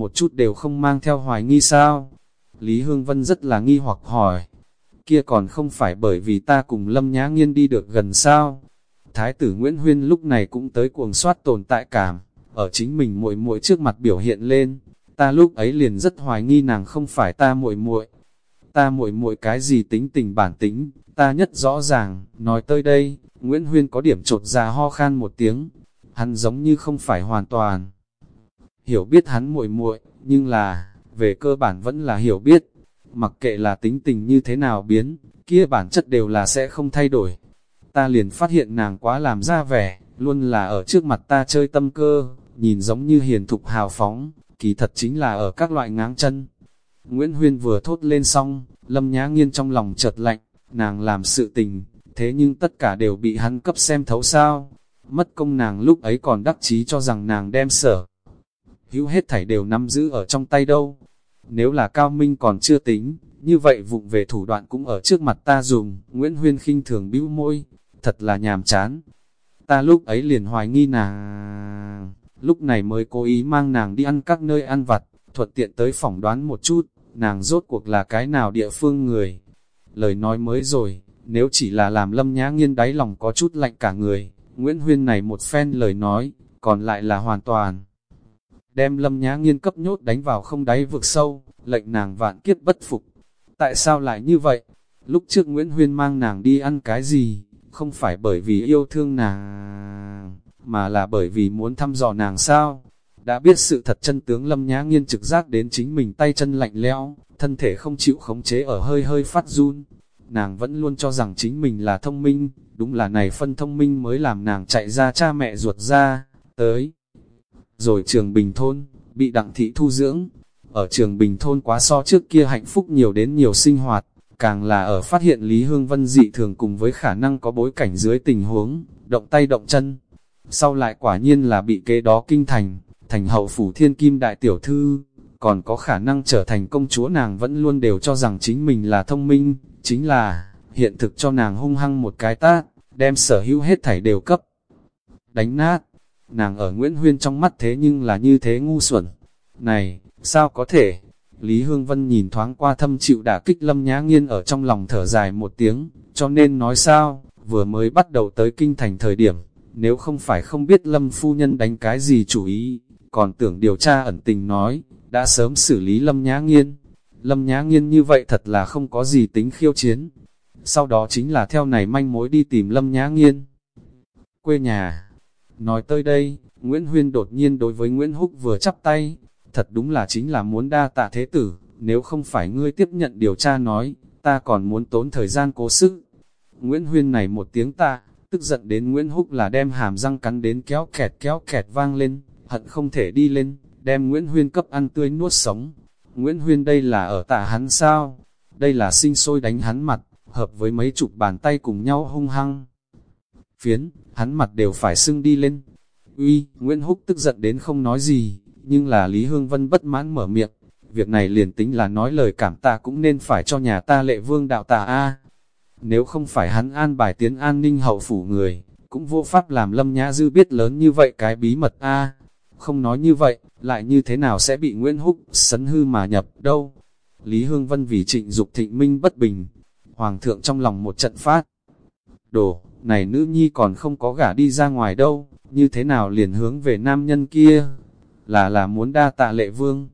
một chút đều không mang theo hoài nghi sao? Lý Hương Vân rất là nghi hoặc hỏi, kia còn không phải bởi vì ta cùng Lâm Nhã Nghiên đi được gần sao? Thái tử Nguyễn Huyên lúc này cũng tới cuồng soát tồn tại cảm, ở chính mình muội muội trước mặt biểu hiện lên, ta lúc ấy liền rất hoài nghi nàng không phải ta muội muội. Ta muội muội cái gì tính tình bản tính, ta nhất rõ ràng, nói tới đây, Nguyễn Huyên có điểm trột ra ho khan một tiếng, hắn giống như không phải hoàn toàn hiểu biết hắn muội muội, nhưng là, về cơ bản vẫn là hiểu biết, mặc kệ là tính tình như thế nào biến, kia bản chất đều là sẽ không thay đổi. Ta liền phát hiện nàng quá làm ra vẻ, luôn là ở trước mặt ta chơi tâm cơ, nhìn giống như hiền thục hào phóng, kỳ thật chính là ở các loại ngáng chân. Nguyễn Huyên vừa thốt lên xong, Lâm Nhã Nghiên trong lòng chợt lạnh, nàng làm sự tình, thế nhưng tất cả đều bị hắn cấp xem thấu sao. Mất công nàng lúc ấy còn đắc chí cho rằng nàng đem sở. Hữu hết thảy đều nắm giữ ở trong tay đâu. Nếu là cao minh còn chưa tính, như vậy vụng về thủ đoạn cũng ở trước mặt ta dùng, Nguyễn Huyên khinh thường bĩu môi, thật là nhàm chán. Ta lúc ấy liền hoài nghi nàng, lúc này mới cố ý mang nàng đi ăn các nơi ăn vặt, thuận tiện tới phỏng đoán một chút, nàng rốt cuộc là cái nào địa phương người. Lời nói mới rồi, nếu chỉ là làm lâm nhã nghiên đáy lòng có chút lạnh cả người, Nguyễn Huyên này một phen lời nói, còn lại là hoàn toàn. Đem lâm nhã nghiên cấp nhốt đánh vào không đáy vực sâu, lệnh nàng vạn kiếp bất phục. Tại sao lại như vậy? Lúc trước Nguyễn Huyên mang nàng đi ăn cái gì? Không phải bởi vì yêu thương nàng, mà là bởi vì muốn thăm dò nàng sao? Đã biết sự thật chân tướng lâm nhã nghiên trực giác đến chính mình tay chân lạnh lẽo, thân thể không chịu khống chế ở hơi hơi phát run. Nàng vẫn luôn cho rằng chính mình là thông minh, đúng là này phân thông minh mới làm nàng chạy ra cha mẹ ruột ra, tới. Rồi trường bình thôn, bị đặng thị thu dưỡng, ở trường Bình Thôn quá so trước kia hạnh phúc nhiều đến nhiều sinh hoạt, càng là ở phát hiện Lý Hương Vân dị thường cùng với khả năng có bối cảnh dưới tình huống, động tay động chân. Sau lại quả nhiên là bị kế đó kinh thành, thành hậu phủ thiên kim đại tiểu thư, còn có khả năng trở thành công chúa nàng vẫn luôn đều cho rằng chính mình là thông minh, chính là, hiện thực cho nàng hung hăng một cái tát, đem sở hữu hết thảy đều cấp. Đánh nát, nàng ở Nguyễn Huyên trong mắt thế nhưng là như thế ngu xuẩn. Này, Sao có thể? Lý Hương Vân nhìn thoáng qua thâm chịu đả kích lâm nhã nghiên ở trong lòng thở dài một tiếng, cho nên nói sao, vừa mới bắt đầu tới kinh thành thời điểm, nếu không phải không biết lâm phu nhân đánh cái gì chủ ý, còn tưởng điều tra ẩn tình nói, đã sớm xử lý lâm nhã nghiên. Lâm nhã nghiên như vậy thật là không có gì tính khiêu chiến. Sau đó chính là theo này manh mối đi tìm lâm nhã nghiên. Quê nhà. Nói tới đây, Nguyễn Huyên đột nhiên đối với Nguyễn Húc vừa chắp tay, thật đúng là chính là muốn đa tạ thế tử, nếu không phải ngươi tiếp nhận điều tra nói, ta còn muốn tốn thời gian cố sức. Nguyễn Huyên này một tiếng ta, tức giận đến Nguyễn Húc là đem hàm răng cắn đến kéo kẹt kéo kẹt vang lên, hận không thể đi lên, đem Nguyễn Huyên cấp ăn tươi nuốt sống. Nguyễn Huyên đây là ở tạ hắn sao? Đây là sinh sôi đánh hắn mặt, hợp với mấy chục bàn tay cùng nhau hung hăng. Phiến, hắn mặt đều phải sưng đi lên. Uy, Nguyễn Húc tức giận đến không nói gì, nhưng là Lý Hương Vân bất mãn mở miệng, việc này liền tính là nói lời cảm tạ cũng nên phải cho nhà ta lệ vương đạo tà A. Nếu không phải hắn an bài tiến an ninh hậu phủ người, cũng vô pháp làm lâm nhã dư biết lớn như vậy cái bí mật A. Không nói như vậy, lại như thế nào sẽ bị Nguyễn Húc sấn hư mà nhập đâu. Lý Hương Vân vì trịnh Dục thịnh minh bất bình, Hoàng thượng trong lòng một trận phát. Đồ, này nữ nhi còn không có gả đi ra ngoài đâu, như thế nào liền hướng về nam nhân kia, là là muốn đa tạ lệ vương.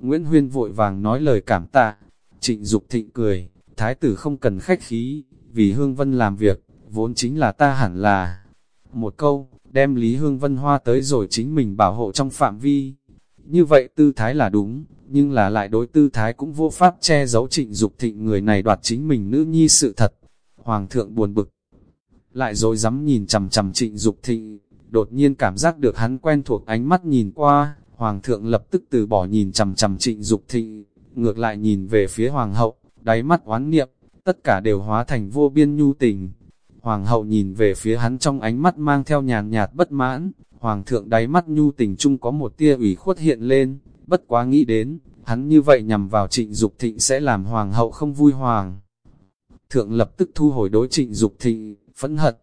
Nguyễn Huyên vội vàng nói lời cảm tạ, trịnh Dục thịnh cười, thái tử không cần khách khí, vì Hương Vân làm việc, vốn chính là ta hẳn là. Một câu, đem Lý Hương Vân Hoa tới rồi chính mình bảo hộ trong phạm vi. Như vậy tư thái là đúng, nhưng là lại đối tư thái cũng vô pháp che giấu trịnh Dục thịnh người này đoạt chính mình nữ nhi sự thật. Hoàng thượng buồn bực, lại rồi dám nhìn chầm chầm trịnh Dục thịnh, đột nhiên cảm giác được hắn quen thuộc ánh mắt nhìn qua, hoàng thượng lập tức từ bỏ nhìn chầm chầm trịnh Dục thịnh, ngược lại nhìn về phía hoàng hậu, đáy mắt oán niệm, tất cả đều hóa thành vô biên nhu tình. Hoàng hậu nhìn về phía hắn trong ánh mắt mang theo nhàn nhạt bất mãn, hoàng thượng đáy mắt nhu tình chung có một tia ủy khuất hiện lên, bất quá nghĩ đến, hắn như vậy nhằm vào trịnh Dục thịnh sẽ làm hoàng hậu không vui hoàng. Thượng lập tức thu hồi đối trịnh Dục thịnh, phẫn hận,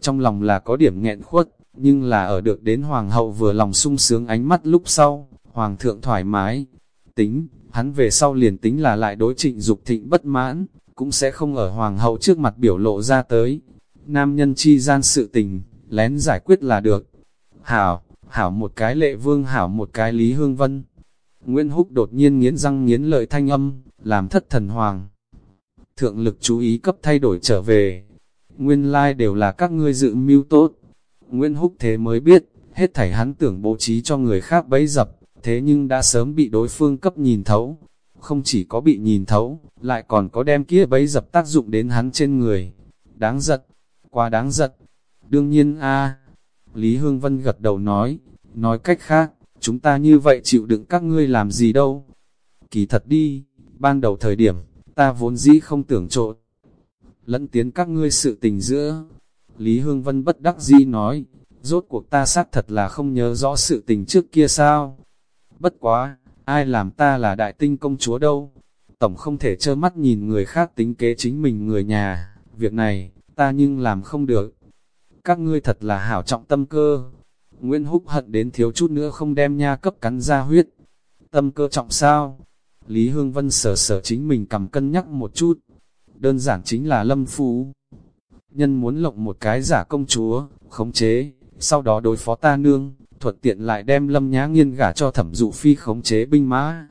trong lòng là có điểm nghẹn khuất, nhưng là ở được đến hoàng hậu vừa lòng sung sướng ánh mắt lúc sau, Hoàng thượng thoải mái, tính, hắn về sau liền tính là lại đối trịnh Dục thịnh bất mãn, cũng sẽ không ở hoàng hậu trước mặt biểu lộ ra tới. Nam nhân chi gian sự tình, lén giải quyết là được. Hảo, hảo một cái lệ vương hảo một cái lý hương vân. Nguyễn Húc đột nhiên nghiến răng nghiến lợi thanh âm, làm thất thần hoàng. Thượng lực chú ý cấp thay đổi trở về. Nguyên lai like đều là các ngươi dự mưu tốt. Nguyễn Húc thế mới biết, hết thảy hắn tưởng bố trí cho người khác bấy dập, thế nhưng đã sớm bị đối phương cấp nhìn thấu. Không chỉ có bị nhìn thấu, lại còn có đem kia bấy dập tác dụng đến hắn trên người. Đáng giật, quá đáng giật. Đương nhiên a Lý Hương Vân gật đầu nói, nói cách khác, chúng ta như vậy chịu đựng các ngươi làm gì đâu. Kỳ thật đi, ban đầu thời điểm, ta vốn dĩ không tưởng trộn. Lẫn tiến các ngươi sự tình giữa. Lý Hương Vân bất đắc di nói, rốt cuộc ta xác thật là không nhớ rõ sự tình trước kia sao. Bất quá, ai làm ta là đại tinh công chúa đâu. Tổng không thể trơ mắt nhìn người khác tính kế chính mình người nhà, việc này, ta nhưng làm không được. Các ngươi thật là hảo trọng tâm cơ. Nguyễn Húc hận đến thiếu chút nữa không đem nha cấp cắn ra huyết. Tâm cơ trọng sao? Lý Hương Vân sở sở chính mình cầm cân nhắc một chút. Đơn giản chính là lâm phú. Nhân muốn lộng một cái giả công chúa, khống chế, sau đó đối phó ta nương, thuận tiện lại đem lâm nhá nghiên gả cho thẩm dụ phi khống chế binh mã.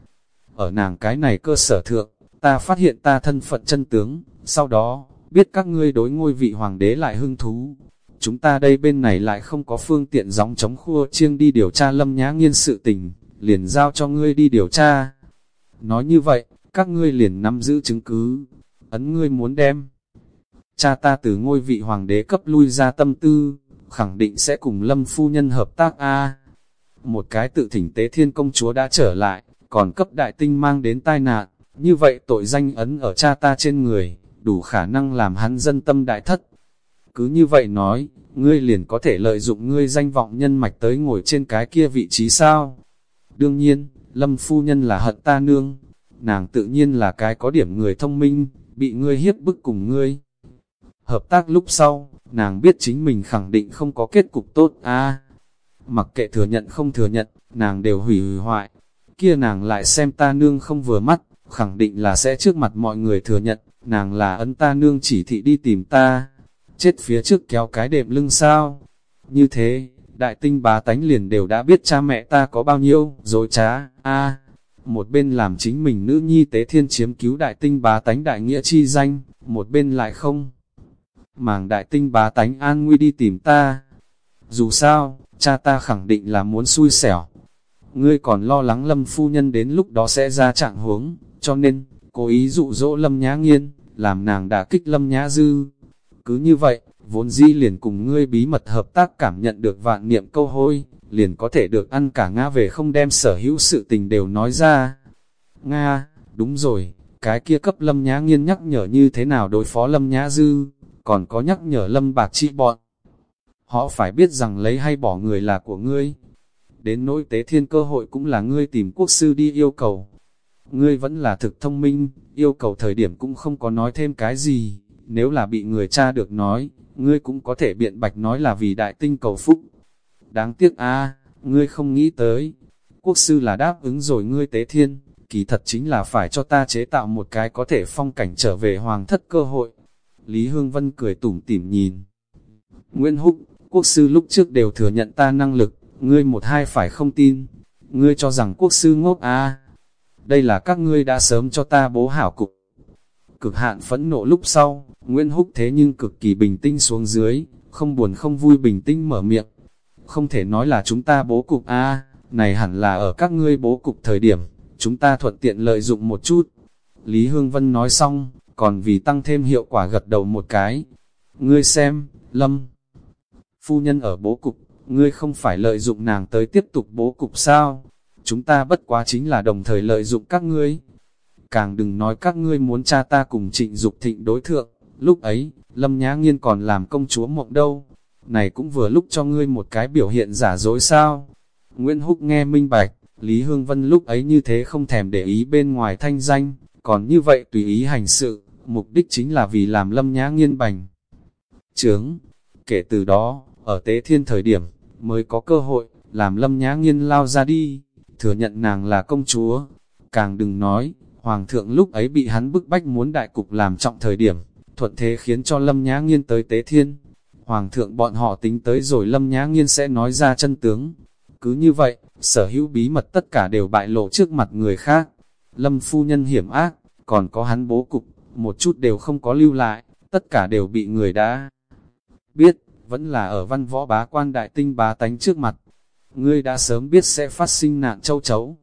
Ở nàng cái này cơ sở thượng, ta phát hiện ta thân phận chân tướng, sau đó, biết các ngươi đối ngôi vị hoàng đế lại hưng thú. Chúng ta đây bên này lại không có phương tiện gióng chống khua chiêng đi điều tra lâm nhá nghiên sự tình, liền giao cho ngươi đi điều tra. Nói như vậy, các ngươi liền nắm giữ chứng cứ, ấn ngươi muốn đem. Cha ta từ ngôi vị hoàng đế cấp lui ra tâm tư, khẳng định sẽ cùng lâm phu nhân hợp tác a Một cái tự thỉnh tế thiên công chúa đã trở lại, còn cấp đại tinh mang đến tai nạn, như vậy tội danh ấn ở cha ta trên người, đủ khả năng làm hắn dân tâm đại thất. Cứ như vậy nói, ngươi liền có thể lợi dụng ngươi danh vọng nhân mạch tới ngồi trên cái kia vị trí sao? Đương nhiên, lâm phu nhân là hận ta nương, nàng tự nhiên là cái có điểm người thông minh, bị ngươi hiếp bức cùng ngươi. Hợp tác lúc sau, nàng biết chính mình khẳng định không có kết cục tốt a Mặc kệ thừa nhận không thừa nhận, nàng đều hủy hủy hoại. Kia nàng lại xem ta nương không vừa mắt, khẳng định là sẽ trước mặt mọi người thừa nhận, nàng là ấn ta nương chỉ thị đi tìm ta. Chết phía trước kéo cái đệm lưng sao? Như thế, đại tinh bá tánh liền đều đã biết cha mẹ ta có bao nhiêu, rồi trá, a một bên làm chính mình nữ nhi tế thiên chiếm cứu đại tinh bá tánh đại nghĩa chi danh, một bên lại không màng đại tinh bá tánh an nguy đi tìm ta. Dù sao, cha ta khẳng định là muốn xui xẻo. Ngươi còn lo lắng lâm phu nhân đến lúc đó sẽ ra trạng huống, cho nên, cố ý dụ dỗ lâm nhã nghiên, làm nàng đã kích lâm nhã dư. Cứ như vậy, vốn dĩ liền cùng ngươi bí mật hợp tác cảm nhận được vạn niệm câu hôi, liền có thể được ăn cả Nga về không đem sở hữu sự tình đều nói ra. Nga, đúng rồi, cái kia cấp lâm nhã nghiên nhắc nhở như thế nào đối phó lâm nhã dư, còn có nhắc nhở lâm bạc chi bọn. Họ phải biết rằng lấy hay bỏ người là của ngươi. Đến nỗi tế thiên cơ hội cũng là ngươi tìm quốc sư đi yêu cầu. Ngươi vẫn là thực thông minh, yêu cầu thời điểm cũng không có nói thêm cái gì. Nếu là bị người cha được nói, ngươi cũng có thể biện bạch nói là vì đại tinh cầu phúc. Đáng tiếc a ngươi không nghĩ tới. Quốc sư là đáp ứng rồi ngươi tế thiên, kỳ thật chính là phải cho ta chế tạo một cái có thể phong cảnh trở về hoàng thất cơ hội. Lý Hương Vân cười tủm tỉm nhìn. Nguyễn Húc, quốc sư lúc trước đều thừa nhận ta năng lực, ngươi một hai phải không tin. Ngươi cho rằng quốc sư ngốc à. Đây là các ngươi đã sớm cho ta bố hảo cục. Cực hạn phẫn nộ lúc sau, Nguyễn Húc thế nhưng cực kỳ bình tĩnh xuống dưới, không buồn không vui bình tĩnh mở miệng. Không thể nói là chúng ta bố cục a này hẳn là ở các ngươi bố cục thời điểm, chúng ta thuận tiện lợi dụng một chút. Lý Hương Vân nói xong, còn vì tăng thêm hiệu quả gật đầu một cái. Ngươi xem, Lâm, phu nhân ở bố cục, ngươi không phải lợi dụng nàng tới tiếp tục bố cục sao? Chúng ta bất quá chính là đồng thời lợi dụng các ngươi. Càng đừng nói các ngươi muốn cha ta cùng trịnh Dục thịnh đối thượng, lúc ấy, Lâm Nhã Nghiên còn làm công chúa mộng đâu. Này cũng vừa lúc cho ngươi một cái biểu hiện giả dối sao? Nguyễn Húc nghe minh bạch, Lý Hương Vân lúc ấy như thế không thèm để ý bên ngoài thanh danh, còn như vậy tùy ý hành sự, mục đích chính là vì làm lâm nhã nghiên bành. Trướng, kể từ đó, ở tế thiên thời điểm, mới có cơ hội, làm lâm nhã nghiên lao ra đi, thừa nhận nàng là công chúa. Càng đừng nói, Hoàng thượng lúc ấy bị hắn bức bách muốn đại cục làm trọng thời điểm, thuận thế khiến cho Lâm Nhã Nghiên tới Tế Thiên. Hoàng thượng bọn họ tính tới rồi Lâm Nhã Nghiên sẽ nói ra chân tướng. Cứ như vậy, sở hữu bí mật tất cả đều bại lộ trước mặt người khác. Lâm phu nhân hiểm ác, còn có hắn bố cục, một chút đều không có lưu lại, tất cả đều bị người đã biết, vẫn là ở văn võ bá quan đại tinh bá tánh trước mặt. Ngươi đã sớm biết sẽ phát sinh nạn châu chấu.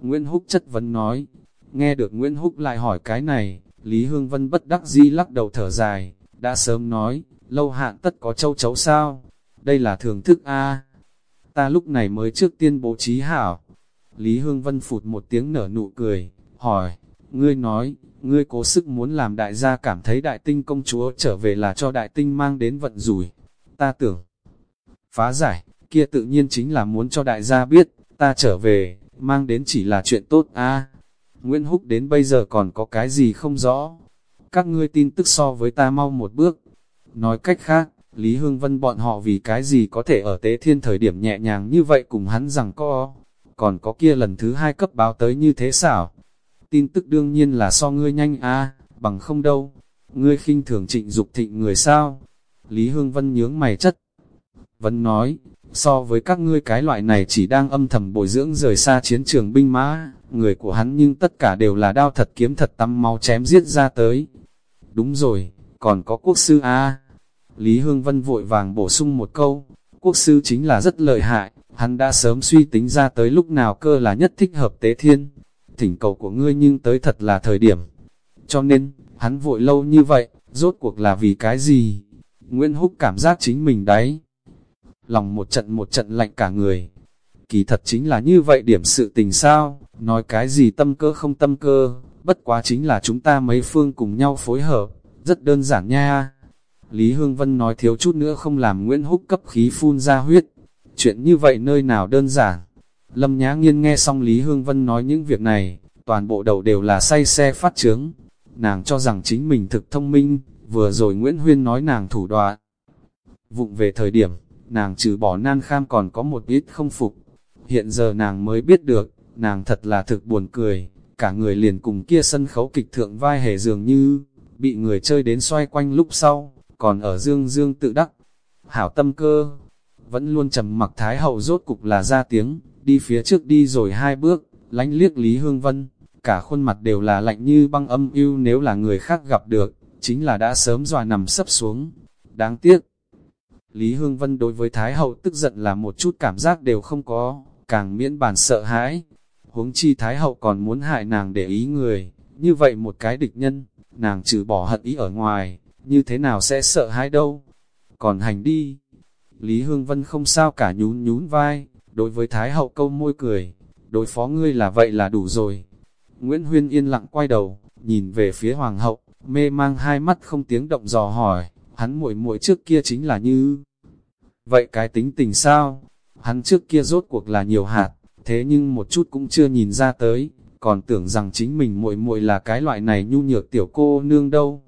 Nguyễn Húc chất vấn nói, nghe được Nguyễn Húc lại hỏi cái này, Lý Hương Vân bất đắc di lắc đầu thở dài, đã sớm nói, lâu hạn tất có châu chấu sao, đây là thưởng thức A. Ta lúc này mới trước tiên bố trí hảo. Lý Hương Vân phụt một tiếng nở nụ cười, hỏi, ngươi nói, ngươi cố sức muốn làm đại gia cảm thấy đại tinh công chúa trở về là cho đại tinh mang đến vận rủi. Ta tưởng, phá giải, kia tự nhiên chính là muốn cho đại gia biết, ta trở về, mang đến chỉ là chuyện tốt a. Nguyễn Húc đến bây giờ còn có cái gì không rõ. Các ngươi tin tức so với ta mau một bước. Nói cách khác, Lý Hương Vân bọn họ vì cái gì có thể ở tế thiên thời điểm nhẹ nhàng như vậy cùng hắn rằng có Còn có kia lần thứ hai cấp báo tới như thế xảo. Tin tức đương nhiên là so ngươi nhanh a bằng không đâu. Ngươi khinh thường trịnh dục thịnh người sao. Lý Hương Vân nhướng mày chất. vân nói, so với các ngươi cái loại này chỉ đang âm thầm bồi dưỡng rời xa chiến trường binh mã, người của hắn nhưng tất cả đều là đao thật kiếm thật tắm máu chém giết ra tới. Đúng rồi, còn có quốc sư A. Lý Hương Vân vội vàng bổ sung một câu, quốc sư chính là rất lợi hại, hắn đã sớm suy tính ra tới lúc nào cơ là nhất thích hợp tế thiên. Thỉnh cầu của ngươi nhưng tới thật là thời điểm. Cho nên, hắn vội lâu như vậy, rốt cuộc là vì cái gì? Nguyễn Húc cảm giác chính mình đấy. Lòng một trận một trận lạnh cả người. Kỳ thật chính là như vậy điểm sự tình sao, nói cái gì tâm cơ không tâm cơ, bất quá chính là chúng ta mấy phương cùng nhau phối hợp, rất đơn giản nha. Lý Hương Vân nói thiếu chút nữa không làm Nguyễn Húc cấp khí phun ra huyết. Chuyện như vậy nơi nào đơn giản. Lâm Nhã Nghiên nghe xong Lý Hương Vân nói những việc này, toàn bộ đầu đều là say xe phát trướng. Nàng cho rằng chính mình thực thông minh, vừa rồi Nguyễn Huyên nói nàng thủ đoạn. Vụng về thời điểm, nàng trừ bỏ nan kham còn có một ít không phục. Hiện giờ nàng mới biết được, nàng thật là thực buồn cười, cả người liền cùng kia sân khấu kịch thượng vai hề dường như, bị người chơi đến xoay quanh lúc sau, còn ở dương dương tự đắc. Hảo tâm cơ, vẫn luôn trầm mặc thái hậu rốt cục là ra tiếng, đi phía trước đi rồi hai bước, lánh liếc Lý Hương Vân, cả khuôn mặt đều là lạnh như băng âm yêu nếu là người khác gặp được, chính là đã sớm dòa nằm sấp xuống. Đáng tiếc, Lý Hương Vân đối với Thái Hậu tức giận là một chút cảm giác đều không có, càng miễn bản sợ hãi. Huống chi Thái Hậu còn muốn hại nàng để ý người, như vậy một cái địch nhân, nàng trừ bỏ hận ý ở ngoài, như thế nào sẽ sợ hãi đâu. Còn hành đi, Lý Hương Vân không sao cả nhún nhún vai, đối với Thái Hậu câu môi cười, đối phó ngươi là vậy là đủ rồi. Nguyễn Huyên yên lặng quay đầu, nhìn về phía Hoàng Hậu, mê mang hai mắt không tiếng động dò hỏi, hắn muội muội trước kia chính là như... Vậy cái tính tình sao? Hắn trước kia rốt cuộc là nhiều hạt, thế nhưng một chút cũng chưa nhìn ra tới, còn tưởng rằng chính mình muội muội là cái loại này nhu nhược tiểu cô nương đâu.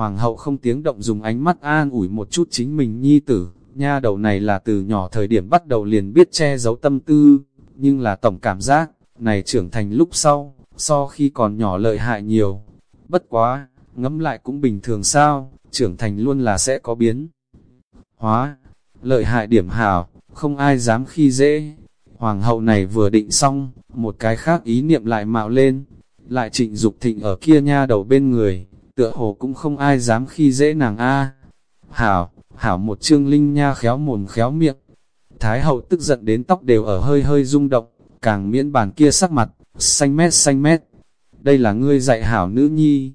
Hoàng hậu không tiếng động dùng ánh mắt an ủi một chút chính mình nhi tử, nha đầu này là từ nhỏ thời điểm bắt đầu liền biết che giấu tâm tư, nhưng là tổng cảm giác, này trưởng thành lúc sau, so khi còn nhỏ lợi hại nhiều. Bất quá, ngẫm lại cũng bình thường sao, trưởng thành luôn là sẽ có biến. Hóa, lợi hại điểm hảo, không ai dám khi dễ. Hoàng hậu này vừa định xong, một cái khác ý niệm lại mạo lên, lại trịnh Dục thịnh ở kia nha đầu bên người, tựa hồ cũng không ai dám khi dễ nàng a. Hảo, hảo một trương linh nha khéo mồm khéo miệng. Thái hậu tức giận đến tóc đều ở hơi hơi rung động, càng miễn bàn kia sắc mặt, xanh mét xanh mét. Đây là ngươi dạy hảo nữ nhi.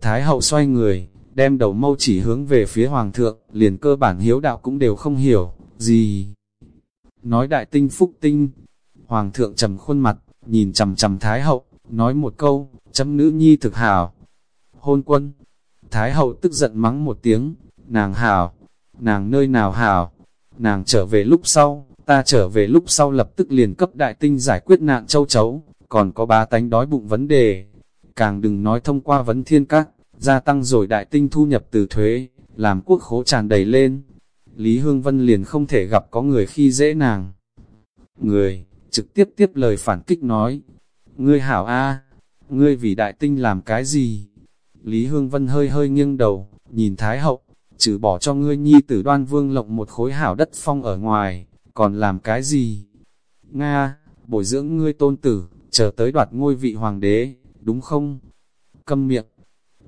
Thái hậu xoay người, đem đầu mâu chỉ hướng về phía hoàng thượng, liền cơ bản hiếu đạo cũng đều không hiểu, gì. Nói đại tinh phúc tinh, hoàng thượng trầm khuôn mặt, nhìn trầm trầm thái hậu, nói một câu, chấm nữ nhi thực hảo. Hôn quân, thái hậu tức giận mắng một tiếng, nàng hảo, nàng nơi nào hảo, nàng trở về lúc sau, ta trở về lúc sau lập tức liền cấp đại tinh giải quyết nạn châu chấu, còn có ba tánh đói bụng vấn đề. Càng đừng nói thông qua vấn thiên các, gia tăng rồi đại tinh thu nhập từ thuế, làm quốc khố tràn đầy lên. Lý Hương Vân liền không thể gặp có người khi dễ nàng. Người, trực tiếp tiếp lời phản kích nói, ngươi hảo A, ngươi vì đại tinh làm cái gì? Lý Hương Vân hơi hơi nghiêng đầu, nhìn Thái Hậu, trừ bỏ cho ngươi nhi tử đoan vương lộng một khối hảo đất phong ở ngoài, còn làm cái gì? Nga, bồi dưỡng ngươi tôn tử, chờ tới đoạt ngôi vị hoàng đế, đúng không? Câm miệng.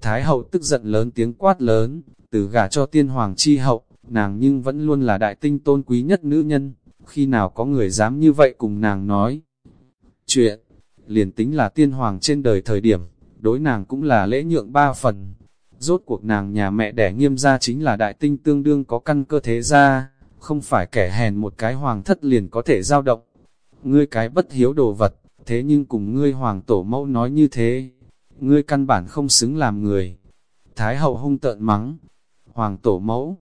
Thái hậu tức giận lớn tiếng quát lớn, từ gả cho tiên hoàng chi hậu, nàng nhưng vẫn luôn là đại tinh tôn quý nhất nữ nhân, khi nào có người dám như vậy cùng nàng nói. Chuyện, liền tính là tiên hoàng trên đời thời điểm, đối nàng cũng là lễ nhượng ba phần. Rốt cuộc nàng nhà mẹ đẻ nghiêm gia chính là đại tinh tương đương có căn cơ thế gia, không phải kẻ hèn một cái hoàng thất liền có thể giao động. Ngươi cái bất hiếu đồ vật, thế nhưng cùng ngươi hoàng tổ mẫu nói như thế, ngươi căn bản không xứng làm người. Thái hậu hung tợn mắng, hoàng tổ mẫu,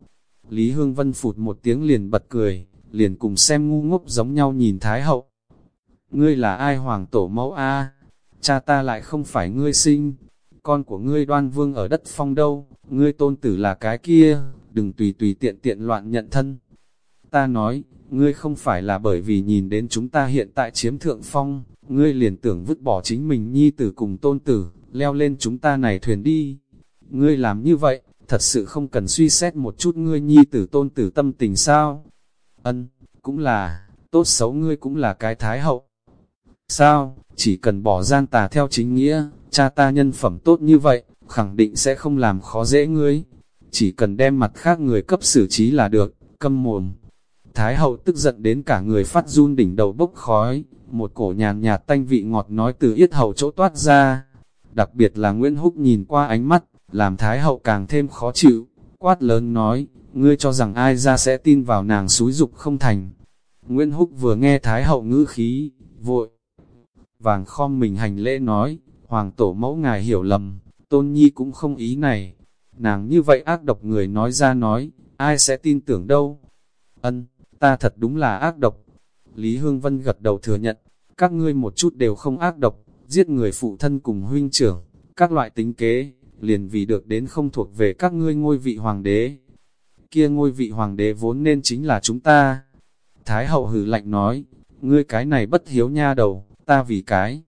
Lý Hương Vân phụt một tiếng liền bật cười, liền cùng xem ngu ngốc giống nhau nhìn Thái hậu. Ngươi là ai hoàng tổ mẫu a? Cha ta lại không phải ngươi sinh, con của ngươi đoan vương ở đất phong đâu, ngươi tôn tử là cái kia, đừng tùy tùy tiện tiện loạn nhận thân. Ta nói, ngươi không phải là bởi vì nhìn đến chúng ta hiện tại chiếm thượng phong, ngươi liền tưởng vứt bỏ chính mình nhi tử cùng tôn tử, leo lên chúng ta này thuyền đi. Ngươi làm như vậy, thật sự không cần suy xét một chút ngươi nhi tử tôn tử tâm tình sao? Ân, cũng là, tốt xấu ngươi cũng là cái thái hậu. Sao, chỉ cần bỏ gian tà theo chính nghĩa, cha ta nhân phẩm tốt như vậy, khẳng định sẽ không làm khó dễ ngươi. Chỉ cần đem mặt khác người cấp xử trí là được, câm mồm. Thái hậu tức giận đến cả người phát run đỉnh đầu bốc khói, một cổ nhàn nhạt tanh vị ngọt nói từ yết hầu chỗ toát ra. Đặc biệt là Nguyễn Húc nhìn qua ánh mắt, làm Thái hậu càng thêm khó chịu, quát lớn nói, ngươi cho rằng ai ra sẽ tin vào nàng xúi dục không thành. Nguyễn Húc vừa nghe Thái hậu ngữ khí, vội, vàng khom mình hành lễ nói, Hoàng tổ mẫu ngài hiểu lầm, tôn nhi cũng không ý này. Nàng như vậy ác độc người nói ra nói, ai sẽ tin tưởng đâu. Ân, ta thật đúng là ác độc. Lý Hương Vân gật đầu thừa nhận, các ngươi một chút đều không ác độc, giết người phụ thân cùng huynh trưởng, các loại tính kế, liền vì được đến không thuộc về các ngươi ngôi vị hoàng đế. Kia ngôi vị hoàng đế vốn nên chính là chúng ta. Thái hậu hử lạnh nói, ngươi cái này bất hiếu nha đầu, ta vì cái.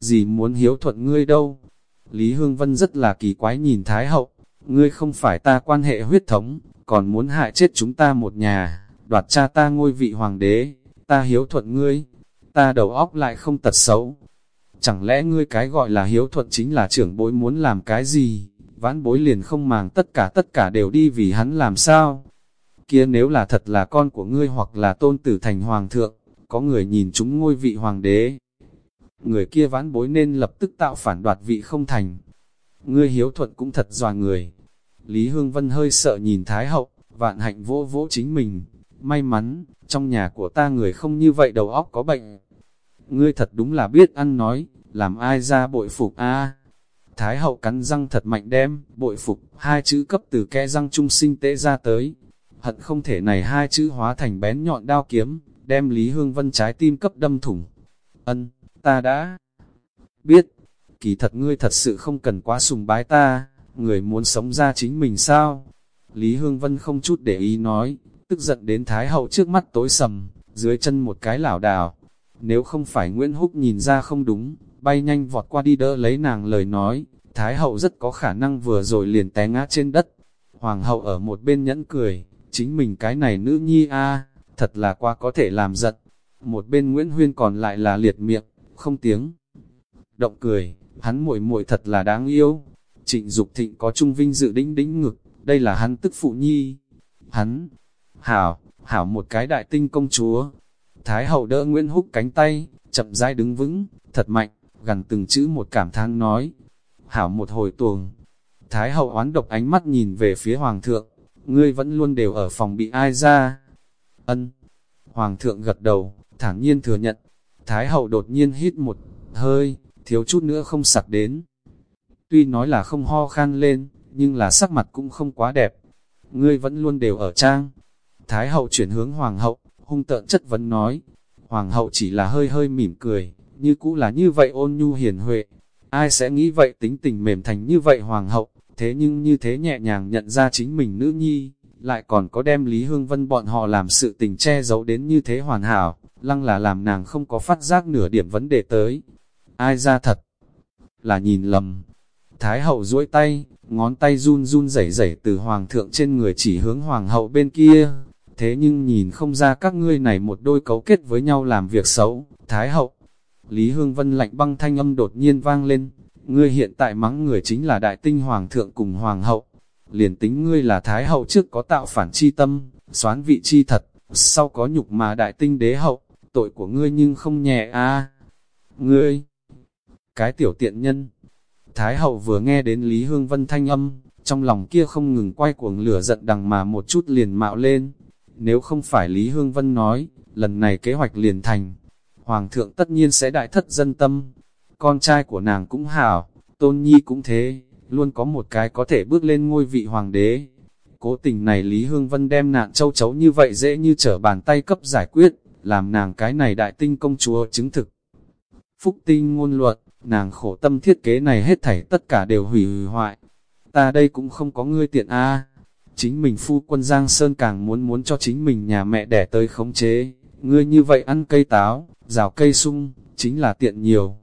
Gì muốn hiếu thuận ngươi đâu? Lý Hương Vân rất là kỳ quái nhìn Thái hậu, ngươi không phải ta quan hệ huyết thống, còn muốn hại chết chúng ta một nhà, đoạt cha ta ngôi vị hoàng đế, ta hiếu thuận ngươi, ta đầu óc lại không tật xấu. Chẳng lẽ ngươi cái gọi là hiếu thuận chính là trưởng bối muốn làm cái gì, vãn bối liền không màng tất cả tất cả đều đi vì hắn làm sao? Kia nếu là thật là con của ngươi hoặc là tôn tử thành hoàng thượng, có người nhìn chúng ngôi vị hoàng đế. Người kia ván bối nên lập tức tạo phản đoạt vị không thành. Ngươi hiếu thuận cũng thật dòa người. Lý Hương Vân hơi sợ nhìn Thái Hậu, vạn hạnh vô vỗ chính mình. May mắn, trong nhà của ta người không như vậy đầu óc có bệnh. Ngươi thật đúng là biết ăn nói, làm ai ra bội phục a Thái hậu cắn răng thật mạnh đem, bội phục, hai chữ cấp từ kẽ răng trung sinh tế ra tới. Hận không thể này hai chữ hóa thành bén nhọn đao kiếm, đem Lý Hương Vân trái tim cấp đâm thủng. Ân, ta đã biết, kỳ thật ngươi thật sự không cần quá sùng bái ta, người muốn sống ra chính mình sao? Lý Hương Vân không chút để ý nói, tức giận đến Thái Hậu trước mắt tối sầm, dưới chân một cái lảo đảo. Nếu không phải Nguyễn Húc nhìn ra không đúng, bay nhanh vọt qua đi đỡ lấy nàng lời nói, Thái Hậu rất có khả năng vừa rồi liền té ngã trên đất. Hoàng hậu ở một bên nhẫn cười, chính mình cái này nữ nhi a thật là qua có thể làm giận. Một bên Nguyễn Huyên còn lại là liệt miệng, không tiếng. Động cười, hắn muội muội thật là đáng yêu. Trịnh Dục Thịnh có trung vinh dự đĩnh đĩnh ngực, đây là hắn tức phụ nhi. Hắn, hảo, hảo một cái đại tinh công chúa. Thái hậu đỡ Nguyễn Húc cánh tay, chậm rãi đứng vững, thật mạnh, gần từng chữ một cảm thán nói. Hảo một hồi tuồng. Thái hậu oán độc ánh mắt nhìn về phía hoàng thượng, ngươi vẫn luôn đều ở phòng bị ai ra. Ân. Hoàng thượng gật đầu, thản nhiên thừa nhận. Thái hậu đột nhiên hít một hơi, thiếu chút nữa không sặc đến. Tuy nói là không ho khan lên, nhưng là sắc mặt cũng không quá đẹp. Ngươi vẫn luôn đều ở trang. Thái hậu chuyển hướng hoàng hậu, hung tợn chất vấn nói. Hoàng hậu chỉ là hơi hơi mỉm cười, như cũ là như vậy ôn nhu hiền huệ. Ai sẽ nghĩ vậy tính tình mềm thành như vậy hoàng hậu, thế nhưng như thế nhẹ nhàng nhận ra chính mình nữ nhi, lại còn có đem Lý Hương Vân bọn họ làm sự tình che giấu đến như thế hoàn hảo, lăng là làm nàng không có phát giác nửa điểm vấn đề tới. Ai ra thật? Là nhìn lầm. Thái hậu duỗi tay, ngón tay run run rẩy rẩy từ hoàng thượng trên người chỉ hướng hoàng hậu bên kia. Thế nhưng nhìn không ra các ngươi này một đôi cấu kết với nhau làm việc xấu. Thái hậu, Lý Hương Vân lạnh băng thanh âm đột nhiên vang lên. Ngươi hiện tại mắng người chính là đại tinh hoàng thượng cùng hoàng hậu. Liền tính ngươi là thái hậu trước có tạo phản chi tâm, xoán vị chi thật, sau có nhục mà đại tinh đế hậu, tội của ngươi nhưng không nhẹ a Ngươi, cái tiểu tiện nhân. Thái hậu vừa nghe đến Lý Hương Vân thanh âm, trong lòng kia không ngừng quay cuồng lửa giận đằng mà một chút liền mạo lên. Nếu không phải Lý Hương Vân nói, lần này kế hoạch liền thành, Hoàng thượng tất nhiên sẽ đại thất dân tâm. Con trai của nàng cũng hảo, tôn nhi cũng thế, luôn có một cái có thể bước lên ngôi vị hoàng đế. Cố tình này Lý Hương Vân đem nạn châu chấu như vậy dễ như trở bàn tay cấp giải quyết, làm nàng cái này đại tinh công chúa chứng thực. Phúc tinh ngôn luật, nàng khổ tâm thiết kế này hết thảy tất cả đều hủy hoại. Ta đây cũng không có ngươi tiện a Chính mình phu quân Giang Sơn càng muốn muốn cho chính mình nhà mẹ đẻ tới khống chế. Ngươi như vậy ăn cây táo, rào cây sung, chính là tiện nhiều.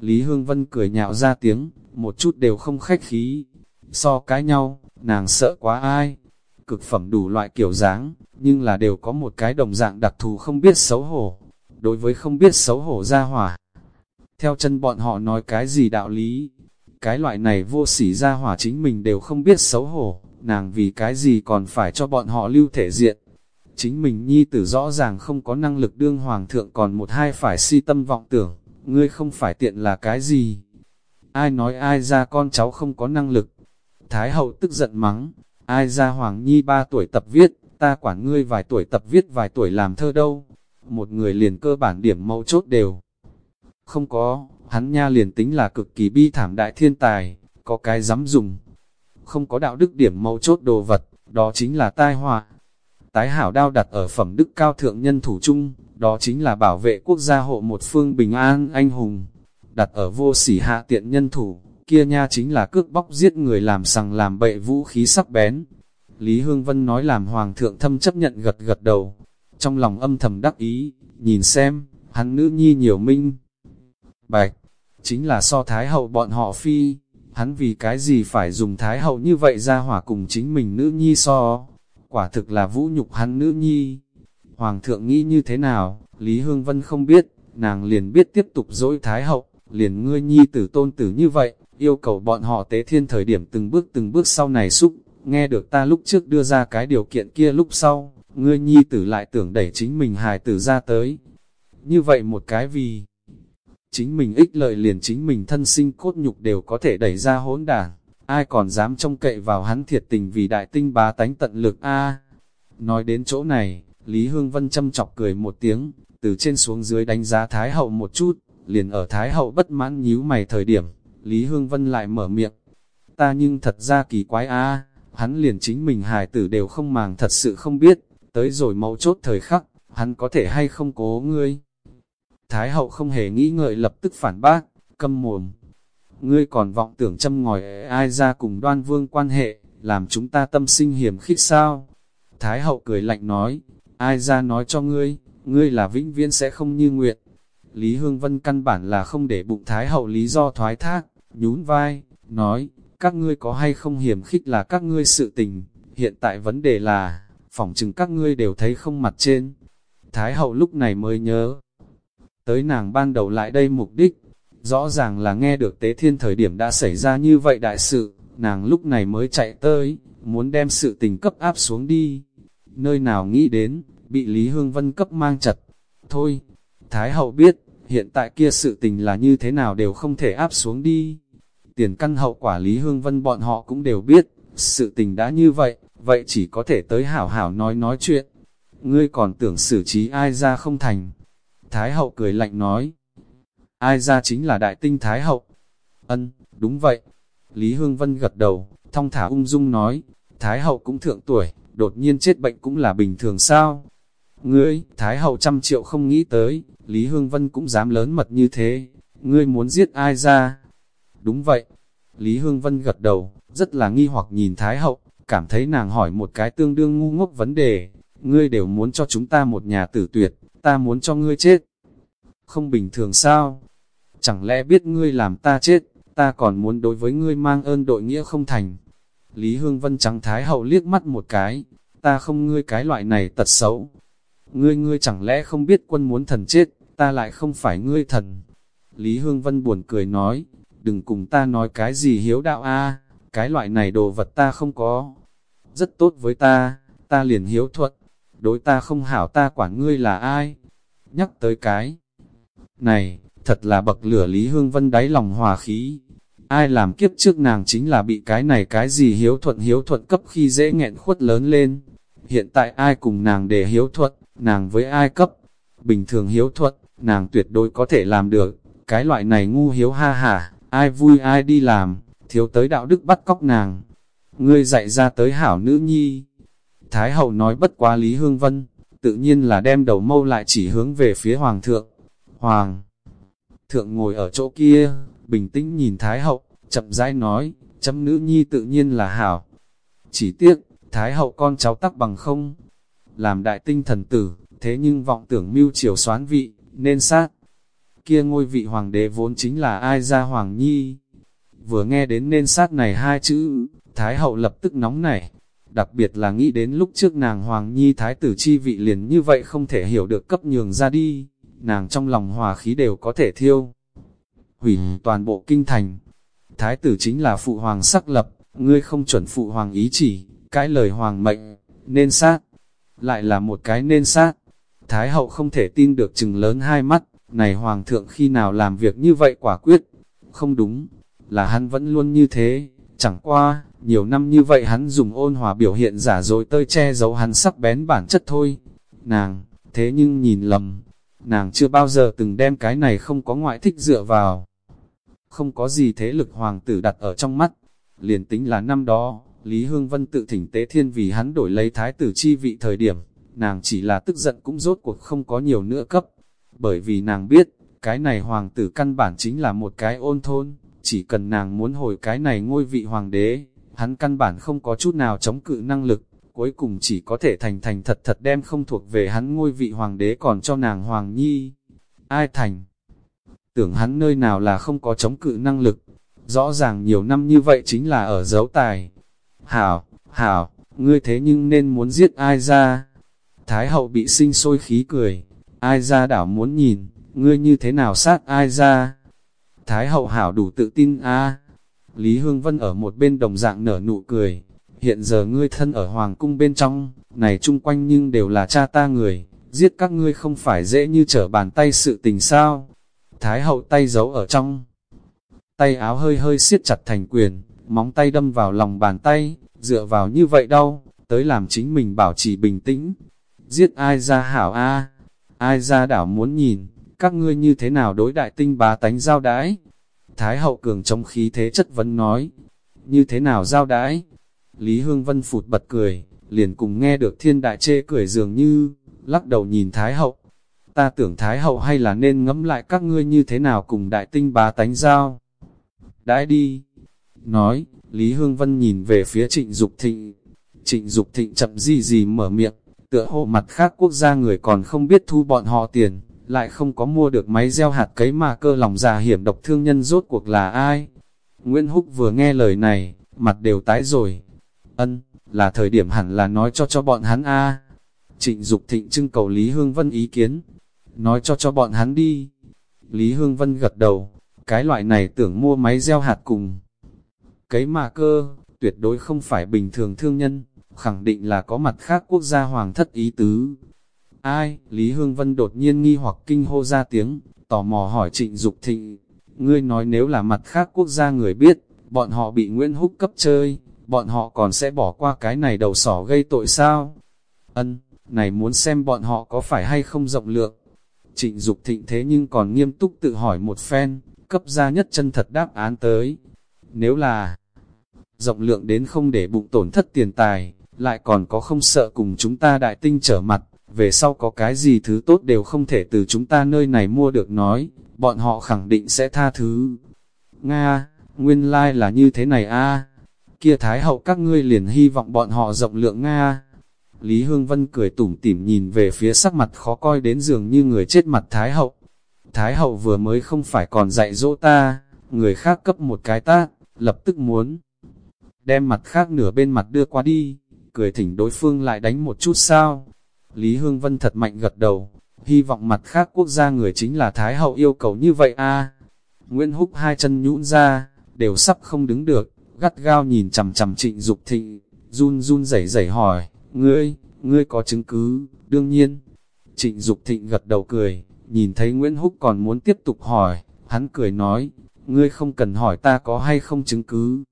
Lý Hương Vân cười nhạo ra tiếng, một chút đều không khách khí. So cái nhau, nàng sợ quá ai. Cực phẩm đủ loại kiểu dáng, nhưng là đều có một cái đồng dạng đặc thù không biết xấu hổ. Đối với không biết xấu hổ ra hỏa, theo chân bọn họ nói cái gì đạo lý. Cái loại này vô sỉ ra hỏa chính mình đều không biết xấu hổ, nàng vì cái gì còn phải cho bọn họ lưu thể diện. Chính mình nhi tử rõ ràng không có năng lực đương hoàng thượng còn một hai phải si tâm vọng tưởng, ngươi không phải tiện là cái gì. Ai nói ai ra con cháu không có năng lực. Thái hậu tức giận mắng, ai ra hoàng nhi ba tuổi tập viết, ta quản ngươi vài tuổi tập viết vài tuổi làm thơ đâu. Một người liền cơ bản điểm mâu chốt đều. Không có, hắn nha liền tính là cực kỳ bi thảm đại thiên tài, có cái dám dùng. Không có đạo đức điểm mâu chốt đồ vật, đó chính là tai họa. Tái hảo đao đặt ở phẩm đức cao thượng nhân thủ chung, đó chính là bảo vệ quốc gia hộ một phương bình an anh hùng. Đặt ở vô sỉ hạ tiện nhân thủ, kia nha chính là cước bóc giết người làm sằng làm bậy vũ khí sắc bén. Lý Hương Vân nói làm hoàng thượng thâm chấp nhận gật gật đầu, trong lòng âm thầm đắc ý, nhìn xem, hắn nữ nhi nhiều minh. Bạch, chính là so thái hậu bọn họ phi, hắn vì cái gì phải dùng thái hậu như vậy ra hỏa cùng chính mình nữ nhi so, quả thực là vũ nhục hắn nữ nhi. Hoàng thượng nghĩ như thế nào, Lý Hương Vân không biết, nàng liền biết tiếp tục dỗi thái hậu, liền ngươi nhi tử tôn tử như vậy, yêu cầu bọn họ tế thiên thời điểm từng bước từng bước sau này xúc, nghe được ta lúc trước đưa ra cái điều kiện kia lúc sau, ngươi nhi tử lại tưởng đẩy chính mình hài tử ra tới. Như vậy một cái vì chính mình ích lợi liền chính mình thân sinh cốt nhục đều có thể đẩy ra hỗn đảng, ai còn dám trông cậy vào hắn thiệt tình vì đại tinh bá tánh tận lực a Nói đến chỗ này, Lý Hương Vân châm chọc cười một tiếng, từ trên xuống dưới đánh giá Thái Hậu một chút, liền ở Thái Hậu bất mãn nhíu mày thời điểm, Lý Hương Vân lại mở miệng. Ta nhưng thật ra kỳ quái a hắn liền chính mình hài tử đều không màng thật sự không biết, tới rồi mấu chốt thời khắc, hắn có thể hay không cố ngươi. Thái hậu không hề nghĩ ngợi lập tức phản bác, câm mồm. Ngươi còn vọng tưởng châm ngòi ai ra cùng đoan vương quan hệ, làm chúng ta tâm sinh hiểm khích sao? Thái hậu cười lạnh nói, ai ra nói cho ngươi, ngươi là vĩnh viễn sẽ không như nguyện. Lý Hương Vân căn bản là không để bụng Thái hậu lý do thoái thác, nhún vai, nói, các ngươi có hay không hiểm khích là các ngươi sự tình, hiện tại vấn đề là, phỏng chừng các ngươi đều thấy không mặt trên. Thái hậu lúc này mới nhớ, tới nàng ban đầu lại đây mục đích, rõ ràng là nghe được tế thiên thời điểm đã xảy ra như vậy đại sự, nàng lúc này mới chạy tới, muốn đem sự tình cấp áp xuống đi. Nơi nào nghĩ đến, bị Lý Hương Vân cấp mang chặt. Thôi, Thái Hậu biết, hiện tại kia sự tình là như thế nào đều không thể áp xuống đi. Tiền căn hậu quả Lý Hương Vân bọn họ cũng đều biết, sự tình đã như vậy, vậy chỉ có thể tới hảo hảo nói nói chuyện. Ngươi còn tưởng xử trí ai ra không thành, Thái hậu cười lạnh nói, ai ra chính là đại tinh Thái hậu. Ân, đúng vậy. Lý Hương Vân gật đầu, thong thả ung dung nói, Thái hậu cũng thượng tuổi, đột nhiên chết bệnh cũng là bình thường sao? Ngươi, Thái hậu trăm triệu không nghĩ tới, Lý Hương Vân cũng dám lớn mật như thế, ngươi muốn giết ai ra? Đúng vậy. Lý Hương Vân gật đầu, rất là nghi hoặc nhìn Thái hậu, cảm thấy nàng hỏi một cái tương đương ngu ngốc vấn đề, ngươi đều muốn cho chúng ta một nhà tử tuyệt, ta muốn cho ngươi chết. Không bình thường sao? Chẳng lẽ biết ngươi làm ta chết, ta còn muốn đối với ngươi mang ơn đội nghĩa không thành. Lý Hương Vân trắng thái hậu liếc mắt một cái, ta không ngươi cái loại này tật xấu. Ngươi ngươi chẳng lẽ không biết quân muốn thần chết, ta lại không phải ngươi thần. Lý Hương Vân buồn cười nói, đừng cùng ta nói cái gì hiếu đạo a cái loại này đồ vật ta không có. Rất tốt với ta, ta liền hiếu thuận, đối ta không hảo ta quản ngươi là ai. Nhắc tới cái này, thật là bậc lửa Lý Hương Vân đáy lòng hòa khí. Ai làm kiếp trước nàng chính là bị cái này cái gì hiếu thuận hiếu thuận cấp khi dễ nghẹn khuất lớn lên. Hiện tại ai cùng nàng để hiếu thuận, nàng với ai cấp. Bình thường hiếu thuận, nàng tuyệt đối có thể làm được. Cái loại này ngu hiếu ha hả, ai vui ai đi làm, thiếu tới đạo đức bắt cóc nàng. Ngươi dạy ra tới hảo nữ nhi. Thái hậu nói bất quá Lý Hương Vân, tự nhiên là đem đầu mâu lại chỉ hướng về phía Hoàng thượng. Hoàng thượng ngồi ở chỗ kia, bình tĩnh nhìn Thái hậu, chậm rãi nói, chấm nữ nhi tự nhiên là hảo. Chỉ tiếc, Thái hậu con cháu tắc bằng không, làm đại tinh thần tử, thế nhưng vọng tưởng mưu triều xoán vị, nên sát. Kia ngôi vị hoàng đế vốn chính là ai ra hoàng nhi. Vừa nghe đến nên sát này hai chữ, Thái hậu lập tức nóng nảy. Đặc biệt là nghĩ đến lúc trước nàng hoàng nhi thái tử chi vị liền như vậy không thể hiểu được cấp nhường ra đi. Nàng trong lòng hòa khí đều có thể thiêu. Hủy toàn bộ kinh thành. Thái tử chính là phụ hoàng sắc lập, ngươi không chuẩn phụ hoàng ý chỉ, cái lời hoàng mệnh, nên sát lại là một cái nên sát. Thái hậu không thể tin được chừng lớn hai mắt, này hoàng thượng khi nào làm việc như vậy quả quyết. Không đúng, là hắn vẫn luôn như thế, chẳng qua, nhiều năm như vậy hắn dùng ôn hòa biểu hiện giả dối tơi che giấu hắn sắc bén bản chất thôi. Nàng, thế nhưng nhìn lầm, nàng chưa bao giờ từng đem cái này không có ngoại thích dựa vào. Không có gì thế lực hoàng tử đặt ở trong mắt, liền tính là năm đó, Lý Hương Vân tự thỉnh tế thiên vì hắn đổi lấy thái tử chi vị thời điểm, nàng chỉ là tức giận cũng rốt cuộc không có nhiều nữa cấp. Bởi vì nàng biết, cái này hoàng tử căn bản chính là một cái ôn thôn, chỉ cần nàng muốn hồi cái này ngôi vị hoàng đế, hắn căn bản không có chút nào chống cự năng lực, cuối cùng chỉ có thể thành thành thật thật đem không thuộc về hắn ngôi vị hoàng đế còn cho nàng hoàng nhi. Ai thành? Tưởng hắn nơi nào là không có chống cự năng lực, rõ ràng nhiều năm như vậy chính là ở dấu tài, Hảo, hảo, ngươi thế nhưng nên muốn giết ai ra. Thái hậu bị sinh sôi khí cười, ai ra đảo muốn nhìn, ngươi như thế nào sát ai ra. Thái hậu hảo đủ tự tin a Lý Hương Vân ở một bên đồng dạng nở nụ cười, hiện giờ ngươi thân ở hoàng cung bên trong, này chung quanh nhưng đều là cha ta người, giết các ngươi không phải dễ như trở bàn tay sự tình sao. Thái hậu tay giấu ở trong, tay áo hơi hơi siết chặt thành quyền, móng tay đâm vào lòng bàn tay, dựa vào như vậy đâu, tới làm chính mình bảo trì bình tĩnh. Giết ai ra hảo a ai ra đảo muốn nhìn, các ngươi như thế nào đối đại tinh bá tánh giao đãi. Thái hậu cường trong khí thế chất vấn nói, như thế nào giao đãi. Lý Hương Vân phụt bật cười, liền cùng nghe được thiên đại chê cười dường như, lắc đầu nhìn Thái hậu. Ta tưởng Thái hậu hay là nên ngẫm lại các ngươi như thế nào cùng đại tinh bá tánh giao. Đãi đi, nói, Lý Hương Vân nhìn về phía trịnh Dục thịnh. Trịnh Dục thịnh chậm gì gì mở miệng, tựa hộ mặt khác quốc gia người còn không biết thu bọn họ tiền, lại không có mua được máy gieo hạt cấy mà cơ lòng già hiểm độc thương nhân rốt cuộc là ai. Nguyễn Húc vừa nghe lời này, mặt đều tái rồi. Ân, là thời điểm hẳn là nói cho cho bọn hắn a. Trịnh Dục thịnh trưng cầu Lý Hương Vân ý kiến, nói cho cho bọn hắn đi. Lý Hương Vân gật đầu, cái loại này tưởng mua máy gieo hạt cùng Cấy mà cơ, tuyệt đối không phải bình thường thương nhân, khẳng định là có mặt khác quốc gia hoàng thất ý tứ. Ai? Lý Hương Vân đột nhiên nghi hoặc kinh hô ra tiếng, tò mò hỏi trịnh Dục thịnh. Ngươi nói nếu là mặt khác quốc gia người biết, bọn họ bị Nguyễn Húc cấp chơi, bọn họ còn sẽ bỏ qua cái này đầu sỏ gây tội sao? Ân, này muốn xem bọn họ có phải hay không rộng lượng. Trịnh Dục thịnh thế nhưng còn nghiêm túc tự hỏi một phen, cấp ra nhất chân thật đáp án tới. Nếu là rộng lượng đến không để bụng tổn thất tiền tài, lại còn có không sợ cùng chúng ta đại tinh trở mặt, về sau có cái gì thứ tốt đều không thể từ chúng ta nơi này mua được nói, bọn họ khẳng định sẽ tha thứ. Nga, nguyên lai like là như thế này a kia Thái hậu các ngươi liền hy vọng bọn họ rộng lượng Nga. Lý Hương Vân cười tủm tỉm nhìn về phía sắc mặt khó coi đến dường như người chết mặt Thái Hậu. Thái Hậu vừa mới không phải còn dạy dỗ ta, người khác cấp một cái ta lập tức muốn đem mặt khác nửa bên mặt đưa qua đi, cười thỉnh đối phương lại đánh một chút sao. Lý Hương Vân thật mạnh gật đầu, hy vọng mặt khác quốc gia người chính là Thái Hậu yêu cầu như vậy a. Nguyễn Húc hai chân nhũn ra, đều sắp không đứng được, gắt gao nhìn chằm chằm trịnh Dục thịnh, run run rẩy rẩy hỏi, ngươi, ngươi có chứng cứ, đương nhiên. Trịnh Dục thịnh gật đầu cười, nhìn thấy Nguyễn Húc còn muốn tiếp tục hỏi, hắn cười nói, ngươi không cần hỏi ta có hay không chứng cứ.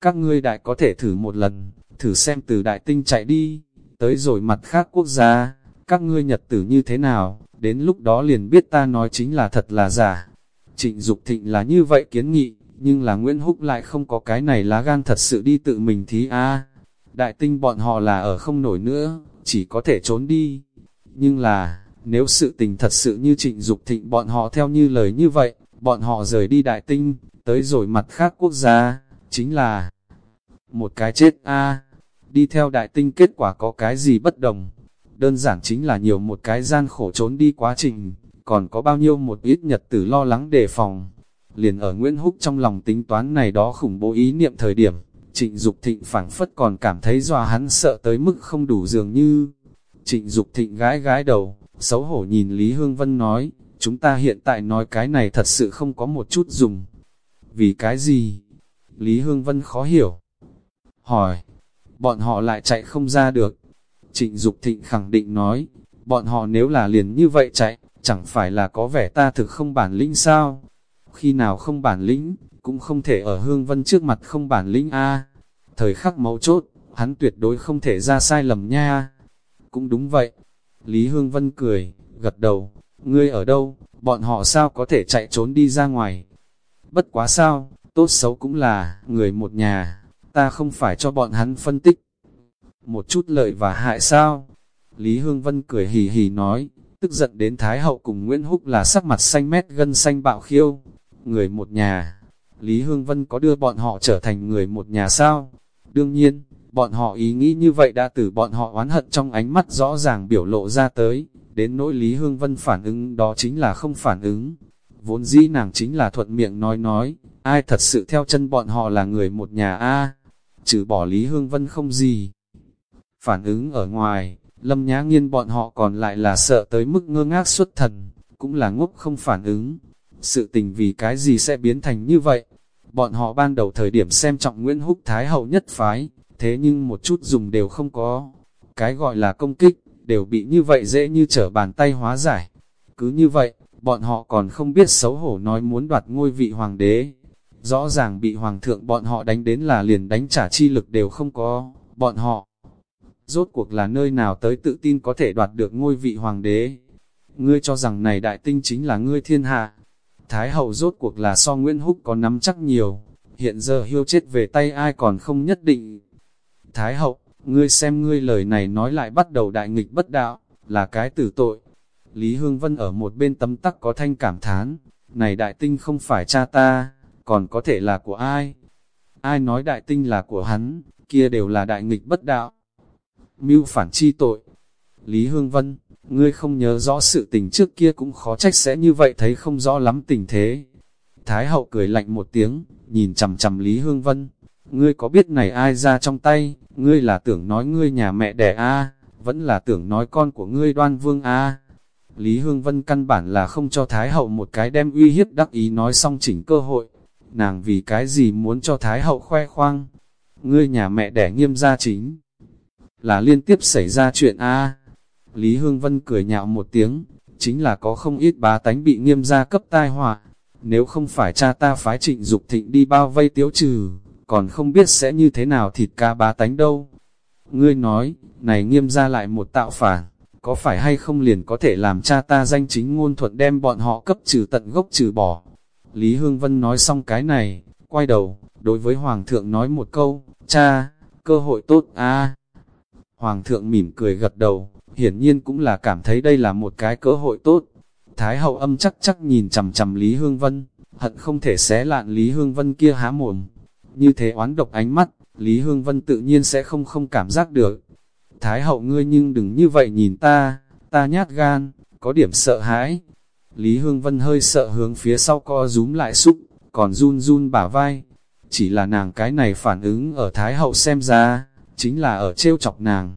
Các ngươi đại có thể thử một lần, thử xem từ đại tinh chạy đi, tới rồi mặt khác quốc gia, các ngươi nhật tử như thế nào, đến lúc đó liền biết ta nói chính là thật là giả. Trịnh Dục Thịnh là như vậy kiến nghị, nhưng là Nguyễn Húc lại không có cái này lá gan thật sự đi tự mình thí a. Đại tinh bọn họ là ở không nổi nữa, chỉ có thể trốn đi. Nhưng là, nếu sự tình thật sự như trịnh Dục thịnh bọn họ theo như lời như vậy, bọn họ rời đi đại tinh, tới rồi mặt khác quốc gia, chính là một cái chết a Đi theo đại tinh kết quả có cái gì bất đồng, đơn giản chính là nhiều một cái gian khổ trốn đi quá trình, còn có bao nhiêu một ít nhật tử lo lắng đề phòng. Liền ở Nguyễn Húc trong lòng tính toán này đó khủng bố ý niệm thời điểm, trịnh Dục thịnh phảng phất còn cảm thấy dòa hắn sợ tới mức không đủ dường như. Trịnh Dục thịnh gái gái đầu, xấu hổ nhìn Lý Hương Vân nói, chúng ta hiện tại nói cái này thật sự không có một chút dùng. Vì cái gì? Lý Hương Vân khó hiểu. Hỏi, bọn họ lại chạy không ra được. Trịnh Dục Thịnh khẳng định nói, bọn họ nếu là liền như vậy chạy, chẳng phải là có vẻ ta thực không bản lĩnh sao? Khi nào không bản lĩnh, cũng không thể ở Hương Vân trước mặt không bản lĩnh a. Thời khắc mấu chốt, hắn tuyệt đối không thể ra sai lầm nha. Cũng đúng vậy. Lý Hương Vân cười, gật đầu, ngươi ở đâu, bọn họ sao có thể chạy trốn đi ra ngoài. Bất quá sao, tốt xấu cũng là, người một nhà, ta không phải cho bọn hắn phân tích. Một chút lợi và hại sao? Lý Hương Vân cười hì hì nói, tức giận đến Thái Hậu cùng Nguyễn Húc là sắc mặt xanh mét gân xanh bạo khiêu. Người một nhà, Lý Hương Vân có đưa bọn họ trở thành người một nhà sao? Đương nhiên, bọn họ ý nghĩ như vậy đã từ bọn họ oán hận trong ánh mắt rõ ràng biểu lộ ra tới, đến nỗi Lý Hương Vân phản ứng đó chính là không phản ứng. Vốn dĩ nàng chính là thuận miệng nói nói, ai thật sự theo chân bọn họ là người một nhà a trừ bỏ Lý Hương Vân không gì. Phản ứng ở ngoài, Lâm Nhã Nghiên bọn họ còn lại là sợ tới mức ngơ ngác xuất thần, cũng là ngốc không phản ứng. Sự tình vì cái gì sẽ biến thành như vậy? Bọn họ ban đầu thời điểm xem trọng Nguyễn Húc Thái Hậu nhất phái, thế nhưng một chút dùng đều không có. Cái gọi là công kích, đều bị như vậy dễ như trở bàn tay hóa giải. Cứ như vậy, bọn họ còn không biết xấu hổ nói muốn đoạt ngôi vị hoàng đế. Rõ ràng bị hoàng thượng bọn họ đánh đến là liền đánh trả chi lực đều không có, bọn họ. Rốt cuộc là nơi nào tới tự tin có thể đoạt được ngôi vị hoàng đế. Ngươi cho rằng này đại tinh chính là ngươi thiên hạ. Thái hậu rốt cuộc là so Nguyễn Húc có nắm chắc nhiều, hiện giờ hiêu chết về tay ai còn không nhất định. Thái hậu, ngươi xem ngươi lời này nói lại bắt đầu đại nghịch bất đạo, là cái tử tội. Lý Hương Vân ở một bên tấm tắc có thanh cảm thán, này đại tinh không phải cha ta, còn có thể là của ai? Ai nói đại tinh là của hắn, kia đều là đại nghịch bất đạo. Mưu phản chi tội. Lý Hương Vân, ngươi không nhớ rõ sự tình trước kia cũng khó trách sẽ như vậy thấy không rõ lắm tình thế. Thái hậu cười lạnh một tiếng, nhìn chầm chầm Lý Hương Vân. Ngươi có biết này ai ra trong tay, ngươi là tưởng nói ngươi nhà mẹ đẻ a vẫn là tưởng nói con của ngươi đoan vương a Lý Hương Vân căn bản là không cho Thái hậu một cái đem uy hiếp đắc ý nói xong chỉnh cơ hội, nàng vì cái gì muốn cho Thái hậu khoe khoang. Ngươi nhà mẹ đẻ nghiêm gia chính, là liên tiếp xảy ra chuyện A. Lý Hương Vân cười nhạo một tiếng, chính là có không ít bá tánh bị nghiêm gia cấp tai họa. Nếu không phải cha ta phái trịnh Dục thịnh đi bao vây tiếu trừ, còn không biết sẽ như thế nào thịt ca bá tánh đâu. Ngươi nói, này nghiêm gia lại một tạo phản, có phải hay không liền có thể làm cha ta danh chính ngôn thuận đem bọn họ cấp trừ tận gốc trừ bỏ. Lý Hương Vân nói xong cái này, quay đầu, đối với Hoàng thượng nói một câu, cha, cơ hội tốt a Hoàng thượng mỉm cười gật đầu, hiển nhiên cũng là cảm thấy đây là một cái cơ hội tốt. Thái hậu âm chắc chắc nhìn chầm chầm Lý Hương Vân, hận không thể xé lạn Lý Hương Vân kia há mồm. Như thế oán độc ánh mắt, Lý Hương Vân tự nhiên sẽ không không cảm giác được. Thái hậu ngươi nhưng đừng như vậy nhìn ta, ta nhát gan, có điểm sợ hãi. Lý Hương Vân hơi sợ hướng phía sau co rúm lại xúc, còn run run bả vai. Chỉ là nàng cái này phản ứng ở Thái hậu xem ra, chính là ở trêu chọc nàng.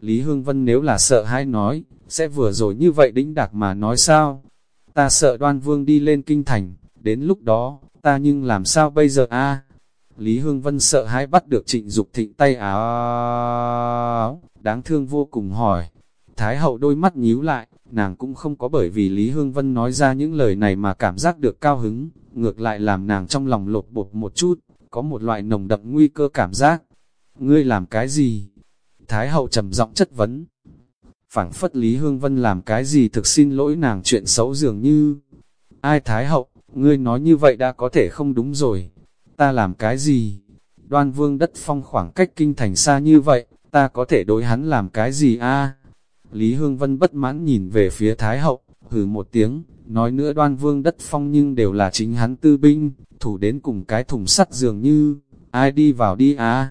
Lý Hương Vân nếu là sợ hãi nói, sẽ vừa rồi như vậy đĩnh đạc mà nói sao? Ta sợ đoan vương đi lên kinh thành, đến lúc đó, ta nhưng làm sao bây giờ a Lý Hương Vân sợ hãi bắt được trịnh Dục thịnh tay áo, đáng thương vô cùng hỏi. Thái hậu đôi mắt nhíu lại, nàng cũng không có bởi vì Lý Hương Vân nói ra những lời này mà cảm giác được cao hứng, ngược lại làm nàng trong lòng lột bột một chút, có một loại nồng đậm nguy cơ cảm giác. Ngươi làm cái gì? Thái hậu trầm giọng chất vấn. phảng phất Lý Hương Vân làm cái gì thực xin lỗi nàng chuyện xấu dường như. Ai Thái hậu, ngươi nói như vậy đã có thể không đúng rồi. Ta làm cái gì? Đoan vương đất phong khoảng cách kinh thành xa như vậy, ta có thể đối hắn làm cái gì a? Lý Hương Vân bất mãn nhìn về phía Thái hậu, hừ một tiếng, nói nữa đoan vương đất phong nhưng đều là chính hắn tư binh, thủ đến cùng cái thùng sắt dường như, ai đi vào đi a?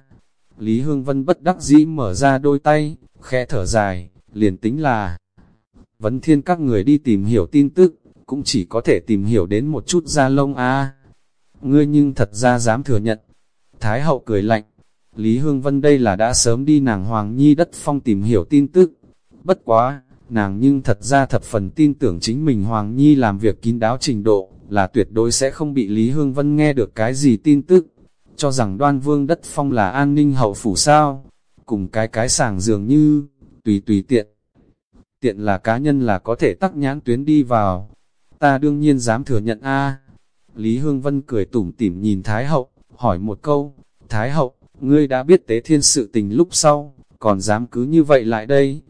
Lý Hương Vân bất đắc dĩ mở ra đôi tay, khẽ thở dài, liền tính là vấn thiên các người đi tìm hiểu tin tức, cũng chỉ có thể tìm hiểu đến một chút da lông a. Ngươi nhưng thật ra dám thừa nhận. Thái hậu cười lạnh, Lý Hương Vân đây là đã sớm đi nàng Hoàng Nhi đất phong tìm hiểu tin tức. Bất quá, nàng nhưng thật ra thập phần tin tưởng chính mình Hoàng Nhi làm việc kín đáo trình độ, là tuyệt đối sẽ không bị Lý Hương Vân nghe được cái gì tin tức cho rằng đoan vương đất phong là an ninh hậu phủ sao, cùng cái cái sàng dường như, tùy tùy tiện. Tiện là cá nhân là có thể tắc nhãn tuyến đi vào, ta đương nhiên dám thừa nhận a Lý Hương Vân cười tủm tỉm nhìn Thái Hậu, hỏi một câu, Thái Hậu, ngươi đã biết tế thiên sự tình lúc sau, còn dám cứ như vậy lại đây.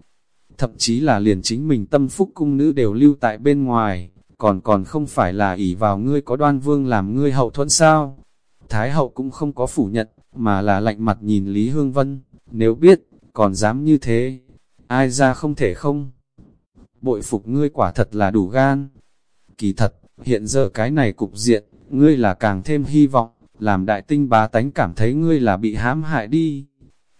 Thậm chí là liền chính mình tâm phúc cung nữ đều lưu tại bên ngoài, còn còn không phải là ỷ vào ngươi có đoan vương làm ngươi hậu thuẫn sao. Thái hậu cũng không có phủ nhận, mà là lạnh mặt nhìn Lý Hương Vân, nếu biết, còn dám như thế, ai ra không thể không. Bội phục ngươi quả thật là đủ gan. Kỳ thật, hiện giờ cái này cục diện, ngươi là càng thêm hy vọng, làm đại tinh bá tánh cảm thấy ngươi là bị hãm hại đi.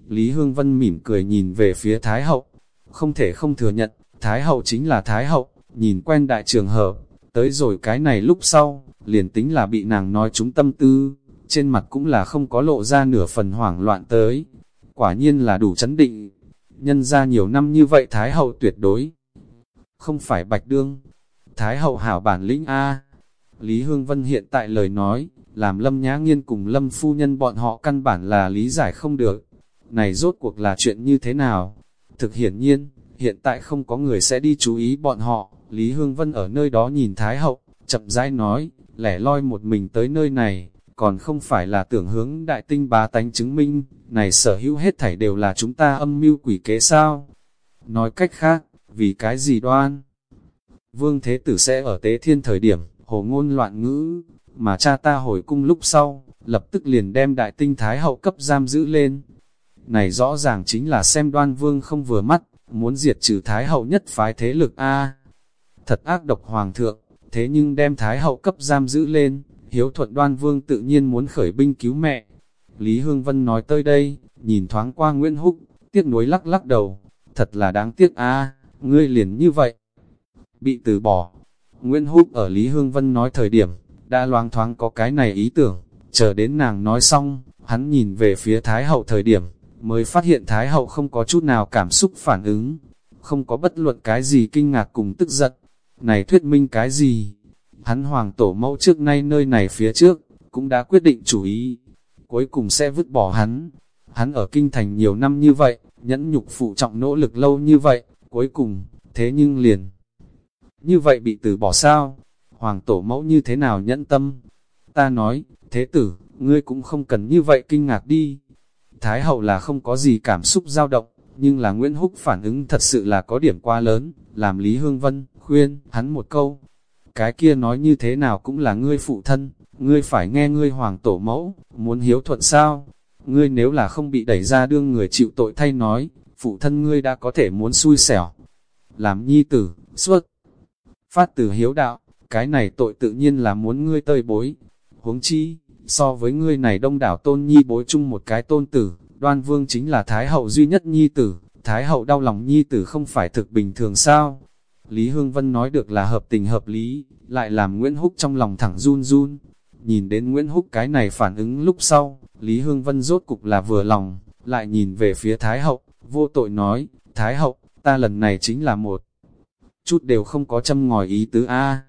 Lý Hương Vân mỉm cười nhìn về phía Thái Hậu, không thể không thừa nhận, Thái Hậu chính là Thái Hậu, nhìn quen đại trường hợp, tới rồi cái này lúc sau, liền tính là bị nàng nói chúng tâm tư, trên mặt cũng là không có lộ ra nửa phần hoảng loạn tới. Quả nhiên là đủ chấn định. Nhân ra nhiều năm như vậy Thái Hậu tuyệt đối. Không phải Bạch Đương. Thái Hậu hảo bản lĩnh A. Lý Hương Vân hiện tại lời nói, làm Lâm Nhã Nghiên cùng Lâm Phu Nhân bọn họ căn bản là lý giải không được. Này rốt cuộc là chuyện như thế nào? Thực hiển nhiên, hiện tại không có người sẽ đi chú ý bọn họ. Lý Hương Vân ở nơi đó nhìn Thái Hậu, chậm rãi nói, lẻ loi một mình tới nơi này, còn không phải là tưởng hướng đại tinh bá tánh chứng minh, này sở hữu hết thảy đều là chúng ta âm mưu quỷ kế sao. Nói cách khác, vì cái gì đoan? Vương Thế Tử sẽ ở tế thiên thời điểm, hồ ngôn loạn ngữ, mà cha ta hồi cung lúc sau, lập tức liền đem đại tinh thái hậu cấp giam giữ lên. Này rõ ràng chính là xem đoan vương không vừa mắt, muốn diệt trừ thái hậu nhất phái thế lực A. Thật ác độc hoàng thượng, thế nhưng đem thái hậu cấp giam giữ lên, hiếu thuận đoan vương tự nhiên muốn khởi binh cứu mẹ. Lý Hương Vân nói tới đây, nhìn thoáng qua Nguyễn Húc, tiếc nuối lắc lắc đầu, thật là đáng tiếc a ngươi liền như vậy. Bị từ bỏ, Nguyễn Húc ở Lý Hương Vân nói thời điểm, đã loáng thoáng có cái này ý tưởng, chờ đến nàng nói xong, hắn nhìn về phía Thái Hậu thời điểm, mới phát hiện Thái Hậu không có chút nào cảm xúc phản ứng, không có bất luận cái gì kinh ngạc cùng tức giận. Này thuyết minh cái gì? Hắn hoàng tổ mẫu trước nay nơi này phía trước, cũng đã quyết định chủ ý, cuối cùng sẽ vứt bỏ hắn. Hắn ở kinh thành nhiều năm như vậy, nhẫn nhục phụ trọng nỗ lực lâu như vậy, cuối cùng, thế nhưng liền. Như vậy bị từ bỏ sao? Hoàng tổ mẫu như thế nào nhẫn tâm? Ta nói, thế tử, ngươi cũng không cần như vậy kinh ngạc đi. Thái hậu là không có gì cảm xúc dao động, nhưng là Nguyễn Húc phản ứng thật sự là có điểm quá lớn, làm Lý Hương Vân khuyên hắn một câu, cái kia nói như thế nào cũng là ngươi phụ thân, ngươi phải nghe ngươi hoàng tổ mẫu, muốn hiếu thuận sao? Ngươi nếu là không bị đẩy ra đương người chịu tội thay nói, phụ thân ngươi đã có thể muốn xui xẻo. Làm nhi tử, xuất phát từ hiếu đạo, cái này tội tự nhiên là muốn ngươi tơi bối. Huống chi, so với ngươi này đông đảo tôn nhi bối chung một cái tôn tử, đoan vương chính là thái hậu duy nhất nhi tử, Thái hậu đau lòng nhi tử không phải thực bình thường sao? Lý Hương Vân nói được là hợp tình hợp lý, lại làm Nguyễn Húc trong lòng thẳng run run. Nhìn đến Nguyễn Húc cái này phản ứng lúc sau, Lý Hương Vân rốt cục là vừa lòng, lại nhìn về phía Thái hậu, vô tội nói, Thái hậu, ta lần này chính là một chút đều không có châm ngòi ý tứ A.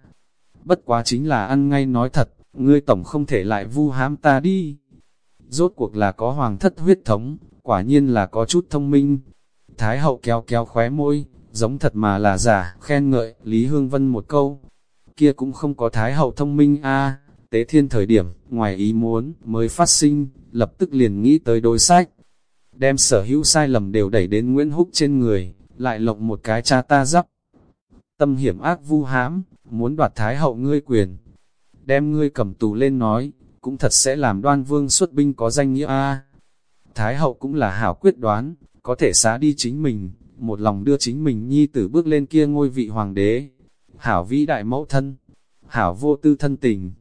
Bất quá chính là ăn ngay nói thật, ngươi tổng không thể lại vu hám ta đi. Rốt cuộc là có hoàng thất huyết thống, quả nhiên là có chút thông minh. Thái hậu kéo kéo khóe môi, giống thật mà là giả, khen ngợi, Lý Hương Vân một câu. Kia cũng không có Thái hậu thông minh a tế thiên thời điểm, ngoài ý muốn, mới phát sinh, lập tức liền nghĩ tới đối sách. Đem sở hữu sai lầm đều đẩy đến Nguyễn Húc trên người, lại lộng một cái cha ta dắp. Tâm hiểm ác vu hãm, muốn đoạt Thái hậu ngươi quyền. Đem ngươi cầm tù lên nói, cũng thật sẽ làm đoan vương xuất binh có danh nghĩa a Thái hậu cũng là hảo quyết đoán, có thể xá đi chính mình, một lòng đưa chính mình nhi tử bước lên kia ngôi vị hoàng đế. Hảo vĩ đại mẫu thân, hảo vô tư thân tình.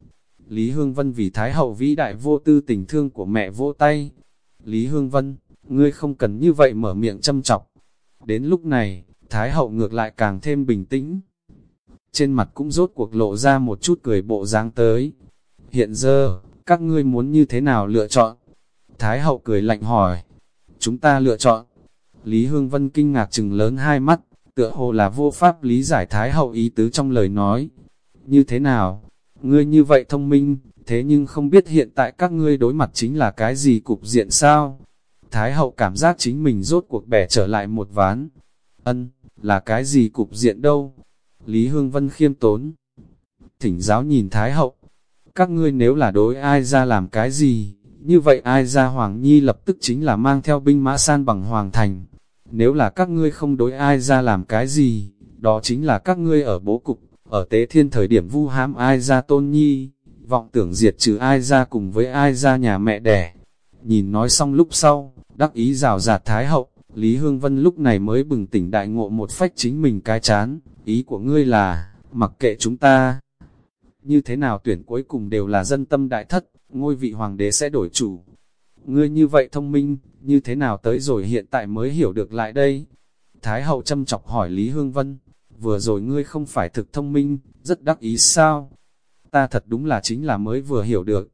Lý Hương Vân vì Thái hậu vĩ đại vô tư tình thương của mẹ vỗ tay. Lý Hương Vân, ngươi không cần như vậy mở miệng châm chọc. Đến lúc này, Thái hậu ngược lại càng thêm bình tĩnh. Trên mặt cũng rốt cuộc lộ ra một chút cười bộ dáng tới. Hiện giờ, các ngươi muốn như thế nào lựa chọn? Thái hậu cười lạnh hỏi. Chúng ta lựa chọn. Lý Hương Vân kinh ngạc chừng lớn hai mắt, tựa hồ là vô pháp lý giải Thái hậu ý tứ trong lời nói. Như thế nào? Ngươi như vậy thông minh, thế nhưng không biết hiện tại các ngươi đối mặt chính là cái gì cục diện sao? Thái hậu cảm giác chính mình rốt cuộc bẻ trở lại một ván. Ân, là cái gì cục diện đâu? Lý Hương Vân khiêm tốn. Thỉnh giáo nhìn Thái hậu, các ngươi nếu là đối ai ra làm cái gì, như vậy ai ra Hoàng Nhi lập tức chính là mang theo binh mã san bằng Hoàng Thành. Nếu là các ngươi không đối ai ra làm cái gì, đó chính là các ngươi ở bố cục, ở tế thiên thời điểm vu hãm ai ra tôn nhi, vọng tưởng diệt trừ ai ra cùng với ai ra nhà mẹ đẻ. Nhìn nói xong lúc sau, đắc ý rào rạt thái hậu, Lý Hương Vân lúc này mới bừng tỉnh đại ngộ một phách chính mình cái chán, ý của ngươi là, mặc kệ chúng ta, như thế nào tuyển cuối cùng đều là dân tâm đại thất, ngôi vị hoàng đế sẽ đổi chủ. Ngươi như vậy thông minh, như thế nào tới rồi hiện tại mới hiểu được lại đây? Thái hậu châm chọc hỏi Lý Hương Vân, vừa rồi ngươi không phải thực thông minh, rất đắc ý sao? Ta thật đúng là chính là mới vừa hiểu được.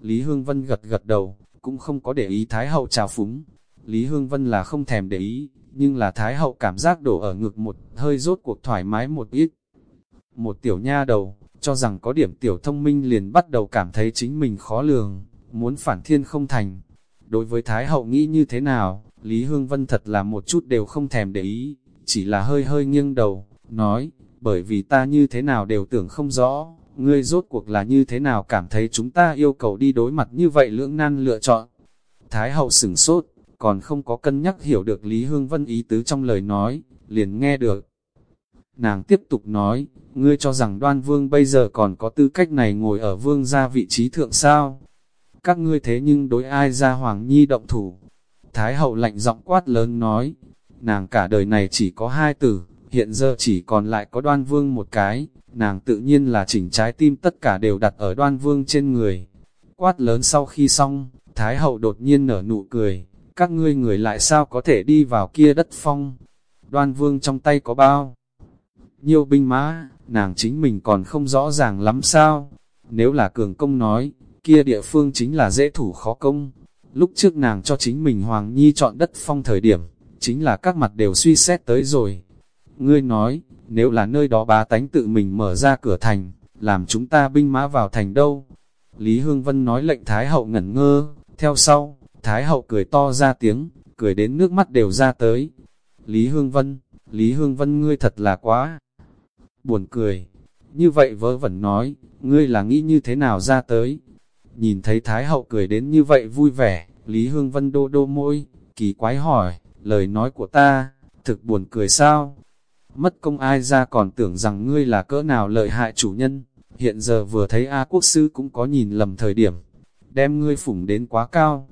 Lý Hương Vân gật gật đầu, cũng không có để ý Thái hậu trào phúng. Lý Hương Vân là không thèm để ý, nhưng là Thái hậu cảm giác đổ ở ngực một hơi rốt cuộc thoải mái một ít. Một tiểu nha đầu, cho rằng có điểm tiểu thông minh liền bắt đầu cảm thấy chính mình khó lường, muốn phản thiên không thành. Đối với Thái Hậu nghĩ như thế nào, Lý Hương Vân thật là một chút đều không thèm để ý, chỉ là hơi hơi nghiêng đầu, nói, bởi vì ta như thế nào đều tưởng không rõ, ngươi rốt cuộc là như thế nào cảm thấy chúng ta yêu cầu đi đối mặt như vậy lưỡng nan lựa chọn. Thái Hậu sửng sốt, còn không có cân nhắc hiểu được Lý Hương Vân ý tứ trong lời nói, liền nghe được. Nàng tiếp tục nói, ngươi cho rằng đoan vương bây giờ còn có tư cách này ngồi ở vương gia vị trí thượng sao? Các ngươi thế nhưng đối ai ra Hoàng Nhi động thủ? Thái hậu lạnh giọng quát lớn nói, nàng cả đời này chỉ có hai tử, hiện giờ chỉ còn lại có đoan vương một cái, nàng tự nhiên là chỉnh trái tim tất cả đều đặt ở đoan vương trên người. Quát lớn sau khi xong, Thái hậu đột nhiên nở nụ cười, các ngươi người lại sao có thể đi vào kia đất phong? Đoan vương trong tay có bao? Nhiêu binh mã, nàng chính mình còn không rõ ràng lắm sao. Nếu là cường công nói, kia địa phương chính là dễ thủ khó công. Lúc trước nàng cho chính mình Hoàng Nhi chọn đất phong thời điểm, chính là các mặt đều suy xét tới rồi. Ngươi nói, nếu là nơi đó bá tánh tự mình mở ra cửa thành, làm chúng ta binh mã vào thành đâu? Lý Hương Vân nói lệnh Thái Hậu ngẩn ngơ, theo sau, Thái Hậu cười to ra tiếng, cười đến nước mắt đều ra tới. Lý Hương Vân, Lý Hương Vân ngươi thật là quá buồn cười. Như vậy vớ vẩn nói, ngươi là nghĩ như thế nào ra tới? Nhìn thấy Thái Hậu cười đến như vậy vui vẻ, Lý Hương Vân đô đô môi, kỳ quái hỏi, lời nói của ta, thực buồn cười sao? Mất công ai ra còn tưởng rằng ngươi là cỡ nào lợi hại chủ nhân, hiện giờ vừa thấy A Quốc Sư cũng có nhìn lầm thời điểm, đem ngươi phủng đến quá cao.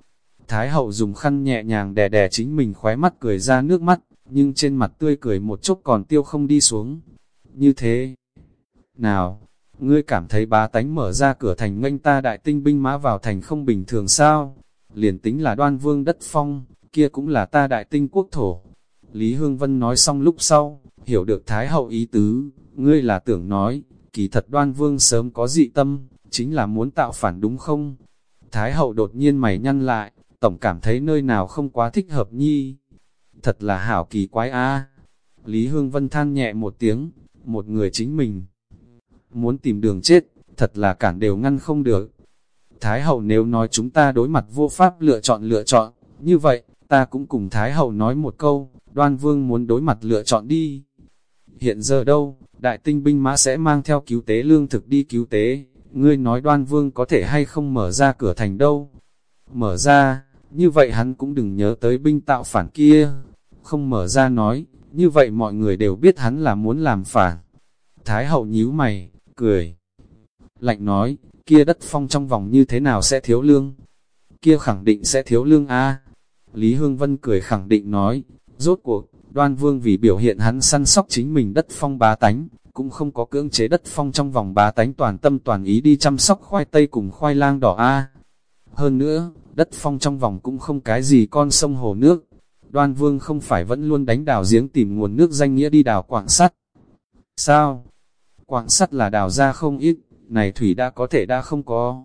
Thái hậu dùng khăn nhẹ nhàng đè đè chính mình khóe mắt cười ra nước mắt, nhưng trên mặt tươi cười một chút còn tiêu không đi xuống, như thế. Nào, ngươi cảm thấy bá tánh mở ra cửa thành nghênh ta đại tinh binh mã vào thành không bình thường sao? Liền tính là đoan vương đất phong, kia cũng là ta đại tinh quốc thổ. Lý Hương Vân nói xong lúc sau, hiểu được Thái Hậu ý tứ, ngươi là tưởng nói, kỳ thật đoan vương sớm có dị tâm, chính là muốn tạo phản đúng không? Thái Hậu đột nhiên mày nhăn lại, tổng cảm thấy nơi nào không quá thích hợp nhi. Thật là hảo kỳ quái a. Lý Hương Vân than nhẹ một tiếng, một người chính mình. Muốn tìm đường chết, thật là cản đều ngăn không được. Thái hậu nếu nói chúng ta đối mặt vô pháp lựa chọn lựa chọn, như vậy, ta cũng cùng Thái hậu nói một câu, đoan vương muốn đối mặt lựa chọn đi. Hiện giờ đâu, đại tinh binh mã sẽ mang theo cứu tế lương thực đi cứu tế, ngươi nói đoan vương có thể hay không mở ra cửa thành đâu. Mở ra, như vậy hắn cũng đừng nhớ tới binh tạo phản kia. Không mở ra nói, như vậy mọi người đều biết hắn là muốn làm phản. Thái hậu nhíu mày, cười. Lạnh nói, kia đất phong trong vòng như thế nào sẽ thiếu lương? Kia khẳng định sẽ thiếu lương a Lý Hương Vân cười khẳng định nói, rốt cuộc, đoan vương vì biểu hiện hắn săn sóc chính mình đất phong bá tánh, cũng không có cưỡng chế đất phong trong vòng bá tánh toàn tâm toàn ý đi chăm sóc khoai tây cùng khoai lang đỏ a Hơn nữa, đất phong trong vòng cũng không cái gì con sông hồ nước, đoan vương không phải vẫn luôn đánh đào giếng tìm nguồn nước danh nghĩa đi đào quảng sắt. Sao? Quảng sắt là đào ra không ít, này thủy đã có thể đã không có.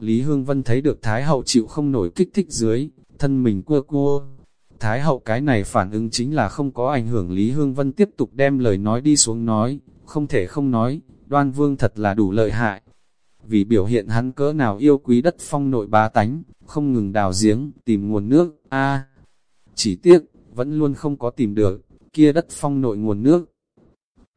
Lý Hương Vân thấy được Thái Hậu chịu không nổi kích thích dưới, thân mình cua cua. Thái Hậu cái này phản ứng chính là không có ảnh hưởng Lý Hương Vân tiếp tục đem lời nói đi xuống nói, không thể không nói, đoan vương thật là đủ lợi hại. Vì biểu hiện hắn cỡ nào yêu quý đất phong nội bá tánh, không ngừng đào giếng, tìm nguồn nước, a Chỉ tiếc, vẫn luôn không có tìm được, kia đất phong nội nguồn nước.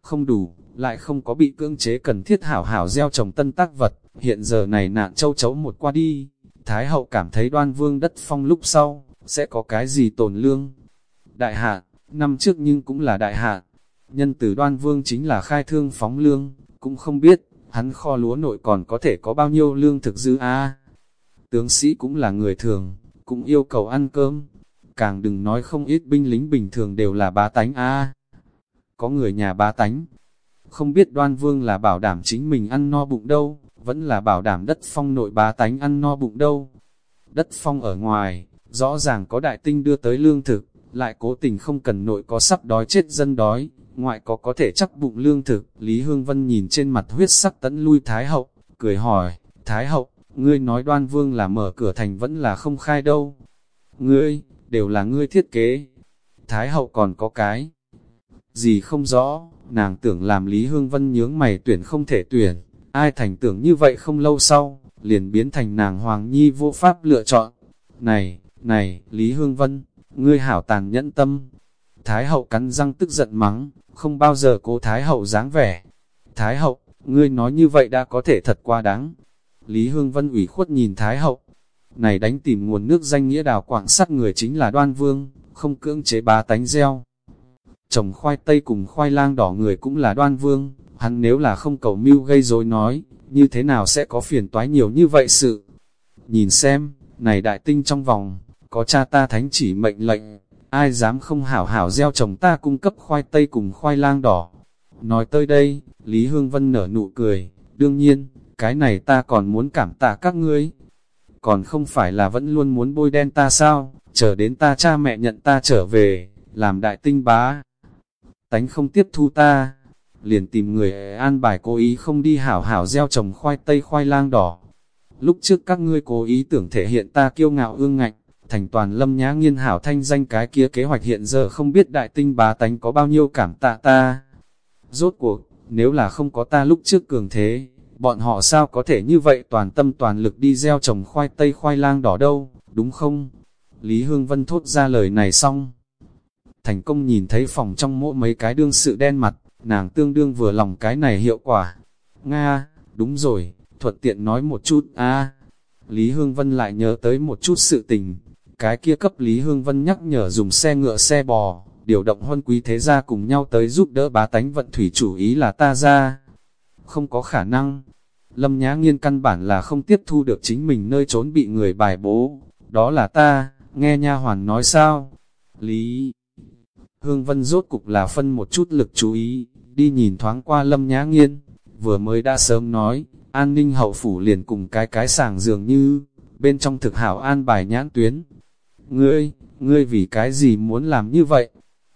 Không đủ, lại không có bị cưỡng chế cần thiết hảo hảo gieo trồng tân tác vật, hiện giờ này nạn châu chấu một qua đi, Thái hậu cảm thấy đoan vương đất phong lúc sau, sẽ có cái gì tổn lương. Đại hạ, năm trước nhưng cũng là đại hạ, nhân từ đoan vương chính là khai thương phóng lương, cũng không biết, hắn kho lúa nội còn có thể có bao nhiêu lương thực dư a? Tướng sĩ cũng là người thường, cũng yêu cầu ăn cơm, càng đừng nói không ít binh lính bình thường đều là bá tánh a. Có người nhà bá tánh, không biết đoan vương là bảo đảm chính mình ăn no bụng đâu, vẫn là bảo đảm đất phong nội bá tánh ăn no bụng đâu. Đất phong ở ngoài, rõ ràng có đại tinh đưa tới lương thực, lại cố tình không cần nội có sắp đói chết dân đói, ngoại có có thể chắc bụng lương thực. Lý Hương Vân nhìn trên mặt huyết sắc tấn lui Thái Hậu, cười hỏi, Thái Hậu, ngươi nói đoan vương là mở cửa thành vẫn là không khai đâu. Ngươi, đều là ngươi thiết kế. Thái Hậu còn có cái gì không rõ, nàng tưởng làm Lý Hương Vân nhướng mày tuyển không thể tuyển, ai thành tưởng như vậy không lâu sau, liền biến thành nàng Hoàng Nhi vô pháp lựa chọn. Này, này, Lý Hương Vân, ngươi hảo tàn nhẫn tâm. Thái hậu cắn răng tức giận mắng, không bao giờ cố Thái hậu dáng vẻ. Thái hậu, ngươi nói như vậy đã có thể thật quá đáng. Lý Hương Vân ủy khuất nhìn Thái hậu. Này đánh tìm nguồn nước danh nghĩa đào quảng sắt người chính là đoan vương, không cưỡng chế bá tánh gieo trồng khoai tây cùng khoai lang đỏ người cũng là đoan vương, hắn nếu là không cầu mưu gây rối nói, như thế nào sẽ có phiền toái nhiều như vậy sự. Nhìn xem, này đại tinh trong vòng, có cha ta thánh chỉ mệnh lệnh, ai dám không hảo hảo gieo trồng ta cung cấp khoai tây cùng khoai lang đỏ. Nói tới đây, Lý Hương Vân nở nụ cười, đương nhiên, cái này ta còn muốn cảm tạ các ngươi. Còn không phải là vẫn luôn muốn bôi đen ta sao, chờ đến ta cha mẹ nhận ta trở về, làm đại tinh bá tánh không tiếp thu ta, liền tìm người an bài cố ý không đi hảo hảo gieo trồng khoai tây khoai lang đỏ. Lúc trước các ngươi cố ý tưởng thể hiện ta kiêu ngạo ương ngạnh, thành toàn lâm nhã nghiên hảo thanh danh cái kia kế hoạch hiện giờ không biết đại tinh bá tánh có bao nhiêu cảm tạ ta. Rốt cuộc, nếu là không có ta lúc trước cường thế, bọn họ sao có thể như vậy toàn tâm toàn lực đi gieo trồng khoai tây khoai lang đỏ đâu, đúng không? Lý Hương Vân thốt ra lời này xong thành công nhìn thấy phòng trong mỗi mấy cái đương sự đen mặt, nàng tương đương vừa lòng cái này hiệu quả. Nga, đúng rồi, thuận tiện nói một chút, a Lý Hương Vân lại nhớ tới một chút sự tình, cái kia cấp Lý Hương Vân nhắc nhở dùng xe ngựa xe bò, điều động huân quý thế gia cùng nhau tới giúp đỡ bá tánh vận thủy chủ ý là ta ra. Không có khả năng, Lâm Nhã Nghiên căn bản là không tiếp thu được chính mình nơi trốn bị người bài bố, đó là ta, nghe nha hoàn nói sao? Lý Hương Vân rốt cục là phân một chút lực chú ý, đi nhìn thoáng qua lâm nhã nghiên, vừa mới đã sớm nói, an ninh hậu phủ liền cùng cái cái sàng dường như, bên trong thực hảo an bài nhãn tuyến. Ngươi, ngươi vì cái gì muốn làm như vậy?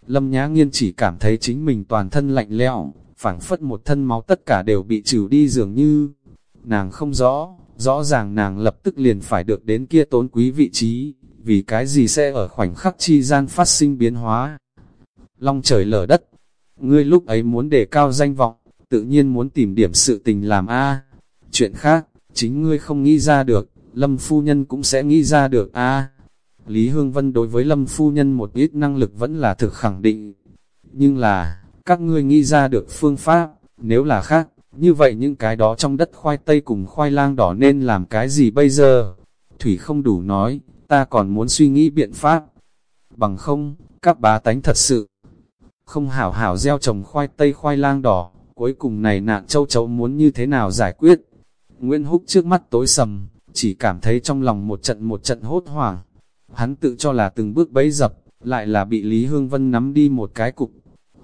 Lâm Nhã Nghiên chỉ cảm thấy chính mình toàn thân lạnh lẽo, phảng phất một thân máu tất cả đều bị trừ đi dường như. Nàng không rõ, rõ ràng nàng lập tức liền phải được đến kia tốn quý vị trí, vì cái gì sẽ ở khoảnh khắc chi gian phát sinh biến hóa. Long trời lở đất, ngươi lúc ấy muốn đề cao danh vọng, tự nhiên muốn tìm điểm sự tình làm a Chuyện khác, chính ngươi không nghĩ ra được, Lâm Phu Nhân cũng sẽ nghĩ ra được a Lý Hương Vân đối với Lâm Phu Nhân một ít năng lực vẫn là thực khẳng định. Nhưng là, các ngươi nghĩ ra được phương pháp, nếu là khác, như vậy những cái đó trong đất khoai tây cùng khoai lang đỏ nên làm cái gì bây giờ? Thủy không đủ nói, ta còn muốn suy nghĩ biện pháp. Bằng không, các bá tánh thật sự không hảo hảo gieo trồng khoai tây khoai lang đỏ, cuối cùng này nạn châu chấu muốn như thế nào giải quyết. Nguyễn Húc trước mắt tối sầm, chỉ cảm thấy trong lòng một trận một trận hốt hoảng. Hắn tự cho là từng bước bấy dập, lại là bị Lý Hương Vân nắm đi một cái cục.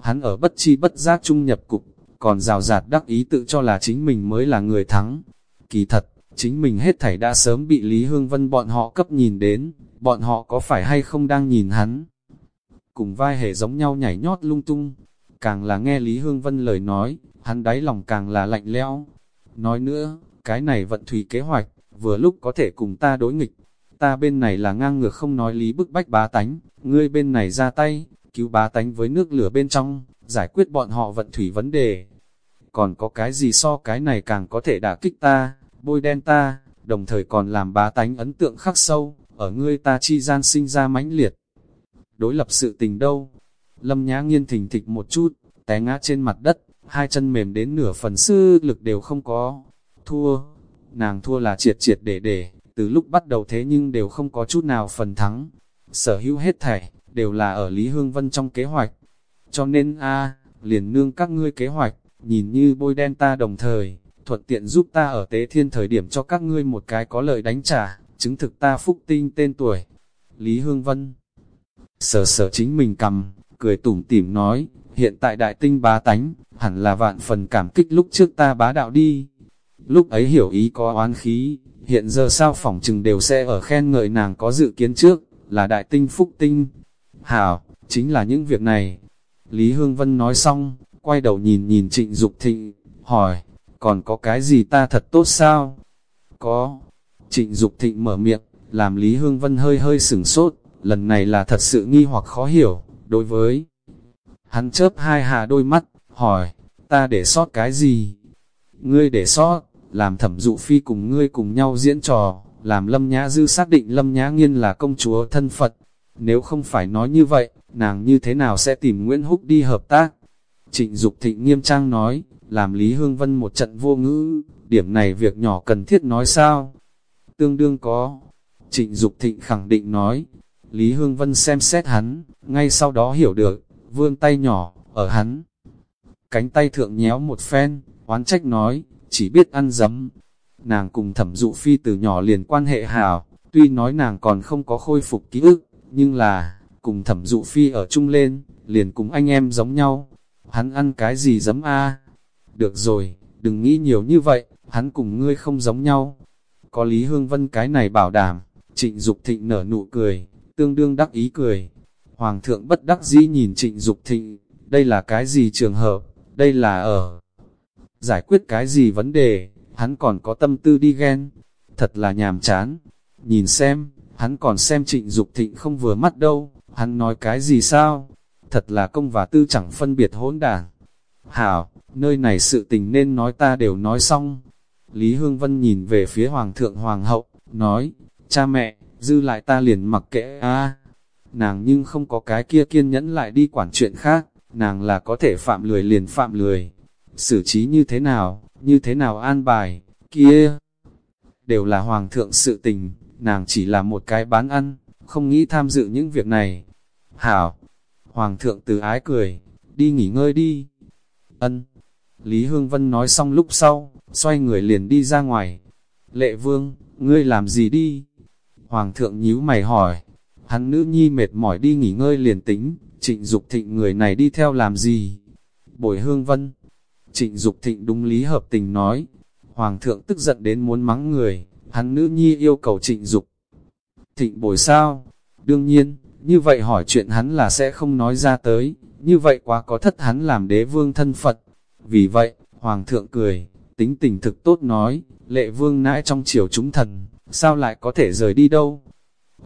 Hắn ở bất chi bất giác trung nhập cục, còn rào rạt đắc ý tự cho là chính mình mới là người thắng. Kỳ thật, chính mình hết thảy đã sớm bị Lý Hương Vân bọn họ cấp nhìn đến, bọn họ có phải hay không đang nhìn hắn. Cùng vai hề giống nhau nhảy nhót lung tung, càng là nghe Lý Hương Vân lời nói, hắn đáy lòng càng là lạnh lẽo. Nói nữa, cái này vận thủy kế hoạch, vừa lúc có thể cùng ta đối nghịch. Ta bên này là ngang ngược không nói lý bức bách bá tánh, ngươi bên này ra tay, cứu bá tánh với nước lửa bên trong, giải quyết bọn họ vận thủy vấn đề. Còn có cái gì so cái này càng có thể đả kích ta, bôi đen ta, đồng thời còn làm bá tánh ấn tượng khắc sâu, ở ngươi ta chi gian sinh ra mãnh liệt. Đối lập sự tình đâu? Lâm Nhã Nghiên thình thịch một chút, té ngã trên mặt đất, hai chân mềm đến nửa phần sư lực đều không có. Thua, nàng thua là triệt triệt để để, từ lúc bắt đầu thế nhưng đều không có chút nào phần thắng. Sở hữu hết thảy, đều là ở Lý Hương Vân trong kế hoạch. Cho nên a liền nương các ngươi kế hoạch, nhìn như bôi đen ta đồng thời, thuận tiện giúp ta ở tế thiên thời điểm cho các ngươi một cái có lợi đánh trả, chứng thực ta phúc tinh tên tuổi. Lý Hương Vân sờ sờ chính mình cầm, cười tủm tỉm nói, hiện tại đại tinh bá tánh, hẳn là vạn phần cảm kích lúc trước ta bá đạo đi. Lúc ấy hiểu ý có oán khí, hiện giờ sao phỏng chừng đều sẽ ở khen ngợi nàng có dự kiến trước, là đại tinh phúc tinh. Hảo, chính là những việc này. Lý Hương Vân nói xong, quay đầu nhìn nhìn trịnh Dục thịnh, hỏi, còn có cái gì ta thật tốt sao? Có. Trịnh Dục thịnh mở miệng, làm Lý Hương Vân hơi hơi sửng sốt, lần này là thật sự nghi hoặc khó hiểu, đối với Hắn chớp hai hà đôi mắt, hỏi, ta để sót cái gì? Ngươi để sót, làm thẩm dụ phi cùng ngươi cùng nhau diễn trò, làm lâm nhã dư xác định lâm nhã nghiên là công chúa thân Phật. Nếu không phải nói như vậy, nàng như thế nào sẽ tìm Nguyễn Húc đi hợp tác? Trịnh Dục Thịnh nghiêm trang nói, làm Lý Hương Vân một trận vô ngữ, điểm này việc nhỏ cần thiết nói sao? Tương đương có. Trịnh Dục Thịnh khẳng định nói, Lý Hương Vân xem xét hắn, ngay sau đó hiểu được, vươn tay nhỏ, ở hắn. Cánh tay thượng nhéo một phen, oán trách nói, chỉ biết ăn dấm. Nàng cùng thẩm dụ phi từ nhỏ liền quan hệ hào tuy nói nàng còn không có khôi phục ký ức, nhưng là, cùng thẩm dụ phi ở chung lên, liền cùng anh em giống nhau. Hắn ăn cái gì dấm a Được rồi, đừng nghĩ nhiều như vậy, hắn cùng ngươi không giống nhau. Có Lý Hương Vân cái này bảo đảm, trịnh Dục thịnh nở nụ cười, tương đương đắc ý cười, Hoàng thượng bất đắc dĩ nhìn trịnh Dục thịnh, đây là cái gì trường hợp, đây là ở giải quyết cái gì vấn đề, hắn còn có tâm tư đi ghen, thật là nhàm chán. Nhìn xem, hắn còn xem trịnh Dục thịnh không vừa mắt đâu, hắn nói cái gì sao, thật là công và tư chẳng phân biệt hỗn đảng. Hảo, nơi này sự tình nên nói ta đều nói xong. Lý Hương Vân nhìn về phía Hoàng thượng Hoàng hậu, nói, cha mẹ, dư lại ta liền mặc kệ a nàng nhưng không có cái kia kiên nhẫn lại đi quản chuyện khác, nàng là có thể phạm lười liền phạm lười. Xử trí như thế nào, như thế nào an bài, kia, đều là hoàng thượng sự tình, nàng chỉ là một cái bán ăn, không nghĩ tham dự những việc này. Hảo, hoàng thượng từ ái cười, đi nghỉ ngơi đi. Ân, Lý Hương Vân nói xong lúc sau, xoay người liền đi ra ngoài. Lệ vương, ngươi làm gì đi? Hoàng thượng nhíu mày hỏi, hắn nữ nhi mệt mỏi đi nghỉ ngơi liền tính, trịnh Dục thịnh người này đi theo làm gì? Bồi hương vân, trịnh Dục thịnh đúng lý hợp tình nói, hoàng thượng tức giận đến muốn mắng người, hắn nữ nhi yêu cầu trịnh Dục thịnh bồi sao? Đương nhiên, như vậy hỏi chuyện hắn là sẽ không nói ra tới, như vậy quá có thất hắn làm đế vương thân Phật. Vì vậy, Hoàng thượng cười, tính tình thực tốt nói, lệ vương nãi trong chiều chúng thần, sao lại có thể rời đi đâu?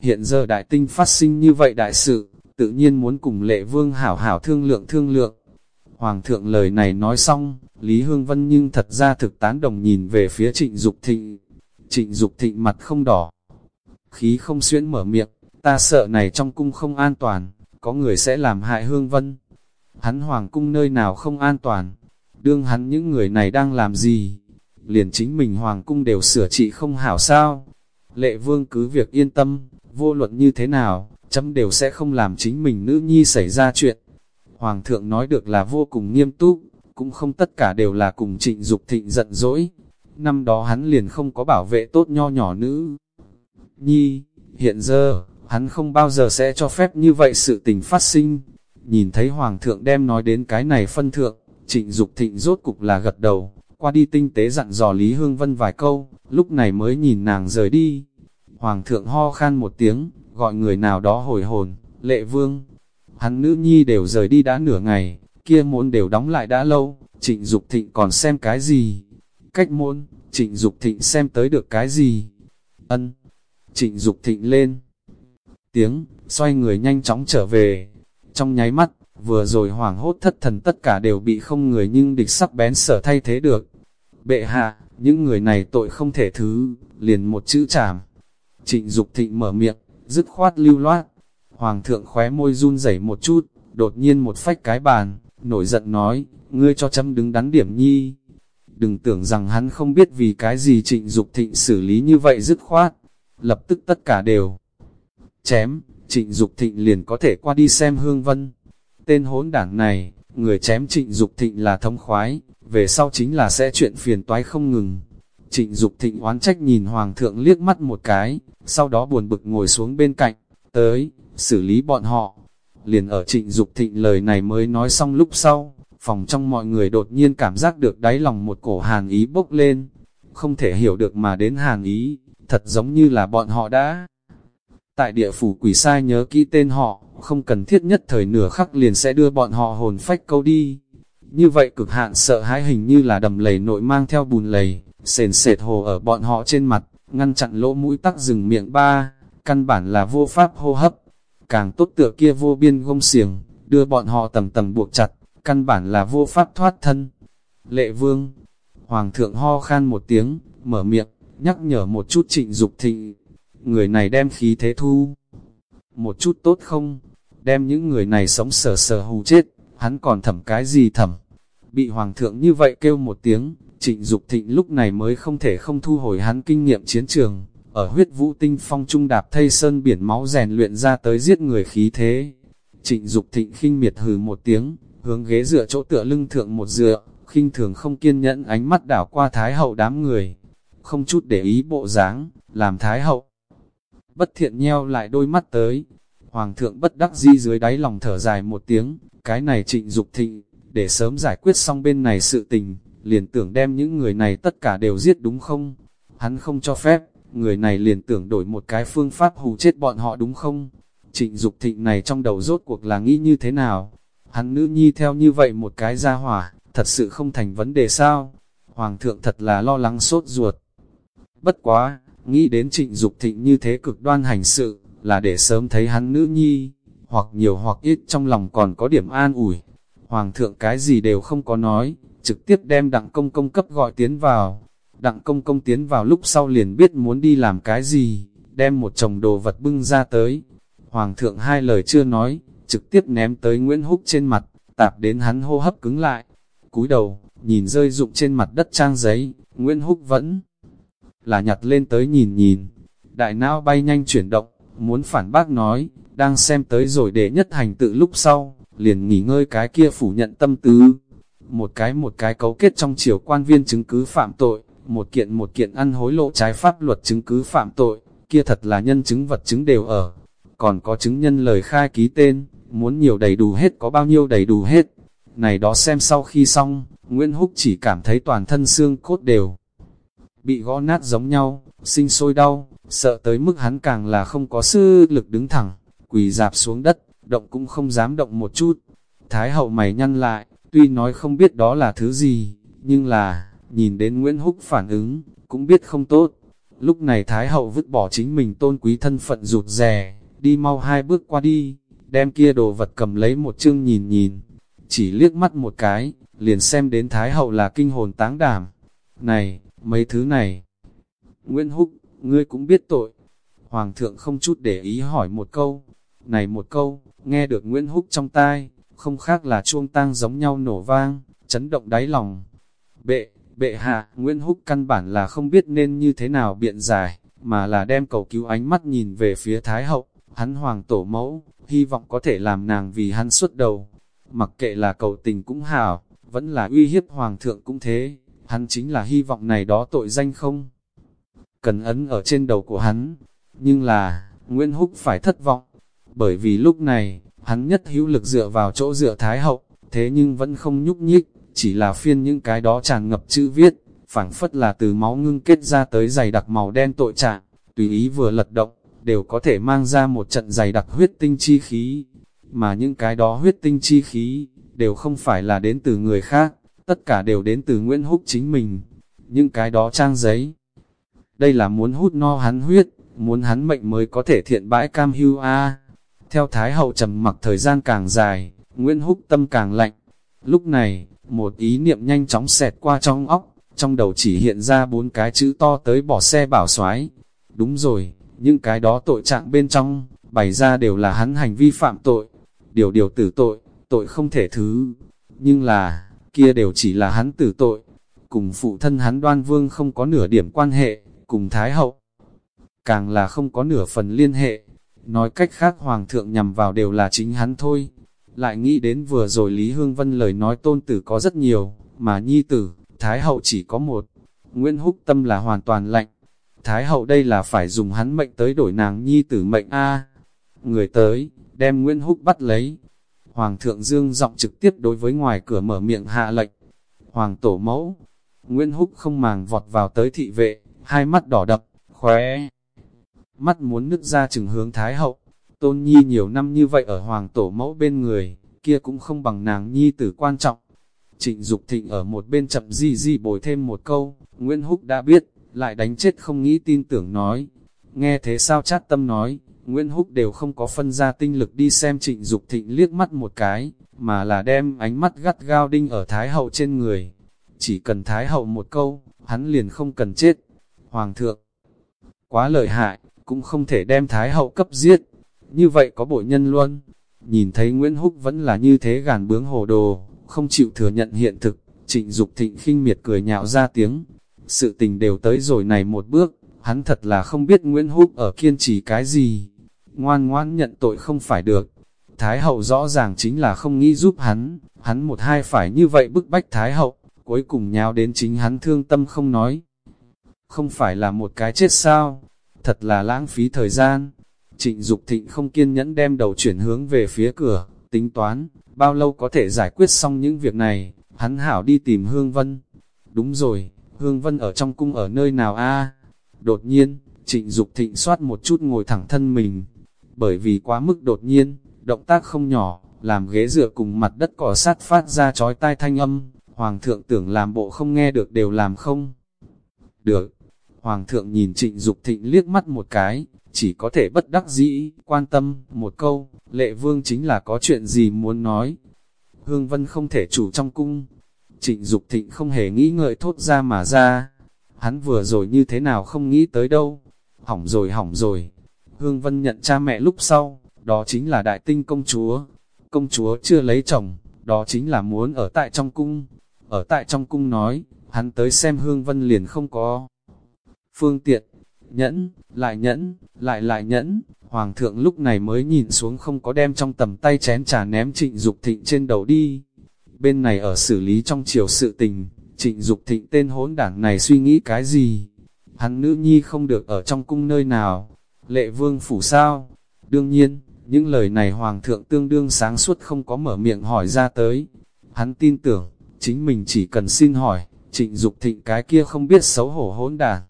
Hiện giờ đại tinh phát sinh như vậy đại sự, tự nhiên muốn cùng lệ vương hảo hảo thương lượng thương lượng. Hoàng thượng lời này nói xong, Lý Hương Vân nhưng thật ra thực tán đồng nhìn về phía trịnh Dục thịnh. Trịnh Dục thịnh mặt không đỏ, khí không xuyễn mở miệng, ta sợ này trong cung không an toàn, có người sẽ làm hại Hương Vân. Hắn hoàng cung nơi nào không an toàn, đương hắn những người này đang làm gì? Liền chính mình hoàng cung đều sửa trị không hảo sao? Lệ vương cứ việc yên tâm, vô luận như thế nào, chấm đều sẽ không làm chính mình nữ nhi xảy ra chuyện. Hoàng thượng nói được là vô cùng nghiêm túc, cũng không tất cả đều là cùng trịnh Dục thịnh giận dỗi. Năm đó hắn liền không có bảo vệ tốt nho nhỏ nữ. Nhi, hiện giờ, hắn không bao giờ sẽ cho phép như vậy sự tình phát sinh. Nhìn thấy Hoàng thượng đem nói đến cái này phân thượng, trịnh Dục thịnh rốt cục là gật đầu, qua đi tinh tế dặn dò Lý Hương Vân vài câu, lúc này mới nhìn nàng rời đi. Hoàng thượng ho khan một tiếng, gọi người nào đó hồi hồn, lệ vương. Hắn nữ nhi đều rời đi đã nửa ngày, kia môn đều đóng lại đã lâu, trịnh Dục thịnh còn xem cái gì? Cách môn, trịnh Dục thịnh xem tới được cái gì? Ân, trịnh Dục thịnh lên. Tiếng, xoay người nhanh chóng trở về. Trong nháy mắt, vừa rồi hoảng hốt thất thần tất cả đều bị không người nhưng địch sắc bén sở thay thế được. Bệ hạ, những người này tội không thể thứ, liền một chữ chảm. Trịnh Dục thịnh mở miệng, dứt khoát lưu loát. Hoàng thượng khóe môi run rẩy một chút, đột nhiên một phách cái bàn, nổi giận nói, ngươi cho chấm đứng đắn điểm nhi. Đừng tưởng rằng hắn không biết vì cái gì trịnh Dục thịnh xử lý như vậy dứt khoát. Lập tức tất cả đều chém, trịnh Dục thịnh liền có thể qua đi xem hương vân. Tên hỗn đảng này, người chém trịnh Dục thịnh là thông khoái, về sau chính là sẽ chuyện phiền toái không ngừng. Trịnh Dục thịnh oán trách nhìn Hoàng thượng liếc mắt một cái, sau đó buồn bực ngồi xuống bên cạnh, tới, xử lý bọn họ. Liền ở trịnh Dục thịnh lời này mới nói xong lúc sau, phòng trong mọi người đột nhiên cảm giác được đáy lòng một cổ hàn ý bốc lên. Không thể hiểu được mà đến hàn ý, thật giống như là bọn họ đã. Tại địa phủ quỷ sai nhớ kỹ tên họ, không cần thiết nhất thời nửa khắc liền sẽ đưa bọn họ hồn phách câu đi. Như vậy cực hạn sợ hãi hình như là đầm lầy nội mang theo bùn lầy, sền sệt hồ ở bọn họ trên mặt, ngăn chặn lỗ mũi tắc rừng miệng ba, căn bản là vô pháp hô hấp. Càng tốt tựa kia vô biên gông xiềng, đưa bọn họ tầng tầng buộc chặt, căn bản là vô pháp thoát thân. Lệ vương, hoàng thượng ho khan một tiếng, mở miệng, nhắc nhở một chút trịnh Dục thịnh. Người này đem khí thế thu. Một chút tốt không? Đem những người này sống sờ sờ hù chết, hắn còn thẩm cái gì thẩm? Bị hoàng thượng như vậy kêu một tiếng, trịnh Dục thịnh lúc này mới không thể không thu hồi hắn kinh nghiệm chiến trường. Ở huyết vũ tinh phong trung đạp thây sơn biển máu rèn luyện ra tới giết người khí thế. Trịnh Dục thịnh khinh miệt hừ một tiếng, hướng ghế dựa chỗ tựa lưng thượng một dựa, khinh thường không kiên nhẫn ánh mắt đảo qua thái hậu đám người, không chút để ý bộ dáng, làm thái hậu. Bất thiện nheo lại đôi mắt tới, hoàng thượng bất đắc di dưới đáy lòng thở dài một tiếng, cái này trịnh Dục thịnh, để sớm giải quyết xong bên này sự tình, liền tưởng đem những người này tất cả đều giết đúng không? Hắn không cho phép, người này liền tưởng đổi một cái phương pháp hù chết bọn họ đúng không? Trịnh Dục thịnh này trong đầu rốt cuộc là nghĩ như thế nào? Hắn nữ nhi theo như vậy một cái gia hỏa, thật sự không thành vấn đề sao? Hoàng thượng thật là lo lắng sốt ruột. Bất quá, nghĩ đến trịnh Dục thịnh như thế cực đoan hành sự, là để sớm thấy hắn nữ nhi, hoặc nhiều hoặc ít trong lòng còn có điểm an ủi. Hoàng thượng cái gì đều không có nói, trực tiếp đem đặng công công cấp gọi tiến vào. Đặng công công tiến vào lúc sau liền biết muốn đi làm cái gì, đem một chồng đồ vật bưng ra tới. Hoàng thượng hai lời chưa nói, trực tiếp ném tới Nguyễn Húc trên mặt, tạp đến hắn hô hấp cứng lại. cúi đầu, nhìn rơi rụng trên mặt đất trang giấy, Nguyễn Húc vẫn là nhặt lên tới nhìn nhìn. Đại não bay nhanh chuyển động, muốn phản bác nói, đang xem tới rồi để nhất hành tự lúc sau, liền nghỉ ngơi cái kia phủ nhận tâm tư Một cái một cái cấu kết trong chiều quan viên chứng cứ phạm tội, một kiện một kiện ăn hối lộ trái pháp luật chứng cứ phạm tội, kia thật là nhân chứng vật chứng đều ở. Còn có chứng nhân lời khai ký tên, muốn nhiều đầy đủ hết có bao nhiêu đầy đủ hết. Này đó xem sau khi xong, Nguyễn Húc chỉ cảm thấy toàn thân xương cốt đều bị gõ nát giống nhau, sinh sôi đau, sợ tới mức hắn càng là không có sư lực đứng thẳng, quỳ dạp xuống đất, động cũng không dám động một chút. Thái hậu mày nhăn lại, tuy nói không biết đó là thứ gì, nhưng là, nhìn đến Nguyễn Húc phản ứng, cũng biết không tốt. Lúc này Thái hậu vứt bỏ chính mình tôn quý thân phận rụt rè, đi mau hai bước qua đi, đem kia đồ vật cầm lấy một chương nhìn nhìn, chỉ liếc mắt một cái, liền xem đến Thái hậu là kinh hồn táng đảm. Này, mấy thứ này, Nguyễn Húc, ngươi cũng biết tội. Hoàng thượng không chút để ý hỏi một câu, này một câu, nghe được Nguyễn Húc trong tai, không khác là chuông tang giống nhau nổ vang, chấn động đáy lòng. Bệ, bệ hạ, Nguyễn Húc căn bản là không biết nên như thế nào biện giải, mà là đem cầu cứu ánh mắt nhìn về phía Thái Hậu, hắn hoàng tổ mẫu, hy vọng có thể làm nàng vì hắn xuất đầu. Mặc kệ là cầu tình cũng hảo, vẫn là uy hiếp hoàng thượng cũng thế, hắn chính là hy vọng này đó tội danh không? Cần ấn ở trên đầu của hắn, nhưng là, Nguyễn Húc phải thất vọng, bởi vì lúc này, hắn nhất hữu lực dựa vào chỗ dựa Thái Hậu, thế nhưng vẫn không nhúc nhích, chỉ là phiên những cái đó tràn ngập chữ viết, phảng phất là từ máu ngưng kết ra tới dày đặc màu đen tội trạng, tùy ý vừa lật động, đều có thể mang ra một trận dày đặc huyết tinh chi khí, mà những cái đó huyết tinh chi khí, đều không phải là đến từ người khác, tất cả đều đến từ Nguyễn Húc chính mình, những cái đó trang giấy. Đây là muốn hút no hắn huyết, muốn hắn mệnh mới có thể thiện bãi cam hưu a. Theo Thái Hậu trầm mặc thời gian càng dài, Nguyễn Húc tâm càng lạnh. Lúc này, một ý niệm nhanh chóng xẹt qua trong óc, trong đầu chỉ hiện ra bốn cái chữ to tới bỏ xe bảo soái Đúng rồi, những cái đó tội trạng bên trong, bày ra đều là hắn hành vi phạm tội. Điều điều tử tội, tội không thể thứ. Nhưng là, kia đều chỉ là hắn tử tội. Cùng phụ thân hắn đoan vương không có nửa điểm quan hệ, cùng Thái Hậu. Càng là không có nửa phần liên hệ. Nói cách khác Hoàng thượng nhằm vào đều là chính hắn thôi. Lại nghĩ đến vừa rồi Lý Hương Vân lời nói tôn tử có rất nhiều, mà nhi tử, Thái Hậu chỉ có một. Nguyễn Húc Tâm là hoàn toàn lạnh. Thái Hậu đây là phải dùng hắn mệnh tới đổi nàng nhi tử mệnh A. Người tới, đem Nguyễn Húc bắt lấy. Hoàng thượng Dương giọng trực tiếp đối với ngoài cửa mở miệng hạ lệnh. Hoàng tổ mẫu, Nguyễn Húc không màng vọt vào tới thị vệ, hai mắt đỏ đập, khóe. Mắt muốn nứt ra chừng hướng Thái Hậu. Tôn Nhi nhiều năm như vậy ở Hoàng tổ mẫu bên người, kia cũng không bằng nàng Nhi tử quan trọng. Trịnh Dục Thịnh ở một bên chậm di di bồi thêm một câu, Nguyễn Húc đã biết, lại đánh chết không nghĩ tin tưởng nói. Nghe thế sao chát tâm nói, Nguyễn Húc đều không có phân ra tinh lực đi xem trịnh Dục thịnh liếc mắt một cái, mà là đem ánh mắt gắt gao đinh ở Thái Hậu trên người. Chỉ cần Thái Hậu một câu, hắn liền không cần chết. Hoàng thượng, quá lợi hại, cũng không thể đem Thái Hậu cấp giết. Như vậy có bội nhân luôn. Nhìn thấy Nguyễn Húc vẫn là như thế gàn bướng hồ đồ, không chịu thừa nhận hiện thực, trịnh Dục thịnh khinh miệt cười nhạo ra tiếng. Sự tình đều tới rồi này một bước, hắn thật là không biết Nguyễn Húc ở kiên trì cái gì. Ngoan ngoan nhận tội không phải được. Thái hậu rõ ràng chính là không nghĩ giúp hắn, hắn một hai phải như vậy bức bách Thái hậu, cuối cùng nhào đến chính hắn thương tâm không nói. Không phải là một cái chết sao, thật là lãng phí thời gian. Trịnh Dục Thịnh không kiên nhẫn đem đầu chuyển hướng về phía cửa, tính toán, bao lâu có thể giải quyết xong những việc này, hắn hảo đi tìm Hương Vân. Đúng rồi, Hương Vân ở trong cung ở nơi nào a? Đột nhiên, trịnh Dục thịnh soát một chút ngồi thẳng thân mình. Bởi vì quá mức đột nhiên, động tác không nhỏ, làm ghế dựa cùng mặt đất cỏ sát phát ra chói tai thanh âm. Hoàng thượng tưởng làm bộ không nghe được đều làm không. Được. Hoàng thượng nhìn trịnh Dục thịnh liếc mắt một cái, chỉ có thể bất đắc dĩ, quan tâm, một câu, lệ vương chính là có chuyện gì muốn nói. Hương Vân không thể chủ trong cung, Trịnh Dục Thịnh không hề nghĩ ngợi thốt ra mà ra. Hắn vừa rồi như thế nào không nghĩ tới đâu. Hỏng rồi hỏng rồi. Hương Vân nhận cha mẹ lúc sau, đó chính là đại tinh công chúa. Công chúa chưa lấy chồng, đó chính là muốn ở tại trong cung. Ở tại trong cung nói, hắn tới xem Hương Vân liền không có. Phương tiện, nhẫn, lại nhẫn, lại lại nhẫn, Hoàng thượng lúc này mới nhìn xuống không có đem trong tầm tay chén trà ném trịnh Dục thịnh trên đầu đi, bên này ở xử lý trong chiều sự tình, trịnh Dục thịnh tên hỗn đảng này suy nghĩ cái gì? Hắn nữ nhi không được ở trong cung nơi nào? Lệ vương phủ sao? Đương nhiên, những lời này hoàng thượng tương đương sáng suốt không có mở miệng hỏi ra tới. Hắn tin tưởng, chính mình chỉ cần xin hỏi, trịnh Dục thịnh cái kia không biết xấu hổ hỗn đảng.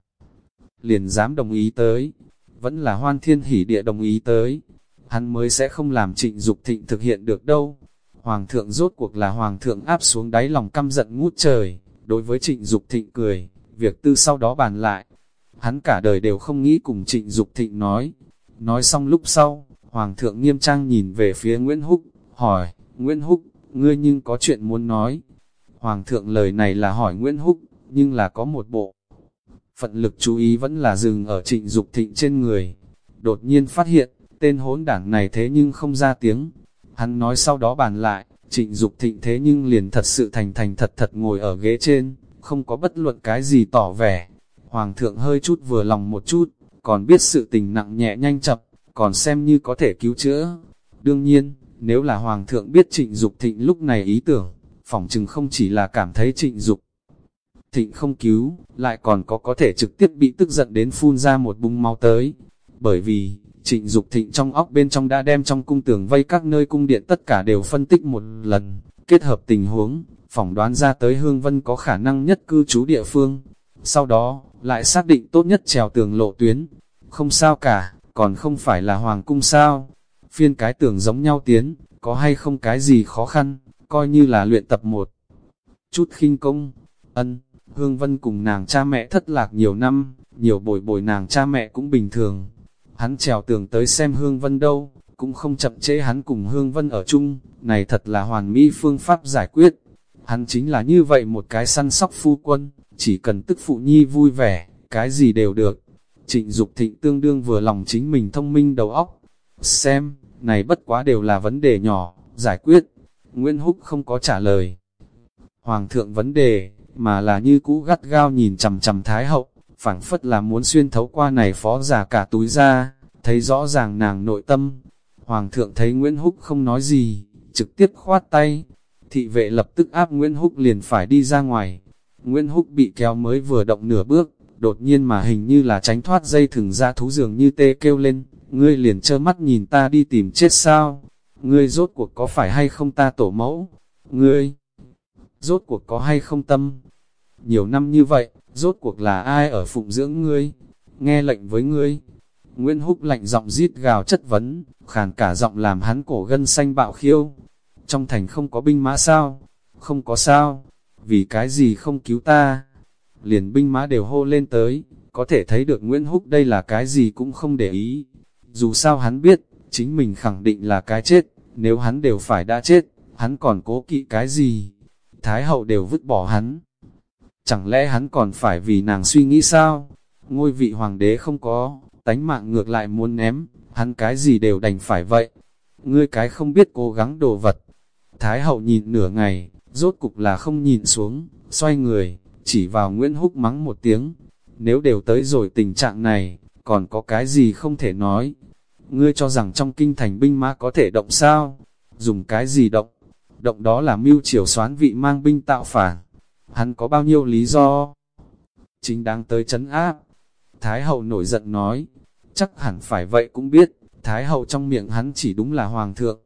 Liền dám đồng ý tới, vẫn là hoan thiên hỉ địa đồng ý tới. hắn mới sẽ không làm trịnh Dục thịnh thực hiện được đâu. Hoàng thượng rốt cuộc là hoàng thượng áp xuống đáy lòng căm giận ngút trời, đối với trịnh Dục thịnh cười, việc tư sau đó bàn lại. Hắn cả đời đều không nghĩ cùng trịnh Dục thịnh nói. Nói xong lúc sau, hoàng thượng nghiêm trang nhìn về phía Nguyễn Húc, hỏi, Nguyễn Húc, ngươi nhưng có chuyện muốn nói. Hoàng thượng lời này là hỏi Nguyễn Húc, nhưng là có một bộ. Phận lực chú ý vẫn là dừng ở trịnh Dục thịnh trên người. Đột nhiên phát hiện, tên hỗn đảng này thế nhưng không ra tiếng. Hắn nói sau đó bàn lại, trịnh Dục thịnh thế nhưng liền thật sự thành thành thật thật ngồi ở ghế trên, không có bất luận cái gì tỏ vẻ. Hoàng thượng hơi chút vừa lòng một chút, còn biết sự tình nặng nhẹ nhanh chậm, còn xem như có thể cứu chữa. Đương nhiên, nếu là Hoàng thượng biết trịnh Dục thịnh lúc này ý tưởng, phỏng chừng không chỉ là cảm thấy trịnh Dục thịnh không cứu, lại còn có có thể trực tiếp bị tức giận đến phun ra một bung máu tới. Bởi vì, trịnh Dục thịnh trong óc bên trong đã đem trong cung tường vây các nơi cung điện tất cả đều phân tích một lần, kết hợp tình huống, phỏng đoán ra tới Hương Vân có khả năng nhất cư trú địa phương. Sau đó, lại xác định tốt nhất trèo tường lộ tuyến. Không sao cả, còn không phải là Hoàng cung sao. Phiên cái tường giống nhau tiến, có hay không cái gì khó khăn, coi như là luyện tập một. Chút khinh công, ân, Hương Vân cùng nàng cha mẹ thất lạc nhiều năm, nhiều bồi bồi nàng cha mẹ cũng bình thường. Hắn trèo tường tới xem Hương Vân đâu, cũng không chậm chế hắn cùng Hương Vân ở chung, này thật là hoàn mỹ phương pháp giải quyết. Hắn chính là như vậy một cái săn sóc phu quân, chỉ cần tức phụ nhi vui vẻ, cái gì đều được. Trịnh Dục thịnh tương đương vừa lòng chính mình thông minh đầu óc. Xem, này bất quá đều là vấn đề nhỏ, giải quyết. Nguyễn Húc không có trả lời. Hoàng thượng vấn đề, mà là như cũ gắt gao nhìn chầm chầm Thái Hậu, phảng phất là muốn xuyên thấu qua này phó giả cả túi ra, thấy rõ ràng nàng nội tâm. Hoàng thượng thấy Nguyễn Húc không nói gì, trực tiếp khoát tay. Thị vệ lập tức áp Nguyễn Húc liền phải đi ra ngoài. Nguyễn Húc bị kéo mới vừa động nửa bước, đột nhiên mà hình như là tránh thoát dây thừng ra thú giường như tê kêu lên, ngươi liền trơ mắt nhìn ta đi tìm chết sao? Ngươi rốt cuộc có phải hay không ta tổ mẫu? Ngươi rốt cuộc có hay không tâm? Nhiều năm như vậy, rốt cuộc là ai ở phụng dưỡng ngươi? Nghe lệnh với ngươi. Nguyễn Húc lạnh giọng rít gào chất vấn, khàn cả giọng làm hắn cổ gân xanh bạo khiêu. Trong thành không có binh mã sao? Không có sao? Vì cái gì không cứu ta? liền binh mã đều hô lên tới, có thể thấy được Nguyễn Húc đây là cái gì cũng không để ý. Dù sao hắn biết, chính mình khẳng định là cái chết, nếu hắn đều phải đã chết, hắn còn cố kỵ cái gì? Thái hậu đều vứt bỏ hắn. Chẳng lẽ hắn còn phải vì nàng suy nghĩ sao? Ngôi vị hoàng đế không có, tánh mạng ngược lại muốn ném, hắn cái gì đều đành phải vậy. Ngươi cái không biết cố gắng đồ vật. Thái hậu nhìn nửa ngày, rốt cục là không nhìn xuống, xoay người, chỉ vào Nguyễn Húc mắng một tiếng. Nếu đều tới rồi tình trạng này, còn có cái gì không thể nói. Ngươi cho rằng trong kinh thành binh mã có thể động sao? Dùng cái gì động? Động đó là mưu triều xoán vị mang binh tạo phản. Hắn có bao nhiêu lý do? Chính đáng tới chấn áp. Thái hậu nổi giận nói, chắc hẳn phải vậy cũng biết, Thái hậu trong miệng hắn chỉ đúng là hoàng thượng.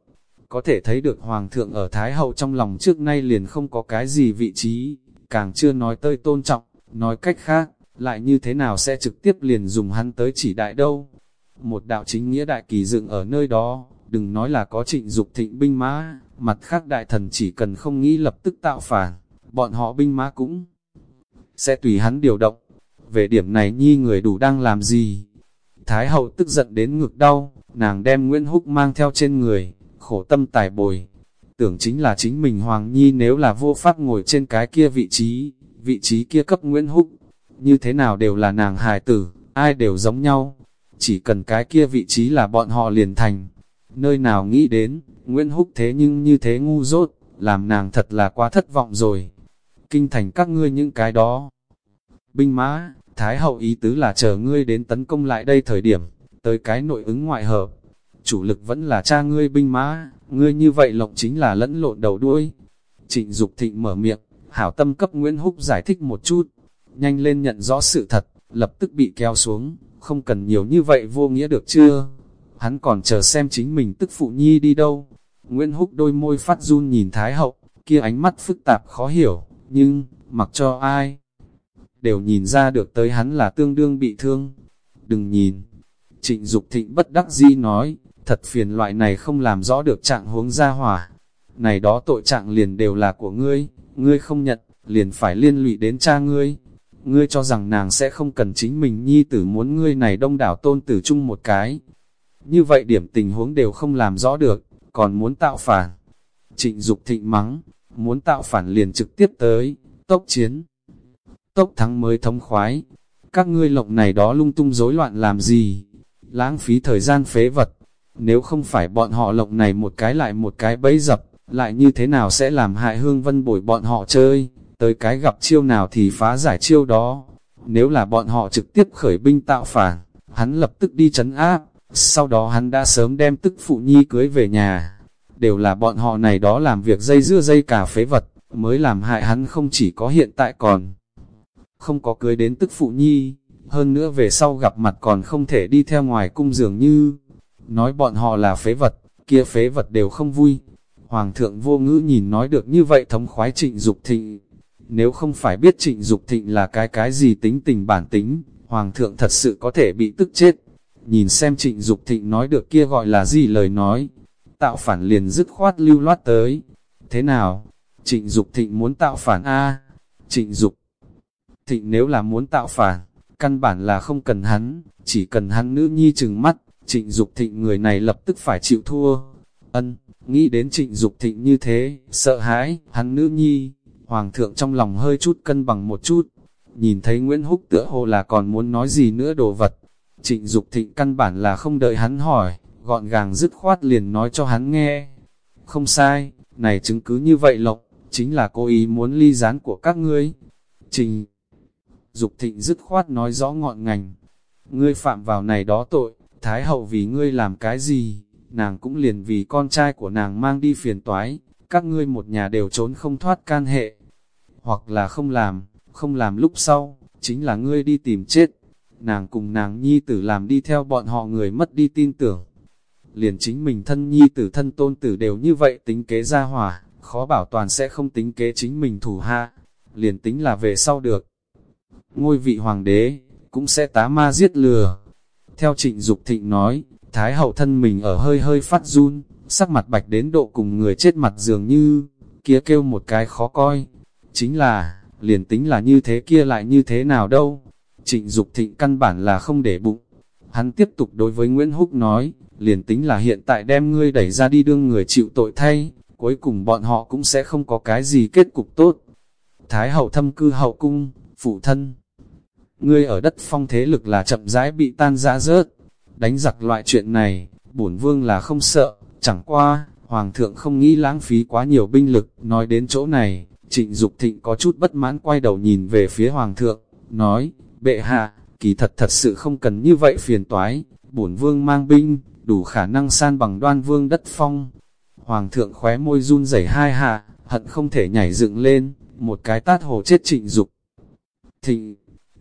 Có thể thấy được hoàng thượng ở Thái hậu trong lòng trước nay liền không có cái gì vị trí, càng chưa nói tới tôn trọng, nói cách khác, lại như thế nào sẽ trực tiếp liền dùng hắn tới chỉ đại đâu. Một đạo chính nghĩa đại kỳ dựng ở nơi đó, đừng nói là có trịnh dục thịnh binh mã, mặt khác đại thần chỉ cần không nghĩ lập tức tạo phản, bọn họ binh mã cũng sẽ tùy hắn điều động. Về điểm này nhi người đủ đang làm gì? Thái hậu tức giận đến ngực đau, nàng đem Nguyễn Húc mang theo trên người, khổ tâm tài bồi, tưởng chính là chính mình Hoàng Nhi nếu là vô pháp ngồi trên cái kia vị trí, vị trí kia cấp Nguyễn Húc, như thế nào đều là nàng hài tử, ai đều giống nhau, chỉ cần cái kia vị trí là bọn họ liền thành. Nơi nào nghĩ đến, Nguyễn Húc thế nhưng như thế ngu dốt, làm nàng thật là quá thất vọng rồi. Kinh thành các ngươi những cái đó. Binh mã, Thái hậu ý tứ là chờ ngươi đến tấn công lại đây thời điểm, tới cái nội ứng ngoại hợp. Chủ lực vẫn là cha ngươi binh mã, ngươi như vậy lộng chính là lẫn lộn đầu đuôi. Trịnh Dục Thịnh mở miệng, hảo tâm cấp Nguyễn Húc giải thích một chút, nhanh lên nhận rõ sự thật, lập tức bị kéo xuống, không cần nhiều như vậy vô nghĩa được chưa? Hắn còn chờ xem chính mình tức phụ nhi đi đâu. Nguyễn Húc đôi môi phát run nhìn Thái Hậu, kia ánh mắt phức tạp khó hiểu, nhưng, mặc cho ai, đều nhìn ra được tới hắn là tương đương bị thương. Đừng nhìn, trịnh Dục thịnh bất đắc di nói, thật phiền loại này không làm rõ được trạng huống ra hỏa. Này đó tội trạng liền đều là của ngươi, ngươi không nhận, liền phải liên lụy đến cha ngươi. Ngươi cho rằng nàng sẽ không cần chính mình nhi tử muốn ngươi này đông đảo tôn tử chung một cái. Như vậy điểm tình huống đều không làm rõ được, còn muốn tạo phản. Trịnh Dục thịnh mắng, muốn tạo phản liền trực tiếp tới, tốc chiến. Tốc thắng mới thống khoái. Các ngươi lộng này đó lung tung rối loạn làm gì? Lãng phí thời gian phế vật. Nếu không phải bọn họ lộng này một cái lại một cái bẫy dập, lại như thế nào sẽ làm hại hương vân bồi bọn họ chơi? Tới cái gặp chiêu nào thì phá giải chiêu đó. Nếu là bọn họ trực tiếp khởi binh tạo phản, hắn lập tức đi chấn áp. Sau đó hắn đã sớm đem tức phụ nhi cưới về nhà, đều là bọn họ này đó làm việc dây dưa dây cả phế vật, mới làm hại hắn không chỉ có hiện tại còn không có cưới đến tức phụ nhi, hơn nữa về sau gặp mặt còn không thể đi theo ngoài cung dường như, nói bọn họ là phế vật, kia phế vật đều không vui. Hoàng thượng vô ngữ nhìn nói được như vậy thống khoái trịnh Dục thịnh, nếu không phải biết trịnh Dục thịnh là cái cái gì tính tình bản tính, Hoàng thượng thật sự có thể bị tức chết. Nhìn xem trịnh Dục thịnh nói được kia gọi là gì lời nói, tạo phản liền dứt khoát lưu loát tới. Thế nào? Trịnh Dục Thịnh muốn tạo phản A. Trịnh Dục Thịnh nếu là muốn tạo phản, căn bản là không cần hắn, chỉ cần hắn nữ nhi chừng mắt, trịnh Dục Thịnh người này lập tức phải chịu thua. Ân, nghĩ đến trịnh Dục Thịnh như thế, sợ hãi, hắn nữ nhi, hoàng thượng trong lòng hơi chút cân bằng một chút. Nhìn thấy Nguyễn Húc tựa hồ là còn muốn nói gì nữa đồ vật. Trịnh Dục Thịnh căn bản là không đợi hắn hỏi, gọn gàng dứt khoát liền nói cho hắn nghe. Không sai, này chứng cứ như vậy lộc, chính là cố ý muốn ly gián của các ngươi. Trình Dục thịnh dứt khoát nói rõ ngọn ngành. Ngươi phạm vào này đó tội, Thái hậu vì ngươi làm cái gì, nàng cũng liền vì con trai của nàng mang đi phiền toái, các ngươi một nhà đều trốn không thoát can hệ. Hoặc là không làm, không làm lúc sau, chính là ngươi đi tìm chết. Nàng cùng nàng nhi tử làm đi theo bọn họ người mất đi tin tưởng liền chính mình thân nhi tử thân tôn tử đều như vậy tính kế ra hỏa, khó bảo toàn sẽ không tính kế chính mình thủ hạ, liền tính là về sau được. Ngôi vị hoàng đế, cũng sẽ tá ma giết lừa. Theo trịnh Dục thịnh nói, Thái hậu thân mình ở hơi hơi phát run, sắc mặt bạch đến độ cùng người chết mặt dường như, kia kêu một cái khó coi. Chính là, liền tính là như thế kia lại như thế nào đâu. Trịnh Dục thịnh căn bản là không để bụng. Hắn tiếp tục đối với Nguyễn Húc nói, liền tính là hiện tại đem ngươi đẩy ra đi đương người chịu tội thay, cuối cùng bọn họ cũng sẽ không có cái gì kết cục tốt. Thái hậu thâm cư hậu cung, phụ thân. Ngươi ở đất phong thế lực là chậm rãi bị tan ra rớt, đánh giặc loại chuyện này, bổn vương là không sợ, chẳng qua, hoàng thượng không nghĩ lãng phí quá nhiều binh lực, nói đến chỗ này, trịnh Dục thịnh có chút bất mãn quay đầu nhìn về phía hoàng thượng, nói, bệ hạ, kỳ thật thật sự không cần như vậy phiền toái, bổn vương mang binh, đủ khả năng san bằng đoan vương đất phong. Hoàng thượng khóe môi run rẩy hai hạ, hận không thể nhảy dựng lên, một cái tát hồ chết trịnh dục. Thịnh,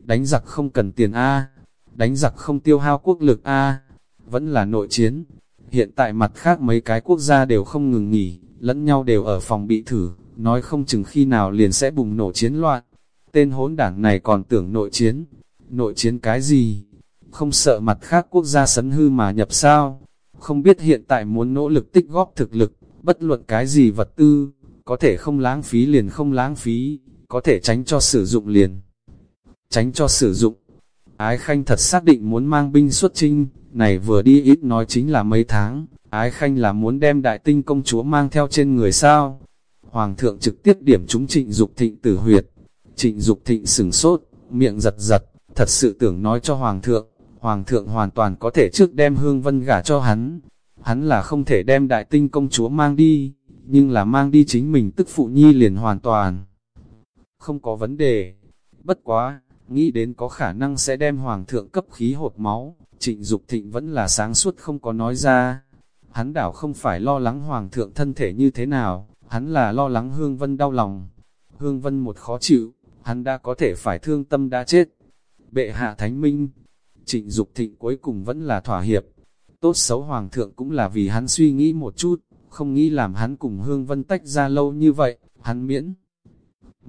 đánh giặc không cần tiền A, đánh giặc không tiêu hao quốc lực A, vẫn là nội chiến. Hiện tại mặt khác mấy cái quốc gia đều không ngừng nghỉ, lẫn nhau đều ở phòng bị thử, nói không chừng khi nào liền sẽ bùng nổ chiến loạn. Tên hỗn đảng này còn tưởng nội chiến. Nội chiến cái gì? không sợ mặt khác quốc gia sấn hư mà nhập sao. Không biết hiện tại muốn nỗ lực tích góp thực lực, bất luận cái gì vật tư, có thể không lãng phí liền không lãng phí, có thể tránh cho sử dụng liền. Tránh cho sử dụng. Ái Khanh thật xác định muốn mang binh xuất chinh, này vừa đi ít nói chính là mấy tháng, Ái Khanh là muốn đem đại tinh công chúa mang theo trên người sao. Hoàng thượng trực tiếp điểm chúng trịnh Dục thịnh tử huyệt. Trịnh Dục thịnh sửng sốt, miệng giật giật, thật sự tưởng nói cho Hoàng thượng, Hoàng thượng hoàn toàn có thể trước đem hương vân gả cho hắn. Hắn là không thể đem đại tinh công chúa mang đi, nhưng là mang đi chính mình tức phụ nhi liền hoàn toàn. Không có vấn đề. Bất quá, nghĩ đến có khả năng sẽ đem hoàng thượng cấp khí hột máu, trịnh Dục thịnh vẫn là sáng suốt không có nói ra. Hắn đảo không phải lo lắng hoàng thượng thân thể như thế nào, hắn là lo lắng hương vân đau lòng. Hương vân một khó chịu, hắn đã có thể phải thương tâm đã chết. Bệ hạ thánh minh, Trịnh Dục Thịnh cuối cùng vẫn là thỏa hiệp. Tốt xấu Hoàng thượng cũng là vì hắn suy nghĩ một chút, không nghĩ làm hắn cùng Hương Vân tách ra lâu như vậy, hắn miễn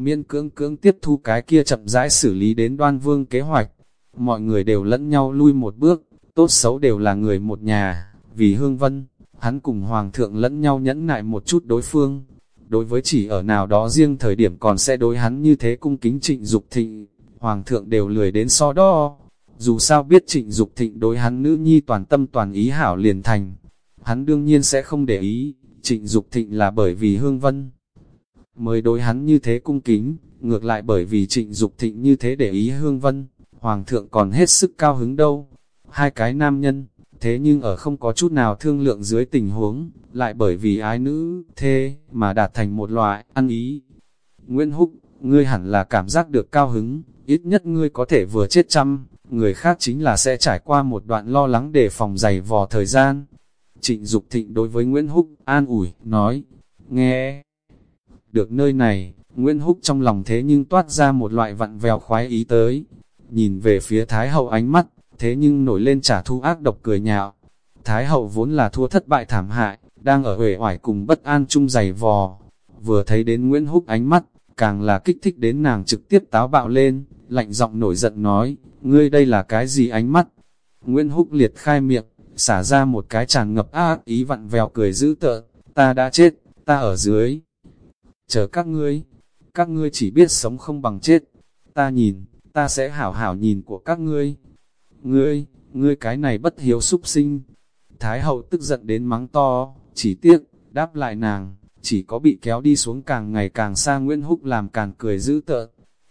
miên cưỡng cưỡng tiếp thu cái kia chậm rãi xử lý đến đoan vương kế hoạch. Mọi người đều lẫn nhau lui một bước, tốt xấu đều là người một nhà, Vì hương vân, hắn cùng hoàng thượng lẫn nhau nhẫn nại một chút đối phương. Đối với chỉ ở nào đó riêng thời điểm còn sẽ đối hắn như thế cung kính trịnh Dục thịnh, hoàng thượng đều lười đến so đo. Dù sao biết trịnh Dục thịnh đối hắn nữ nhi toàn tâm toàn ý hảo liền thành, hắn đương nhiên sẽ không để ý, trịnh Dục thịnh là bởi vì hương vân. Mới đối hắn như thế cung kính, ngược lại bởi vì trịnh Dục thịnh như thế để ý hương vân, hoàng thượng còn hết sức cao hứng đâu. Hai cái nam nhân, thế nhưng ở không có chút nào thương lượng dưới tình huống, lại bởi vì ái nữ, thế mà đạt thành một loại, ăn ý. Nguyễn Húc, ngươi hẳn là cảm giác được cao hứng, ít nhất ngươi có thể vừa chết trăm, người khác chính là sẽ trải qua một đoạn lo lắng để phòng dày vò thời gian. Trịnh Dục Thịnh đối với Nguyễn Húc, an ủi, nói, nghe. Được nơi này, Nguyễn Húc trong lòng thế nhưng toát ra một loại vặn vèo khoái ý tới. Nhìn về phía Thái Hậu ánh mắt, thế nhưng nổi lên trả thu ác độc cười nhạo. Thái hậu vốn là thua thất bại thảm hại, đang ở huệ oải cùng bất an chung giày vò. Vừa thấy đến Nguyễn Húc ánh mắt, càng là kích thích đến nàng trực tiếp táo bạo lên, lạnh giọng nổi giận nói, ngươi đây là cái gì ánh mắt? Nguyễn Húc liệt khai miệng, xả ra một cái tràn ngập ác ý vặn vèo cười dữ tợn, ta đã chết, ta ở dưới. Chờ các ngươi, các ngươi chỉ biết sống không bằng chết, ta nhìn, ta sẽ hảo hảo nhìn của các ngươi, Ngươi, ngươi cái này bất hiếu súc sinh. Thái hậu tức giận đến mắng to, chỉ tiếc, đáp lại nàng, chỉ có bị kéo đi xuống càng ngày càng xa Nguyễn Húc làm càng cười dữ tợn.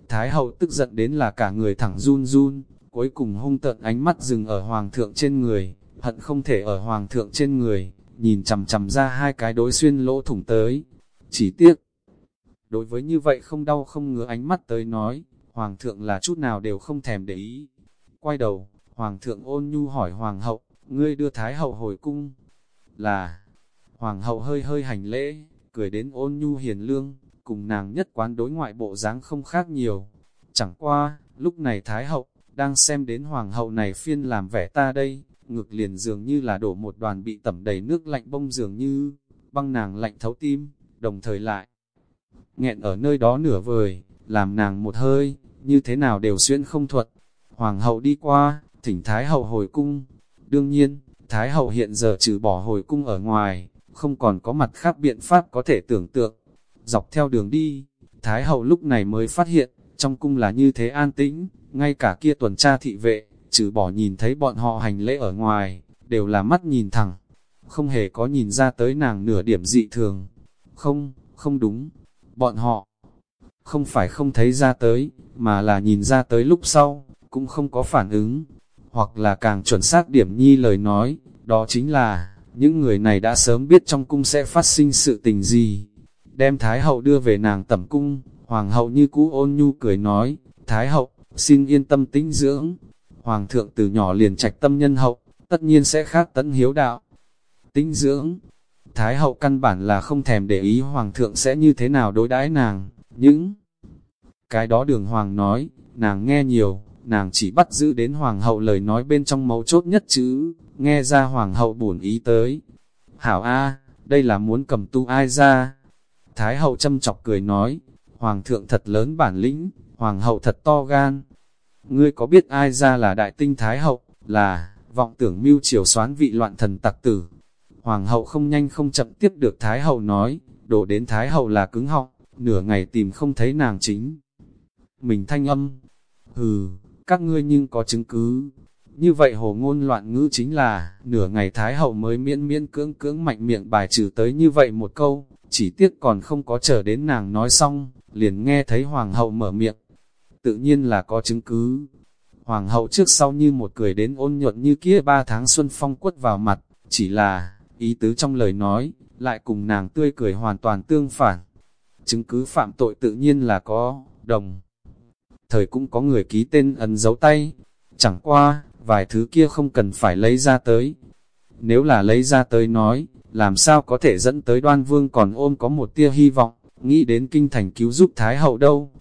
Thái hậu tức giận đến là cả người thẳng run run, cuối cùng hung tợn ánh mắt dừng ở hoàng thượng trên người, hận không thể ở hoàng thượng trên người, nhìn chầm chầm ra hai cái đối xuyên lỗ thủng tới. Chỉ tiếc, đối với như vậy không đau không ngứa ánh mắt tới nói, hoàng thượng là chút nào đều không thèm để ý. Quay đầu, Hoàng thượng ôn nhu hỏi Hoàng hậu, ngươi đưa Thái hậu hồi cung, là, Hoàng hậu hơi hơi hành lễ, cười đến ôn nhu hiền lương, cùng nàng nhất quán đối ngoại bộ dáng không khác nhiều. Chẳng qua, lúc này Thái hậu, đang xem đến Hoàng hậu này phiên làm vẻ ta đây, ngực liền dường như là đổ một đoàn bị tẩm đầy nước lạnh bông dường như, băng nàng lạnh thấu tim, đồng thời lại. Nghẹn ở nơi đó nửa vời, làm nàng một hơi, như thế nào đều xuyên không thuật. Hoàng hậu đi qua, thỉnh Thái Hậu hồi cung. Đương nhiên, Thái Hậu hiện giờ trừ bỏ hồi cung ở ngoài, không còn có mặt khác biện pháp có thể tưởng tượng. Dọc theo đường đi, Thái Hậu lúc này mới phát hiện, trong cung là như thế an tĩnh, ngay cả kia tuần tra thị vệ, trừ bỏ nhìn thấy bọn họ hành lễ ở ngoài, đều là mắt nhìn thẳng, không hề có nhìn ra tới nàng nửa điểm dị thường. Không, không đúng, bọn họ không phải không thấy ra tới, mà là nhìn ra tới lúc sau, cũng không có phản ứng, hoặc là càng chuẩn xác điểm nhi lời nói, đó chính là, những người này đã sớm biết trong cung sẽ phát sinh sự tình gì. Đem Thái hậu đưa về nàng tẩm cung, Hoàng hậu như cũ ôn nhu cười nói, Thái hậu, xin yên tâm tĩnh dưỡng. Hoàng thượng từ nhỏ liền trạch tâm nhân hậu, tất nhiên sẽ khác tấn hiếu đạo. Tĩnh dưỡng, Thái hậu căn bản là không thèm để ý Hoàng thượng sẽ như thế nào đối đãi nàng, những cái đó đường Hoàng nói, nàng nghe nhiều, nàng chỉ bắt giữ đến hoàng hậu lời nói bên trong mấu chốt nhất chứ. nghe ra hoàng hậu buồn ý tới. Hảo A, đây là muốn cầm tu ai ra? Thái hậu châm chọc cười nói, hoàng thượng thật lớn bản lĩnh, hoàng hậu thật to gan. Ngươi có biết ai ra là đại tinh thái hậu, là, vọng tưởng mưu triều xoán vị loạn thần tặc tử. Hoàng hậu không nhanh không chậm tiếp được thái hậu nói, đổ đến thái hậu là cứng họng, nửa ngày tìm không thấy nàng chính. Mình thanh âm, hừ, các ngươi nhưng có chứng cứ. Như vậy hồ ngôn loạn ngữ chính là, nửa ngày Thái Hậu mới miễn miễn cưỡng cưỡng mạnh miệng bài trừ tới như vậy một câu, chỉ tiếc còn không có chờ đến nàng nói xong, liền nghe thấy Hoàng Hậu mở miệng. Tự nhiên là có chứng cứ. Hoàng Hậu trước sau như một cười đến ôn nhuận như kia ba tháng xuân phong quất vào mặt, chỉ là, ý tứ trong lời nói, lại cùng nàng tươi cười hoàn toàn tương phản. Chứng cứ phạm tội tự nhiên là có, đồng thời cũng có người ký tên ấn dấu tay. Chẳng qua, vài thứ kia không cần phải lấy ra tới. Nếu là lấy ra tới nói, làm sao có thể dẫn tới đoan vương còn ôm có một tia hy vọng, nghĩ đến kinh thành cứu giúp Thái hậu đâu.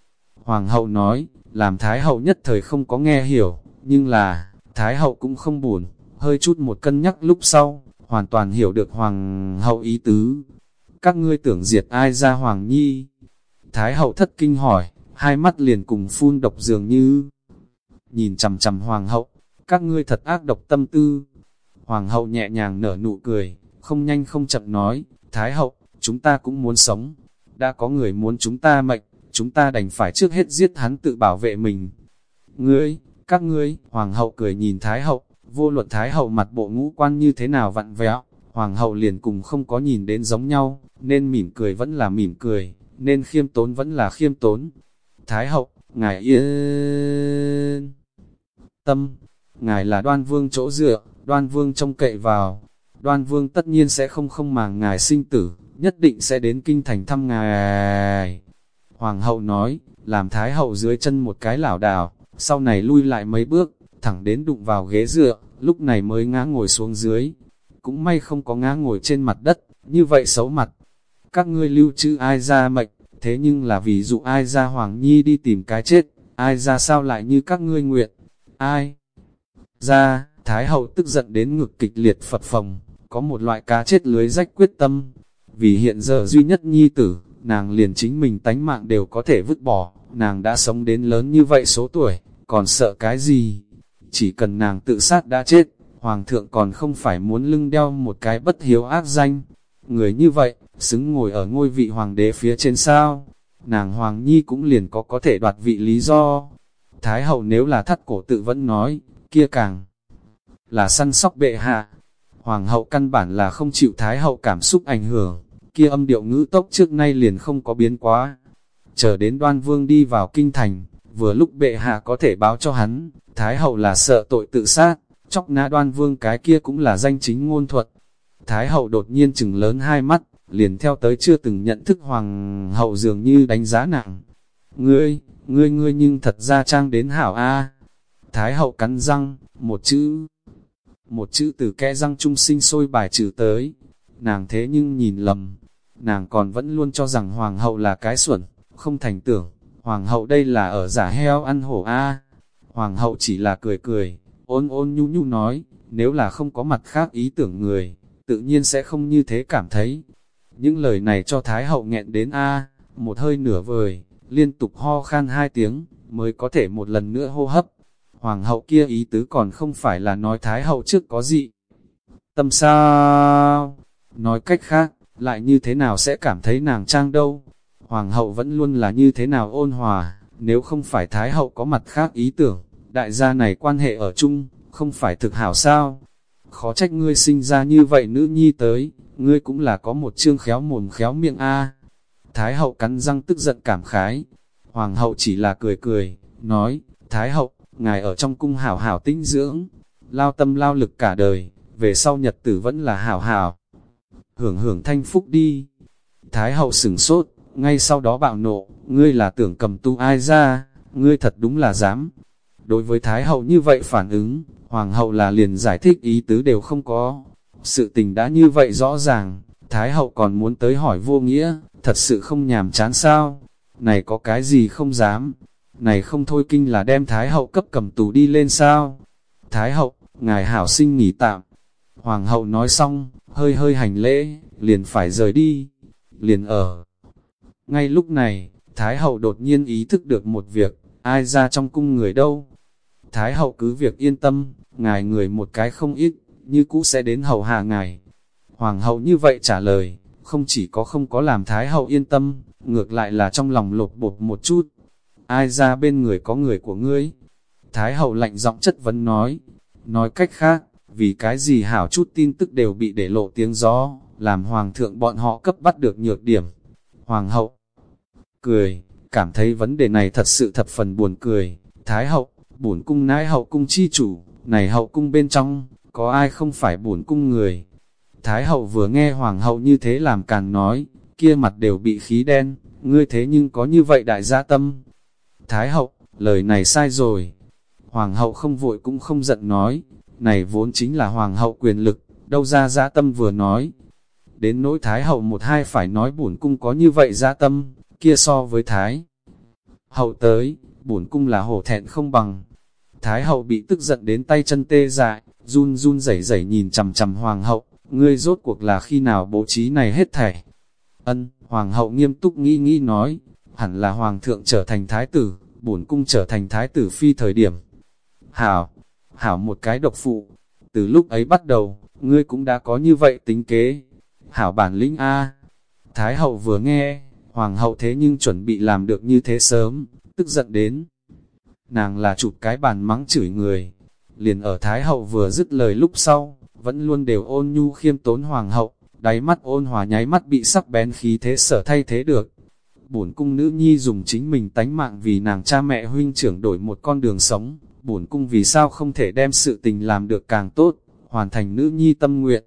Hoàng hậu nói, làm Thái hậu nhất thời không có nghe hiểu, nhưng là, Thái hậu cũng không buồn, hơi chút một cân nhắc lúc sau, hoàn toàn hiểu được Hoàng hậu ý tứ. Các ngươi tưởng diệt ai ra Hoàng Nhi? Thái hậu thất kinh hỏi, hai mắt liền cùng phun độc dường như. Nhìn chầm chầm hoàng hậu, các ngươi thật ác độc tâm tư. Hoàng hậu nhẹ nhàng nở nụ cười, không nhanh không chậm nói, Thái hậu, chúng ta cũng muốn sống. Đã có người muốn chúng ta mệnh, chúng ta đành phải trước hết giết hắn tự bảo vệ mình. Ngươi, các ngươi, Hoàng hậu cười nhìn Thái hậu, vô luận Thái hậu mặt bộ ngũ quan như thế nào vặn vẹo, Hoàng hậu liền cùng không có nhìn đến giống nhau, nên mỉm cười vẫn là mỉm cười, nên khiêm tốn vẫn là khiêm tốn. Thái hậu, ngài yên tâm, ngài là đoan vương chỗ dựa, đoan vương trông cậy vào, đoan vương tất nhiên sẽ không không màng ngài sinh tử, nhất định sẽ đến kinh thành thăm ngài. Hoàng hậu nói, làm thái hậu dưới chân một cái lảo đảo, sau này lui lại mấy bước, thẳng đến đụng vào ghế dựa, lúc này mới ngã ngồi xuống dưới. Cũng may không có ngã ngồi trên mặt đất, như vậy xấu mặt. Các ngươi lưu trữ ai ra mệnh, thế nhưng là ví dụ ai ra Hoàng Nhi đi tìm cái chết, ai ra sao lại như các ngươi nguyện, ai ra, Thái hậu tức giận đến ngực kịch liệt phật phòng, có một loại cá chết lưới rách quyết tâm, vì hiện giờ duy nhất nhi tử, nàng liền chính mình tánh mạng đều có thể vứt bỏ, nàng đã sống đến lớn như vậy số tuổi, còn sợ cái gì? Chỉ cần nàng tự sát đã chết, hoàng thượng còn không phải muốn lưng đeo một cái bất hiếu ác danh. Người như vậy, xứng ngồi ở ngôi vị hoàng đế phía trên sao? Nàng hoàng nhi cũng liền có có thể đoạt vị lý do. Thái hậu nếu là thắt cổ tự vẫn nói, kia càng là săn sóc bệ hạ. Hoàng hậu căn bản là không chịu thái hậu cảm xúc ảnh hưởng, kia âm điệu ngữ tốc trước nay liền không có biến quá. Chờ đến đoan vương đi vào kinh thành, vừa lúc bệ hạ có thể báo cho hắn, thái hậu là sợ tội tự sát, chóc nã đoan vương cái kia cũng là danh chính ngôn thuật. Thái hậu đột nhiên chừng lớn hai mắt, liền theo tới chưa từng nhận thức hoàng hậu dường như đánh giá nặng. Ngươi, ngươi ngươi nhưng thật ra trang đến hảo A. Thái hậu cắn răng, một chữ, một chữ từ kẽ răng trung sinh sôi bài trừ tới. Nàng thế nhưng nhìn lầm, nàng còn vẫn luôn cho rằng hoàng hậu là cái xuẩn, không thành tưởng, hoàng hậu đây là ở giả heo ăn hổ A. Hoàng hậu chỉ là cười cười, ôn ôn nhu nhu nói, nếu là không có mặt khác ý tưởng người, tự nhiên sẽ không như thế cảm thấy. Những lời này cho Thái hậu nghẹn đến A, một hơi nửa vời, liên tục ho khan hai tiếng, mới có thể một lần nữa hô hấp. Hoàng hậu kia ý tứ còn không phải là nói Thái hậu trước có gì. Tâm sao? Nói cách khác, lại như thế nào sẽ cảm thấy nàng trang đâu? Hoàng hậu vẫn luôn là như thế nào ôn hòa, nếu không phải Thái hậu có mặt khác ý tưởng, đại gia này quan hệ ở chung, không phải thực hảo sao? Khó trách ngươi sinh ra như vậy nữ nhi tới, ngươi cũng là có một chương khéo mồm khéo miệng a. Thái hậu cắn răng tức giận cảm khái. Hoàng hậu chỉ là cười cười, nói, Thái hậu, ngài ở trong cung hảo hảo tinh dưỡng, lao tâm lao lực cả đời, về sau nhật tử vẫn là hảo hảo. Hưởng hưởng thanh phúc đi. Thái hậu sửng sốt, ngay sau đó bạo nộ, ngươi là tưởng cầm tu ai ra, ngươi thật đúng là dám. Đối với Thái hậu như vậy phản ứng, Hoàng hậu là liền giải thích ý tứ đều không có. Sự tình đã như vậy rõ ràng, Thái hậu còn muốn tới hỏi vô nghĩa, thật sự không nhàm chán sao? Này có cái gì không dám? Này không thôi kinh là đem Thái hậu cấp cầm tù đi lên sao? Thái hậu, ngài hảo sinh nghỉ tạm. Hoàng hậu nói xong, hơi hơi hành lễ, liền phải rời đi. Liền ở. Ngay lúc này, Thái hậu đột nhiên ý thức được một việc, ai ra trong cung người đâu? Thái hậu cứ việc yên tâm, ngài người một cái không ít, như cũ sẽ đến hầu hạ ngài. Hoàng hậu như vậy trả lời, không chỉ có không có làm Thái hậu yên tâm, ngược lại là trong lòng lột bột một chút. Ai ra bên người có người của ngươi? Thái hậu lạnh giọng chất vấn nói, nói cách khác, vì cái gì hảo chút tin tức đều bị để lộ tiếng gió, làm hoàng thượng bọn họ cấp bắt được nhược điểm. Hoàng hậu cười, cảm thấy vấn đề này thật sự thập phần buồn cười. Thái hậu, bổn cung nãi hậu cung chi chủ, này hậu cung bên trong, có ai không phải bổn cung người. Thái hậu vừa nghe hoàng hậu như thế làm càng nói, kia mặt đều bị khí đen, ngươi thế nhưng có như vậy đại gia tâm. Thái hậu, lời này sai rồi. Hoàng hậu không vội cũng không giận nói, này vốn chính là hoàng hậu quyền lực, đâu ra gia tâm vừa nói. Đến nỗi thái hậu một hai phải nói bổn cung có như vậy gia tâm, kia so với thái. Hậu tới, bổn cung là hổ thẹn không bằng, Thái hậu bị tức giận đến tay chân tê dại, run run rẩy rẩy nhìn chằm chằm hoàng hậu, ngươi rốt cuộc là khi nào bố trí này hết thảy. Ân, hoàng hậu nghiêm túc nghĩ nghĩ nói, hẳn là hoàng thượng trở thành thái tử, bổn cung trở thành thái tử phi thời điểm. Hảo, hảo một cái độc phụ, từ lúc ấy bắt đầu, ngươi cũng đã có như vậy tính kế. Hảo bản lĩnh A. Thái hậu vừa nghe, hoàng hậu thế nhưng chuẩn bị làm được như thế sớm, tức giận đến. Nàng là chụp cái bàn mắng chửi người. Liền ở Thái hậu vừa dứt lời lúc sau, vẫn luôn đều ôn nhu khiêm tốn hoàng hậu, đáy mắt ôn hòa nháy mắt bị sắc bén khí thế sở thay thế được. Bổn cung nữ nhi dùng chính mình tánh mạng vì nàng cha mẹ huynh trưởng đổi một con đường sống, bổn cung vì sao không thể đem sự tình làm được càng tốt, hoàn thành nữ nhi tâm nguyện.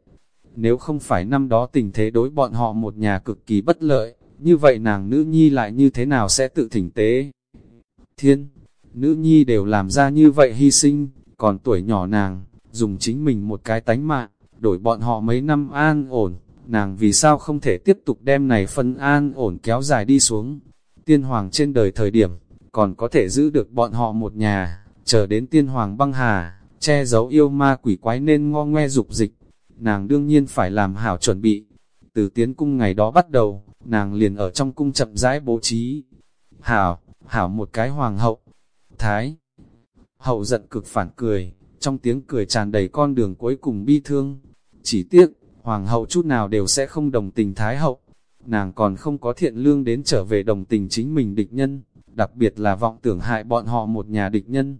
Nếu không phải năm đó tình thế đối bọn họ một nhà cực kỳ bất lợi, như vậy nàng nữ nhi lại như thế nào sẽ tự thỉnh tế? Thiên, nữ nhi đều làm ra như vậy hy sinh, còn tuổi nhỏ nàng, dùng chính mình một cái tánh mạng, đổi bọn họ mấy năm an ổn, nàng vì sao không thể tiếp tục đem này phân an ổn kéo dài đi xuống. Tiên hoàng trên đời thời điểm, còn có thể giữ được bọn họ một nhà, chờ đến tiên hoàng băng hà, che giấu yêu ma quỷ quái nên ngo ngoe dục dịch. Nàng đương nhiên phải làm hảo chuẩn bị. Từ tiến cung ngày đó bắt đầu, nàng liền ở trong cung chậm rãi bố trí. Hảo, hảo một cái hoàng hậu. Thái, hậu giận cực phản cười, trong tiếng cười tràn đầy con đường cuối cùng bi thương. Chỉ tiếc, hoàng hậu chút nào đều sẽ không đồng tình thái hậu. Nàng còn không có thiện lương đến trở về đồng tình chính mình địch nhân, đặc biệt là vọng tưởng hại bọn họ một nhà địch nhân.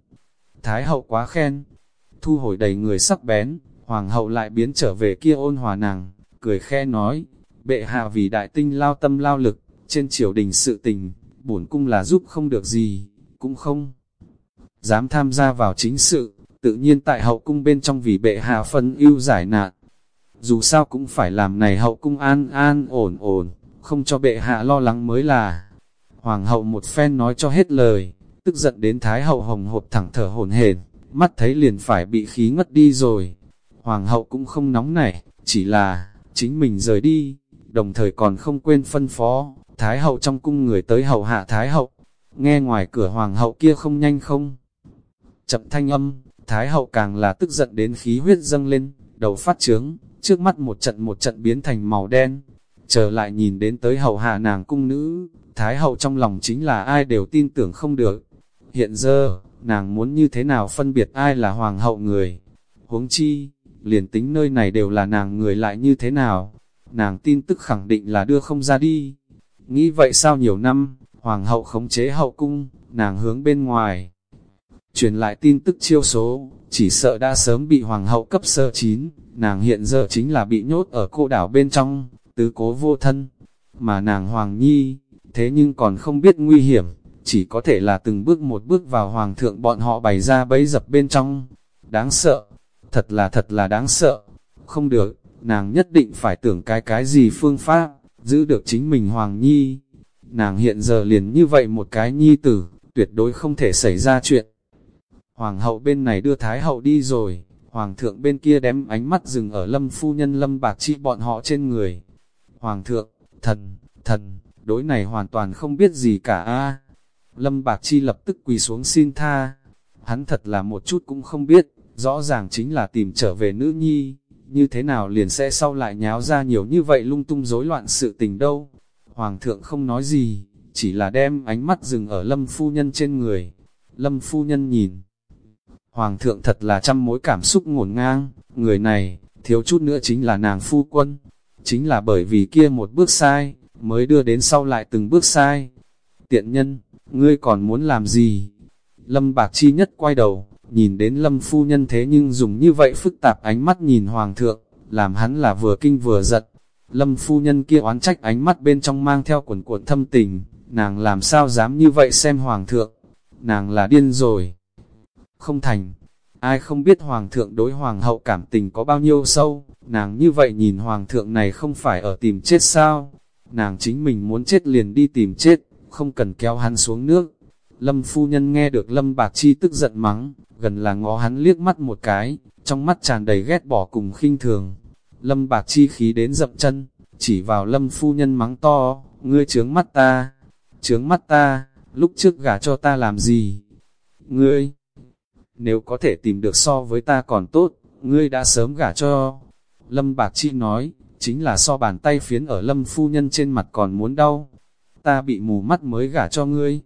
Thái hậu quá khen, thu hồi đầy người sắc bén, hoàng hậu lại biến trở về kia ôn hòa nàng, cười khe nói, bệ hạ vì đại tinh lao tâm lao lực, trên triều đình sự tình, bổn cung là giúp không được gì, cũng không dám tham gia vào chính sự, tự nhiên tại hậu cung bên trong vì bệ hạ phân ưu giải nạn. Dù sao cũng phải làm này hậu cung an an ổn ổn, không cho bệ hạ lo lắng mới là. Hoàng hậu một phen nói cho hết lời, tức giận đến thái hậu hồng hộp thẳng thở hồn hển, mắt thấy liền phải bị khí ngất đi rồi. Hoàng hậu cũng không nóng nảy, chỉ là, chính mình rời đi, đồng thời còn không quên phân phó, thái hậu trong cung người tới hậu hạ thái hậu. Nghe ngoài cửa hoàng hậu kia không nhanh không? Chậm thanh âm, Thái hậu càng là tức giận đến khí huyết dâng lên, đầu phát trướng, trước mắt một trận một trận biến thành màu đen. Trở lại nhìn đến tới hậu hạ nàng cung nữ, Thái hậu trong lòng chính là ai đều tin tưởng không được. Hiện giờ, nàng muốn như thế nào phân biệt ai là hoàng hậu người. Huống chi, liền tính nơi này đều là nàng người lại như thế nào. Nàng tin tức khẳng định là đưa không ra đi. Nghĩ vậy sao nhiều năm, hoàng hậu khống chế hậu cung, nàng hướng bên ngoài, truyền lại tin tức chiêu số, chỉ sợ đã sớm bị hoàng hậu cấp sơ chín, nàng hiện giờ chính là bị nhốt ở cô đảo bên trong, tứ cố vô thân, mà nàng hoàng nhi, thế nhưng còn không biết nguy hiểm, chỉ có thể là từng bước một bước vào hoàng thượng bọn họ bày ra bấy dập bên trong, đáng sợ, thật là thật là đáng sợ, không được, nàng nhất định phải tưởng cái cái gì phương pháp, giữ được chính mình hoàng nhi, nàng hiện giờ liền như vậy một cái nhi tử, tuyệt đối không thể xảy ra chuyện. Hoàng hậu bên này đưa Thái hậu đi rồi, Hoàng thượng bên kia đem ánh mắt dừng ở lâm phu nhân lâm bạc chi bọn họ trên người. Hoàng thượng, thần, thần, đối này hoàn toàn không biết gì cả a Lâm bạc chi lập tức quỳ xuống xin tha. Hắn thật là một chút cũng không biết, rõ ràng chính là tìm trở về nữ nhi, như thế nào liền sẽ sau lại nháo ra nhiều như vậy lung tung rối loạn sự tình đâu. Hoàng thượng không nói gì, chỉ là đem ánh mắt dừng ở lâm phu nhân trên người. Lâm phu nhân nhìn, Hoàng thượng thật là trăm mối cảm xúc ngổn ngang, người này, thiếu chút nữa chính là nàng phu quân. Chính là bởi vì kia một bước sai, mới đưa đến sau lại từng bước sai. Tiện nhân, ngươi còn muốn làm gì? Lâm Bạc Chi nhất quay đầu, nhìn đến Lâm phu nhân thế nhưng dùng như vậy phức tạp ánh mắt nhìn Hoàng thượng, làm hắn là vừa kinh vừa giận. Lâm phu nhân kia oán trách ánh mắt bên trong mang theo quần cuộn thâm tình, nàng làm sao dám như vậy xem Hoàng thượng, nàng là điên rồi không thành. Ai không biết hoàng thượng đối hoàng hậu cảm tình có bao nhiêu sâu, nàng như vậy nhìn hoàng thượng này không phải ở tìm chết sao? Nàng chính mình muốn chết liền đi tìm chết, không cần kéo hắn xuống nước. Lâm phu nhân nghe được Lâm Bạc Chi tức giận mắng, gần là ngó hắn liếc mắt một cái, trong mắt tràn đầy ghét bỏ cùng khinh thường. Lâm Bạc Chi khí đến dậm chân, chỉ vào Lâm phu nhân mắng to, ngươi trướng mắt ta, trướng mắt ta, lúc trước gả cho ta làm gì? Ngươi, nếu có thể tìm được so với ta còn tốt, ngươi đã sớm gả cho. Lâm Bạc Chi nói, chính là so bàn tay phiến ở Lâm Phu Nhân trên mặt còn muốn đau. Ta bị mù mắt mới gả cho ngươi.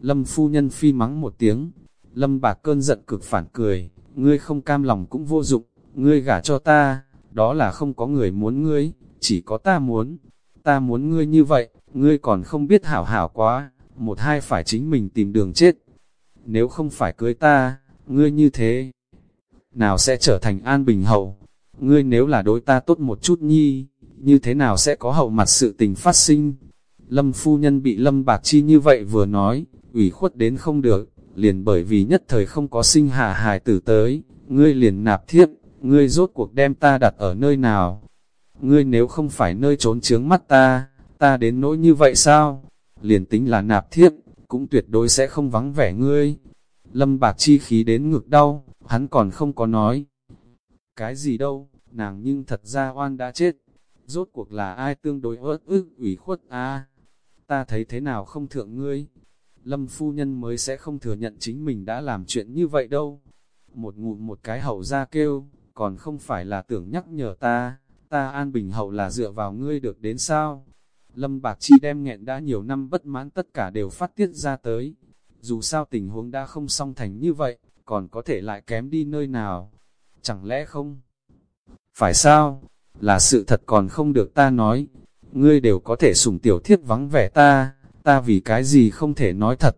Lâm Phu Nhân phi mắng một tiếng. Lâm Bạc cơn giận cực phản cười, ngươi không cam lòng cũng vô dụng, ngươi gả cho ta, đó là không có người muốn ngươi, chỉ có ta muốn. Ta muốn ngươi như vậy, ngươi còn không biết hảo hảo quá, một hai phải chính mình tìm đường chết. Nếu không phải cưới ta, ngươi như thế, nào sẽ trở thành an bình hậu? Ngươi nếu là đối ta tốt một chút nhi, như thế nào sẽ có hậu mặt sự tình phát sinh? Lâm phu nhân bị Lâm Bạc Chi như vậy vừa nói, ủy khuất đến không được, liền bởi vì nhất thời không có sinh hạ hài tử tới, ngươi liền nạp thiếp, ngươi rốt cuộc đem ta đặt ở nơi nào? Ngươi nếu không phải nơi trốn trướng mắt ta, ta đến nỗi như vậy sao? Liền tính là nạp thiếp, cũng tuyệt đối sẽ không vắng vẻ ngươi. Lâm Bạc Chi khí đến ngực đau, hắn còn không có nói. Cái gì đâu, nàng nhưng thật ra oan đã chết. Rốt cuộc là ai tương đối ớt ức ủy khuất a Ta thấy thế nào không thượng ngươi? Lâm phu nhân mới sẽ không thừa nhận chính mình đã làm chuyện như vậy đâu. Một ngụm một cái hậu ra kêu, còn không phải là tưởng nhắc nhở ta, ta an bình hậu là dựa vào ngươi được đến sao? Lâm Bạc Chi đem nghẹn đã nhiều năm bất mãn tất cả đều phát tiết ra tới. Dù sao tình huống đã không song thành như vậy, còn có thể lại kém đi nơi nào? Chẳng lẽ không? Phải sao? Là sự thật còn không được ta nói. Ngươi đều có thể sủng tiểu thiết vắng vẻ ta, ta vì cái gì không thể nói thật.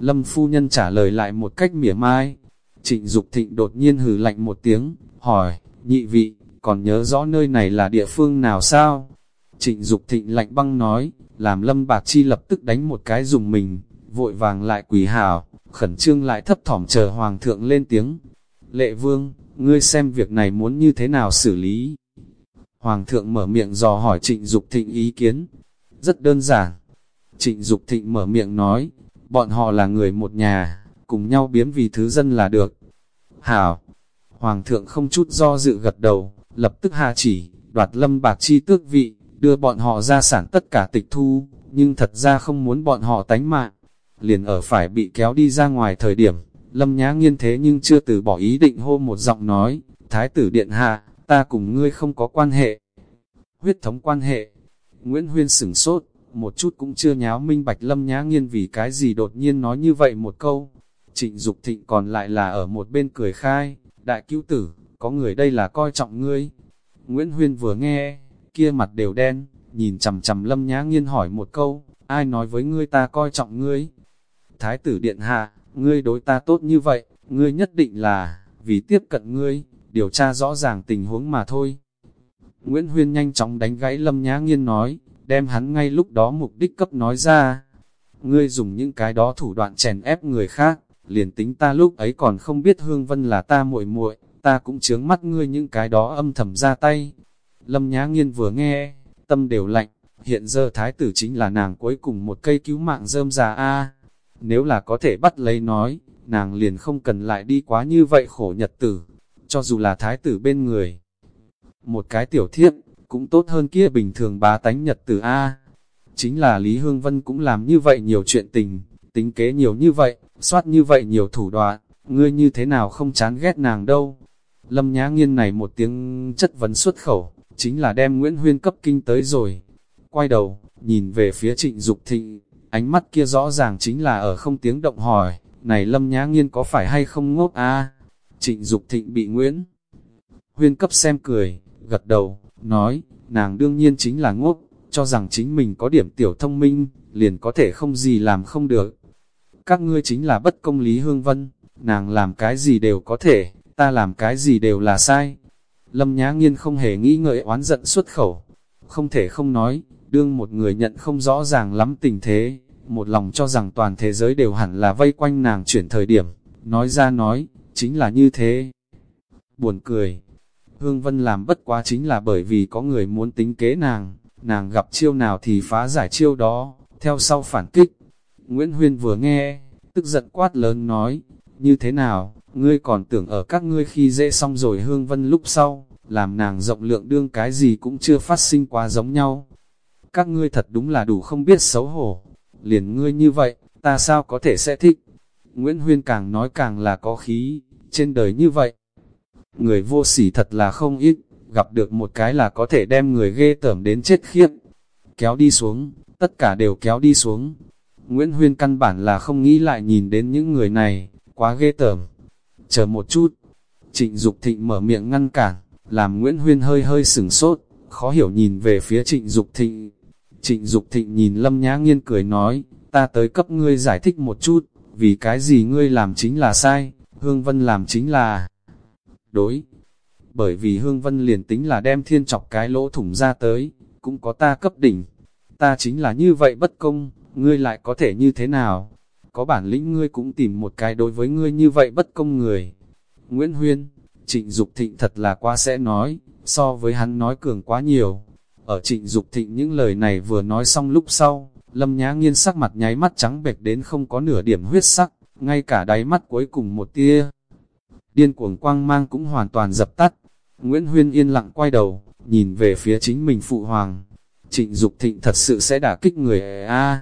Lâm phu nhân trả lời lại một cách mỉa mai. Trịnh Dục thịnh đột nhiên hừ lạnh một tiếng, hỏi, nhị vị, còn nhớ rõ nơi này là địa phương nào sao? Trịnh Dục thịnh lạnh băng nói, làm Lâm Bạc Chi lập tức đánh một cái dùng mình, vội vàng lại quỳ hào, khẩn trương lại thấp thỏm chờ Hoàng thượng lên tiếng. Lệ vương, ngươi xem việc này muốn như thế nào xử lý? Hoàng thượng mở miệng dò hỏi trịnh Dục thịnh ý kiến. Rất đơn giản. Trịnh Dục thịnh mở miệng nói, bọn họ là người một nhà, cùng nhau biếm vì thứ dân là được. Hảo! Hoàng thượng không chút do dự gật đầu, lập tức hạ chỉ, đoạt lâm bạc chi tước vị, đưa bọn họ ra sản tất cả tịch thu, nhưng thật ra không muốn bọn họ tánh mạng. Liền ở phải bị kéo đi ra ngoài thời điểm, lâm nhá nghiên thế nhưng chưa từ bỏ ý định hô một giọng nói, Thái tử Điện Hạ, ta cùng ngươi không có quan hệ. Huyết thống quan hệ, Nguyễn Huyên sửng sốt, một chút cũng chưa nháo minh bạch lâm nhá nghiên vì cái gì đột nhiên nói như vậy một câu. Trịnh Dục thịnh còn lại là ở một bên cười khai, đại cứu tử, có người đây là coi trọng ngươi. Nguyễn Huyên vừa nghe, kia mặt đều đen, nhìn chầm chầm lâm nhá nghiên hỏi một câu, ai nói với ngươi ta coi trọng ngươi? Thái tử điện hạ, ngươi đối ta tốt như vậy, ngươi nhất định là, vì tiếp cận ngươi, điều tra rõ ràng tình huống mà thôi. Nguyễn Huyên nhanh chóng đánh gãy lâm nhá nghiên nói, đem hắn ngay lúc đó mục đích cấp nói ra. Ngươi dùng những cái đó thủ đoạn chèn ép người khác, liền tính ta lúc ấy còn không biết Hương Vân là ta muội muội, ta cũng chướng mắt ngươi những cái đó âm thầm ra tay. Lâm Nhã Nghiên vừa nghe, tâm đều lạnh, hiện giờ thái tử chính là nàng cuối cùng một cây cứu mạng rơm già a. Nếu là có thể bắt lấy nói, nàng liền không cần lại đi quá như vậy khổ nhật tử, cho dù là thái tử bên người. Một cái tiểu thiếp, cũng tốt hơn kia bình thường bá tánh nhật tử a. Chính là Lý Hương Vân cũng làm như vậy nhiều chuyện tình, tính kế nhiều như vậy, soát như vậy nhiều thủ đoạn, ngươi như thế nào không chán ghét nàng đâu. Lâm Nhã Nghiên này một tiếng chất vấn xuất khẩu, chính là đem Nguyễn Huyên cấp kinh tới rồi. Quay đầu, nhìn về phía trịnh Dục thịnh, ánh mắt kia rõ ràng chính là ở không tiếng động hỏi, này Lâm Nhã Nghiên có phải hay không ngốc a Trịnh Dục thịnh bị Nguyễn Huyên cấp xem cười, gật đầu, nói, nàng đương nhiên chính là ngốc, cho rằng chính mình có điểm tiểu thông minh, liền có thể không gì làm không được. Các ngươi chính là bất công Lý Hương Vân, nàng làm cái gì đều có thể, ta làm cái gì đều là sai. Lâm Nhã Nghiên không hề nghĩ ngợi oán giận xuất khẩu, không thể không nói, đương một người nhận không rõ ràng lắm tình thế, một lòng cho rằng toàn thế giới đều hẳn là vây quanh nàng chuyển thời điểm, nói ra nói, chính là như thế. Buồn cười, Hương Vân làm bất quá chính là bởi vì có người muốn tính kế nàng, nàng gặp chiêu nào thì phá giải chiêu đó, theo sau phản kích. Nguyễn Huyên vừa nghe, tức giận quát lớn nói, như thế nào, ngươi còn tưởng ở các ngươi khi dễ xong rồi Hương Vân lúc sau, làm nàng rộng lượng đương cái gì cũng chưa phát sinh quá giống nhau. Các ngươi thật đúng là đủ không biết xấu hổ, liền ngươi như vậy, ta sao có thể sẽ thích. Nguyễn Huyên càng nói càng là có khí, trên đời như vậy. Người vô sỉ thật là không ít, gặp được một cái là có thể đem người ghê tởm đến chết khiếp. Kéo đi xuống, tất cả đều kéo đi xuống. Nguyễn Huyên căn bản là không nghĩ lại nhìn đến những người này, quá ghê tởm. Chờ một chút, Trịnh Dục Thịnh mở miệng ngăn cản, làm Nguyễn Huyên hơi hơi sửng sốt, khó hiểu nhìn về phía Trịnh Dục Thịnh. Trịnh Dục Thịnh nhìn Lâm Nhã Nghiên cười nói, ta tới cấp ngươi giải thích một chút, vì cái gì ngươi làm chính là sai, Hương Vân làm chính là đối. Bởi vì Hương Vân liền tính là đem thiên chọc cái lỗ thủng ra tới, cũng có ta cấp đỉnh. Ta chính là như vậy bất công, ngươi lại có thể như thế nào? Có bản lĩnh ngươi cũng tìm một cái đối với ngươi như vậy bất công người. Nguyễn Huyên, trịnh Dục thịnh thật là quá sẽ nói, so với hắn nói cường quá nhiều. Ở trịnh Dục thịnh những lời này vừa nói xong lúc sau, lâm nhã nghiên sắc mặt nháy mắt trắng bệch đến không có nửa điểm huyết sắc, ngay cả đáy mắt cuối cùng một tia. Điên cuồng quang mang cũng hoàn toàn dập tắt. Nguyễn Huyên yên lặng quay đầu, nhìn về phía chính mình phụ hoàng. Trịnh Dục thịnh thật sự sẽ đả kích người a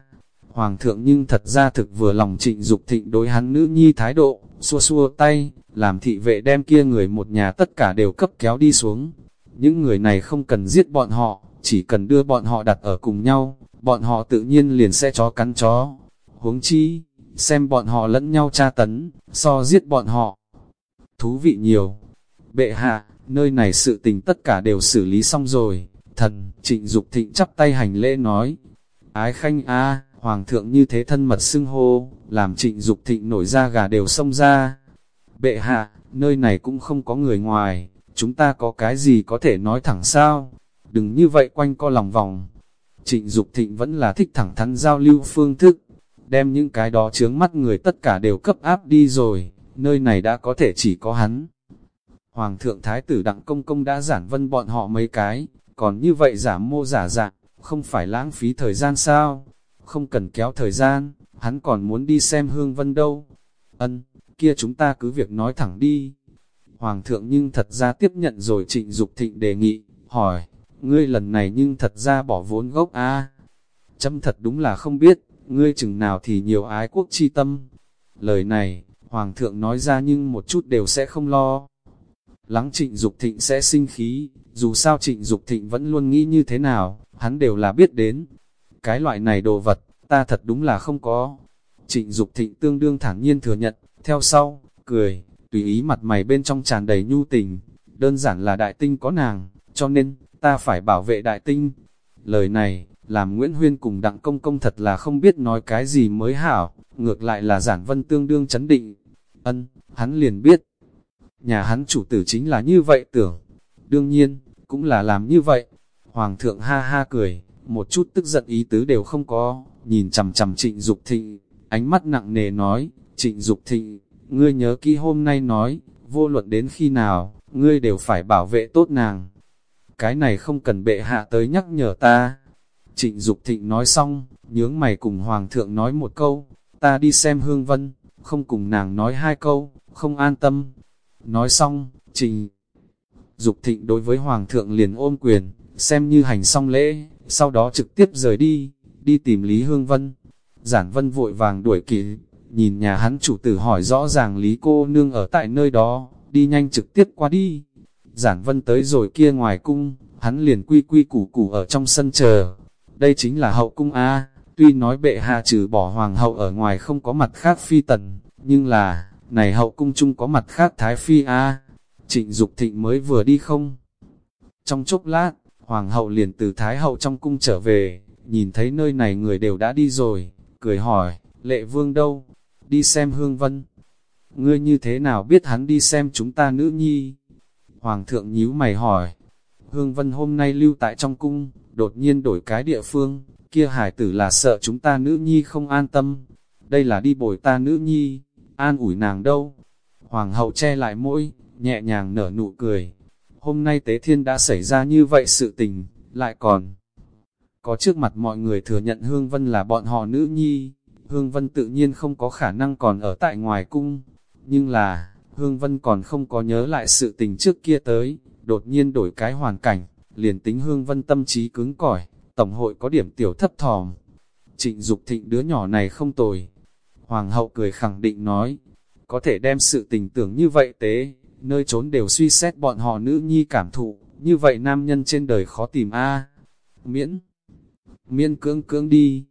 Hoàng thượng nhưng thật ra thực vừa lòng trịnh Dục thịnh đối hắn nữ nhi thái độ, xua xua tay, làm thị vệ đem kia người một nhà tất cả đều cấp kéo đi xuống. Những người này không cần giết bọn họ, chỉ cần đưa bọn họ đặt ở cùng nhau, bọn họ tự nhiên liền sẽ chó cắn chó. Huống chi, xem bọn họ lẫn nhau tra tấn, so giết bọn họ. Thú vị nhiều. Bệ hạ, nơi này sự tình tất cả đều xử lý xong rồi. Thần, trịnh Dục thịnh chắp tay hành lễ nói. Ái khanh a hoàng thượng như thế thân mật xưng hô, làm trịnh Dục thịnh nổi ra gà đều xông ra. Bệ hạ, nơi này cũng không có người ngoài, chúng ta có cái gì có thể nói thẳng sao? Đừng như vậy quanh co lòng vòng. Trịnh Dục thịnh vẫn là thích thẳng thắn giao lưu phương thức, đem những cái đó chướng mắt người tất cả đều cấp áp đi rồi, nơi này đã có thể chỉ có hắn. Hoàng thượng Thái tử Đặng Công Công đã giản vân bọn họ mấy cái, còn như vậy giả mô giả dạng, không phải lãng phí thời gian sao? Không cần kéo thời gian, hắn còn muốn đi xem hương vân đâu. Ân, kia chúng ta cứ việc nói thẳng đi. Hoàng thượng nhưng thật ra tiếp nhận rồi trịnh Dục thịnh đề nghị, hỏi, ngươi lần này nhưng thật ra bỏ vốn gốc a à? Chấm thật đúng là không biết, ngươi chừng nào thì nhiều ái quốc chi tâm. Lời này, Hoàng thượng nói ra nhưng một chút đều sẽ không lo. Lắng trịnh Dục thịnh sẽ sinh khí, dù sao trịnh Dục thịnh vẫn luôn nghĩ như thế nào, hắn đều là biết đến. Cái loại này đồ vật, ta thật đúng là không có. Trịnh Dục thịnh tương đương thản nhiên thừa nhận, theo sau, cười, tùy ý mặt mày bên trong tràn đầy nhu tình, đơn giản là đại tinh có nàng, cho nên, ta phải bảo vệ đại tinh. Lời này, làm Nguyễn Huyên cùng Đặng Công Công thật là không biết nói cái gì mới hảo, ngược lại là giản vân tương đương chấn định. Ân, hắn liền biết, nhà hắn chủ tử chính là như vậy tưởng. Đương nhiên, cũng là làm như vậy. Hoàng thượng ha ha cười, một chút tức giận ý tứ đều không có, nhìn chằm chằm trịnh Dục thịnh, ánh mắt nặng nề nói, trịnh Dục thịnh, ngươi nhớ kỹ hôm nay nói, vô luận đến khi nào, ngươi đều phải bảo vệ tốt nàng. Cái này không cần bệ hạ tới nhắc nhở ta. Trịnh Dục thịnh nói xong, nhướng mày cùng Hoàng thượng nói một câu, ta đi xem Hương Vân, không cùng nàng nói hai câu, không an tâm. Nói xong, trình Dục thịnh đối với Hoàng thượng liền ôm quyền, xem như hành xong lễ, sau đó trực tiếp rời đi, đi tìm Lý Hương Vân. Giản Vân vội vàng đuổi kịp, nhìn nhà hắn chủ tử hỏi rõ ràng Lý cô nương ở tại nơi đó, đi nhanh trực tiếp qua đi. Giản Vân tới rồi kia ngoài cung, hắn liền quy quy củ củ ở trong sân chờ. Đây chính là hậu cung A, tuy nói bệ hạ trừ bỏ hoàng hậu ở ngoài không có mặt khác phi tần, nhưng là, này hậu cung chung có mặt khác thái phi A. Trịnh Dục thịnh mới vừa đi không? Trong chốc lát, hoàng hậu liền từ thái hậu trong cung trở về, nhìn thấy nơi này người đều đã đi rồi, cười hỏi, lệ vương đâu? Đi xem hương vân. Ngươi như thế nào biết hắn đi xem chúng ta nữ nhi? Hoàng thượng nhíu mày hỏi. Hương vân hôm nay lưu tại trong cung, đột nhiên đổi cái địa phương, kia hải tử là sợ chúng ta nữ nhi không an tâm. Đây là đi bồi ta nữ nhi, an ủi nàng đâu. Hoàng hậu che lại mũi, nhẹ nhàng nở nụ cười. Hôm nay tế thiên đã xảy ra như vậy sự tình, lại còn có trước mặt mọi người thừa nhận Hương Vân là bọn họ nữ nhi. Hương Vân tự nhiên không có khả năng còn ở tại ngoài cung, nhưng là, Hương Vân còn không có nhớ lại sự tình trước kia tới, đột nhiên đổi cái hoàn cảnh, liền tính Hương Vân tâm trí cứng cỏi, Tổng hội có điểm tiểu thấp thòm. Trịnh Dục thịnh đứa nhỏ này không tồi. Hoàng hậu cười khẳng định nói, có thể đem sự tình tưởng như vậy tế, nơi trốn đều suy xét bọn họ nữ nhi cảm thụ, như vậy nam nhân trên đời khó tìm a Miễn, miễn cưỡng cưỡng đi.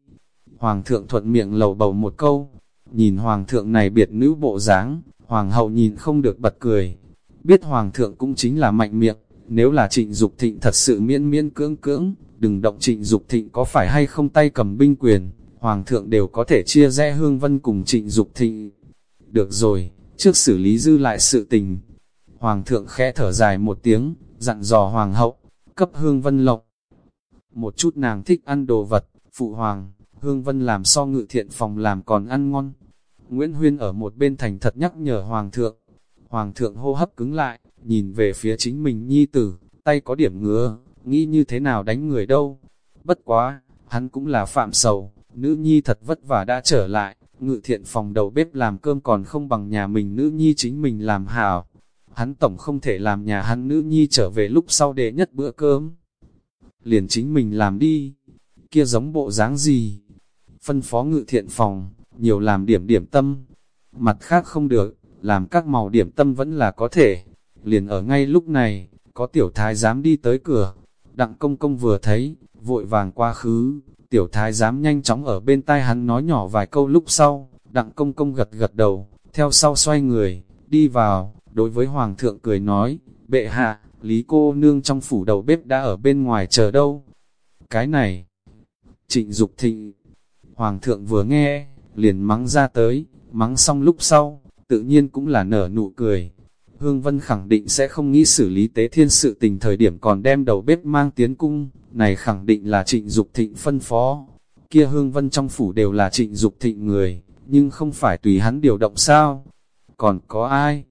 Hoàng thượng thuận miệng lầu bầu một câu, nhìn hoàng thượng này biệt nữ bộ dáng, hoàng hậu nhìn không được bật cười. biết Hoàng thượng cũng chính là mạnh miệng, nếu là trịnh Dục thịnh thật sự miễn miễn cưỡng cưỡng, đừng động trịnh Dục thịnh có phải hay không tay cầm binh quyền, Hoàng thượng đều có thể chia rẽ Hương Vân cùng trịnh Dục thịnh. Được rồi, trước xử lý dư lại sự tình. Hoàng thượng khẽ thở dài một tiếng, dặn dò Hoàng hậu, cấp Hương Vân lộc. Một chút nàng thích ăn đồ vật, phụ Hoàng, Hương Vân làm so ngự thiện phòng làm còn ăn ngon. Nguyễn Huyên ở một bên thành thật nhắc nhở Hoàng thượng. Hoàng thượng hô hấp cứng lại, nhìn về phía chính mình nhi tử, tay có điểm ngứa, nghĩ như thế nào đánh người đâu. Bất quá, hắn cũng là phạm sầu, nữ nhi thật vất vả đã trở lại, ngự thiện phòng đầu bếp làm cơm còn không bằng nhà mình nữ nhi chính mình làm hảo. Hắn tổng không thể làm nhà hắn nữ nhi trở về lúc sau để nhất bữa cơm. Liền chính mình làm đi, kia giống bộ dáng gì? Phân phó ngự thiện phòng, nhiều làm điểm điểm tâm. Mặt khác không được, làm các màu điểm tâm vẫn là có thể. Liền ở ngay lúc này, có tiểu thái dám đi tới cửa. Đặng công công vừa thấy, vội vàng qua khứ, tiểu thái dám nhanh chóng ở bên tai hắn nói nhỏ vài câu lúc sau, đặng công công gật gật đầu, theo sau xoay người, đi vào, đối với hoàng thượng cười nói, bệ hạ, lý cô nương trong phủ đầu bếp đã ở bên ngoài chờ đâu. Cái này, trịnh Dục thịnh, hoàng thượng vừa nghe, liền mắng ra tới, mắng xong lúc sau, tự nhiên cũng là nở nụ cười. Hương Vân khẳng định sẽ không nghĩ xử lý tế thiên sự tình thời điểm còn đem đầu bếp mang tiến cung, này khẳng định là trịnh Dục thịnh phân phó. Kia Hương Vân trong phủ đều là trịnh Dục thịnh người, nhưng không phải tùy hắn điều động sao. Còn có ai?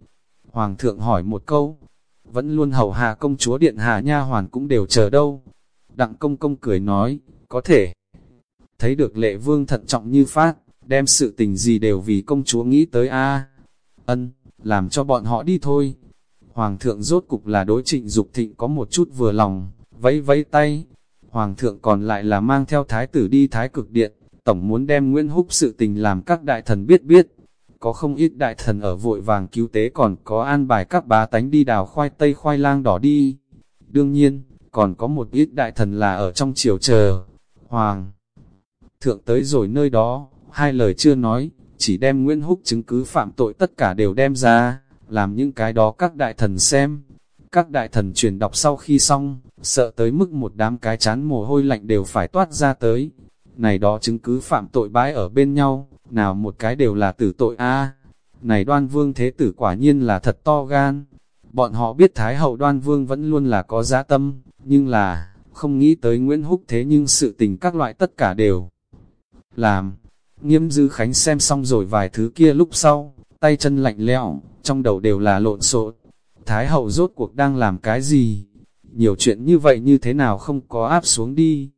Hoàng thượng hỏi một câu, vẫn luôn hầu hạ công chúa điện hạ nha hoàn cũng đều chờ đâu. Đặng công công cười nói, có thể. Thấy được lệ vương thận trọng như phát, đem sự tình gì đều vì công chúa nghĩ tới a Ân, làm cho bọn họ đi thôi. Hoàng thượng rốt cục là đối trịnh Dục thịnh có một chút vừa lòng, vẫy vẫy tay. Hoàng thượng còn lại là mang theo thái tử đi thái cực điện, tổng muốn đem Nguyễn Húc sự tình làm các đại thần biết biết. Có không ít đại thần ở vội vàng cứu tế còn có an bài các bá tánh đi đào khoai tây khoai lang đỏ đi. Đương nhiên, còn có một ít đại thần là ở trong chiều chờ. Hoàng thượng tới rồi nơi đó, hai lời chưa nói, chỉ đem Nguyễn Húc chứng cứ phạm tội tất cả đều đem ra, làm những cái đó các đại thần xem. Các đại thần truyền đọc sau khi xong, sợ tới mức một đám cái chán mồ hôi lạnh đều phải toát ra tới. Này đó chứng cứ phạm tội bãi ở bên nhau, nào một cái đều là tử tội a Này đoan vương thế tử quả nhiên là thật to gan. Bọn họ biết Thái hậu đoan vương vẫn luôn là có giá tâm, nhưng là, không nghĩ tới Nguyễn Húc thế nhưng sự tình các loại tất cả đều làm. Nghiêm dư khánh xem xong rồi vài thứ kia lúc sau, tay chân lạnh lẽo, trong đầu đều là lộn xộn. Thái hậu rốt cuộc đang làm cái gì? Nhiều chuyện như vậy như thế nào không có áp xuống đi?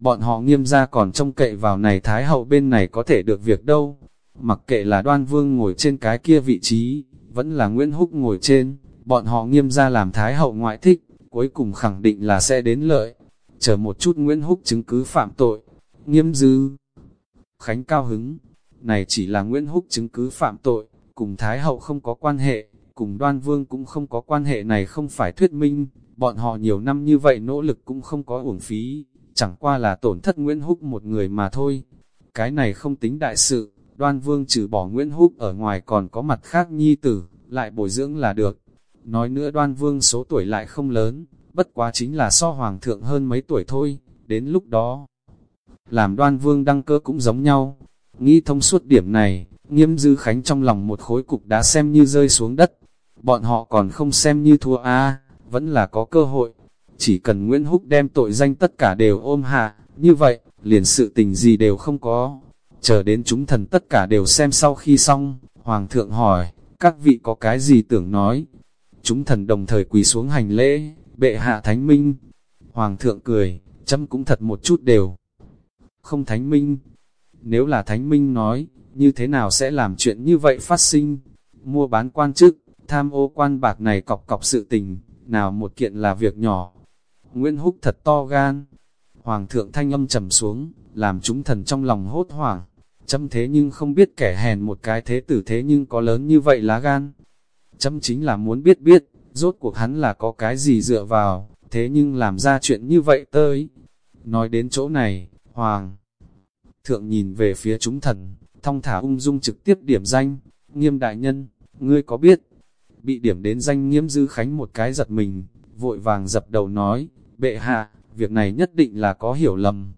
Bọn họ nghiêm ra còn trông cậy vào này Thái hậu bên này có thể được việc đâu. Mặc kệ là đoan vương ngồi trên cái kia vị trí, vẫn là Nguyễn Húc ngồi trên, bọn họ nghiêm ra làm Thái hậu ngoại thích, cuối cùng khẳng định là sẽ đến lợi. Chờ một chút Nguyễn Húc chứng cứ phạm tội, nghiêm dư Khánh cao hứng, này chỉ là Nguyễn Húc chứng cứ phạm tội, cùng Thái Hậu không có quan hệ, cùng Đoan Vương cũng không có quan hệ này không phải thuyết minh, bọn họ nhiều năm như vậy nỗ lực cũng không có uổng phí, chẳng qua là tổn thất Nguyễn Húc một người mà thôi. Cái này không tính đại sự, Đoan Vương trừ bỏ Nguyễn Húc ở ngoài còn có mặt khác nhi tử, lại bồi dưỡng là được. Nói nữa Đoan Vương số tuổi lại không lớn, bất quá chính là so Hoàng thượng hơn mấy tuổi thôi, đến lúc đó làm đoan vương đăng cơ cũng giống nhau. Nghĩ thông suốt điểm này, nghiêm dư khánh trong lòng một khối cục đá xem như rơi xuống đất. Bọn họ còn không xem như thua a vẫn là có cơ hội. Chỉ cần Nguyễn Húc đem tội danh tất cả đều ôm hạ, như vậy, liền sự tình gì đều không có. Chờ đến chúng thần tất cả đều xem sau khi xong, Hoàng thượng hỏi, các vị có cái gì tưởng nói? Chúng thần đồng thời quỳ xuống hành lễ, bệ hạ thánh minh. Hoàng thượng cười, chấm cũng thật một chút đều không thánh minh. Nếu là thánh minh nói, như thế nào sẽ làm chuyện như vậy phát sinh? Mua bán quan chức, tham ô quan bạc này cọc cọc sự tình, nào một kiện là việc nhỏ. Nguyễn Húc thật to gan. Hoàng thượng thanh âm trầm xuống, làm chúng thần trong lòng hốt hoảng. Chấm thế nhưng không biết kẻ hèn một cái thế tử thế nhưng có lớn như vậy lá gan. Chấm chính là muốn biết biết, rốt cuộc hắn là có cái gì dựa vào, thế nhưng làm ra chuyện như vậy tới. Nói đến chỗ này, Hoàng thượng nhìn về phía chúng thần, thong thả ung dung trực tiếp điểm danh, nghiêm đại nhân, ngươi có biết, bị điểm đến danh nghiêm dư khánh một cái giật mình, vội vàng dập đầu nói, bệ hạ, việc này nhất định là có hiểu lầm.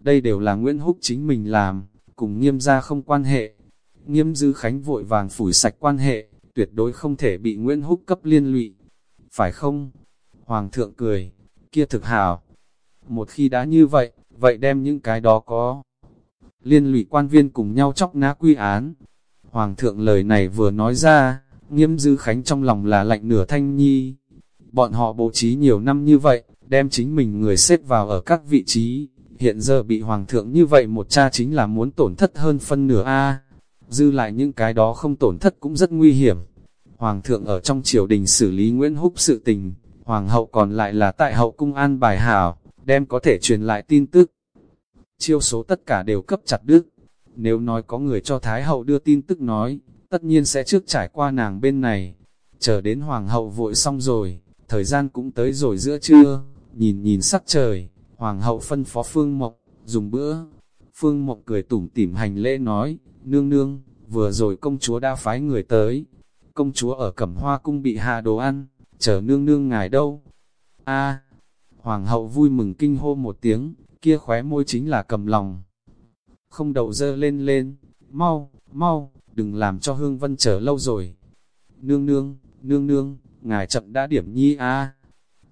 Đây đều là Nguyễn Húc chính mình làm, cùng nghiêm gia không quan hệ. Nghiêm dư khánh vội vàng phủi sạch quan hệ, tuyệt đối không thể bị Nguyễn Húc cấp liên lụy. Phải không? Hoàng thượng cười, kia thực hảo. Một khi đã như vậy, vậy đem những cái đó có liên lụy quan viên cùng nhau chóc ná quy án. Hoàng thượng lời này vừa nói ra, nghiêm dư khánh trong lòng là lạnh nửa thanh nhi. Bọn họ bố trí nhiều năm như vậy, đem chính mình người xếp vào ở các vị trí, hiện giờ bị hoàng thượng như vậy một cha chính là muốn tổn thất hơn phân nửa A. Dư lại những cái đó không tổn thất cũng rất nguy hiểm. Hoàng thượng ở trong triều đình xử lý Nguyễn Húc sự tình, hoàng hậu còn lại là tại hậu cung an bài hảo, đem có thể truyền lại tin tức. Chiêu số tất cả đều cấp chặt đứt. Nếu nói có người cho Thái hậu đưa tin tức nói, tất nhiên sẽ trước trải qua nàng bên này. Chờ đến hoàng hậu vội xong rồi, thời gian cũng tới rồi giữa trưa, nhìn nhìn sắc trời, hoàng hậu phân phó Phương mộc dùng bữa. Phương mộc cười tủm tỉm hành lễ nói, nương nương, vừa rồi công chúa đã phái người tới. Công chúa ở cẩm hoa cung bị hạ đồ ăn, chờ nương nương ngài đâu. a hoàng hậu vui mừng kinh hô một tiếng, kia khóe môi chính là cầm lòng. Không đậu dơ lên lên, mau, mau, đừng làm cho Hương Vân chờ lâu rồi. Nương nương, nương nương, ngài chậm đã điểm nhi a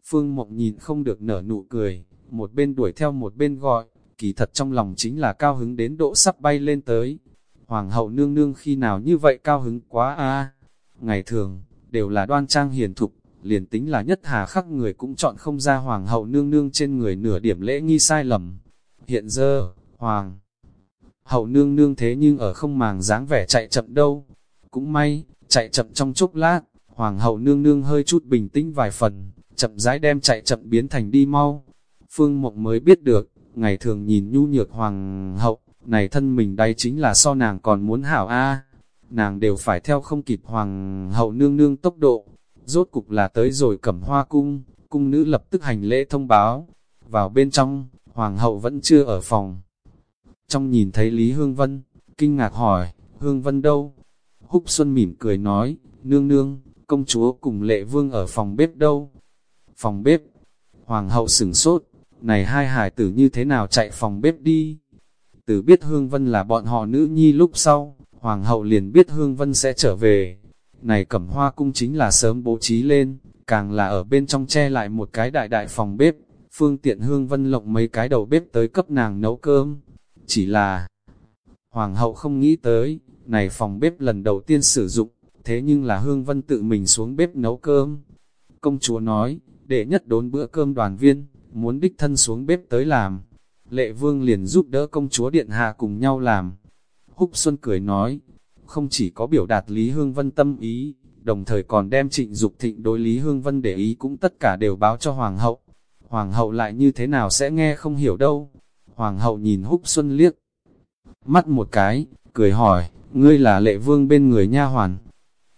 Phương Mộng nhìn không được nở nụ cười, một bên đuổi theo một bên gọi, kỳ thật trong lòng chính là cao hứng đến độ sắp bay lên tới. Hoàng hậu nương nương khi nào như vậy cao hứng quá a Ngày thường, đều là đoan trang hiền thục, liền tính là nhất hà khắc người cũng chọn không ra hoàng hậu nương nương trên người nửa điểm lễ nghi sai lầm. Hiện giờ, hoàng hậu nương nương thế nhưng ở không màng dáng vẻ chạy chậm đâu. Cũng may, chạy chậm trong chốc lát, hoàng hậu nương nương hơi chút bình tĩnh vài phần, chậm rãi đem chạy chậm biến thành đi mau. Phương Mộng mới biết được, ngày thường nhìn nhu nhược hoàng hậu, này thân mình đây chính là so nàng còn muốn hảo a Nàng đều phải theo không kịp hoàng hậu nương nương tốc độ. Rốt cục là tới rồi cẩm hoa cung, cung nữ lập tức hành lễ thông báo. Vào bên trong, hoàng hậu vẫn chưa ở phòng. Trong nhìn thấy Lý Hương Vân, kinh ngạc hỏi, Hương Vân đâu? Húc Xuân mỉm cười nói, nương nương, công chúa cùng lệ vương ở phòng bếp đâu? Phòng bếp, hoàng hậu sửng sốt, này hai hải tử như thế nào chạy phòng bếp đi? Từ biết Hương Vân là bọn họ nữ nhi lúc sau, hoàng hậu liền biết Hương Vân sẽ trở về. Này cẩm hoa cung chính là sớm bố trí lên, càng là ở bên trong che lại một cái đại đại phòng bếp, phương tiện Hương Vân lộng mấy cái đầu bếp tới cấp nàng nấu cơm. Chỉ là, hoàng hậu không nghĩ tới, này phòng bếp lần đầu tiên sử dụng, thế nhưng là Hương Vân tự mình xuống bếp nấu cơm. Công chúa nói, để nhất đốn bữa cơm đoàn viên, muốn đích thân xuống bếp tới làm. Lệ vương liền giúp đỡ công chúa điện hạ cùng nhau làm. Húc Xuân cười nói, không chỉ có biểu đạt Lý Hương Vân tâm ý, đồng thời còn đem trịnh Dục thịnh đối Lý Hương Vân để ý cũng tất cả đều báo cho Hoàng hậu. Hoàng hậu lại như thế nào sẽ nghe không hiểu đâu. Hoàng hậu nhìn Húc Xuân liếc, mắt một cái, cười hỏi, ngươi là lệ vương bên người nha hoàn.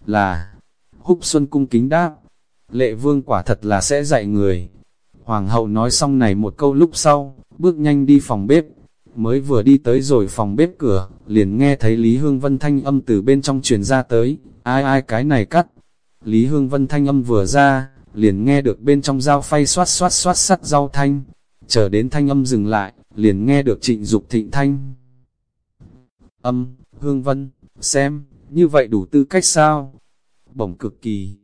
Là, Húc Xuân cung kính đáp, lệ vương quả thật là sẽ dạy người. Hoàng hậu nói xong này một câu lúc sau, bước nhanh đi phòng bếp, mới vừa đi tới rồi phòng bếp cửa, liền nghe thấy Lý Hương Vân thanh âm từ bên trong truyền ra tới, ai ai cái này cắt. Lý Hương Vân thanh âm vừa ra, liền nghe được bên trong dao phay xoát xoát xoát sắt rau thanh, chờ đến thanh âm dừng lại, liền nghe được trịnh Dục thịnh thanh. Âm, Hương Vân, xem, như vậy đủ tư cách sao? Bổng cực kỳ.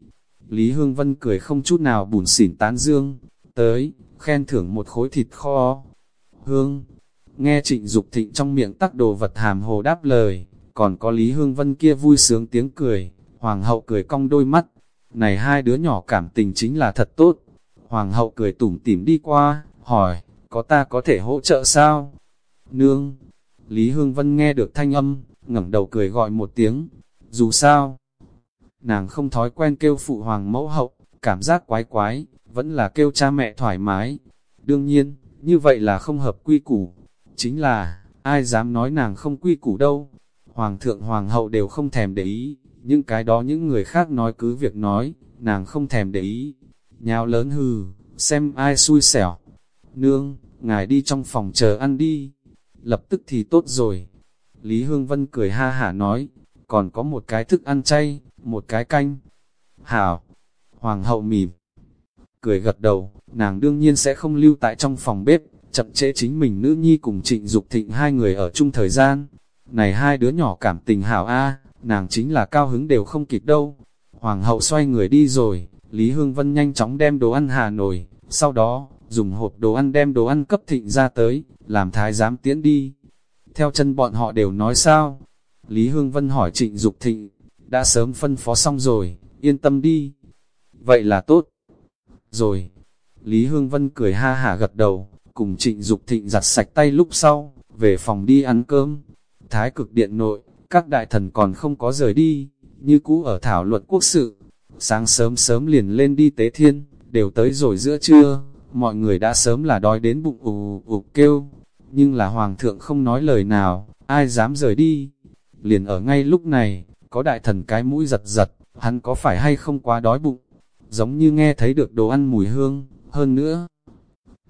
Lý Hương Vân cười không chút nào bùn xỉn tán dương, tới, khen thưởng một khối thịt kho. Hương, nghe trịnh Dục thịnh trong miệng tắc đồ vật hàm hồ đáp lời, còn có Lý Hương Vân kia vui sướng tiếng cười, Hoàng hậu cười cong đôi mắt, này hai đứa nhỏ cảm tình chính là thật tốt. Hoàng hậu cười tủm tỉm đi qua, hỏi, có ta có thể hỗ trợ sao? Nương, Lý Hương Vân nghe được thanh âm, ngẩng đầu cười gọi một tiếng, dù sao, nàng không thói quen kêu phụ hoàng mẫu hậu, cảm giác quái quái, vẫn là kêu cha mẹ thoải mái. Đương nhiên, như vậy là không hợp quy củ. Chính là, ai dám nói nàng không quy củ đâu. Hoàng thượng hoàng hậu đều không thèm để ý, những cái đó những người khác nói cứ việc nói, nàng không thèm để ý. Nhào lớn hừ, xem ai xui xẻo. Nương, ngài đi trong phòng chờ ăn đi. Lập tức thì tốt rồi. Lý Hương Vân cười ha hả nói, còn có một cái thức ăn chay, một cái canh. Hảo, hoàng hậu mỉm, cười gật đầu, nàng đương nhiên sẽ không lưu tại trong phòng bếp, chậm chế chính mình nữ nhi cùng trịnh Dục thịnh hai người ở chung thời gian. Này hai đứa nhỏ cảm tình hảo a nàng chính là cao hứng đều không kịp đâu. Hoàng hậu xoay người đi rồi, Lý Hương Vân nhanh chóng đem đồ ăn hà nổi, sau đó, dùng hộp đồ ăn đem đồ ăn cấp thịnh ra tới, làm thái giám tiễn đi. Theo chân bọn họ đều nói sao? Lý Hương Vân hỏi trịnh Dục thịnh, đã sớm phân phó xong rồi, yên tâm đi. Vậy là tốt. Rồi, Lý Hương Vân cười ha hả gật đầu, cùng trịnh Dục thịnh giặt sạch tay lúc sau, về phòng đi ăn cơm. Thái cực điện nội, các đại thần còn không có rời đi, như cũ ở thảo luận quốc sự. Sáng sớm sớm liền lên đi tế thiên, đều tới rồi giữa trưa, mọi người đã sớm là đói đến bụng ù ù kêu. Nhưng là hoàng thượng không nói lời nào, ai dám rời đi. Liền ở ngay lúc này, có đại thần cái mũi giật giật, hắn có phải hay không quá đói bụng, giống như nghe thấy được đồ ăn mùi hương, hơn nữa.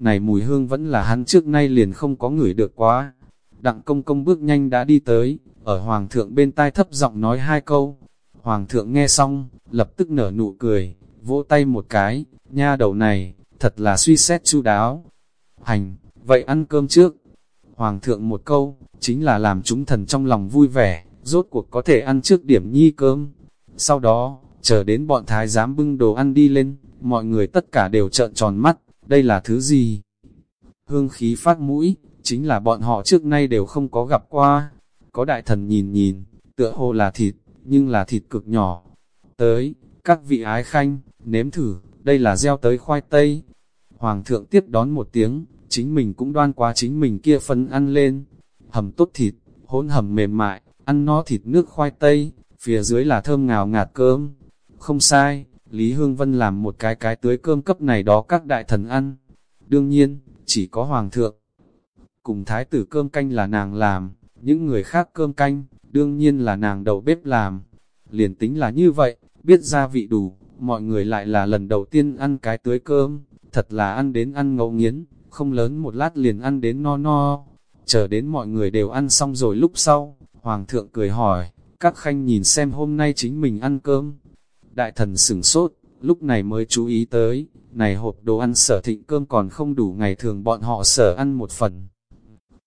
Này mùi hương vẫn là hắn trước nay liền không có ngửi được quá. Đặng công công bước nhanh đã đi tới, ở hoàng thượng bên tai thấp giọng nói hai câu. Hoàng thượng nghe xong, lập tức nở nụ cười, vỗ tay một cái, nha đầu này, thật là suy xét chu đáo. Hành, vậy ăn cơm trước. Hoàng thượng một câu, chính là làm chúng thần trong lòng vui vẻ, rốt cuộc có thể ăn trước điểm nhi cơm. Sau đó, chờ đến bọn thái giám bưng đồ ăn đi lên, mọi người tất cả đều trợn tròn mắt, đây là thứ gì? Hương khí phát mũi, chính là bọn họ trước nay đều không có gặp qua. Có đại thần nhìn nhìn, tựa hồ là thịt, nhưng là thịt cực nhỏ. Tới, các vị ái khanh, nếm thử, đây là gieo tới khoai tây. Hoàng thượng tiếp đón một tiếng, chính mình cũng đoan qua chính mình kia phân ăn lên. Hầm tốt thịt, hỗn hầm mềm mại, ăn no thịt nước khoai tây, phía dưới là thơm ngào ngạt cơm. Không sai, Lý Hương Vân làm một cái cái tưới cơm cấp này đó các đại thần ăn. Đương nhiên, chỉ có Hoàng thượng. Cùng thái tử cơm canh là nàng làm, những người khác cơm canh, đương nhiên là nàng đầu bếp làm. Liền tính là như vậy, biết gia vị đủ, mọi người lại là lần đầu tiên ăn cái tưới cơm, thật là ăn đến ăn ngấu nghiến, không lớn một lát liền ăn đến no no. Chờ đến mọi người đều ăn xong rồi lúc sau, Hoàng thượng cười hỏi, các khanh nhìn xem hôm nay chính mình ăn cơm. Đại thần sửng sốt, lúc này mới chú ý tới, này hộp đồ ăn sở thịnh cơm còn không đủ ngày thường bọn họ sở ăn một phần.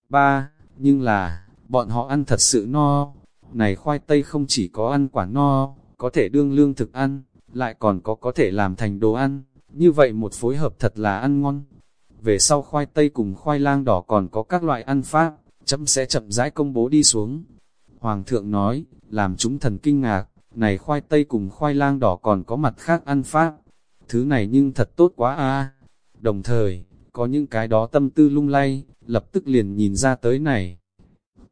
Ba, nhưng là, bọn họ ăn thật sự no. Này khoai tây không chỉ có ăn quả no, có thể đương lương thực ăn, lại còn có có thể làm thành đồ ăn. Như vậy một phối hợp thật là ăn ngon. Về sau khoai tây cùng khoai lang đỏ còn có các loại ăn pháp, chấm sẽ chậm rãi công bố đi xuống. Hoàng thượng nói, làm chúng thần kinh ngạc, này khoai tây cùng khoai lang đỏ còn có mặt khác ăn pháp. Thứ này nhưng thật tốt quá a Đồng thời, có những cái đó tâm tư lung lay, lập tức liền nhìn ra tới này.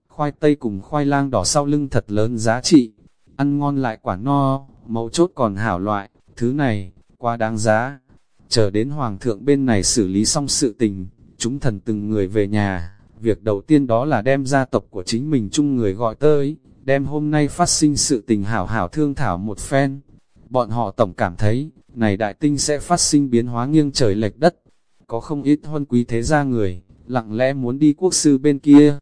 Khoai tây cùng khoai lang đỏ sau lưng thật lớn giá trị, ăn ngon lại quả no, mẫu chốt còn hảo loại, thứ này, quá đáng giá. Chờ đến hoàng thượng bên này xử lý xong sự tình, chúng thần từng người về nhà, việc đầu tiên đó là đem gia tộc của chính mình chung người gọi tới, đem hôm nay phát sinh sự tình hảo hảo thương thảo một phen. Bọn họ tổng cảm thấy, này đại tinh sẽ phát sinh biến hóa nghiêng trời lệch đất. Có không ít huân quý thế gia người, lặng lẽ muốn đi quốc sư bên kia.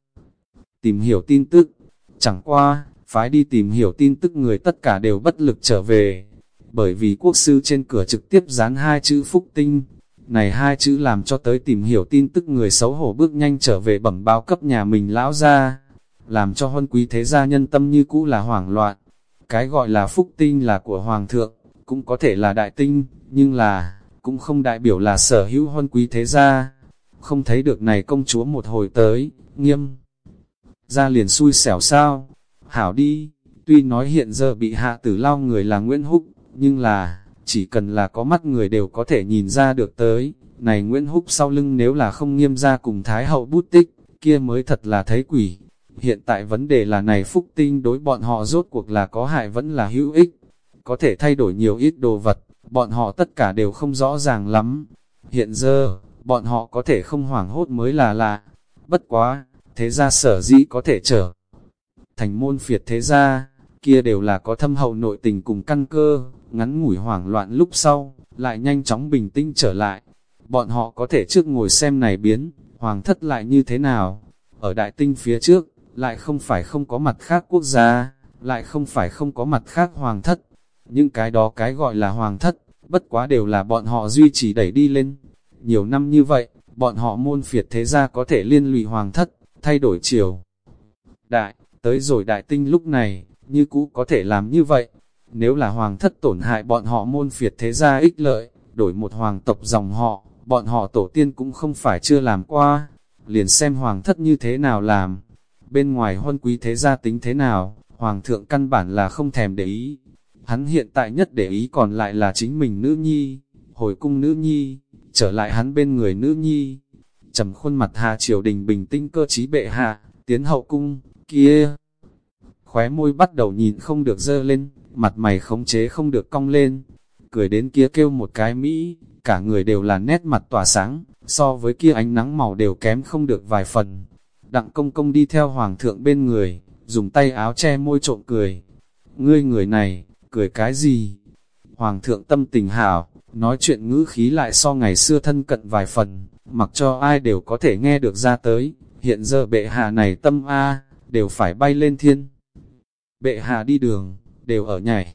Tìm hiểu tin tức, chẳng qua, phái đi tìm hiểu tin tức người tất cả đều bất lực trở về. Bởi vì quốc sư trên cửa trực tiếp dán hai chữ phúc tinh, này hai chữ làm cho tới tìm hiểu tin tức người xấu hổ bước nhanh trở về bẩm báo cấp nhà mình lão ra, làm cho huân quý thế gia nhân tâm như cũ là hoảng loạn. Cái gọi là phúc tinh là của hoàng thượng, cũng có thể là đại tinh, nhưng là, cũng không đại biểu là sở hữu huân quý thế gia. Không thấy được này công chúa một hồi tới, nghiêm. Ra liền xui xẻo sao? Hảo đi, tuy nói hiện giờ bị hạ tử lao người là Nguyễn Húc, nhưng là, chỉ cần là có mắt người đều có thể nhìn ra được tới. Này Nguyễn Húc sau lưng nếu là không nghiêm ra cùng Thái hậu bút tích, kia mới thật là thấy quỷ. Hiện tại vấn đề là này phúc tinh đối bọn họ rốt cuộc là có hại vẫn là hữu ích. Có thể thay đổi nhiều ít đồ vật, bọn họ tất cả đều không rõ ràng lắm. Hiện giờ, bọn họ có thể không hoảng hốt mới là lạ. Bất quá, thế gia sở dĩ có thể trở thành môn phiệt thế gia, kia đều là có thâm hậu nội tình cùng căn cơ, ngắn ngủi hoảng loạn lúc sau, lại nhanh chóng bình tĩnh trở lại. Bọn họ có thể trước ngồi xem này biến, hoàng thất lại như thế nào. Ở đại tinh phía trước, lại không phải không có mặt khác quốc gia, lại không phải không có mặt khác hoàng thất. những cái đó cái gọi là hoàng thất, bất quá đều là bọn họ duy trì đẩy đi lên. Nhiều năm như vậy, bọn họ môn phiệt thế gia có thể liên lụy hoàng thất, thay đổi chiều. Đại, tới rồi đại tinh lúc này, như cũ có thể làm như vậy. Nếu là hoàng thất tổn hại bọn họ môn phiệt thế gia ích lợi, đổi một hoàng tộc dòng họ, bọn họ tổ tiên cũng không phải chưa làm qua. Liền xem hoàng thất như thế nào làm. Bên ngoài huân quý thế gia tính thế nào, hoàng thượng căn bản là không thèm để ý. Hắn hiện tại nhất để ý còn lại là chính mình nữ nhi, hồi cung nữ nhi, trở lại hắn bên người nữ nhi. trầm khuôn mặt hạ triều đình bình tĩnh cơ trí bệ hạ, tiến hậu cung, kia. Khóe môi bắt đầu nhìn không được dơ lên, mặt mày khống chế không được cong lên. Cười đến kia kêu một cái Mỹ, cả người đều là nét mặt tỏa sáng, so với kia ánh nắng màu đều kém không được vài phần. Đặng công công đi theo hoàng thượng bên người, dùng tay áo che môi trộm cười. Ngươi người này, cười cái gì? Hoàng thượng tâm tình hảo, nói chuyện ngữ khí lại so ngày xưa thân cận vài phần, mặc cho ai đều có thể nghe được ra tới, hiện giờ bệ hạ này tâm A, đều phải bay lên thiên. Bệ hạ đi đường, đều ở nhảy.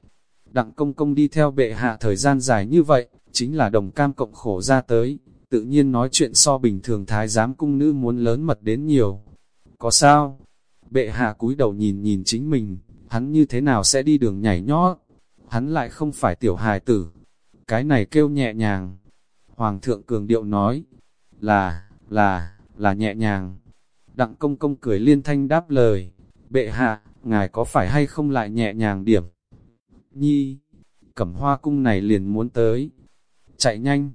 Đặng công công đi theo bệ hạ thời gian dài như vậy, chính là đồng cam cộng khổ ra tới, tự nhiên nói chuyện so bình thường thái giám cung nữ muốn lớn mật đến nhiều. Có sao? Bệ hạ cúi đầu nhìn nhìn chính mình, hắn như thế nào sẽ đi đường nhảy nhót? Hắn lại không phải tiểu hài tử. Cái này kêu nhẹ nhàng. Hoàng thượng cường điệu nói, là, là, là nhẹ nhàng. Đặng công công cười liên thanh đáp lời, bệ hạ, ngài có phải hay không lại nhẹ nhàng điểm? Nhi, cẩm hoa cung này liền muốn tới. Chạy nhanh.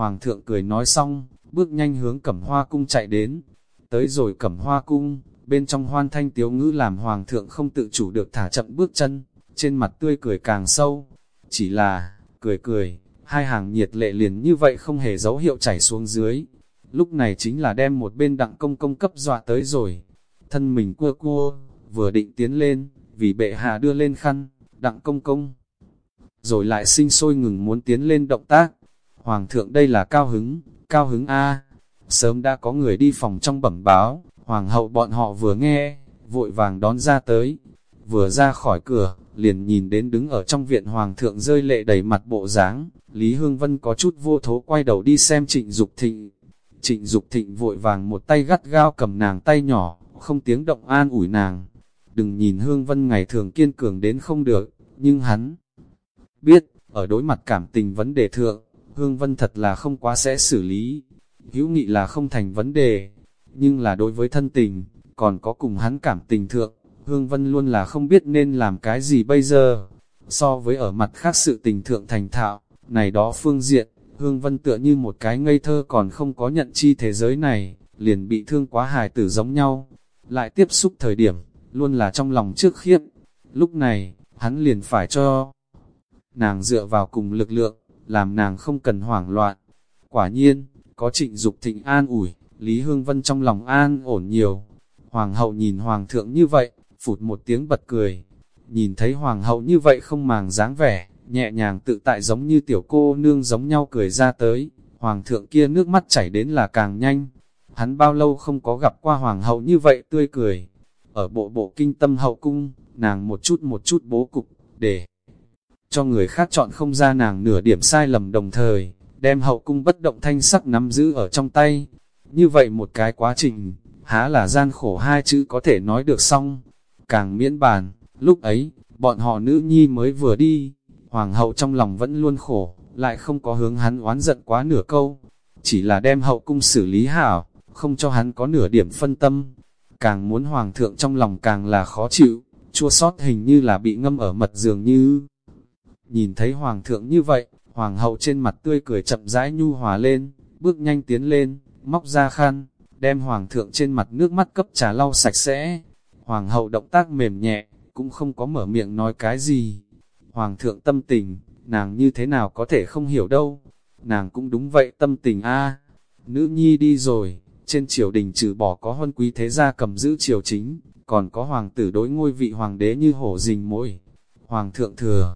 Hoàng thượng cười nói xong, bước nhanh hướng cẩm hoa cung chạy đến. Tới rồi cẩm hoa cung, bên trong hoan thanh tiếu ngữ làm hoàng thượng không tự chủ được thả chậm bước chân, trên mặt tươi cười càng sâu. Chỉ là, cười cười, hai hàng nhiệt lệ liền như vậy không hề dấu hiệu chảy xuống dưới. Lúc này chính là đem một bên đặng công công cấp dọa tới rồi. Thân mình cua cua, vừa định tiến lên, vì bệ hạ đưa lên khăn, đặng công công. Rồi lại sinh sôi ngừng muốn tiến lên động tác. Hoàng thượng đây là cao hứng, cao hứng A. Sớm đã có người đi phòng trong bẩm báo, hoàng hậu bọn họ vừa nghe, vội vàng đón ra tới. Vừa ra khỏi cửa, liền nhìn đến đứng ở trong viện hoàng thượng rơi lệ đầy mặt bộ dáng Lý Hương Vân có chút vô thố quay đầu đi xem trịnh Dục thịnh. Trịnh Dục thịnh vội vàng một tay gắt gao cầm nàng tay nhỏ, không tiếng động an ủi nàng. Đừng nhìn Hương Vân ngày thường kiên cường đến không được, nhưng hắn biết, ở đối mặt cảm tình vấn đề thượng, Hương Vân thật là không quá sẽ xử lý. hữu nghị là không thành vấn đề, nhưng là đối với thân tình, còn có cùng hắn cảm tình thượng, Hương Vân luôn là không biết nên làm cái gì bây giờ. So với ở mặt khác sự tình thượng thành thạo, này đó phương diện, Hương Vân tựa như một cái ngây thơ còn không có nhận chi thế giới này, liền bị thương quá hài tử giống nhau. Lại tiếp xúc thời điểm, luôn là trong lòng trước khiếp. Lúc này, hắn liền phải cho nàng dựa vào cùng lực lượng, làm nàng không cần hoảng loạn. Quả nhiên, có trịnh Dục thịnh an ủi, Lý Hương Vân trong lòng an ổn nhiều. Hoàng hậu nhìn hoàng thượng như vậy, phụt một tiếng bật cười. Nhìn thấy hoàng hậu như vậy không màng dáng vẻ, nhẹ nhàng tự tại giống như tiểu cô nương giống nhau cười ra tới. Hoàng thượng kia nước mắt chảy đến là càng nhanh. Hắn bao lâu không có gặp qua hoàng hậu như vậy tươi cười. Ở bộ bộ kinh tâm hậu cung, nàng một chút một chút bố cục, để cho người khác chọn không ra nàng nửa điểm sai lầm đồng thời, đem hậu cung bất động thanh sắc nắm giữ ở trong tay. Như vậy một cái quá trình, há là gian khổ hai chữ có thể nói được xong. Càng miễn bàn, lúc ấy, bọn họ nữ nhi mới vừa đi, hoàng hậu trong lòng vẫn luôn khổ, lại không có hướng hắn oán giận quá nửa câu. Chỉ là đem hậu cung xử lý hảo, không cho hắn có nửa điểm phân tâm. Càng muốn hoàng thượng trong lòng càng là khó chịu, chua sót hình như là bị ngâm ở mật dường như. Nhìn thấy hoàng thượng như vậy, hoàng hậu trên mặt tươi cười chậm rãi nhu hòa lên, bước nhanh tiến lên, móc ra khăn, đem hoàng thượng trên mặt nước mắt cấp trà lau sạch sẽ. Hoàng hậu động tác mềm nhẹ, cũng không có mở miệng nói cái gì. Hoàng thượng tâm tình, nàng như thế nào có thể không hiểu đâu. Nàng cũng đúng vậy tâm tình a Nữ nhi đi rồi, trên triều đình trừ bỏ có huân quý thế gia cầm giữ triều chính, còn có hoàng tử đối ngôi vị hoàng đế như hổ rình mỗi. Hoàng thượng thừa,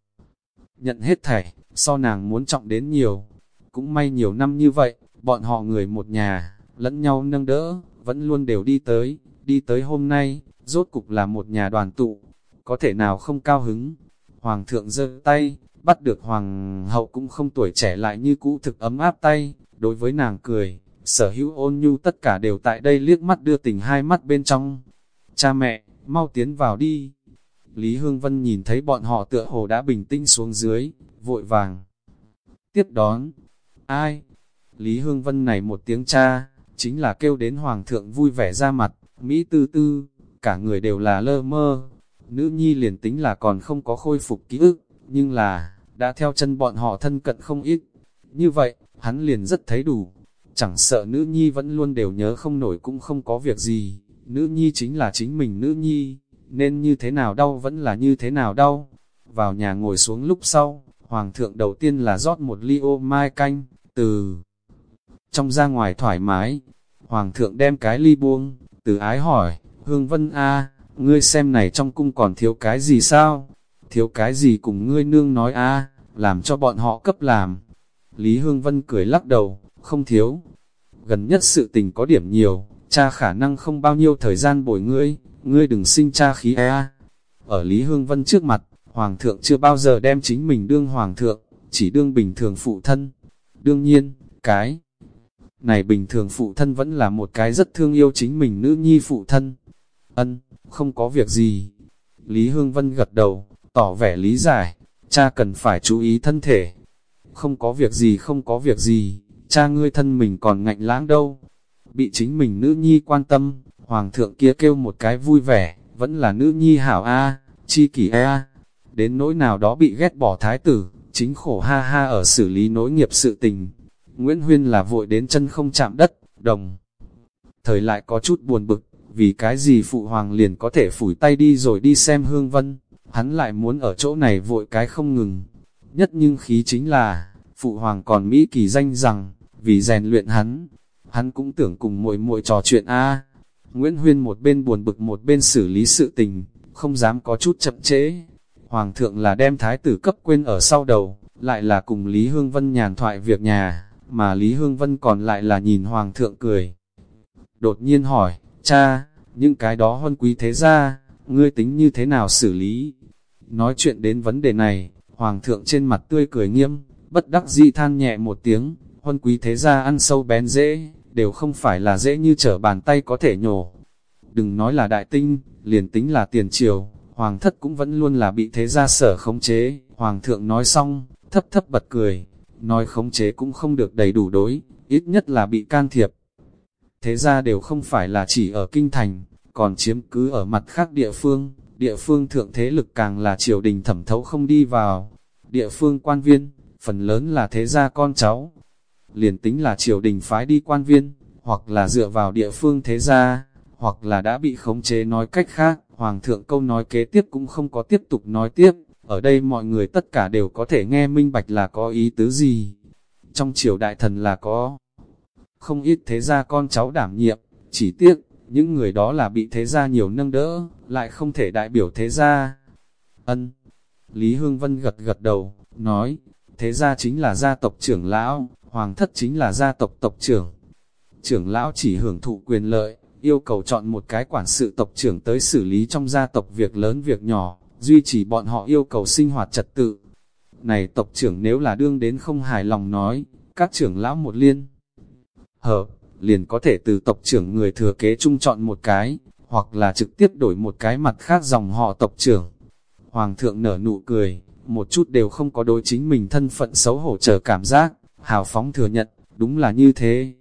nhận hết thảy, so nàng muốn trọng đến nhiều. Cũng may nhiều năm như vậy, bọn họ người một nhà, lẫn nhau nâng đỡ, vẫn luôn đều đi tới, đi tới hôm nay, rốt cục là một nhà đoàn tụ, có thể nào không cao hứng. Hoàng thượng giơ tay, bắt được hoàng hậu cũng không tuổi trẻ lại như cũ thực ấm áp tay, đối với nàng cười, sở hữu ôn nhu tất cả đều tại đây liếc mắt đưa tình hai mắt bên trong. Cha mẹ, mau tiến vào đi. Lý Hương Vân nhìn thấy bọn họ tựa hồ đã bình tĩnh xuống dưới, vội vàng. Tiếp đón. Ai? Lý Hương Vân này một tiếng cha, chính là kêu đến Hoàng thượng vui vẻ ra mặt, Mỹ tư tư, cả người đều là lơ mơ. Nữ nhi liền tính là còn không có khôi phục ký ức, nhưng là, đã theo chân bọn họ thân cận không ít. Như vậy, hắn liền rất thấy đủ. Chẳng sợ nữ nhi vẫn luôn đều nhớ không nổi cũng không có việc gì. Nữ nhi chính là chính mình nữ nhi, nên như thế nào đau vẫn là như thế nào đau. Vào nhà ngồi xuống lúc sau, Hoàng thượng đầu tiên là rót một ly ô mai canh, từ trong ra ngoài thoải mái. Hoàng thượng đem cái ly buông, từ ái hỏi, Hương Vân A, ngươi xem này trong cung còn thiếu cái gì sao? Thiếu cái gì cùng ngươi nương nói A, làm cho bọn họ cấp làm. Lý Hương Vân cười lắc đầu, không thiếu. Gần nhất sự tình có điểm nhiều, cha khả năng không bao nhiêu thời gian bồi ngươi, ngươi đừng sinh cha khí e. Ở Lý Hương Vân trước mặt, Hoàng thượng chưa bao giờ đem chính mình đương Hoàng thượng, chỉ đương bình thường phụ thân. Đương nhiên, cái này bình thường phụ thân vẫn là một cái rất thương yêu chính mình nữ nhi phụ thân. Ân, không có việc gì. Lý Hương Vân gật đầu, tỏ vẻ lý giải, cha cần phải chú ý thân thể. Không có việc gì không có việc gì, cha ngươi thân mình còn ngạnh lãng đâu. Bị chính mình nữ nhi quan tâm, hoàng thượng kia kêu một cái vui vẻ, vẫn là nữ nhi hảo A, chi kỷ A. Đến nỗi nào đó bị ghét bỏ thái tử, chính khổ ha ha ở xử lý nỗi nghiệp sự tình. Nguyễn Huyên là vội đến chân không chạm đất, đồng. Thời lại có chút buồn bực, vì cái gì phụ hoàng liền có thể phủi tay đi rồi đi xem hương vân, hắn lại muốn ở chỗ này vội cái không ngừng. Nhất nhưng khí chính là, phụ hoàng còn Mỹ kỳ danh rằng, vì rèn luyện hắn, hắn cũng tưởng cùng muội muội trò chuyện a. Nguyễn Huyên một bên buồn bực một bên xử lý sự tình, không dám có chút chậm trễ. Hoàng thượng là đem thái tử cấp quên ở sau đầu, lại là cùng Lý Hương Vân nhàn thoại việc nhà, mà Lý Hương Vân còn lại là nhìn Hoàng thượng cười. Đột nhiên hỏi, cha, những cái đó huân quý thế ra, ngươi tính như thế nào xử lý? Nói chuyện đến vấn đề này, Hoàng thượng trên mặt tươi cười nghiêm, bất đắc dĩ than nhẹ một tiếng, huân quý thế ra ăn sâu bén dễ, đều không phải là dễ như trở bàn tay có thể nhổ. Đừng nói là đại tinh, liền tính là tiền triều, hoàng thất cũng vẫn luôn là bị thế gia sở khống chế. Hoàng thượng nói xong, thấp thấp bật cười, nói khống chế cũng không được đầy đủ đối, ít nhất là bị can thiệp. Thế gia đều không phải là chỉ ở kinh thành, còn chiếm cứ ở mặt khác địa phương, địa phương thượng thế lực càng là triều đình thẩm thấu không đi vào. Địa phương quan viên, phần lớn là thế gia con cháu. Liền tính là triều đình phái đi quan viên, hoặc là dựa vào địa phương thế gia, hoặc là đã bị khống chế nói cách khác, hoàng thượng câu nói kế tiếp cũng không có tiếp tục nói tiếp, ở đây mọi người tất cả đều có thể nghe minh bạch là có ý tứ gì. Trong triều đại thần là có không ít thế gia con cháu đảm nhiệm, chỉ tiếc, những người đó là bị thế gia nhiều nâng đỡ, lại không thể đại biểu thế gia. Ân, Lý Hương Vân gật gật đầu, nói, thế gia chính là gia tộc trưởng lão, hoàng thất chính là gia tộc tộc trưởng. Trưởng lão chỉ hưởng thụ quyền lợi, yêu cầu chọn một cái quản sự tộc trưởng tới xử lý trong gia tộc việc lớn việc nhỏ, duy trì bọn họ yêu cầu sinh hoạt trật tự. Này tộc trưởng nếu là đương đến không hài lòng nói, các trưởng lão một liên. Hợp, liền có thể từ tộc trưởng người thừa kế chung chọn một cái, hoặc là trực tiếp đổi một cái mặt khác dòng họ tộc trưởng. Hoàng thượng nở nụ cười, một chút đều không có đối chính mình thân phận xấu hổ chờ cảm giác, hào phóng thừa nhận, đúng là như thế.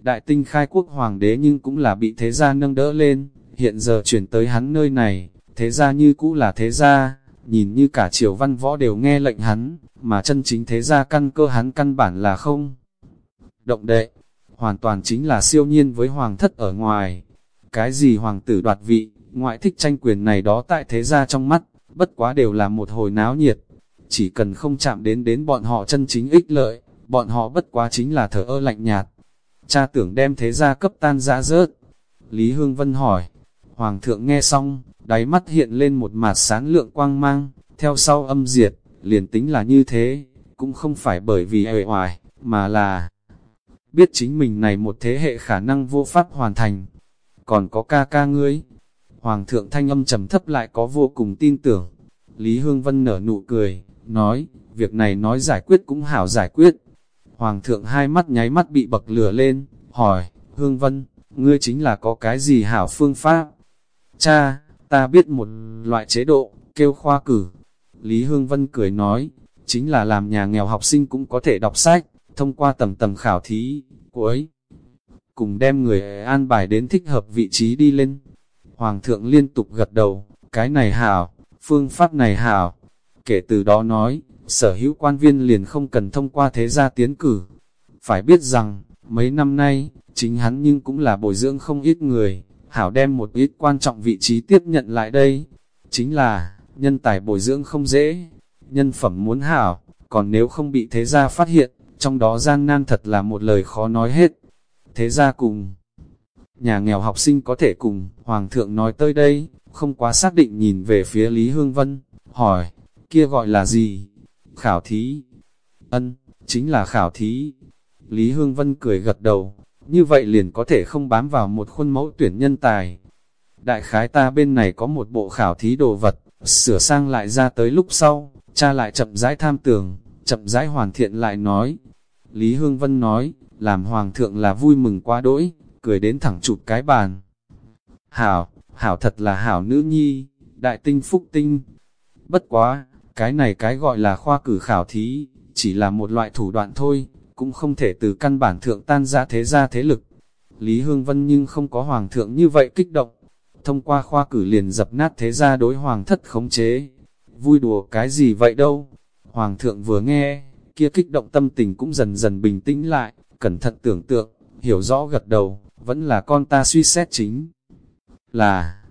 Đại tinh khai quốc hoàng đế nhưng cũng là bị thế gia nâng đỡ lên, hiện giờ chuyển tới hắn nơi này, thế gia như cũ là thế gia, nhìn như cả triều văn võ đều nghe lệnh hắn, mà chân chính thế gia căn cơ hắn căn bản là không. Động đệ, hoàn toàn chính là siêu nhiên với hoàng thất ở ngoài. Cái gì hoàng tử đoạt vị, ngoại thích tranh quyền này đó tại thế gia trong mắt, bất quá đều là một hồi náo nhiệt. Chỉ cần không chạm đến đến bọn họ chân chính ích lợi, bọn họ bất quá chính là thở ơ lạnh nhạt. Cha tưởng đem thế gia cấp tan ra rớt. Lý Hương Vân hỏi, Hoàng thượng nghe xong, đáy mắt hiện lên một mạt sáng lượng quang mang, theo sau âm diệt, liền tính là như thế, cũng không phải bởi vì hề hoài, mà là biết chính mình này một thế hệ khả năng vô pháp hoàn thành. Còn có ca ca ngươi, Hoàng thượng thanh âm trầm thấp lại có vô cùng tin tưởng. Lý Hương Vân nở nụ cười, nói, việc này nói giải quyết cũng hảo giải quyết. Hoàng thượng hai mắt nháy mắt bị bậc lửa lên, hỏi, Hương Vân, ngươi chính là có cái gì hảo phương pháp? Cha, ta biết một loại chế độ, kêu khoa cử. Lý Hương Vân cười nói, chính là làm nhà nghèo học sinh cũng có thể đọc sách, thông qua tầm tầm khảo thí, cuối. Cùng đem người an bài đến thích hợp vị trí đi lên. Hoàng thượng liên tục gật đầu, cái này hảo, phương pháp này hảo. Kể từ đó nói, sở hữu quan viên liền không cần thông qua thế gia tiến cử. Phải biết rằng, mấy năm nay, chính hắn nhưng cũng là bồi dưỡng không ít người, hảo đem một ít quan trọng vị trí tiếp nhận lại đây. Chính là, nhân tài bồi dưỡng không dễ, nhân phẩm muốn hảo, còn nếu không bị thế gia phát hiện, trong đó gian nan thật là một lời khó nói hết. Thế gia cùng, nhà nghèo học sinh có thể cùng, Hoàng thượng nói tới đây, không quá xác định nhìn về phía Lý Hương Vân, hỏi, kia gọi là gì? Khảo thí. Ân, chính là khảo thí. Lý Hương Vân cười gật đầu, như vậy liền có thể không bám vào một khuôn mẫu tuyển nhân tài. Đại khái ta bên này có một bộ khảo thí đồ vật, sửa sang lại ra tới lúc sau, cha lại chậm rãi tham tường, chậm rãi hoàn thiện lại nói. Lý Hương Vân nói, làm hoàng thượng là vui mừng quá đỗi, cười đến thẳng chụp cái bàn. Hảo, hảo thật là hảo nữ nhi, đại tinh phúc tinh. Bất quá, cái này cái gọi là khoa cử khảo thí, chỉ là một loại thủ đoạn thôi, cũng không thể từ căn bản thượng tan ra thế ra thế lực. Lý Hương Vân nhưng không có hoàng thượng như vậy kích động. Thông qua khoa cử liền dập nát thế gia đối hoàng thất khống chế. Vui đùa cái gì vậy đâu? Hoàng thượng vừa nghe, kia kích động tâm tình cũng dần dần bình tĩnh lại, cẩn thận tưởng tượng, hiểu rõ gật đầu, vẫn là con ta suy xét chính. Là,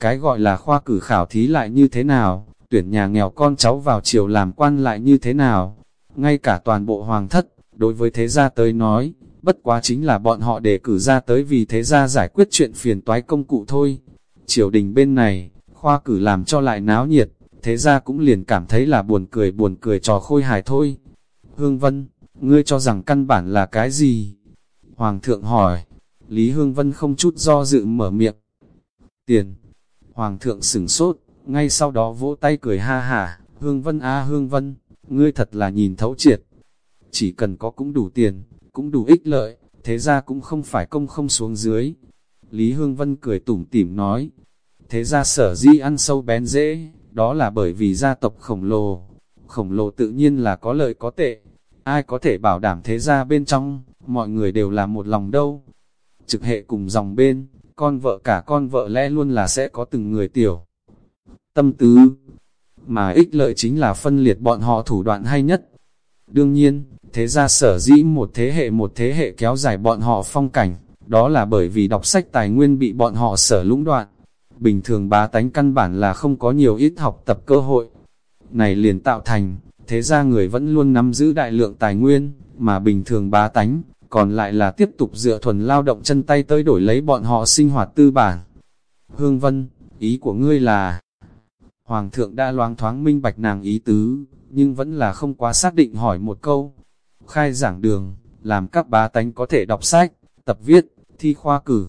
cái gọi là khoa cử khảo thí lại như thế nào, tuyển nhà nghèo con cháu vào triều làm quan lại như thế nào, ngay cả toàn bộ hoàng thất, đối với thế gia tới nói, bất quá chính là bọn họ để cử ra tới vì thế gia giải quyết chuyện phiền toái công cụ thôi. Triều đình bên này, khoa cử làm cho lại náo nhiệt, thế gia cũng liền cảm thấy là buồn cười buồn cười trò khôi hài thôi. Hương Vân, ngươi cho rằng căn bản là cái gì? Hoàng thượng hỏi, Lý Hương Vân không chút do dự mở miệng. Tiền. Hoàng thượng sửng sốt, ngay sau đó vỗ tay cười ha hả, Hương Vân a Hương Vân, ngươi thật là nhìn thấu triệt. Chỉ cần có cũng đủ tiền, cũng đủ ích lợi, thế ra cũng không phải công không xuống dưới. Lý Hương Vân cười tủm tỉm nói, thế ra sở di ăn sâu bén dễ, đó là bởi vì gia tộc khổng lồ. Khổng lồ tự nhiên là có lợi có tệ, ai có thể bảo đảm thế ra bên trong, mọi người đều là một lòng đâu. Trực hệ cùng dòng bên, con vợ cả con vợ lẽ luôn là sẽ có từng người tiểu. Tâm tứ, mà ích lợi chính là phân liệt bọn họ thủ đoạn hay nhất. Đương nhiên, thế ra sở dĩ một thế hệ một thế hệ kéo dài bọn họ phong cảnh, đó là bởi vì đọc sách tài nguyên bị bọn họ sở lũng đoạn. Bình thường bá tánh căn bản là không có nhiều ít học tập cơ hội. Này liền tạo thành, thế ra người vẫn luôn nắm giữ đại lượng tài nguyên, mà bình thường bá tánh, còn lại là tiếp tục dựa thuần lao động chân tay tới đổi lấy bọn họ sinh hoạt tư bản. Hương Vân, ý của ngươi là... Hoàng thượng đã loáng thoáng minh bạch nàng ý tứ, nhưng vẫn là không quá xác định hỏi một câu. Khai giảng đường, làm các bá tánh có thể đọc sách, tập viết, thi khoa cử.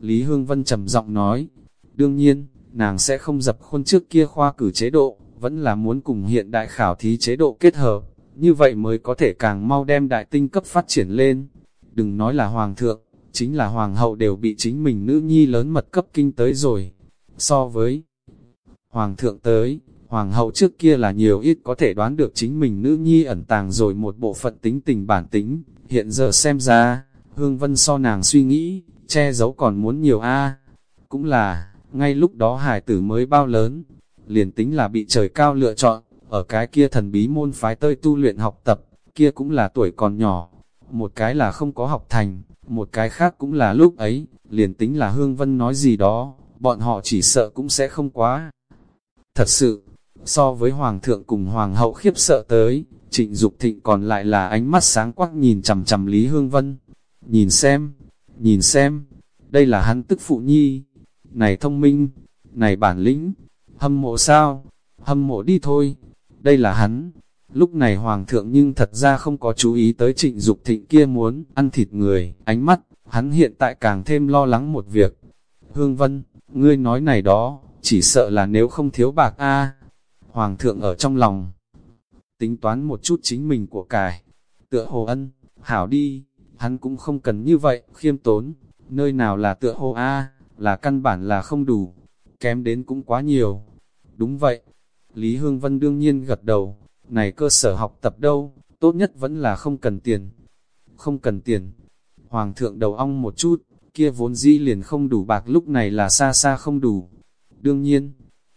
Lý Hương Vân trầm giọng nói, đương nhiên, nàng sẽ không dập khuôn trước kia khoa cử chế độ, vẫn là muốn cùng hiện đại khảo thí chế độ kết hợp, như vậy mới có thể càng mau đem đại tinh cấp phát triển lên. Đừng nói là hoàng thượng, chính là hoàng hậu đều bị chính mình nữ nhi lớn mật cấp kinh tới rồi. So với hoàng thượng tới, hoàng hậu trước kia là nhiều ít có thể đoán được chính mình nữ nhi ẩn tàng rồi một bộ phận tính tình bản tính, hiện giờ xem ra, hương vân so nàng suy nghĩ, che giấu còn muốn nhiều a. Cũng là, ngay lúc đó hải tử mới bao lớn, liền tính là bị trời cao lựa chọn, ở cái kia thần bí môn phái tơi tu luyện học tập, kia cũng là tuổi còn nhỏ, một cái là không có học thành, một cái khác cũng là lúc ấy, liền tính là Hương Vân nói gì đó, bọn họ chỉ sợ cũng sẽ không quá. Thật sự, so với Hoàng thượng cùng Hoàng hậu khiếp sợ tới, trịnh Dục thịnh còn lại là ánh mắt sáng quắc nhìn chầm chầm Lý Hương Vân. Nhìn xem, nhìn xem, đây là hắn tức phụ nhi, này thông minh, này bản lĩnh, hâm mộ sao, hâm mộ đi thôi, đây là hắn. Lúc này hoàng thượng nhưng thật ra không có chú ý tới trịnh Dục thịnh kia muốn ăn thịt người, ánh mắt, hắn hiện tại càng thêm lo lắng một việc. Hương Vân, ngươi nói này đó, chỉ sợ là nếu không thiếu bạc a. Hoàng thượng ở trong lòng, tính toán một chút chính mình của cải, tựa hồ ân, hảo đi, hắn cũng không cần như vậy, khiêm tốn, nơi nào là tựa hồ A, là căn bản là không đủ, kém đến cũng quá nhiều. Đúng vậy, Lý Hương Vân đương nhiên gật đầu, này cơ sở học tập đâu, tốt nhất vẫn là không cần tiền. Không cần tiền. Hoàng thượng đầu ong một chút, kia vốn dĩ liền không đủ bạc lúc này là xa xa không đủ. Đương nhiên,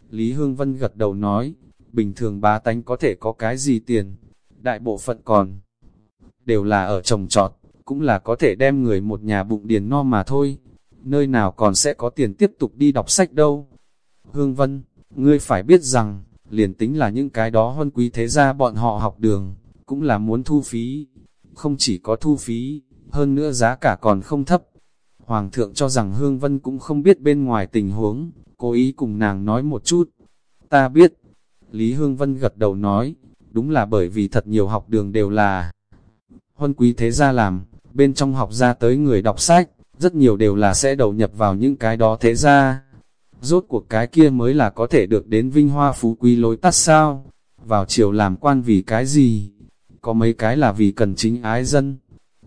Lý Hương Vân gật đầu nói, bình thường bá tánh có thể có cái gì tiền, đại bộ phận còn đều là ở trồng trọt, cũng là có thể đem người một nhà bụng điền no mà thôi, nơi nào còn sẽ có tiền tiếp tục đi đọc sách đâu. Hương Vân, ngươi phải biết rằng, liền tính là những cái đó huân quý thế gia bọn họ học đường, cũng là muốn thu phí, không chỉ có thu phí, hơn nữa giá cả còn không thấp. Hoàng thượng cho rằng Hương Vân cũng không biết bên ngoài tình huống, cố ý cùng nàng nói một chút. Ta biết, Lý Hương Vân gật đầu nói, đúng là bởi vì thật nhiều học đường đều là huân quý thế gia làm, bên trong học ra tới người đọc sách, rất nhiều đều là sẽ đầu nhập vào những cái đó thế gia. Rốt cuộc cái kia mới là có thể được đến vinh hoa phú quý lối tắt sao? Vào chiều làm quan vì cái gì? Có mấy cái là vì cần chính ái dân.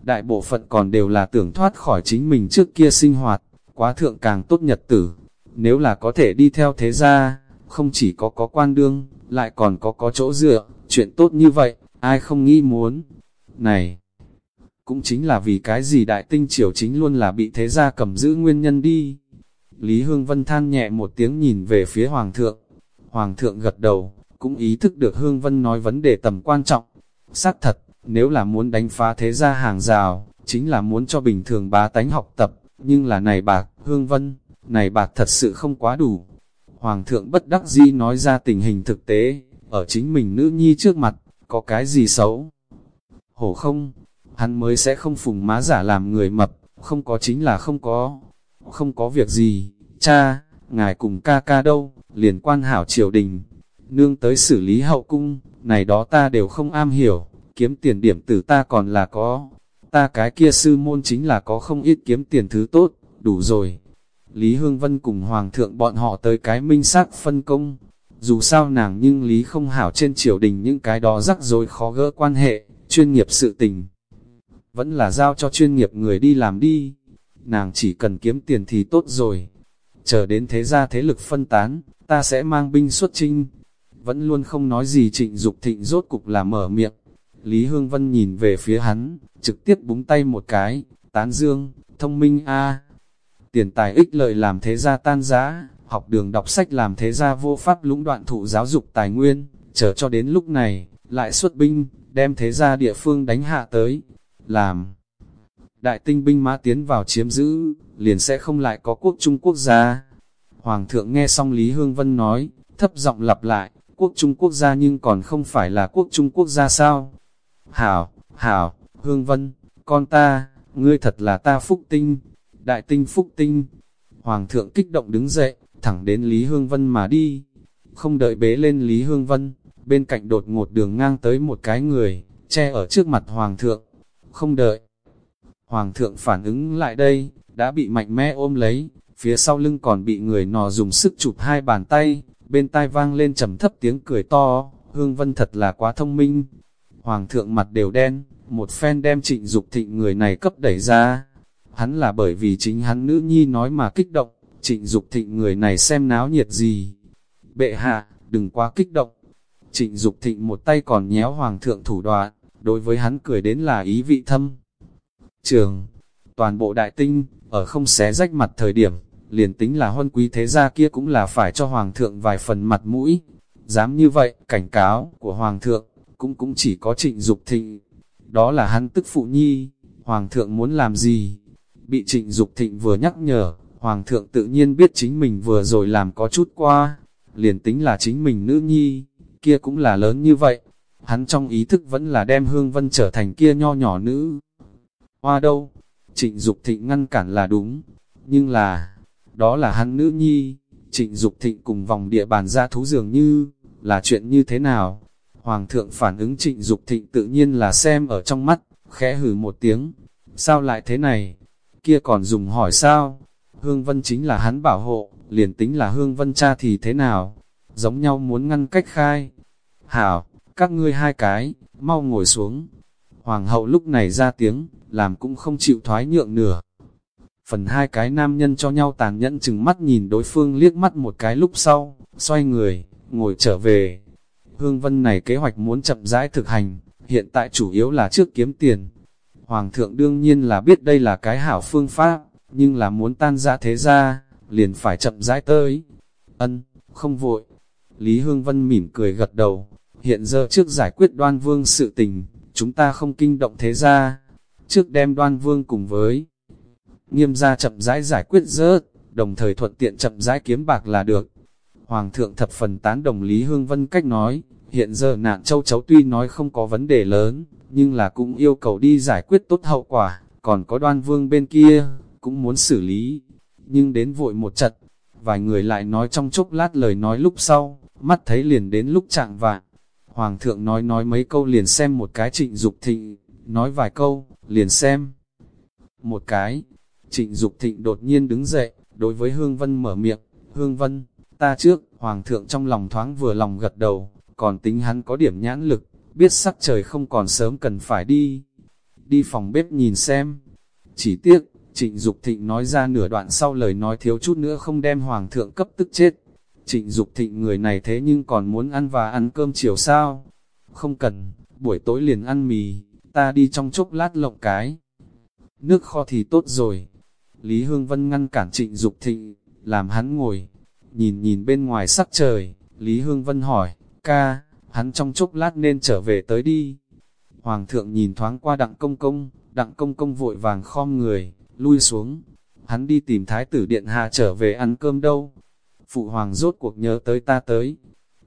Đại bộ phận còn đều là tưởng thoát khỏi chính mình trước kia sinh hoạt, quá thượng càng tốt nhật tử. Nếu là có thể đi theo thế gia, không chỉ có có quan đương, lại còn có có chỗ dựa, chuyện tốt như vậy, ai không nghĩ muốn. Này, cũng chính là vì cái gì đại tinh triều chính luôn là bị thế gia cầm giữ nguyên nhân đi. Lý Hương Vân than nhẹ một tiếng nhìn về phía Hoàng thượng. Hoàng thượng gật đầu, cũng ý thức được Hương Vân nói vấn đề tầm quan trọng. Xác thật, nếu là muốn đánh phá thế gia hàng rào, chính là muốn cho bình thường bá tánh học tập, nhưng là này bạc, Hương Vân, này bạc thật sự không quá đủ. Hoàng thượng bất đắc dĩ nói ra tình hình thực tế, ở chính mình nữ nhi trước mặt, có cái gì xấu? Hổ không, hắn mới sẽ không phùng má giả làm người mập, không có chính là không có, không có việc gì, cha, ngài cùng ca ca đâu, liền quan hảo triều đình, nương tới xử lý hậu cung, này đó ta đều không am hiểu, kiếm tiền điểm tử ta còn là có, ta cái kia sư môn chính là có không ít kiếm tiền thứ tốt, đủ rồi. Lý Hương Vân cùng Hoàng thượng bọn họ tới cái minh xác phân công, dù sao nàng nhưng Lý không hảo trên triều đình những cái đó rắc rối khó gỡ quan hệ, chuyên nghiệp sự tình vẫn là giao cho chuyên nghiệp người đi làm đi. Nàng chỉ cần kiếm tiền thì tốt rồi. Chờ đến thế gia thế lực phân tán, ta sẽ mang binh xuất chinh. Vẫn luôn không nói gì trịnh Dục thịnh rốt cục là mở miệng. Lý Hương Vân nhìn về phía hắn, trực tiếp búng tay một cái, tán dương, thông minh a Tiền tài ích lợi làm thế gia tan giá, học đường đọc sách làm thế gia vô pháp lũng đoạn thụ giáo dục tài nguyên, chờ cho đến lúc này, lại xuất binh, đem thế gia địa phương đánh hạ tới, làm. Đại tinh binh mã tiến vào chiếm giữ, liền sẽ không lại có quốc Trung Quốc gia. Hoàng thượng nghe xong Lý Hương Vân nói, thấp giọng lặp lại, quốc Trung Quốc gia nhưng còn không phải là quốc Trung Quốc gia sao? Hảo, hảo, Hương Vân, con ta, ngươi thật là ta phúc tinh, đại tinh phúc tinh. Hoàng thượng kích động đứng dậy, thẳng đến Lý Hương Vân mà đi. Không đợi bế lên Lý Hương Vân, bên cạnh đột ngột đường ngang tới một cái người, che ở trước mặt Hoàng thượng không đợi. Hoàng thượng phản ứng lại đây, đã bị mạnh mẽ ôm lấy, phía sau lưng còn bị người nò dùng sức chụp hai bàn tay, bên tai vang lên trầm thấp tiếng cười to, Hương Vân thật là quá thông minh. Hoàng thượng mặt đều đen, một phen đem trịnh Dục thịnh người này cấp đẩy ra. Hắn là bởi vì chính hắn nữ nhi nói mà kích động, trịnh Dục thịnh người này xem náo nhiệt gì. Bệ hạ, đừng quá kích động. Trịnh Dục thịnh một tay còn nhéo hoàng thượng thủ đoạn, đối với hắn cười đến là ý vị thâm. Trường, toàn bộ đại tinh, ở không xé rách mặt thời điểm, liền tính là huân quý thế gia kia cũng là phải cho hoàng thượng vài phần mặt mũi. Dám như vậy, cảnh cáo của hoàng thượng, cũng cũng chỉ có trịnh Dục thịnh. Đó là hắn tức phụ nhi, hoàng thượng muốn làm gì? Bị trịnh Dục thịnh vừa nhắc nhở, hoàng thượng tự nhiên biết chính mình vừa rồi làm có chút qua, liền tính là chính mình nữ nhi, kia cũng là lớn như vậy, hắn trong ý thức vẫn là đem Hương Vân trở thành kia nho nhỏ nữ. Hoa đâu? Trịnh Dục Thịnh ngăn cản là đúng, nhưng là, đó là hắn nữ nhi, Trịnh Dục Thịnh cùng vòng địa bàn ra thú dường như, là chuyện như thế nào? Hoàng thượng phản ứng Trịnh Dục Thịnh tự nhiên là xem ở trong mắt, khẽ hử một tiếng, sao lại thế này? Kia còn dùng hỏi sao? Hương Vân chính là hắn bảo hộ, liền tính là Hương Vân cha thì thế nào? giống nhau muốn ngăn cách khai. Hảo, các ngươi hai cái, mau ngồi xuống. Hoàng hậu lúc này ra tiếng, làm cũng không chịu thoái nhượng nửa. Phần hai cái nam nhân cho nhau tàn nhẫn chừng mắt nhìn đối phương liếc mắt một cái lúc sau, xoay người, ngồi trở về. Hương Vân này kế hoạch muốn chậm rãi thực hành, hiện tại chủ yếu là trước kiếm tiền. Hoàng thượng đương nhiên là biết đây là cái hảo phương pháp, nhưng là muốn tan ra thế ra, liền phải chậm rãi tới. Ân, không vội. Lý Hương Vân mỉm cười gật đầu, hiện giờ trước giải quyết đoan vương sự tình, chúng ta không kinh động thế ra. Trước đem đoan vương cùng với nghiêm gia chậm rãi giải quyết rớt, đồng thời thuận tiện chậm rãi kiếm bạc là được. Hoàng thượng thập phần tán đồng Lý Hương Vân cách nói, hiện giờ nạn châu chấu tuy nói không có vấn đề lớn, nhưng là cũng yêu cầu đi giải quyết tốt hậu quả, còn có đoan vương bên kia, cũng muốn xử lý, nhưng đến vội một chật, vài người lại nói trong chốc lát lời nói lúc sau, mắt thấy liền đến lúc trạng vạn. Hoàng thượng nói nói mấy câu liền xem một cái trịnh Dục thịnh, nói vài câu, liền xem. Một cái, trịnh Dục thịnh đột nhiên đứng dậy, đối với Hương Vân mở miệng, Hương Vân, ta trước, Hoàng thượng trong lòng thoáng vừa lòng gật đầu, còn tính hắn có điểm nhãn lực, biết sắc trời không còn sớm cần phải đi. Đi phòng bếp nhìn xem. Chỉ tiếc, trịnh Dục thịnh nói ra nửa đoạn sau lời nói thiếu chút nữa không đem Hoàng thượng cấp tức chết. Trịnh Dục thịnh người này thế nhưng còn muốn ăn và ăn cơm chiều sao? Không cần, buổi tối liền ăn mì, ta đi trong chốc lát lộng cái. Nước kho thì tốt rồi. Lý Hương Vân ngăn cản trịnh Dục thịnh, làm hắn ngồi. Nhìn nhìn bên ngoài sắc trời, Lý Hương Vân hỏi, ca, hắn trong chốc lát nên trở về tới đi. Hoàng thượng nhìn thoáng qua đặng công công, đặng công công vội vàng khom người, lui xuống. Hắn đi tìm thái tử điện hạ trở về ăn cơm đâu. Phụ hoàng rốt cuộc nhớ tới ta tới.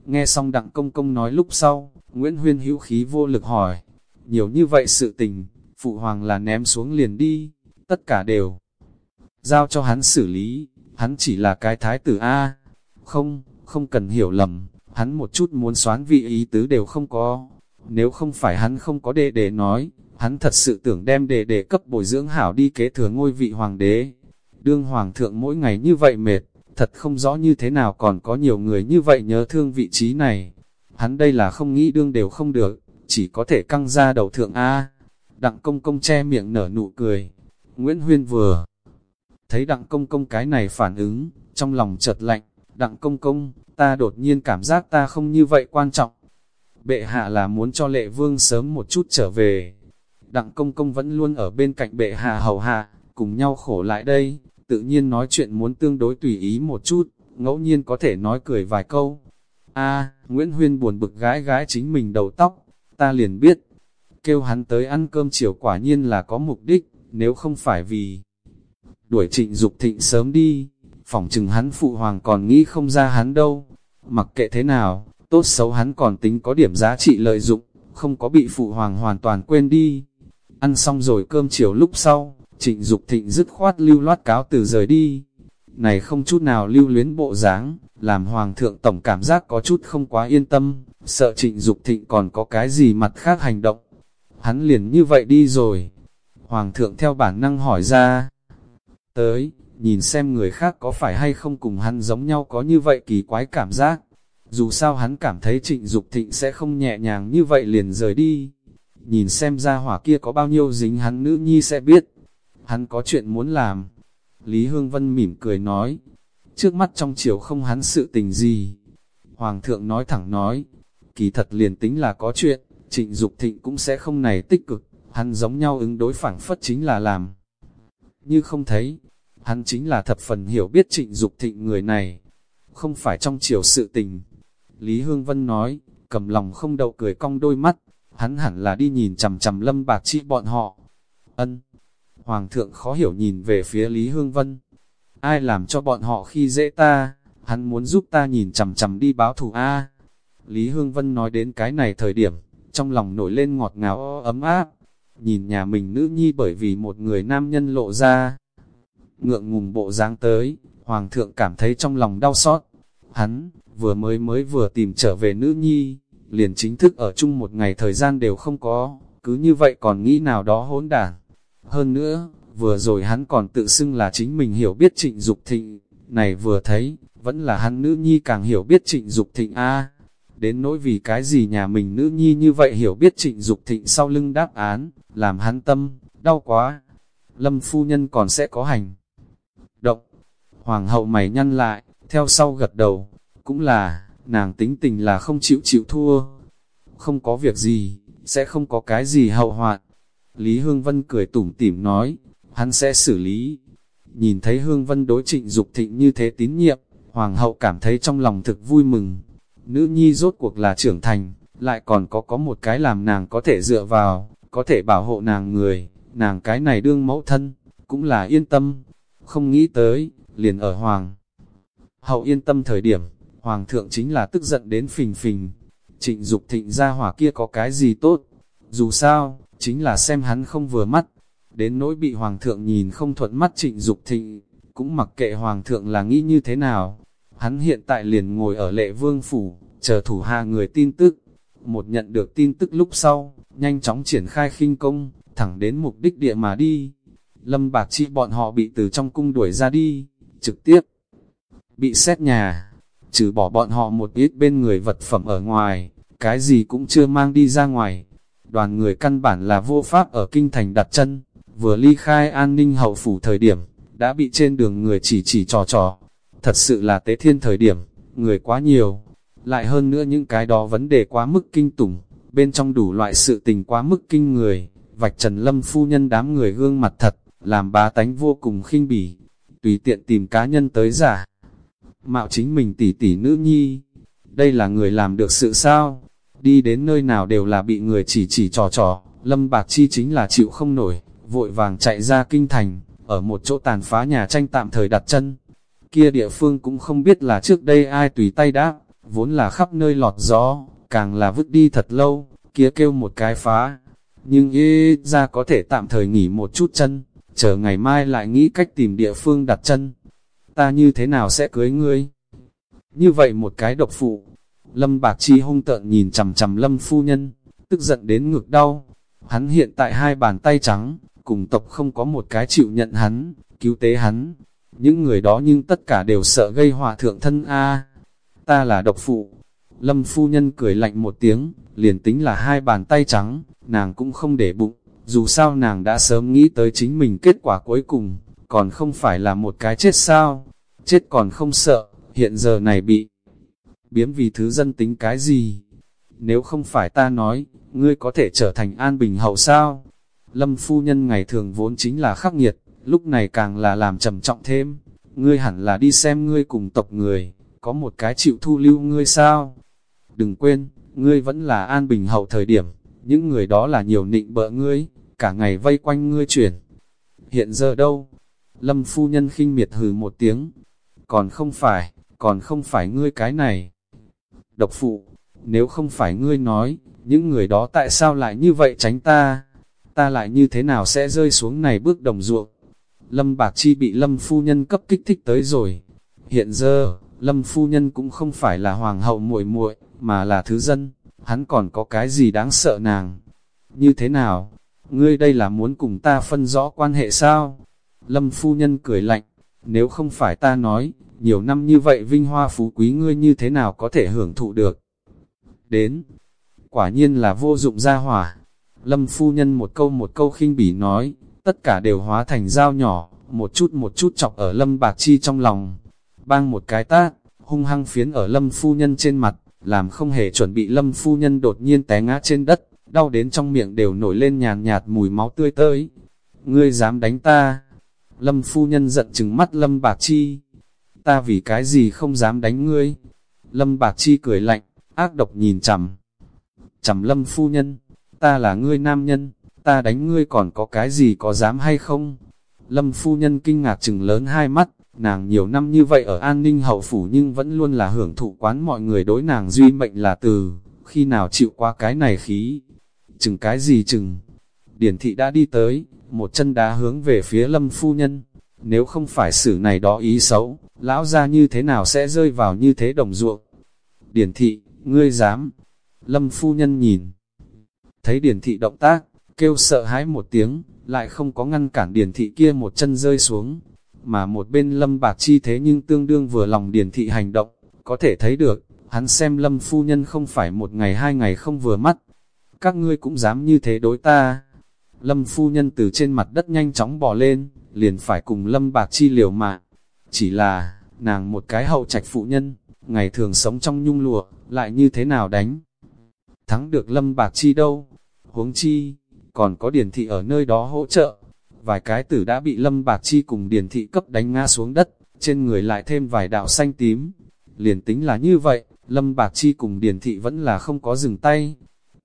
Nghe xong đặng công công nói lúc sau, Nguyễn Huyên hữu khí vô lực hỏi. Nhiều như vậy sự tình, phụ hoàng là ném xuống liền đi, tất cả đều. Giao cho hắn xử lý, hắn chỉ là cái thái tử A. Không, không cần hiểu lầm, hắn một chút muốn xoán vị ý tứ đều không có. Nếu không phải hắn không có đề để nói, hắn thật sự tưởng đem đề để cấp bồi dưỡng hảo đi kế thừa ngôi vị hoàng đế. Đương hoàng thượng mỗi ngày như vậy mệt, thật không rõ như thế nào còn có nhiều người như vậy nhớ thương vị trí này. Hắn đây là không nghĩ đương đều không được, chỉ có thể căng ra đầu thượng A. Đặng công công che miệng nở nụ cười. Nguyễn Huyên vừa thấy đặng công công cái này phản ứng, trong lòng chợt lạnh, đặng công công, ta đột nhiên cảm giác ta không như vậy quan trọng. Bệ hạ là muốn cho lệ vương sớm một chút trở về. Đặng công công vẫn luôn ở bên cạnh bệ hạ hầu hạ, cùng nhau khổ lại đây, tự nhiên nói chuyện muốn tương đối tùy ý một chút, ngẫu nhiên có thể nói cười vài câu. A, Nguyễn Huyên buồn bực gái gái chính mình đầu tóc, ta liền biết, kêu hắn tới ăn cơm chiều quả nhiên là có mục đích, nếu không phải vì đuổi trịnh Dục thịnh sớm đi, phỏng chừng hắn phụ hoàng còn nghĩ không ra hắn đâu. Mặc kệ thế nào, tốt xấu hắn còn tính có điểm giá trị lợi dụng, không có bị phụ hoàng hoàn toàn quên đi. Ăn xong rồi cơm chiều lúc sau, trịnh Dục thịnh dứt khoát lưu loát cáo từ rời đi. Này không chút nào lưu luyến bộ dáng, làm hoàng thượng tổng cảm giác có chút không quá yên tâm, sợ trịnh Dục thịnh còn có cái gì mặt khác hành động. Hắn liền như vậy đi rồi. Hoàng thượng theo bản năng hỏi ra. Tới, nhìn xem người khác có phải hay không cùng hắn giống nhau có như vậy kỳ quái cảm giác. Dù sao hắn cảm thấy trịnh Dục thịnh sẽ không nhẹ nhàng như vậy liền rời đi. Nhìn xem ra hỏa kia có bao nhiêu dính hắn nữ nhi sẽ biết. Hắn có chuyện muốn làm. Lý Hương Vân mỉm cười nói. Trước mắt trong chiều không hắn sự tình gì. Hoàng thượng nói thẳng nói. Kỳ thật liền tính là có chuyện, trịnh Dục thịnh cũng sẽ không này tích cực. Hắn giống nhau ứng đối phản phất chính là làm. Như không thấy, hắn chính là thập phần hiểu biết trịnh Dục thịnh người này, không phải trong chiều sự tình. Lý Hương Vân nói, cầm lòng không đậu cười cong đôi mắt, hắn hẳn là đi nhìn chầm chầm lâm bạc chi bọn họ. Ân. Hoàng thượng khó hiểu nhìn về phía Lý Hương Vân. Ai làm cho bọn họ khi dễ ta, hắn muốn giúp ta nhìn chầm chầm đi báo thù A. Lý Hương Vân nói đến cái này thời điểm, trong lòng nổi lên ngọt ngào ấm áp. Nhìn nhà mình nữ nhi bởi vì một người nam nhân lộ ra, ngượng ngùng bộ dáng tới, hoàng thượng cảm thấy trong lòng đau xót. Hắn, vừa mới mới vừa tìm trở về nữ nhi, liền chính thức ở chung một ngày thời gian đều không có, cứ như vậy còn nghĩ nào đó hỗn đản. Hơn nữa, vừa rồi hắn còn tự xưng là chính mình hiểu biết trịnh Dục thịnh, này vừa thấy, vẫn là hắn nữ nhi càng hiểu biết trịnh Dục thịnh A. Đến nỗi vì cái gì nhà mình nữ nhi như vậy hiểu biết trịnh Dục thịnh sau lưng đáp án, làm hắn tâm, đau quá. Lâm phu nhân còn sẽ có hành. Hoàng hậu mày nhăn lại, theo sau gật đầu, cũng là, nàng tính tình là không chịu chịu thua. Không có việc gì, sẽ không có cái gì hậu hoạn. Lý Hương Vân cười tủm tỉm nói, hắn sẽ xử lý. Nhìn thấy Hương Vân đối trịnh Dục thịnh như thế tín nhiệm, Hoàng hậu cảm thấy trong lòng thực vui mừng. Nữ nhi rốt cuộc là trưởng thành, lại còn có có một cái làm nàng có thể dựa vào, có thể bảo hộ nàng người, nàng cái này đương mẫu thân, cũng là yên tâm. Không nghĩ tới, liền ở Hoàng. Hậu yên tâm thời điểm, Hoàng thượng chính là tức giận đến phình phình. Trịnh Dục thịnh ra hỏa kia có cái gì tốt? Dù sao, chính là xem hắn không vừa mắt. Đến nỗi bị Hoàng thượng nhìn không thuận mắt trịnh Dục thịnh, cũng mặc kệ Hoàng thượng là nghĩ như thế nào, Hắn hiện tại liền ngồi ở lệ vương phủ, chờ thủ hạ người tin tức. Một nhận được tin tức lúc sau, nhanh chóng triển khai khinh công, thẳng đến mục đích địa mà đi. Lâm Bạc Chi bọn họ bị từ trong cung đuổi ra đi, trực tiếp. Bị xét nhà, trừ bỏ bọn họ một ít bên người vật phẩm ở ngoài, cái gì cũng chưa mang đi ra ngoài. Đoàn người căn bản là vô pháp ở kinh thành đặt chân, vừa ly khai an ninh hậu phủ thời điểm, đã bị trên đường người chỉ chỉ trò trò, Thật sự là tế thiên thời điểm, người quá nhiều, lại hơn nữa những cái đó vấn đề quá mức kinh tủng, bên trong đủ loại sự tình quá mức kinh người, vạch trần lâm phu nhân đám người gương mặt thật, làm bá tánh vô cùng khinh bỉ, tùy tiện tìm cá nhân tới giả. Mạo chính mình tỷ tỷ nữ nhi, đây là người làm được sự sao, đi đến nơi nào đều là bị người chỉ chỉ trò trò, lâm bạc chi chính là chịu không nổi, vội vàng chạy ra kinh thành, ở một chỗ tàn phá nhà tranh tạm thời đặt chân kia địa phương cũng không biết là trước đây ai tùy tay đáp, vốn là khắp nơi lọt gió, càng là vứt đi thật lâu, kia kêu một cái phá. Nhưng ê ra có thể tạm thời nghỉ một chút chân, chờ ngày mai lại nghĩ cách tìm địa phương đặt chân. Ta như thế nào sẽ cưới ngươi? Như vậy một cái độc phụ, Lâm Bạc Chi hung tợn nhìn chằm chằm Lâm phu nhân, tức giận đến ngực đau. Hắn hiện tại hai bàn tay trắng, cùng tộc không có một cái chịu nhận hắn, cứu tế hắn, những người đó nhưng tất cả đều sợ gây hòa thượng thân A. Ta là độc phụ. Lâm phu nhân cười lạnh một tiếng, liền tính là hai bàn tay trắng, nàng cũng không để bụng, dù sao nàng đã sớm nghĩ tới chính mình kết quả cuối cùng, còn không phải là một cái chết sao, chết còn không sợ, hiện giờ này bị biếm vì thứ dân tính cái gì. Nếu không phải ta nói, ngươi có thể trở thành an bình hậu sao? Lâm phu nhân ngày thường vốn chính là khắc nghiệt, lúc này càng là làm trầm trọng thêm, ngươi hẳn là đi xem ngươi cùng tộc người, có một cái chịu thu lưu ngươi sao? Đừng quên, ngươi vẫn là an bình hậu thời điểm, những người đó là nhiều nịnh bợ ngươi, cả ngày vây quanh ngươi chuyển. Hiện giờ đâu? Lâm phu nhân khinh miệt hừ một tiếng, còn không phải, còn không phải ngươi cái này. Độc phụ, nếu không phải ngươi nói, những người đó tại sao lại như vậy tránh ta? Ta lại như thế nào sẽ rơi xuống này bước đồng ruộng? Lâm Bạc Chi bị Lâm Phu Nhân cấp kích thích tới rồi. Hiện giờ, Lâm Phu Nhân cũng không phải là hoàng hậu muội muội mà là thứ dân, hắn còn có cái gì đáng sợ nàng. Như thế nào? Ngươi đây là muốn cùng ta phân rõ quan hệ sao? Lâm Phu Nhân cười lạnh, nếu không phải ta nói, nhiều năm như vậy vinh hoa phú quý ngươi như thế nào có thể hưởng thụ được? Đến, quả nhiên là vô dụng gia hỏa. Lâm Phu Nhân một câu một câu khinh bỉ nói, tất cả đều hóa thành dao nhỏ, một chút một chút chọc ở lâm bạc chi trong lòng. Bang một cái tát, hung hăng phiến ở lâm phu nhân trên mặt, làm không hề chuẩn bị lâm phu nhân đột nhiên té ngã trên đất, đau đến trong miệng đều nổi lên nhàn nhạt mùi máu tươi tới. Ngươi dám đánh ta? Lâm phu nhân giận chừng mắt lâm bạc chi. Ta vì cái gì không dám đánh ngươi? Lâm bạc chi cười lạnh, ác độc nhìn chằm. Chằm lâm phu nhân, ta là ngươi nam nhân, ta đánh ngươi còn có cái gì có dám hay không? Lâm phu nhân kinh ngạc chừng lớn hai mắt, nàng nhiều năm như vậy ở an ninh hậu phủ nhưng vẫn luôn là hưởng thụ quán mọi người đối nàng duy mệnh là từ, khi nào chịu qua cái này khí. Chừng cái gì chừng? Điển thị đã đi tới, một chân đá hướng về phía lâm phu nhân. Nếu không phải xử này đó ý xấu, lão ra như thế nào sẽ rơi vào như thế đồng ruộng? Điển thị, ngươi dám. Lâm phu nhân nhìn. Thấy điển thị động tác, kêu sợ hãi một tiếng, lại không có ngăn cản điển thị kia một chân rơi xuống. mà một bên lâm bạc chi thế nhưng tương đương vừa lòng điển thị hành động, có thể thấy được, hắn xem lâm phu nhân không phải một ngày hai ngày không vừa mắt. Các ngươi cũng dám như thế đối ta. Lâm phu nhân từ trên mặt đất nhanh chóng bò lên, liền phải cùng lâm bạc chi liều mạng. Chỉ là, nàng một cái hậu trạch phụ nhân, ngày thường sống trong nhung lụa, lại như thế nào đánh. Thắng được lâm bạc chi đâu, huống chi, còn có điển thị ở nơi đó hỗ trợ. Vài cái tử đã bị lâm bạc chi cùng điển thị cấp đánh ngã xuống đất, trên người lại thêm vài đạo xanh tím. Liền tính là như vậy, lâm bạc chi cùng điển thị vẫn là không có dừng tay.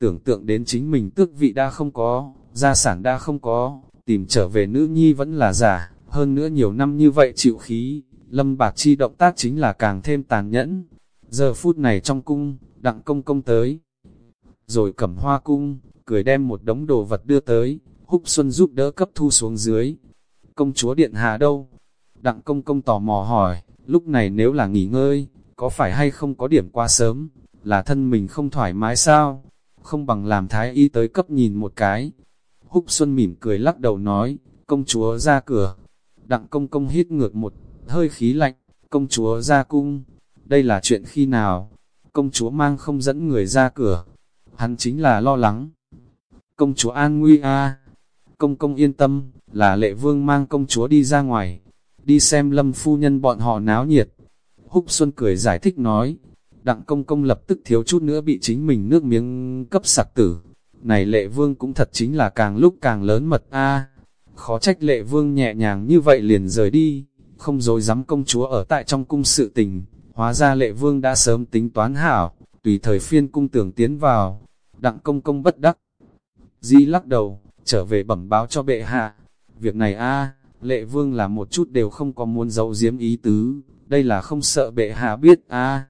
Tưởng tượng đến chính mình tước vị đã không có, gia sản đã không có, tìm trở về nữ nhi vẫn là giả, hơn nữa nhiều năm như vậy chịu khí, lâm bạc chi động tác chính là càng thêm tàn nhẫn. Giờ phút này trong cung, đặng công công tới, rồi cầm hoa cung, cười đem một đống đồ vật đưa tới, húc xuân giúp đỡ cấp thu xuống dưới. Công chúa điện hạ đâu? Đặng công công tò mò hỏi, lúc này nếu là nghỉ ngơi, có phải hay không có điểm qua sớm, là thân mình không thoải mái sao? Không bằng làm thái y tới cấp nhìn một cái. Húc Xuân mỉm cười lắc đầu nói, công chúa ra cửa. Đặng công công hít ngược một hơi khí lạnh, công chúa ra cung. Đây là chuyện khi nào? Công chúa mang không dẫn người ra cửa. Hắn chính là lo lắng. Công chúa an nguy a Công công yên tâm, là lệ vương mang công chúa đi ra ngoài. Đi xem lâm phu nhân bọn họ náo nhiệt. Húc Xuân cười giải thích nói. Đặng công công lập tức thiếu chút nữa bị chính mình nước miếng cấp sặc tử. Này lệ vương cũng thật chính là càng lúc càng lớn mật a Khó trách lệ vương nhẹ nhàng như vậy liền rời đi, không dối dám công chúa ở tại trong cung sự tình. Hóa ra lệ vương đã sớm tính toán hảo, tùy thời phiên cung tưởng tiến vào. Đặng công công bất đắc. Di lắc đầu, trở về bẩm báo cho bệ hạ. Việc này a lệ vương là một chút đều không có muốn giấu giếm ý tứ, đây là không sợ bệ hạ biết a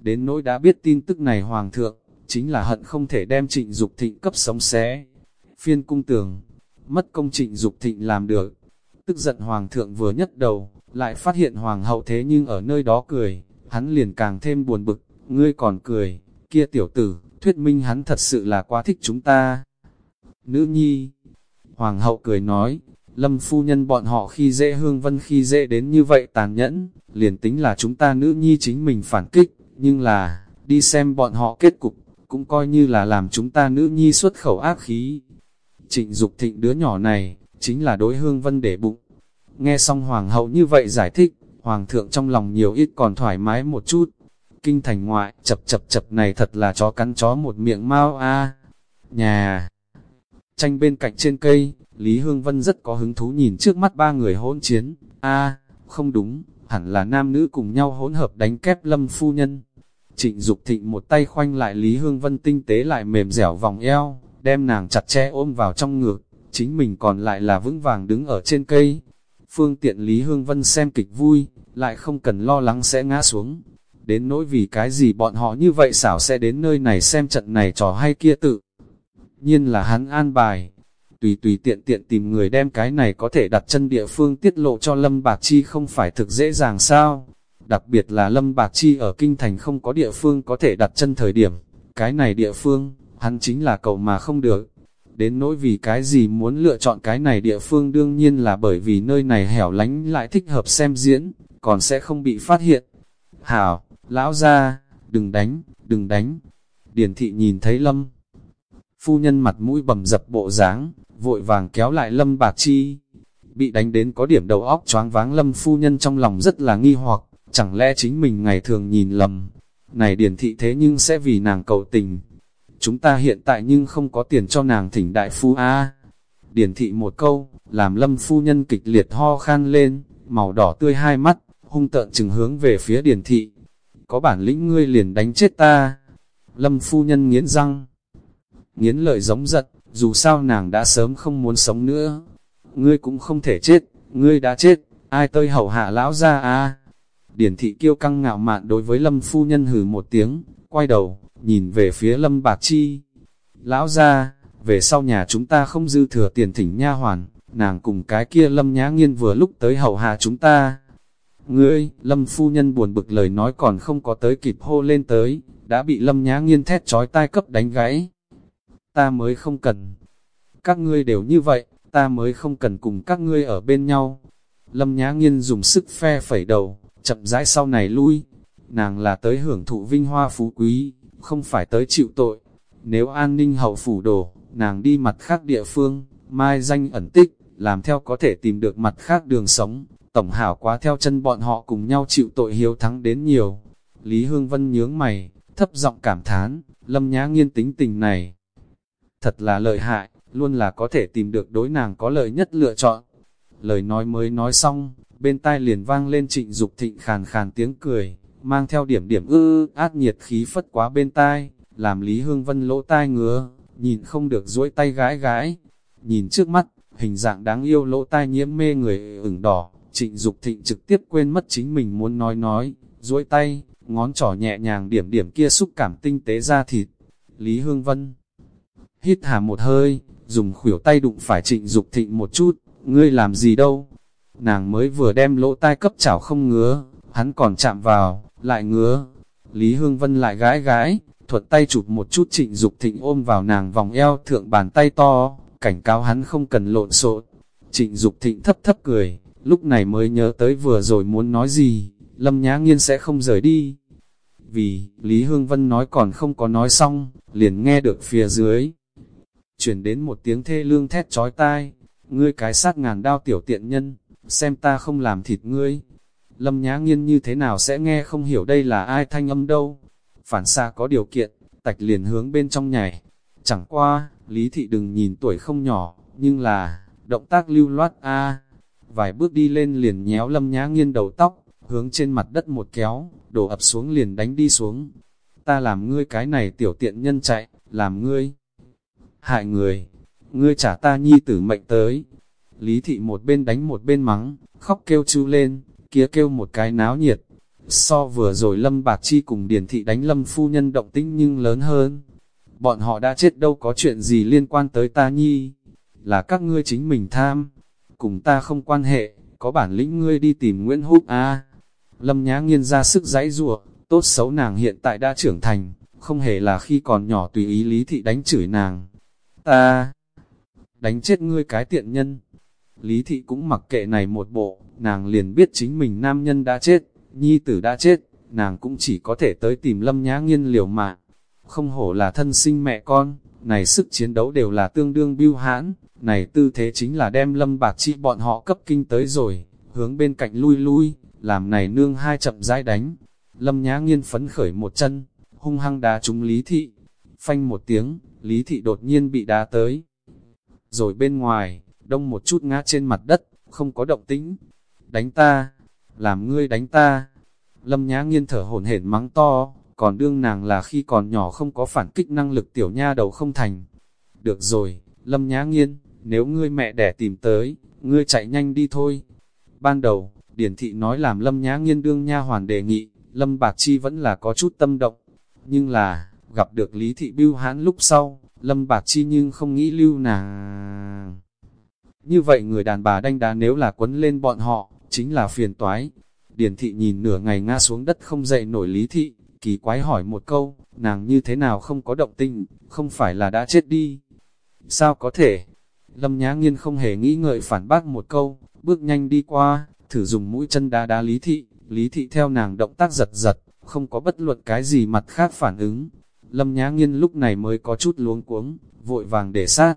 Đến nỗi đã biết tin tức này hoàng thượng, chính là hận không thể đem trịnh Dục thịnh cấp sống xé. Phiên cung tường, mất công trịnh Dục thịnh làm được. Tức giận hoàng thượng vừa nhất đầu, lại phát hiện hoàng hậu thế nhưng ở nơi đó cười, hắn liền càng thêm buồn bực, ngươi còn cười, kia tiểu tử, thuyết minh hắn thật sự là quá thích chúng ta. Nữ nhi, hoàng hậu cười nói, lâm phu nhân bọn họ khi dễ hương vân khi dễ đến như vậy tàn nhẫn, liền tính là chúng ta nữ nhi chính mình phản kích, nhưng là, đi xem bọn họ kết cục, cũng coi như là làm chúng ta nữ nhi xuất khẩu ác khí. Trịnh Dục thịnh đứa nhỏ này, chính là đối hương vân để bụng. Nghe xong hoàng hậu như vậy giải thích, hoàng thượng trong lòng nhiều ít còn thoải mái một chút. Kinh thành ngoại, chập chập chập này thật là chó cắn chó một miệng mau a Nhà! Tranh bên cạnh trên cây, Lý Hương Vân rất có hứng thú nhìn trước mắt ba người hỗn chiến. a không đúng, hẳn là nam nữ cùng nhau hỗn hợp đánh kép lâm phu nhân. Trịnh Dục thịnh một tay khoanh lại Lý Hương Vân tinh tế lại mềm dẻo vòng eo, đem nàng chặt chẽ ôm vào trong ngực, chính mình còn lại là vững vàng đứng ở trên cây. Phương tiện Lý Hương Vân xem kịch vui, lại không cần lo lắng sẽ ngã xuống. Đến nỗi vì cái gì bọn họ như vậy xảo sẽ đến nơi này xem trận này trò hay kia tự. Nhiên là hắn an bài, tùy tùy tiện tiện tìm người đem cái này có thể đặt chân địa phương tiết lộ cho Lâm Bạc Chi không phải thực dễ dàng sao đặc biệt là Lâm Bạc Chi ở Kinh Thành không có địa phương có thể đặt chân thời điểm, cái này địa phương, hắn chính là cầu mà không được. Đến nỗi vì cái gì muốn lựa chọn cái này địa phương đương nhiên là bởi vì nơi này hẻo lánh lại thích hợp xem diễn, còn sẽ không bị phát hiện. Hảo, lão ra, đừng đánh, đừng đánh. Điển thị nhìn thấy Lâm. Phu nhân mặt mũi bầm dập bộ dáng vội vàng kéo lại Lâm Bạc Chi. Bị đánh đến có điểm đầu óc choáng váng Lâm Phu nhân trong lòng rất là nghi hoặc, Chẳng lẽ chính mình ngày thường nhìn lầm, này điển thị thế nhưng sẽ vì nàng cầu tình. Chúng ta hiện tại nhưng không có tiền cho nàng thỉnh đại phu a Điển thị một câu, làm lâm phu nhân kịch liệt ho khan lên, màu đỏ tươi hai mắt, hung tợn chừng hướng về phía điển thị. Có bản lĩnh ngươi liền đánh chết ta. Lâm phu nhân nghiến răng. Nghiến lợi giống giật, dù sao nàng đã sớm không muốn sống nữa. Ngươi cũng không thể chết, ngươi đã chết, ai tơi hầu hạ lão ra a Điển thị kiêu căng ngạo mạn đối với lâm phu nhân hừ một tiếng, quay đầu, nhìn về phía lâm bạc chi. Lão ra, về sau nhà chúng ta không dư thừa tiền thỉnh nha hoàn, nàng cùng cái kia lâm nhã nghiên vừa lúc tới hậu hạ chúng ta. Ngươi, lâm phu nhân buồn bực lời nói còn không có tới kịp hô lên tới, đã bị lâm nhã nghiên thét trói tai cấp đánh gãy. Ta mới không cần. Các ngươi đều như vậy, ta mới không cần cùng các ngươi ở bên nhau. Lâm Nhã Nghiên dùng sức phe phẩy đầu, chậm rãi sau này lui. Nàng là tới hưởng thụ vinh hoa phú quý, không phải tới chịu tội. Nếu an ninh hậu phủ đổ, nàng đi mặt khác địa phương, mai danh ẩn tích, làm theo có thể tìm được mặt khác đường sống. Tổng hảo quá theo chân bọn họ cùng nhau chịu tội hiếu thắng đến nhiều. Lý Hương Vân nhướng mày, thấp giọng cảm thán, Lâm Nhã Nghiên tính tình này. Thật là lợi hại, luôn là có thể tìm được đối nàng có lợi nhất lựa chọn. Lời nói mới nói xong, bên tai liền vang lên trịnh Dục thịnh khàn khàn tiếng cười, mang theo điểm điểm ư át nhiệt khí phất quá bên tai, làm Lý Hương Vân lỗ tai ngứa, nhìn không được duỗi tay gái gái. Nhìn trước mắt, hình dạng đáng yêu lỗ tai nhiễm mê người ửng đỏ, trịnh Dục thịnh trực tiếp quên mất chính mình muốn nói nói, duỗi tay, ngón trỏ nhẹ nhàng điểm điểm kia xúc cảm tinh tế ra thịt. Lý Hương Vân hít hà một hơi, dùng khuỷu tay đụng phải trịnh Dục thịnh một chút, ngươi làm gì đâu? Nàng mới vừa đem lỗ tai cấp chảo không ngứa, hắn còn chạm vào, lại ngứa. Lý Hương Vân lại gái gái, thuật tay chụp một chút trịnh Dục thịnh ôm vào nàng vòng eo thượng bàn tay to, cảnh cáo hắn không cần lộn xộn. Trịnh Dục thịnh thấp thấp cười, lúc này mới nhớ tới vừa rồi muốn nói gì, Lâm Nhã Nghiên sẽ không rời đi. Vì, Lý Hương Vân nói còn không có nói xong, liền nghe được phía dưới. Chuyển đến một tiếng thê lương thét chói tai, ngươi cái sát ngàn đao tiểu tiện nhân, xem ta không làm thịt ngươi. Lâm Nhã Nghiên như thế nào sẽ nghe không hiểu đây là ai thanh âm đâu. Phản xa có điều kiện, tạch liền hướng bên trong nhảy. Chẳng qua, Lý Thị đừng nhìn tuổi không nhỏ, nhưng là, động tác lưu loát a Vài bước đi lên liền nhéo Lâm Nhã Nghiên đầu tóc, hướng trên mặt đất một kéo, đổ ập xuống liền đánh đi xuống. Ta làm ngươi cái này tiểu tiện nhân chạy, làm ngươi hại người, ngươi trả ta nhi tử mệnh tới. Lý thị một bên đánh một bên mắng, khóc kêu chu lên, kia kêu một cái náo nhiệt. So vừa rồi Lâm Bạc Chi cùng Điền thị đánh Lâm phu nhân động tĩnh nhưng lớn hơn. Bọn họ đã chết đâu có chuyện gì liên quan tới ta nhi. Là các ngươi chính mình tham. Cùng ta không quan hệ, có bản lĩnh ngươi đi tìm Nguyễn Húc a Lâm Nhã Nghiên ra sức giãy giụa, tốt xấu nàng hiện tại đã trưởng thành, không hề là khi còn nhỏ tùy ý Lý Thị đánh chửi nàng. Ta đánh chết ngươi cái tiện nhân. Lý Thị cũng mặc kệ này một bộ, nàng liền biết chính mình nam nhân đã chết, nhi tử đã chết, nàng cũng chỉ có thể tới tìm Lâm Nhã Nghiên liều mạng. Không hổ là thân sinh mẹ con, này sức chiến đấu đều là tương đương biêu hãn, này tư thế chính là đem Lâm Bạc Chi bọn họ cấp kinh tới rồi, hướng bên cạnh lui lui, làm này nương hai chậm rãi đánh. Lâm Nhã Nghiên phấn khởi một chân, hung hăng đá trúng Lý Thị. Phanh một tiếng, Lý Thị đột nhiên bị đá tới. Rồi bên ngoài, đông một chút ngã trên mặt đất, không có động tĩnh. Đánh ta, làm ngươi đánh ta. Lâm Nhã Nghiên thở hổn hển mắng to, còn đương nàng là khi còn nhỏ không có phản kích năng lực tiểu nha đầu không thành. Được rồi, Lâm Nhã Nghiên, nếu ngươi mẹ đẻ tìm tới, ngươi chạy nhanh đi thôi. Ban đầu, Điển thị nói làm Lâm Nhã Nghiên đương nha hoàn đề nghị, Lâm Bạc Chi vẫn là có chút tâm động. Nhưng là, gặp được Lý Thị Bưu hãn lúc sau, Lâm Bạc Chi nhưng không nghĩ lưu nàng. Như vậy người đàn bà đanh đá nếu là quấn lên bọn họ, chính là phiền toái. Điển thị nhìn nửa ngày ngã xuống đất không dậy nổi Lý Thị, kỳ quái hỏi một câu, nàng như thế nào không có động tình, không phải là đã chết đi. Sao có thể? Lâm Nhã Nghiên không hề nghĩ ngợi phản bác một câu, bước nhanh đi qua, thử dùng mũi chân đá đá Lý Thị, Lý Thị theo nàng động tác giật giật, không có bất luận cái gì mặt khác phản ứng. Lâm Nhã Nghiên lúc này mới có chút luống cuống, vội vàng để sát.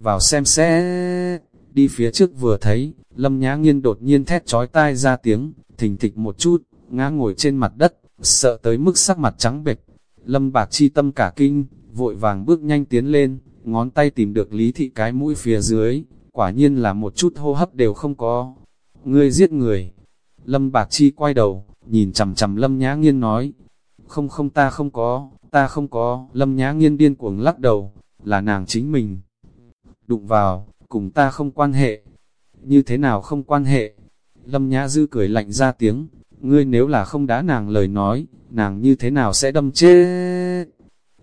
Vào xem xe, đi phía trước vừa thấy, Lâm Nhã Nghiên đột nhiên thét chói tai ra tiếng, thình thịch một chút, ngã ngồi trên mặt đất, sợ tới mức sắc mặt trắng bệch. Lâm Bạc Chi tâm cả kinh, vội vàng bước nhanh tiến lên, ngón tay tìm được Lý Thị cái mũi phía dưới, quả nhiên là một chút hô hấp đều không có ngươi giết người. Lâm Bạc Chi quay đầu, nhìn chằm chằm Lâm Nhã Nghiên nói, không không ta không có, ta không có, Lâm Nhã Nghiên điên cuồng lắc đầu, là nàng chính mình. Đụng vào, cùng ta không quan hệ. Như thế nào không quan hệ? Lâm Nhã Dư cười lạnh ra tiếng, ngươi nếu là không đá nàng lời nói, nàng như thế nào sẽ đâm chết?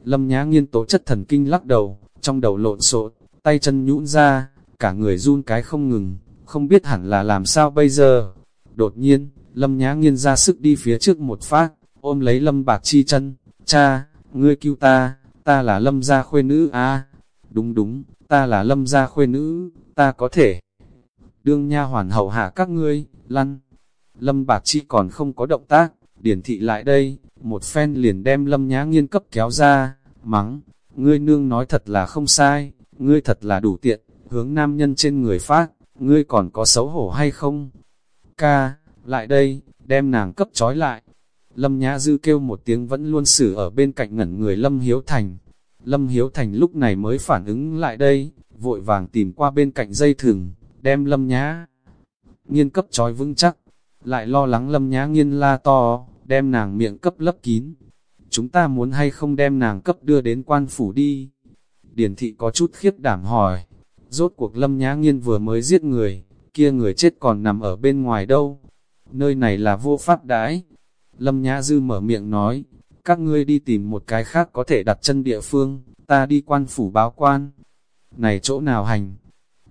Lâm Nhã Nghiên tố chất thần kinh lắc đầu, trong đầu lộn xộn, tay chân nhũn ra, cả người run cái không ngừng, không biết hẳn là làm sao bây giờ. Đột nhiên, Lâm Nhã Nghiên ra sức đi phía trước một phát, ôm lấy Lâm Bạc Chi chân, cha, ngươi cứu ta, ta là Lâm gia khuê nữ a à? Đúng đúng, ta là Lâm gia khuê nữ, ta có thể đương nha hoàn hậu hạ các ngươi, lăn. Lâm Bạc Chi còn không có động tác, điển thị lại đây, một phen liền đem Lâm Nhã Nghiên cấp kéo ra, mắng, ngươi nương nói thật là không sai, ngươi thật là đủ tiện, hướng nam nhân trên người phát, ngươi còn có xấu hổ hay không? Ca, lại đây, đem nàng cấp trói lại. Lâm Nhã Dư kêu một tiếng vẫn luôn xử ở bên cạnh ngẩn người Lâm Hiếu Thành. Lâm Hiếu Thành lúc này mới phản ứng lại đây, vội vàng tìm qua bên cạnh dây thừng, đem Lâm Nhã nghiên cấp trói vững chắc, lại lo lắng Lâm Nhã nghiên la to, đem nàng miệng cấp lấp kín. Chúng ta muốn hay không đem nàng cấp đưa đến quan phủ đi? Điển thị có chút khiếp đảm hỏi, rốt cuộc Lâm Nhã nghiên vừa mới giết người, kia người chết còn nằm ở bên ngoài đâu? Nơi này là vô pháp đãi. Lâm Nhã Dư mở miệng nói, các ngươi đi tìm một cái khác có thể đặt chân địa phương, ta đi quan phủ báo quan. Này chỗ nào hành?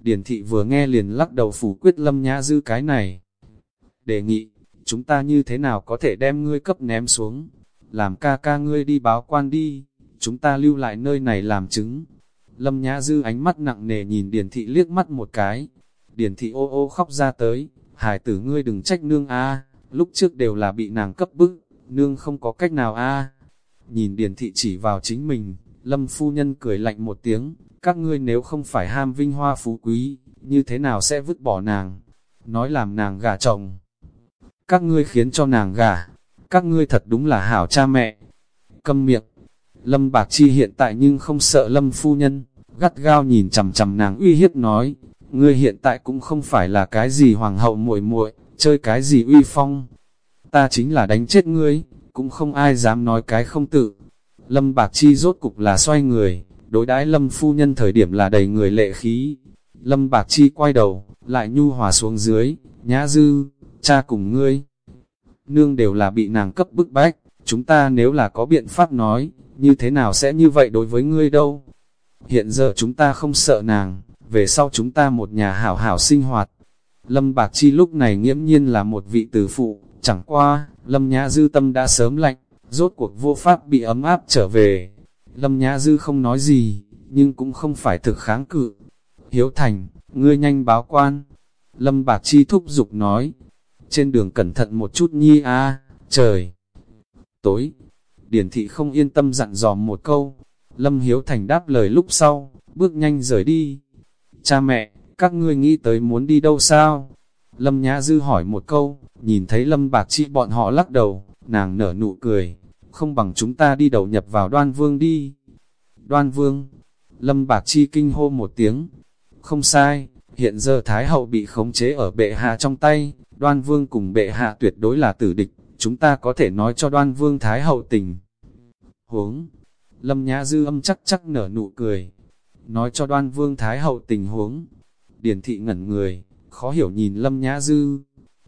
Điển thị vừa nghe liền lắc đầu phủ quyết Lâm Nhã Dư cái này. Đề nghị, chúng ta như thế nào có thể đem ngươi cấp ném xuống? Làm ca ca ngươi đi báo quan đi, chúng ta lưu lại nơi này làm chứng. Lâm Nhã Dư ánh mắt nặng nề nhìn Điển thị liếc mắt một cái. Điển thị ô ô khóc ra tới, hải tử ngươi đừng trách nương a lúc trước đều là bị nàng cấp bức, nương không có cách nào a Nhìn Điền thị chỉ vào chính mình, Lâm phu nhân cười lạnh một tiếng, các ngươi nếu không phải ham vinh hoa phú quý, như thế nào sẽ vứt bỏ nàng? Nói làm nàng gả chồng. Các ngươi khiến cho nàng gả, các ngươi thật đúng là hảo cha mẹ. Câm miệng, Lâm Bạc Chi hiện tại nhưng không sợ Lâm phu nhân, gắt gao nhìn chằm chằm nàng uy hiếp nói, ngươi hiện tại cũng không phải là cái gì hoàng hậu muội muội, chơi cái gì uy phong. Ta chính là đánh chết ngươi, cũng không ai dám nói cái không tự. Lâm Bạc Chi rốt cục là xoay người, đối đãi Lâm phu nhân thời điểm là đầy người lệ khí. Lâm Bạc Chi quay đầu, lại nhu hòa xuống dưới, nhã dư, cha cùng ngươi. Nương đều là bị nàng cấp bức bách, chúng ta nếu là có biện pháp nói, như thế nào sẽ như vậy đối với ngươi đâu. Hiện giờ chúng ta không sợ nàng, về sau chúng ta một nhà hảo hảo sinh hoạt. Lâm Bạc Chi lúc này nghiễm nhiên là một vị tử phụ, chẳng qua, Lâm Nhã Dư tâm đã sớm lạnh, rốt cuộc vô pháp bị ấm áp trở về. Lâm Nhã Dư không nói gì, nhưng cũng không phải thực kháng cự. Hiếu Thành, ngươi nhanh báo quan. Lâm Bạc Chi thúc giục nói, trên đường cẩn thận một chút nhi a trời. Tối, Điển Thị không yên tâm dặn dò một câu, Lâm Hiếu Thành đáp lời lúc sau, bước nhanh rời đi. Cha mẹ, các ngươi nghĩ tới muốn đi đâu sao? Lâm Nhã Dư hỏi một câu, nhìn thấy Lâm Bạc Chi bọn họ lắc đầu, nàng nở nụ cười, không bằng chúng ta đi đầu nhập vào đoan vương đi. Đoan vương, Lâm Bạc Chi kinh hô một tiếng, không sai, hiện giờ Thái Hậu bị khống chế ở bệ hạ trong tay, đoan vương cùng bệ hạ tuyệt đối là tử địch, chúng ta có thể nói cho đoan vương Thái Hậu tình. Huống, Lâm Nhã Dư âm chắc chắc nở nụ cười, nói cho đoan vương Thái Hậu tình huống. Điển thị ngẩn người, khó hiểu nhìn Lâm Nhã Dư.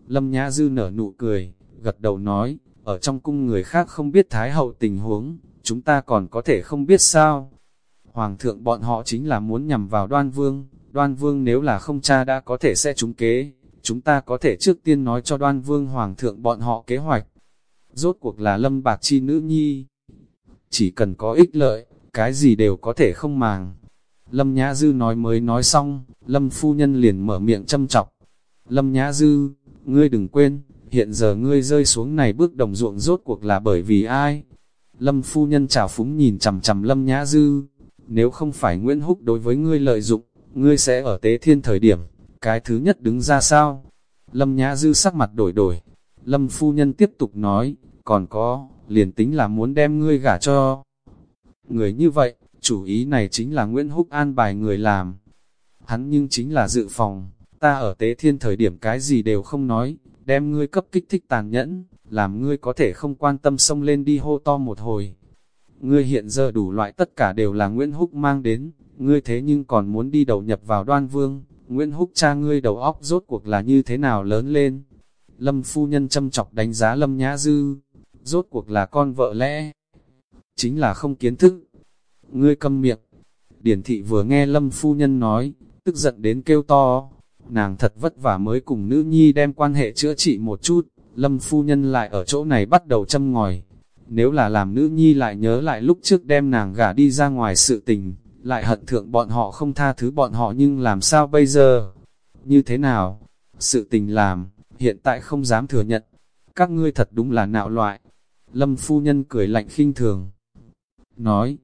Lâm Nhã Dư nở nụ cười, gật đầu nói, ở trong cung người khác không biết Thái Hậu tình huống, chúng ta còn có thể không biết sao. Hoàng thượng bọn họ chính là muốn nhằm vào đoan vương, đoan vương nếu là không cha đã có thể sẽ trúng kế, chúng ta có thể trước tiên nói cho đoan vương hoàng thượng bọn họ kế hoạch. Rốt cuộc là lâm bạc chi nữ nhi. Chỉ cần có ích lợi, cái gì đều có thể không màng. Lâm Nhã Dư nói mới nói xong, Lâm phu nhân liền mở miệng châm chọc. Lâm Nhã Dư, ngươi đừng quên, hiện giờ ngươi rơi xuống này bước đồng ruộng rốt cuộc là bởi vì ai? Lâm phu nhân chào phúng nhìn chầm chầm Lâm Nhã Dư, nếu không phải Nguyễn Húc đối với ngươi lợi dụng, ngươi sẽ ở tế thiên thời điểm, cái thứ nhất đứng ra sao? Lâm Nhã Dư sắc mặt đổi đổi, Lâm phu nhân tiếp tục nói, còn có, liền tính là muốn đem ngươi gả cho. Người như vậy, chủ ý này chính là Nguyễn Húc an bài người làm. Hắn nhưng chính là dự phòng, ta ở tế thiên thời điểm cái gì đều không nói, đem ngươi cấp kích thích tàn nhẫn, làm ngươi có thể không quan tâm xông lên đi hô to một hồi. Ngươi hiện giờ đủ loại tất cả đều là Nguyễn Húc mang đến, ngươi thế nhưng còn muốn đi đầu nhập vào đoan vương, Nguyễn Húc cha ngươi đầu óc rốt cuộc là như thế nào lớn lên. Lâm phu nhân châm chọc đánh giá Lâm Nhã Dư, rốt cuộc là con vợ lẽ, chính là không kiến thức. Ngươi câm miệng, Điển thị vừa nghe Lâm phu nhân nói, tức giận đến kêu to, nàng thật vất vả mới cùng nữ nhi đem quan hệ chữa trị một chút, Lâm phu nhân lại ở chỗ này bắt đầu châm ngòi. Nếu là làm nữ nhi lại nhớ lại lúc trước đem nàng gả đi ra ngoài sự tình, lại hận thượng bọn họ không tha thứ bọn họ nhưng làm sao bây giờ? như thế nào? Sự tình làm, hiện tại không dám thừa nhận. Các ngươi thật đúng là nạo loại. Lâm phu nhân cười lạnh khinh thường. Nói,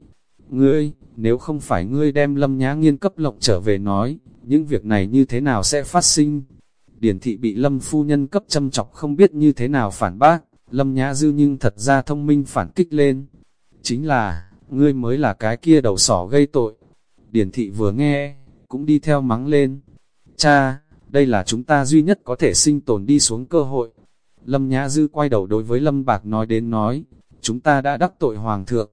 ngươi, nếu không phải ngươi đem lâm nhã nghiên cấp lộng trở về nói, những việc này như thế nào sẽ phát sinh? Điển thị bị lâm phu nhân cấp châm chọc không biết như thế nào phản bác, lâm nhã dư nhưng thật ra thông minh phản kích lên. Chính là, ngươi mới là cái kia đầu sỏ gây tội. Điển thị vừa nghe, cũng đi theo mắng lên. Cha, đây là chúng ta duy nhất có thể sinh tồn đi xuống cơ hội. Lâm Nhã Dư quay đầu đối với Lâm Bạc nói đến nói, chúng ta đã đắc tội Hoàng thượng.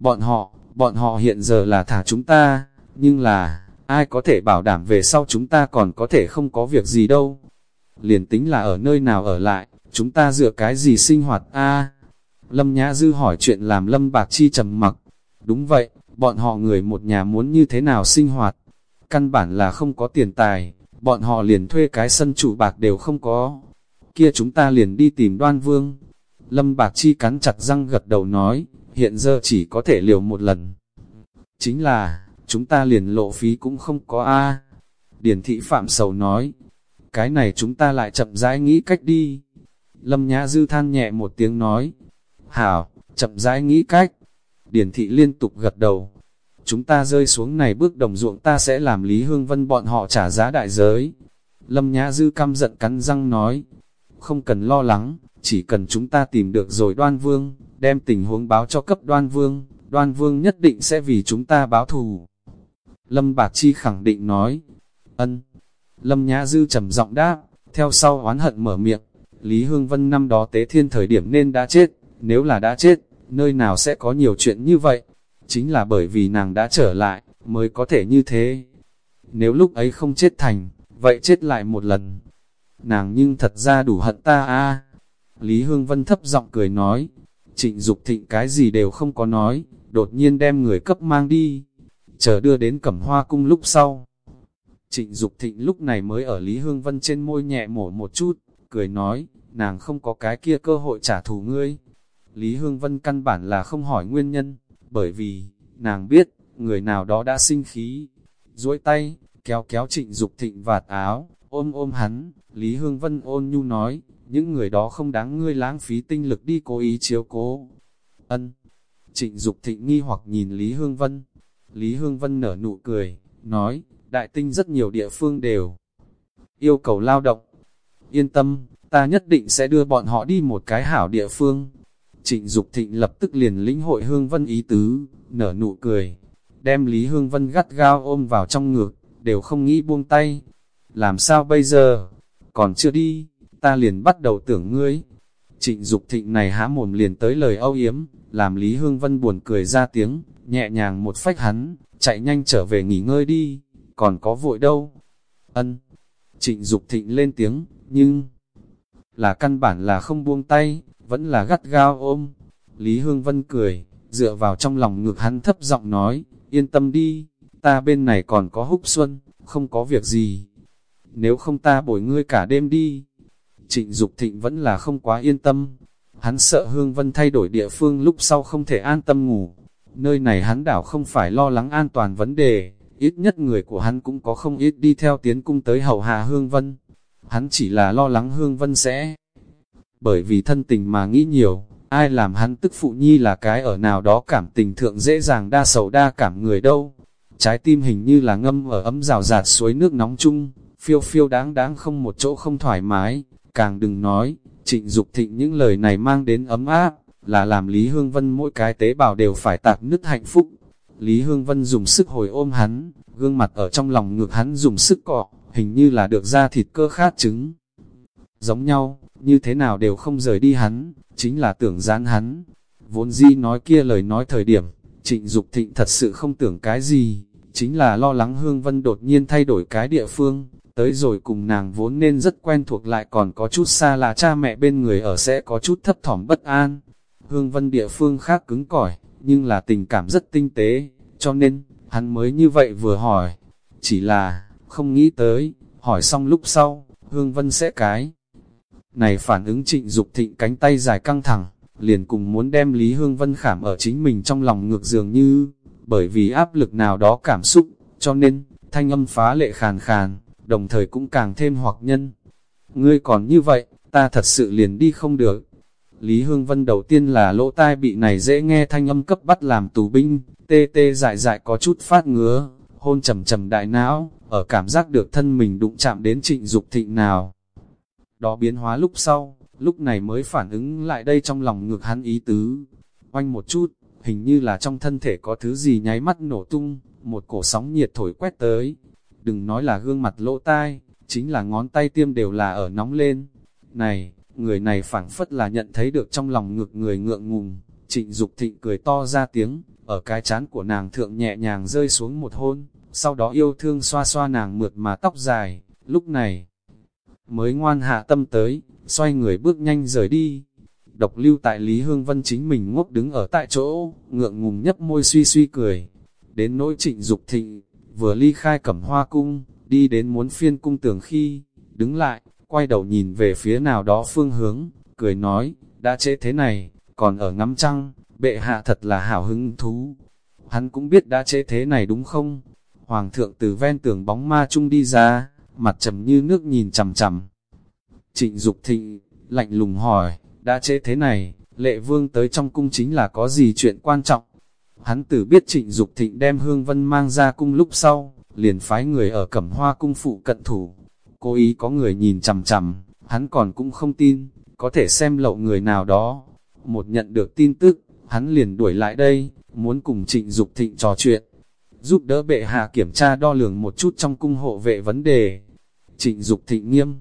Bọn họ, bọn họ hiện giờ là thả chúng ta, nhưng là, ai có thể bảo đảm về sau chúng ta còn có thể không có việc gì đâu. Liền tính là ở nơi nào ở lại, chúng ta dựa cái gì sinh hoạt a Lâm Nhã Dư hỏi chuyện làm Lâm Bạc Chi trầm mặc. Đúng vậy, bọn họ người một nhà muốn như thế nào sinh hoạt. Căn bản là không có tiền tài, bọn họ liền thuê cái sân chủ bạc đều không có. Kia chúng ta liền đi tìm đoan vương. Lâm Bạc Chi cắn chặt răng gật đầu nói, hiện giờ chỉ có thể liều một lần. Chính là, chúng ta liền lộ phí cũng không có A. Điển thị Phạm Sầu nói, cái này chúng ta lại chậm rãi nghĩ cách đi. Lâm Nhã Dư than nhẹ một tiếng nói, hảo, chậm rãi nghĩ cách. Điển thị liên tục gật đầu, chúng ta rơi xuống này bước đồng ruộng ta sẽ làm Lý Hương Vân bọn họ trả giá đại giới. Lâm Nhã Dư căm giận cắn răng nói, không cần lo lắng, chỉ cần chúng ta tìm được rồi đoan vương, đem tình huống báo cho cấp đoan vương, đoan vương nhất định sẽ vì chúng ta báo thù. Lâm Bạc Chi khẳng định nói, ân. Lâm Nhã Dư trầm giọng đáp, theo sau oán hận mở miệng, Lý Hương Vân năm đó tế thiên thời điểm nên đã chết, nếu là đã chết, nơi nào sẽ có nhiều chuyện như vậy? Chính là bởi vì nàng đã trở lại, mới có thể như thế. Nếu lúc ấy không chết thành, vậy chết lại một lần. Nàng nhưng thật ra đủ hận ta a Lý Hương Vân thấp giọng cười nói, trịnh Dục thịnh cái gì đều không có nói, đột nhiên đem người cấp mang đi, chờ đưa đến cẩm hoa cung lúc sau. Trịnh Dục thịnh lúc này mới ở Lý Hương Vân trên môi nhẹ mổ một chút, cười nói, nàng không có cái kia cơ hội trả thù ngươi. Lý Hương Vân căn bản là không hỏi nguyên nhân, bởi vì, nàng biết, người nào đó đã sinh khí. duỗi tay, kéo kéo trịnh Dục thịnh vạt áo, ôm ôm hắn, Lý Hương Vân ôn nhu nói, những người đó không đáng ngươi lãng phí tinh lực đi cố ý chiếu cố. Ân. Trịnh Dục Thịnh nghi hoặc nhìn Lý Hương Vân. Lý Hương Vân nở nụ cười, nói, đại tinh rất nhiều địa phương đều yêu cầu lao động. Yên tâm, ta nhất định sẽ đưa bọn họ đi một cái hảo địa phương. Trịnh Dục Thịnh lập tức liền lĩnh hội Hương Vân ý tứ, nở nụ cười, đem Lý Hương Vân gắt gao ôm vào trong ngực, đều không nghĩ buông tay. Làm sao bây giờ? Còn chưa đi, ta liền bắt đầu tưởng ngươi. Trịnh Dục Thịnh này há mồm liền tới lời âu yếm, làm Lý Hương Vân buồn cười ra tiếng, nhẹ nhàng một phách hắn, chạy nhanh trở về nghỉ ngơi đi, còn có vội đâu. Ân. Trịnh Dục Thịnh lên tiếng, nhưng là căn bản là không buông tay, vẫn là gắt gao ôm. Lý Hương Vân cười, dựa vào trong lòng ngực hắn thấp giọng nói, yên tâm đi, ta bên này còn có húc xuân, không có việc gì. Nếu không ta bồi ngươi cả đêm đi. Trịnh Dục Thịnh vẫn là không quá yên tâm. Hắn sợ Hương Vân thay đổi địa phương lúc sau không thể an tâm ngủ. Nơi này hắn đảo không phải lo lắng an toàn vấn đề, ít nhất người của hắn cũng có không ít đi theo tiến cung tới hầu hạ Hương Vân. Hắn chỉ là lo lắng Hương Vân sẽ bởi vì thân tình mà nghĩ nhiều, ai làm hắn tức phụ nhi là cái ở nào đó cảm tình thượng dễ dàng đa sầu đa cảm người đâu. Trái tim hình như là ngâm ở ấm rào rạt suối nước nóng chung, phiêu phiêu đáng đáng không một chỗ không thoải mái, càng đừng nói, trịnh Dục thịnh những lời này mang đến ấm áp, là làm Lý Hương Vân mỗi cái tế bào đều phải tạc nứt hạnh phúc. Lý Hương Vân dùng sức hồi ôm hắn, gương mặt ở trong lòng ngược hắn dùng sức cọ, hình như là được ra thịt cơ khát trứng. Giống nhau, như thế nào đều không rời đi hắn, chính là tưởng gián hắn. Vốn di nói kia lời nói thời điểm, trịnh Dục thịnh thật sự không tưởng cái gì, chính là lo lắng Hương Vân đột nhiên thay đổi cái địa phương, tới rồi cùng nàng vốn nên rất quen thuộc lại còn có chút xa là cha mẹ bên người ở sẽ có chút thấp thỏm bất an. Hương Vân địa phương khác cứng cỏi, nhưng là tình cảm rất tinh tế, cho nên, hắn mới như vậy vừa hỏi. Chỉ là, không nghĩ tới, hỏi xong lúc sau, Hương Vân sẽ cái. Này phản ứng trịnh Dục thịnh cánh tay dài căng thẳng, liền cùng muốn đem Lý Hương Vân khảm ở chính mình trong lòng ngược dường như, bởi vì áp lực nào đó cảm xúc, cho nên, thanh âm phá lệ khàn khàn, đồng thời cũng càng thêm hoặc nhân. Ngươi còn như vậy, ta thật sự liền đi không được. Lý Hương Vân đầu tiên là lỗ tai bị này dễ nghe thanh âm cấp bắt làm tù binh, tê tê dại dại có chút phát ngứa, hôn trầm trầm đại não, ở cảm giác được thân mình đụng chạm đến trịnh Dục thịnh nào. Đó biến hóa lúc sau, lúc này mới phản ứng lại đây trong lòng ngược hắn ý tứ. Oanh một chút, hình như là trong thân thể có thứ gì nháy mắt nổ tung, một cổ sóng nhiệt thổi quét tới. Đừng nói là gương mặt lỗ tai, chính là ngón tay tiêm đều là ở nóng lên. Này, người này phảng phất là nhận thấy được trong lòng ngực người ngượng ngùng, trịnh Dục thịnh cười to ra tiếng, ở cái chán của nàng thượng nhẹ nhàng rơi xuống một hôn, sau đó yêu thương xoa xoa nàng mượt mà tóc dài, lúc này mới ngoan hạ tâm tới, xoay người bước nhanh rời đi. Độc lưu tại Lý Hương Vân chính mình ngốc đứng ở tại chỗ, ngượng ngùng nhấp môi suy suy cười. Đến nỗi trịnh Dục thịnh, vừa ly khai cẩm hoa cung, đi đến muốn phiên cung tường khi, đứng lại, quay đầu nhìn về phía nào đó phương hướng, cười nói, đã trễ thế này, còn ở ngắm trăng, bệ hạ thật là hảo hứng thú. Hắn cũng biết đã trễ thế này đúng không? Hoàng thượng từ ven tường bóng ma chung đi ra, mặt trầm như nước nhìn chằm chằm. Trịnh Dục thịnh, lạnh lùng hỏi, đã trễ thế này, lệ vương tới trong cung chính là có gì chuyện quan trọng? Hắn tử biết trịnh Dục thịnh đem hương vân mang ra cung lúc sau, liền phái người ở cẩm hoa cung phụ cận thủ. Cố ý có người nhìn chằm chằm, hắn còn cũng không tin, có thể xem lậu người nào đó. Một nhận được tin tức, hắn liền đuổi lại đây, muốn cùng trịnh Dục thịnh trò chuyện, giúp đỡ bệ hạ kiểm tra đo lường một chút trong cung hộ vệ vấn đề. Trịnh Dục thịnh nghiêm.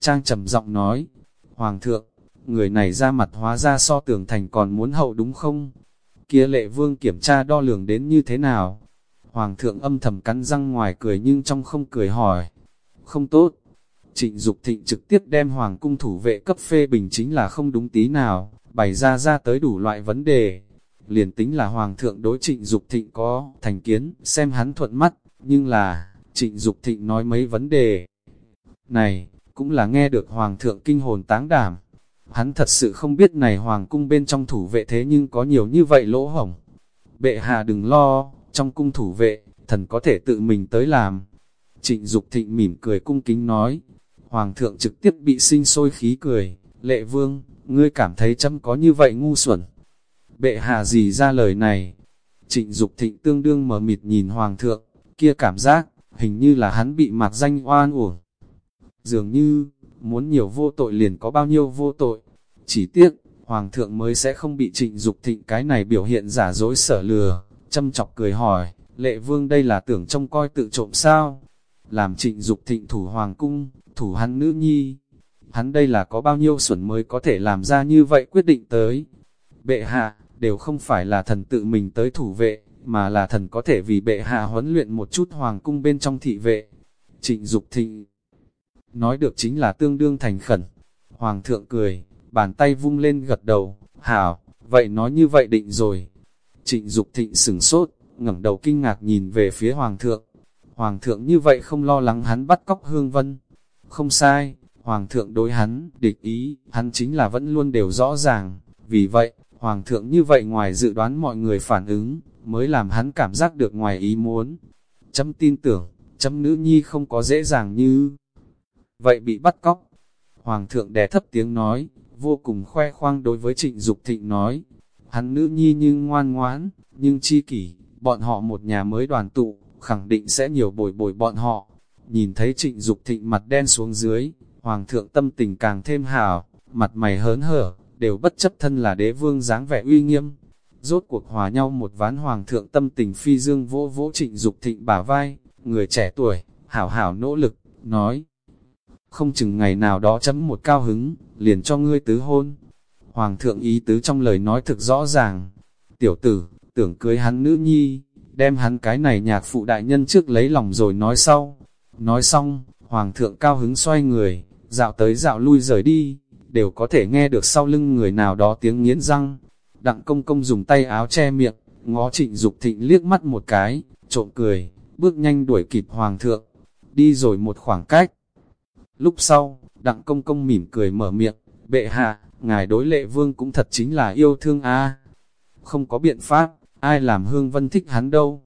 Trang trầm giọng nói, Hoàng thượng, người này ra mặt hóa ra so tưởng thành còn muốn hậu đúng không? Kia lệ vương kiểm tra đo lường đến như thế nào? Hoàng thượng âm thầm cắn răng ngoài cười nhưng trong không cười hỏi. Không tốt. Trịnh Dục thịnh trực tiếp đem hoàng cung thủ vệ cấp phê bình chính là không đúng tí nào, bày ra ra tới đủ loại vấn đề. Liền tính là hoàng thượng đối trịnh Dục thịnh có thành kiến, xem hắn thuận mắt, nhưng là, trịnh Dục thịnh nói mấy vấn đề. Này, cũng là nghe được hoàng thượng kinh hồn táng đảm. Hắn thật sự không biết này hoàng cung bên trong thủ vệ thế nhưng có nhiều như vậy lỗ hổng. Bệ hạ đừng lo, trong cung thủ vệ, thần có thể tự mình tới làm. Trịnh Dục thịnh mỉm cười cung kính nói. Hoàng thượng trực tiếp bị sinh sôi khí cười. Lệ vương, ngươi cảm thấy chấm có như vậy ngu xuẩn. Bệ hạ gì ra lời này? Trịnh Dục thịnh tương đương mở mịt nhìn hoàng thượng, kia cảm giác, hình như là hắn bị mặt danh oan uổng. Dường như, muốn nhiều vô tội liền có bao nhiêu vô tội. Chỉ tiếc, Hoàng thượng mới sẽ không bị trịnh Dục thịnh cái này biểu hiện giả dối sở lừa. Châm chọc cười hỏi, lệ vương đây là tưởng trông coi tự trộm sao? Làm trịnh Dục thịnh thủ Hoàng cung, thủ hắn nữ nhi. Hắn đây là có bao nhiêu xuẩn mới có thể làm ra như vậy quyết định tới. Bệ hạ, đều không phải là thần tự mình tới thủ vệ, mà là thần có thể vì bệ hạ huấn luyện một chút hoàng cung bên trong thị vệ. Trịnh Dục thịnh nói được chính là tương đương thành khẩn. Hoàng thượng cười, bàn tay vung lên gật đầu, hảo, vậy nói như vậy định rồi. Trịnh Dục thịnh sửng sốt, ngẩng đầu kinh ngạc nhìn về phía Hoàng thượng. Hoàng thượng như vậy không lo lắng hắn bắt cóc hương vân. Không sai, Hoàng thượng đối hắn, địch ý, hắn chính là vẫn luôn đều rõ ràng. Vì vậy, Hoàng thượng như vậy ngoài dự đoán mọi người phản ứng, mới làm hắn cảm giác được ngoài ý muốn. Chấm tin tưởng, chấm nữ nhi không có dễ dàng như vậy bị bắt cóc. Hoàng thượng đè thấp tiếng nói, vô cùng khoe khoang đối với trịnh Dục thịnh nói, hắn nữ nhi nhưng ngoan ngoãn, nhưng chi kỷ, bọn họ một nhà mới đoàn tụ, khẳng định sẽ nhiều bồi bồi bọn họ. Nhìn thấy trịnh Dục thịnh mặt đen xuống dưới, hoàng thượng tâm tình càng thêm hào, mặt mày hớn hở, đều bất chấp thân là đế vương dáng vẻ uy nghiêm. Rốt cuộc hòa nhau một ván hoàng thượng tâm tình phi dương vỗ vỗ trịnh Dục thịnh bả vai, người trẻ tuổi, hảo hảo nỗ lực, nói, không chừng ngày nào đó chấm một cao hứng, liền cho ngươi tứ hôn. Hoàng thượng ý tứ trong lời nói thực rõ ràng, tiểu tử, tưởng cưới hắn nữ nhi, đem hắn cái này nhạc phụ đại nhân trước lấy lòng rồi nói sau. Nói xong, hoàng thượng cao hứng xoay người, dạo tới dạo lui rời đi, đều có thể nghe được sau lưng người nào đó tiếng nghiến răng. Đặng công công dùng tay áo che miệng, ngó trịnh Dục thịnh liếc mắt một cái, trộm cười, bước nhanh đuổi kịp hoàng thượng, đi rồi một khoảng cách, Lúc sau, đặng công công mỉm cười mở miệng, bệ hạ, ngài đối lệ vương cũng thật chính là yêu thương a Không có biện pháp, ai làm hương vân thích hắn đâu.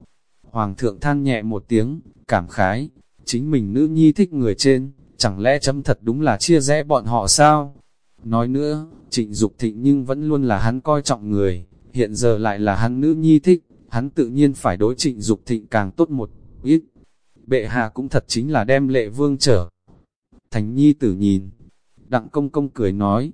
Hoàng thượng than nhẹ một tiếng, cảm khái, chính mình nữ nhi thích người trên, chẳng lẽ chấm thật đúng là chia rẽ bọn họ sao? Nói nữa, trịnh Dục thịnh nhưng vẫn luôn là hắn coi trọng người, hiện giờ lại là hắn nữ nhi thích, hắn tự nhiên phải đối trịnh Dục thịnh càng tốt một ít. Bệ hạ cũng thật chính là đem lệ vương trở. Thành nhi tử nhìn, đặng công công cười nói,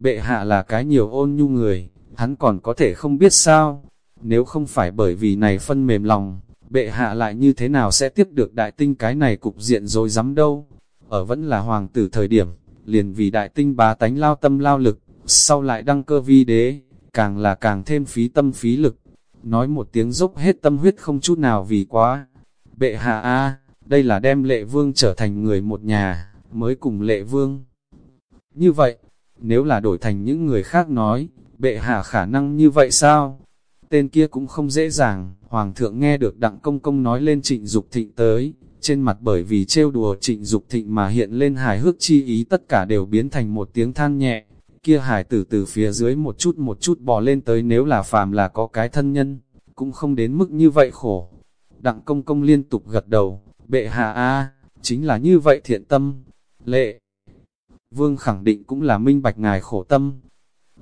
bệ hạ là cái nhiều ôn nhu người, hắn còn có thể không biết sao, nếu không phải bởi vì này phân mềm lòng, bệ hạ lại như thế nào sẽ tiếp được đại tinh cái này cục diện rồi dám đâu, ở vẫn là hoàng tử thời điểm, liền vì đại tinh bá tánh lao tâm lao lực, sau lại đăng cơ vi đế, càng là càng thêm phí tâm phí lực, nói một tiếng dốc hết tâm huyết không chút nào vì quá. Bệ hạ a đây là đem lệ vương trở thành người một nhà, mới cùng lệ vương. Như vậy, nếu là đổi thành những người khác nói, bệ hạ khả năng như vậy sao? Tên kia cũng không dễ dàng, hoàng thượng nghe được đặng công công nói lên trịnh Dục thịnh tới, trên mặt bởi vì trêu đùa trịnh Dục thịnh mà hiện lên hài hước chi ý tất cả đều biến thành một tiếng than nhẹ, kia hài tử từ phía dưới một chút một chút bò lên tới nếu là phàm là có cái thân nhân, cũng không đến mức như vậy khổ. Đặng công công liên tục gật đầu, bệ hạ a chính là như vậy thiện tâm, lệ. Vương khẳng định cũng là minh bạch ngài khổ tâm.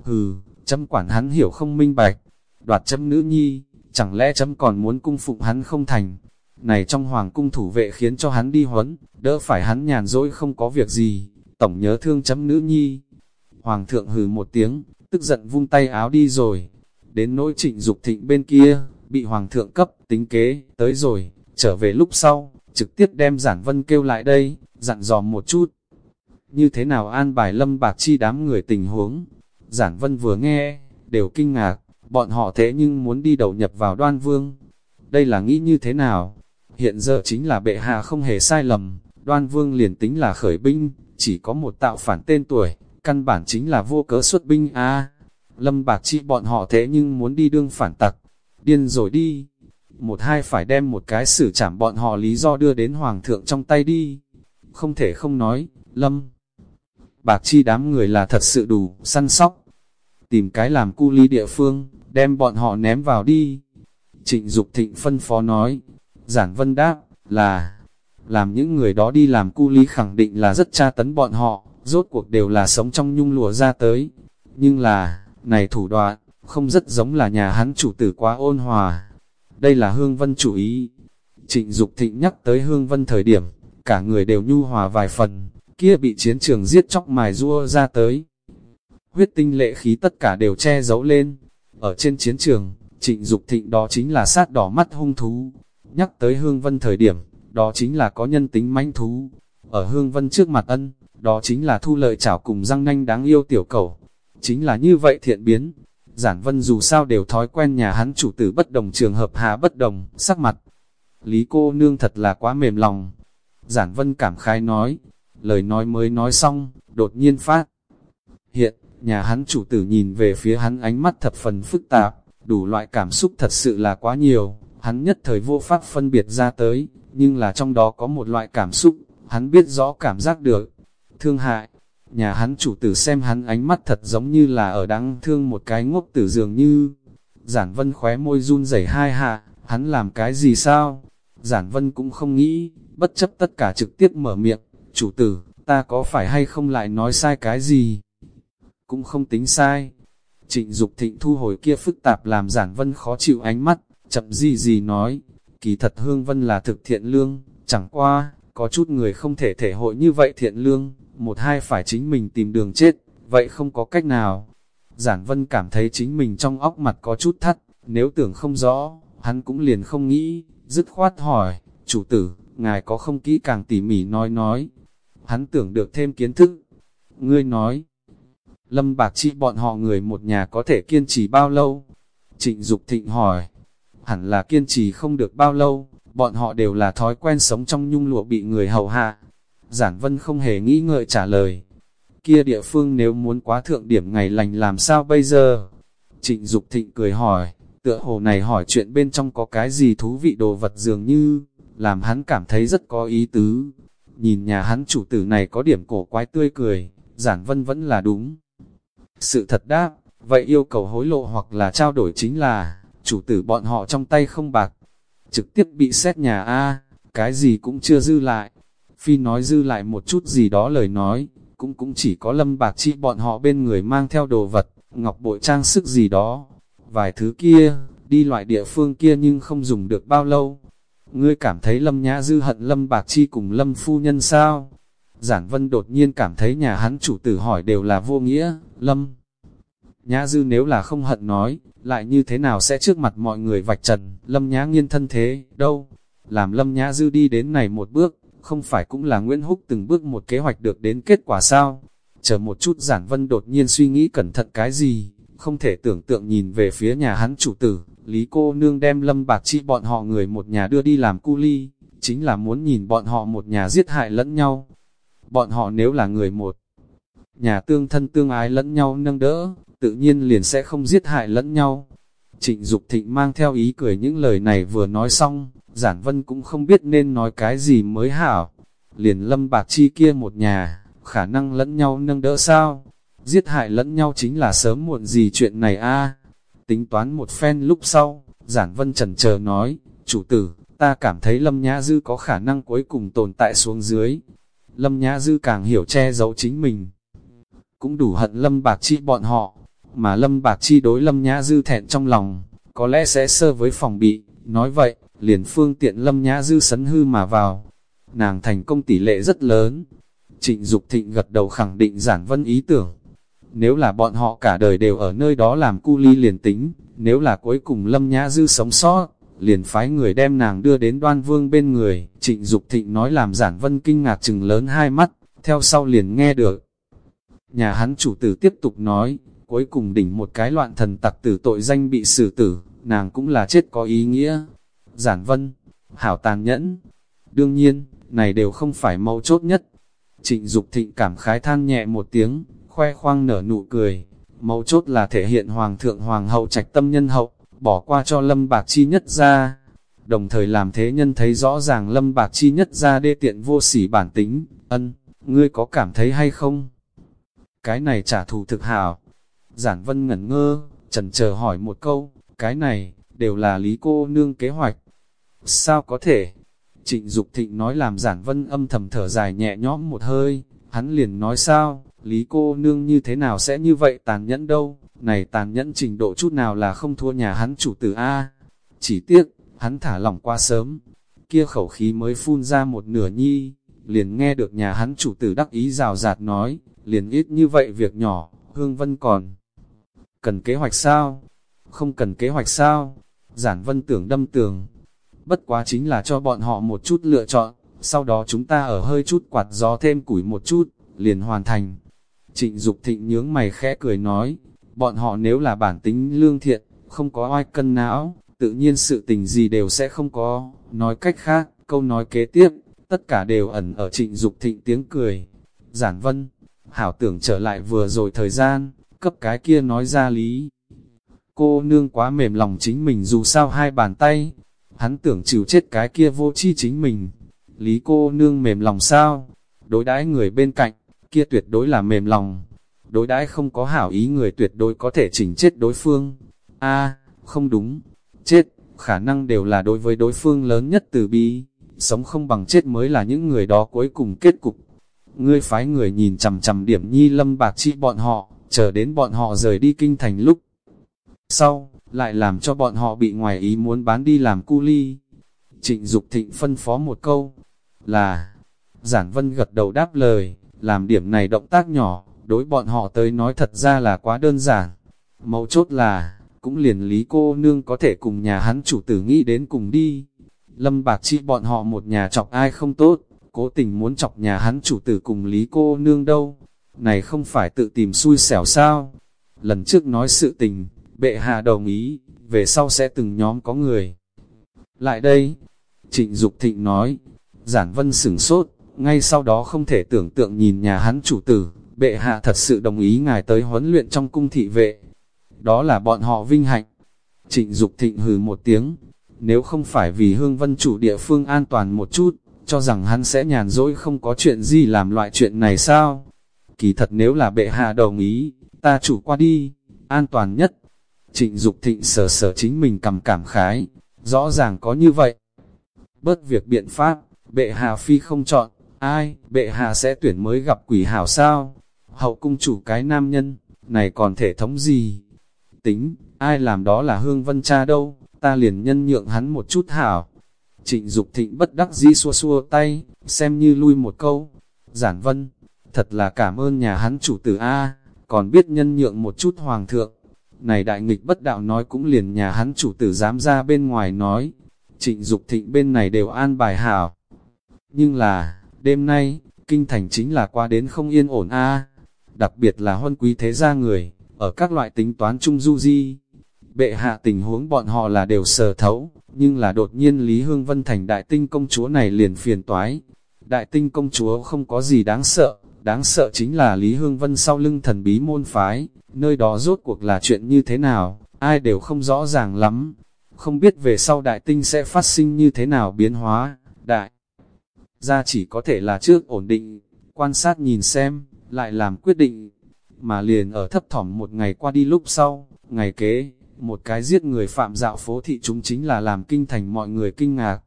Hừ, chấm quản hắn hiểu không minh bạch, đoạt chấm nữ nhi, chẳng lẽ chấm còn muốn cung phụng hắn không thành. Này trong hoàng cung thủ vệ khiến cho hắn đi huấn, đỡ phải hắn nhàn dỗi không có việc gì, tổng nhớ thương chấm nữ nhi. Hoàng thượng hừ một tiếng, tức giận vung tay áo đi rồi. Đến nỗi trịnh Dục thịnh bên kia, bị hoàng thượng cấp, tính kế, tới rồi, trở về lúc sau, trực tiếp đem giản vân kêu lại đây, dặn dò một chút. Như thế nào an bài lâm bạc chi đám người tình huống? Giản vân vừa nghe, đều kinh ngạc, bọn họ thế nhưng muốn đi đầu nhập vào đoan vương. Đây là nghĩ như thế nào? Hiện giờ chính là bệ hạ không hề sai lầm, đoan vương liền tính là khởi binh, chỉ có một tạo phản tên tuổi, căn bản chính là vô cớ xuất binh a Lâm bạc chi bọn họ thế nhưng muốn đi đương phản tặc, điên rồi đi. Một hai phải đem một cái xử trảm bọn họ lý do đưa đến hoàng thượng trong tay đi. Không thể không nói, Lâm. Bạc chi đám người là thật sự đủ, săn sóc. Tìm cái làm cu ly địa phương, đem bọn họ ném vào đi. Trịnh Dục thịnh phân phó nói, giản vân đáp, là, làm những người đó đi làm cu ly khẳng định là rất tra tấn bọn họ, rốt cuộc đều là sống trong nhung lụa ra tới. Nhưng là, này thủ đoạn, không rất giống là nhà hắn chủ tử quá ôn hòa. Đây là Hương Vân chủ ý. Trịnh Dục thịnh nhắc tới Hương Vân thời điểm, cả người đều nhu hòa vài phần, kia bị chiến trường giết chóc mài rua ra tới. Huyết tinh lệ khí tất cả đều che giấu lên. Ở trên chiến trường, trịnh Dục thịnh đó chính là sát đỏ mắt hung thú. Nhắc tới Hương Vân thời điểm, đó chính là có nhân tính manh thú. Ở Hương Vân trước mặt ân, đó chính là thu lợi chảo cùng răng nanh đáng yêu tiểu cầu. Chính là như vậy thiện biến. Giản Vân dù sao đều thói quen nhà hắn chủ tử bất đồng trường hợp hà bất đồng, sắc mặt. Lý cô nương thật là quá mềm lòng. Giản Vân cảm khai nói, lời nói mới nói xong, đột nhiên phát. Hiện, nhà hắn chủ tử nhìn về phía hắn ánh mắt thập phần phức tạp, đủ loại cảm xúc thật sự là quá nhiều, hắn nhất thời vô pháp phân biệt ra tới, nhưng là trong đó có một loại cảm xúc, hắn biết rõ cảm giác được, thương hại. Nhà hắn chủ tử xem hắn ánh mắt thật giống như là ở đáng thương một cái ngốc tử dường như. Giản vân khóe môi run rẩy hai hạ, hắn làm cái gì sao? Giản vân cũng không nghĩ, bất chấp tất cả trực tiếp mở miệng, chủ tử, ta có phải hay không lại nói sai cái gì? Cũng không tính sai. Trịnh Dục thịnh thu hồi kia phức tạp làm giản vân khó chịu ánh mắt, chậm gì gì nói, kỳ thật hương vân là thực thiện lương, chẳng qua, có chút người không thể thể hội như vậy thiện lương, một hai phải chính mình tìm đường chết, vậy không có cách nào. Giản Vân cảm thấy chính mình trong óc mặt có chút thắt, nếu tưởng không rõ, hắn cũng liền không nghĩ, dứt khoát hỏi, chủ tử, ngài có không kỹ càng tỉ mỉ nói nói. Hắn tưởng được thêm kiến thức. Ngươi nói, Lâm Bạc Chi bọn họ người một nhà có thể kiên trì bao lâu? Trịnh Dục Thịnh hỏi, hẳn là kiên trì không được bao lâu, bọn họ đều là thói quen sống trong nhung lụa bị người hầu hạ, Giản Vân không hề nghĩ ngợi trả lời. Kia địa phương nếu muốn quá thượng điểm ngày lành làm sao bây giờ? Trịnh Dục Thịnh cười hỏi, tựa hồ này hỏi chuyện bên trong có cái gì thú vị đồ vật dường như, làm hắn cảm thấy rất có ý tứ. Nhìn nhà hắn chủ tử này có điểm cổ quái tươi cười, Giản Vân vẫn là đúng. Sự thật đáp, vậy yêu cầu hối lộ hoặc là trao đổi chính là, chủ tử bọn họ trong tay không bạc, trực tiếp bị xét nhà A, cái gì cũng chưa dư lại. Phi nói dư lại một chút gì đó lời nói, cũng cũng chỉ có lâm bạc chi bọn họ bên người mang theo đồ vật, ngọc bội trang sức gì đó. Vài thứ kia, đi loại địa phương kia nhưng không dùng được bao lâu. Ngươi cảm thấy lâm nhã dư hận lâm bạc chi cùng lâm phu nhân sao? Giản vân đột nhiên cảm thấy nhà hắn chủ tử hỏi đều là vô nghĩa, lâm. Nhã dư nếu là không hận nói, lại như thế nào sẽ trước mặt mọi người vạch trần, lâm nhã nghiên thân thế, đâu? Làm lâm nhã dư đi đến này một bước, không phải cũng là Nguyễn Húc từng bước một kế hoạch được đến kết quả sao? Chờ một chút giản vân đột nhiên suy nghĩ cẩn thận cái gì, không thể tưởng tượng nhìn về phía nhà hắn chủ tử, Lý cô nương đem lâm bạc chi bọn họ người một nhà đưa đi làm cu ly, chính là muốn nhìn bọn họ một nhà giết hại lẫn nhau. Bọn họ nếu là người một nhà tương thân tương ái lẫn nhau nâng đỡ, tự nhiên liền sẽ không giết hại lẫn nhau. Trịnh Dục Thịnh mang theo ý cười những lời này vừa nói xong, Giản Vân cũng không biết nên nói cái gì mới hảo. Liền lâm bạc chi kia một nhà, khả năng lẫn nhau nâng đỡ sao? Giết hại lẫn nhau chính là sớm muộn gì chuyện này a Tính toán một phen lúc sau, Giản Vân trần chờ nói, chủ tử, ta cảm thấy Lâm Nhã Dư có khả năng cuối cùng tồn tại xuống dưới. Lâm Nhã Dư càng hiểu che giấu chính mình. Cũng đủ hận Lâm Bạc Chi bọn họ, mà Lâm Bạc Chi đối Lâm Nhã Dư thẹn trong lòng, có lẽ sẽ sơ với phòng bị, nói vậy, liền phương tiện Lâm Nhã Dư sấn hư mà vào. Nàng thành công tỷ lệ rất lớn. Trịnh Dục Thịnh gật đầu khẳng định giản vân ý tưởng. Nếu là bọn họ cả đời đều ở nơi đó làm cu ly liền tính, nếu là cuối cùng Lâm Nhã Dư sống sót, liền phái người đem nàng đưa đến đoan vương bên người. Trịnh Dục Thịnh nói làm giản vân kinh ngạc chừng lớn hai mắt, theo sau liền nghe được. Nhà hắn chủ tử tiếp tục nói, cuối cùng đỉnh một cái loạn thần tặc tử tội danh bị xử tử, nàng cũng là chết có ý nghĩa. Giản vân, hảo tàn nhẫn. Đương nhiên, này đều không phải mâu chốt nhất. Trịnh Dục Thịnh cảm khái than nhẹ một tiếng, khoe khoang nở nụ cười. Mấu chốt là thể hiện Hoàng thượng Hoàng hậu trạch tâm nhân hậu, bỏ qua cho Lâm Bạc Chi nhất ra. Đồng thời làm thế nhân thấy rõ ràng Lâm Bạc Chi nhất ra đê tiện vô sỉ bản tính, ân, ngươi có cảm thấy hay không? Cái này trả thù thực hảo. Giản Vân ngẩn ngơ, trần chờ hỏi một câu, cái này, đều là lý cô nương kế hoạch. Sao có thể? Trịnh Dục Thịnh nói làm giản vân âm thầm thở dài nhẹ nhõm một hơi, hắn liền nói sao, lý cô nương như thế nào sẽ như vậy tàn nhẫn đâu, này tàn nhẫn trình độ chút nào là không thua nhà hắn chủ tử A. Chỉ tiếc, hắn thả lỏng qua sớm, kia khẩu khí mới phun ra một nửa nhi, liền nghe được nhà hắn chủ tử đắc ý rào rạt nói, liền ít như vậy việc nhỏ, Hương Vân còn cần kế hoạch sao? Không cần kế hoạch sao? Giản Vân tưởng đâm tường, bất quá chính là cho bọn họ một chút lựa chọn, sau đó chúng ta ở hơi chút quạt gió thêm củi một chút, liền hoàn thành. Trịnh Dục Thịnh nhướng mày khẽ cười nói, bọn họ nếu là bản tính lương thiện, không có oai cân não, tự nhiên sự tình gì đều sẽ không có. Nói cách khác, câu nói kế tiếp, tất cả đều ẩn ở trịnh Dục Thịnh tiếng cười. Giản Vân, hảo tưởng trở lại vừa rồi thời gian, cấp cái kia nói ra lý. Cô nương quá mềm lòng chính mình dù sao hai bàn tay, hắn tưởng chịu chết cái kia vô chi chính mình. Lý cô nương mềm lòng sao? Đối đãi người bên cạnh, kia tuyệt đối là mềm lòng. Đối đãi không có hảo ý người tuyệt đối có thể chỉnh chết đối phương. a không đúng. Chết, khả năng đều là đối với đối phương lớn nhất từ bi. Sống không bằng chết mới là những người đó cuối cùng kết cục. Ngươi phái người nhìn chằm chằm điểm nhi lâm bạc chi bọn họ, chờ đến bọn họ rời đi kinh thành lúc. Sau, lại làm cho bọn họ bị ngoài ý muốn bán đi làm cu ly. Trịnh Dục Thịnh phân phó một câu, là, Giản Vân gật đầu đáp lời, làm điểm này động tác nhỏ, đối bọn họ tới nói thật ra là quá đơn giản. Mấu chốt là, cũng liền lý cô nương có thể cùng nhà hắn chủ tử nghĩ đến cùng đi. Lâm Bạc Chi bọn họ một nhà chọc ai không tốt, cố tình muốn chọc nhà hắn chủ tử cùng lý cô nương đâu. Này không phải tự tìm xui xẻo sao? Lần trước nói sự tình, bệ hạ đồng ý, về sau sẽ từng nhóm có người. Lại đây, trịnh Dục thịnh nói, giản vân sửng sốt, ngay sau đó không thể tưởng tượng nhìn nhà hắn chủ tử, bệ hạ thật sự đồng ý ngài tới huấn luyện trong cung thị vệ. Đó là bọn họ vinh hạnh. Trịnh Dục thịnh hừ một tiếng, nếu không phải vì hương vân chủ địa phương an toàn một chút, cho rằng hắn sẽ nhàn dỗi không có chuyện gì làm loại chuyện này sao? Kỳ thật nếu là bệ hạ đồng ý, ta chủ qua đi, an toàn nhất. Trịnh Dục Thịnh sờ sờ chính mình cầm cảm khái, rõ ràng có như vậy. bớt việc biện pháp, bệ hạ phi không chọn, ai, bệ hạ sẽ tuyển mới gặp quỷ hảo sao? Hậu cung chủ cái nam nhân, này còn thể thống gì? Tính, ai làm đó là hương vân cha đâu, ta liền nhân nhượng hắn một chút hảo. Trịnh Dục thịnh bất đắc dĩ xua xua tay, xem như lui một câu. Giản vân, thật là cảm ơn nhà hắn chủ tử A, còn biết nhân nhượng một chút hoàng thượng. Này đại nghịch bất đạo nói cũng liền nhà hắn chủ tử dám ra bên ngoài nói. Trịnh Dục thịnh bên này đều an bài hảo. Nhưng là, đêm nay, kinh thành chính là qua đến không yên ổn A. Đặc biệt là huân quý thế gia người, ở các loại tính toán chung du di. Bệ hạ tình huống bọn họ là đều sờ thấu, nhưng là đột nhiên Lý Hương Vân thành đại tinh công chúa này liền phiền toái. Đại tinh công chúa không có gì đáng sợ, đáng sợ chính là Lý Hương Vân sau lưng thần bí môn phái, nơi đó rốt cuộc là chuyện như thế nào, ai đều không rõ ràng lắm. Không biết về sau đại tinh sẽ phát sinh như thế nào biến hóa, đại gia chỉ có thể là trước ổn định, quan sát nhìn xem, lại làm quyết định, mà liền ở thấp thỏm một ngày qua đi lúc sau, ngày kế, một cái giết người phạm dạo phố thị chúng chính là làm kinh thành mọi người kinh ngạc.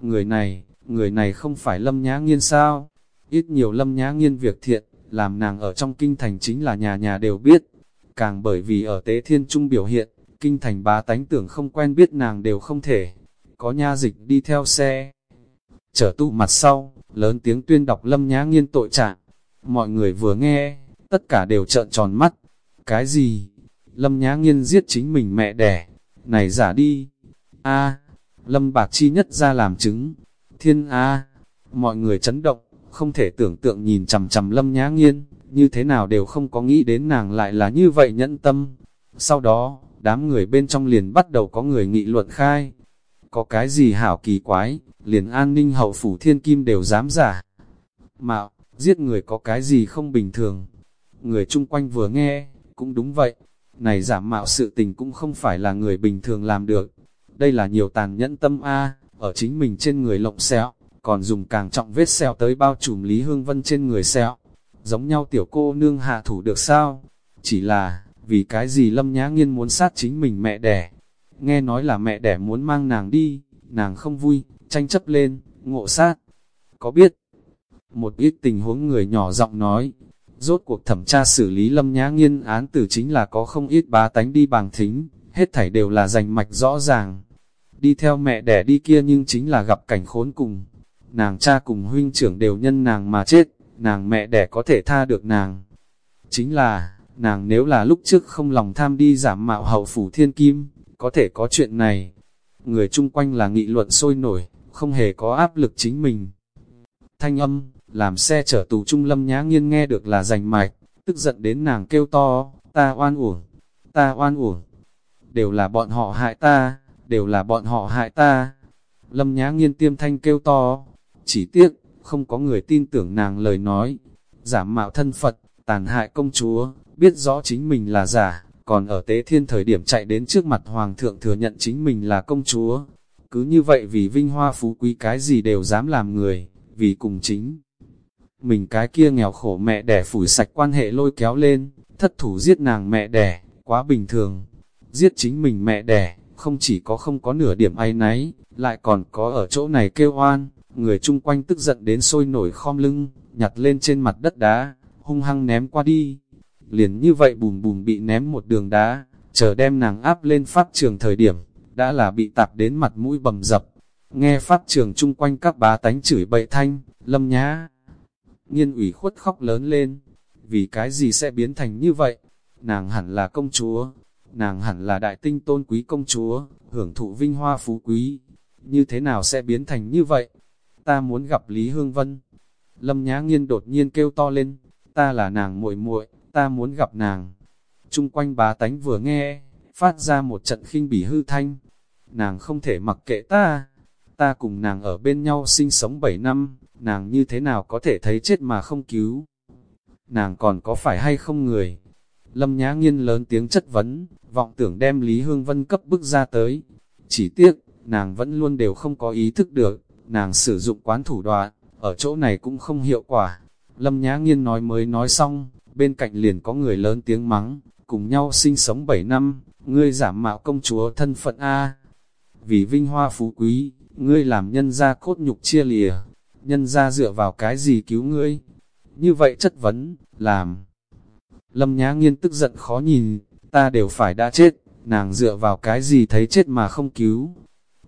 Người này, người này không phải lâm nhã nghiên sao? Ít nhiều lâm nhã nghiên việc thiện, làm nàng ở trong kinh thành chính là nhà nhà đều biết. Càng bởi vì ở tế thiên trung biểu hiện, kinh thành bá tánh tưởng không quen biết nàng đều không thể. Có nha dịch đi theo xe. Trở tụ mặt sau, lớn tiếng tuyên đọc lâm nhã nghiên tội trạng. Mọi người vừa nghe, tất cả đều trợn tròn mắt. Cái gì? Lâm Nhã Nghiên giết chính mình mẹ đẻ, này giả đi. A, Lâm Bạc Chi nhất ra làm chứng. Thiên A, mọi người chấn động, không thể tưởng tượng nhìn chằm chằm Lâm Nhã Nghiên, như thế nào đều không có nghĩ đến nàng lại là như vậy nhẫn tâm. Sau đó, đám người bên trong liền bắt đầu có người nghị luận khai. Có cái gì hảo kỳ quái, liền an ninh hậu phủ thiên kim đều dám giả. Mạo, giết người có cái gì không bình thường. Người chung quanh vừa nghe, cũng đúng vậy, này giảm mạo sự tình cũng không phải là người bình thường làm được. Đây là nhiều tàn nhẫn tâm A, ở chính mình trên người lộng xẹo, còn dùng càng trọng vết xẹo tới bao trùm Lý Hương Vân trên người xẹo. Giống nhau tiểu cô nương hạ thủ được sao? Chỉ là, vì cái gì Lâm Nhã Nghiên muốn sát chính mình mẹ đẻ. Nghe nói là mẹ đẻ muốn mang nàng đi, nàng không vui, tranh chấp lên, ngộ sát. Có biết? Một ít tình huống người nhỏ giọng nói, Rốt cuộc thẩm tra xử lý lâm nhã nghiên án tử chính là có không ít bá tánh đi bằng thính, hết thảy đều là giành mạch rõ ràng. Đi theo mẹ đẻ đi kia nhưng chính là gặp cảnh khốn cùng. Nàng cha cùng huynh trưởng đều nhân nàng mà chết, nàng mẹ đẻ có thể tha được nàng. Chính là, nàng nếu là lúc trước không lòng tham đi giảm mạo hậu phủ thiên kim, có thể có chuyện này. Người chung quanh là nghị luận sôi nổi, không hề có áp lực chính mình. Thanh âm, làm xe chở tù trung lâm nhã nghiên nghe được là giành mạch, tức giận đến nàng kêu to, ta oan uổng, ta oan uổng, đều là bọn họ hại ta, đều là bọn họ hại ta. Lâm nhã nghiên tiêm thanh kêu to, chỉ tiếc, không có người tin tưởng nàng lời nói, giảm mạo thân Phật, tàn hại công chúa, biết rõ chính mình là giả, còn ở tế thiên thời điểm chạy đến trước mặt hoàng thượng thừa nhận chính mình là công chúa. Cứ như vậy vì vinh hoa phú quý cái gì đều dám làm người, vì cùng chính mình cái kia nghèo khổ mẹ đẻ phủi sạch quan hệ lôi kéo lên, thất thủ giết nàng mẹ đẻ, quá bình thường. Giết chính mình mẹ đẻ, không chỉ có không có nửa điểm ai náy, lại còn có ở chỗ này kêu oan, người chung quanh tức giận đến sôi nổi khom lưng, nhặt lên trên mặt đất đá, hung hăng ném qua đi. Liền như vậy bùm bùm bị ném một đường đá, chờ đem nàng áp lên pháp trường thời điểm, đã là bị tạp đến mặt mũi bầm dập. Nghe phát trường chung quanh các bá tánh chửi bậy thanh, lâm nhá, nghiên ủy khuất khóc lớn lên. Vì cái gì sẽ biến thành như vậy? Nàng hẳn là công chúa, nàng hẳn là đại tinh tôn quý công chúa, hưởng thụ vinh hoa phú quý. Như thế nào sẽ biến thành như vậy? Ta muốn gặp Lý Hương Vân. Lâm Nhã Nghiên đột nhiên kêu to lên, ta là nàng muội muội, ta muốn gặp nàng. Trung quanh bá tánh vừa nghe, phát ra một trận khinh bỉ hư thanh. Nàng không thể mặc kệ ta, ta cùng nàng ở bên nhau sinh sống 7 năm, nàng như thế nào có thể thấy chết mà không cứu. Nàng còn có phải hay không người? Lâm Nhã Nghiên lớn tiếng chất vấn, vọng tưởng đem Lý Hương Vân cấp bức ra tới. Chỉ tiếc, nàng vẫn luôn đều không có ý thức được, nàng sử dụng quán thủ đoạn, ở chỗ này cũng không hiệu quả. Lâm Nhã Nghiên nói mới nói xong, bên cạnh liền có người lớn tiếng mắng, cùng nhau sinh sống 7 năm, ngươi giả mạo công chúa thân phận A. Vì vinh hoa phú quý, ngươi làm nhân ra cốt nhục chia lìa, nhân ra dựa vào cái gì cứu ngươi. Như vậy chất vấn, làm. Lâm Nhã Nghiên tức giận khó nhìn, ta đều phải đã chết, nàng dựa vào cái gì thấy chết mà không cứu.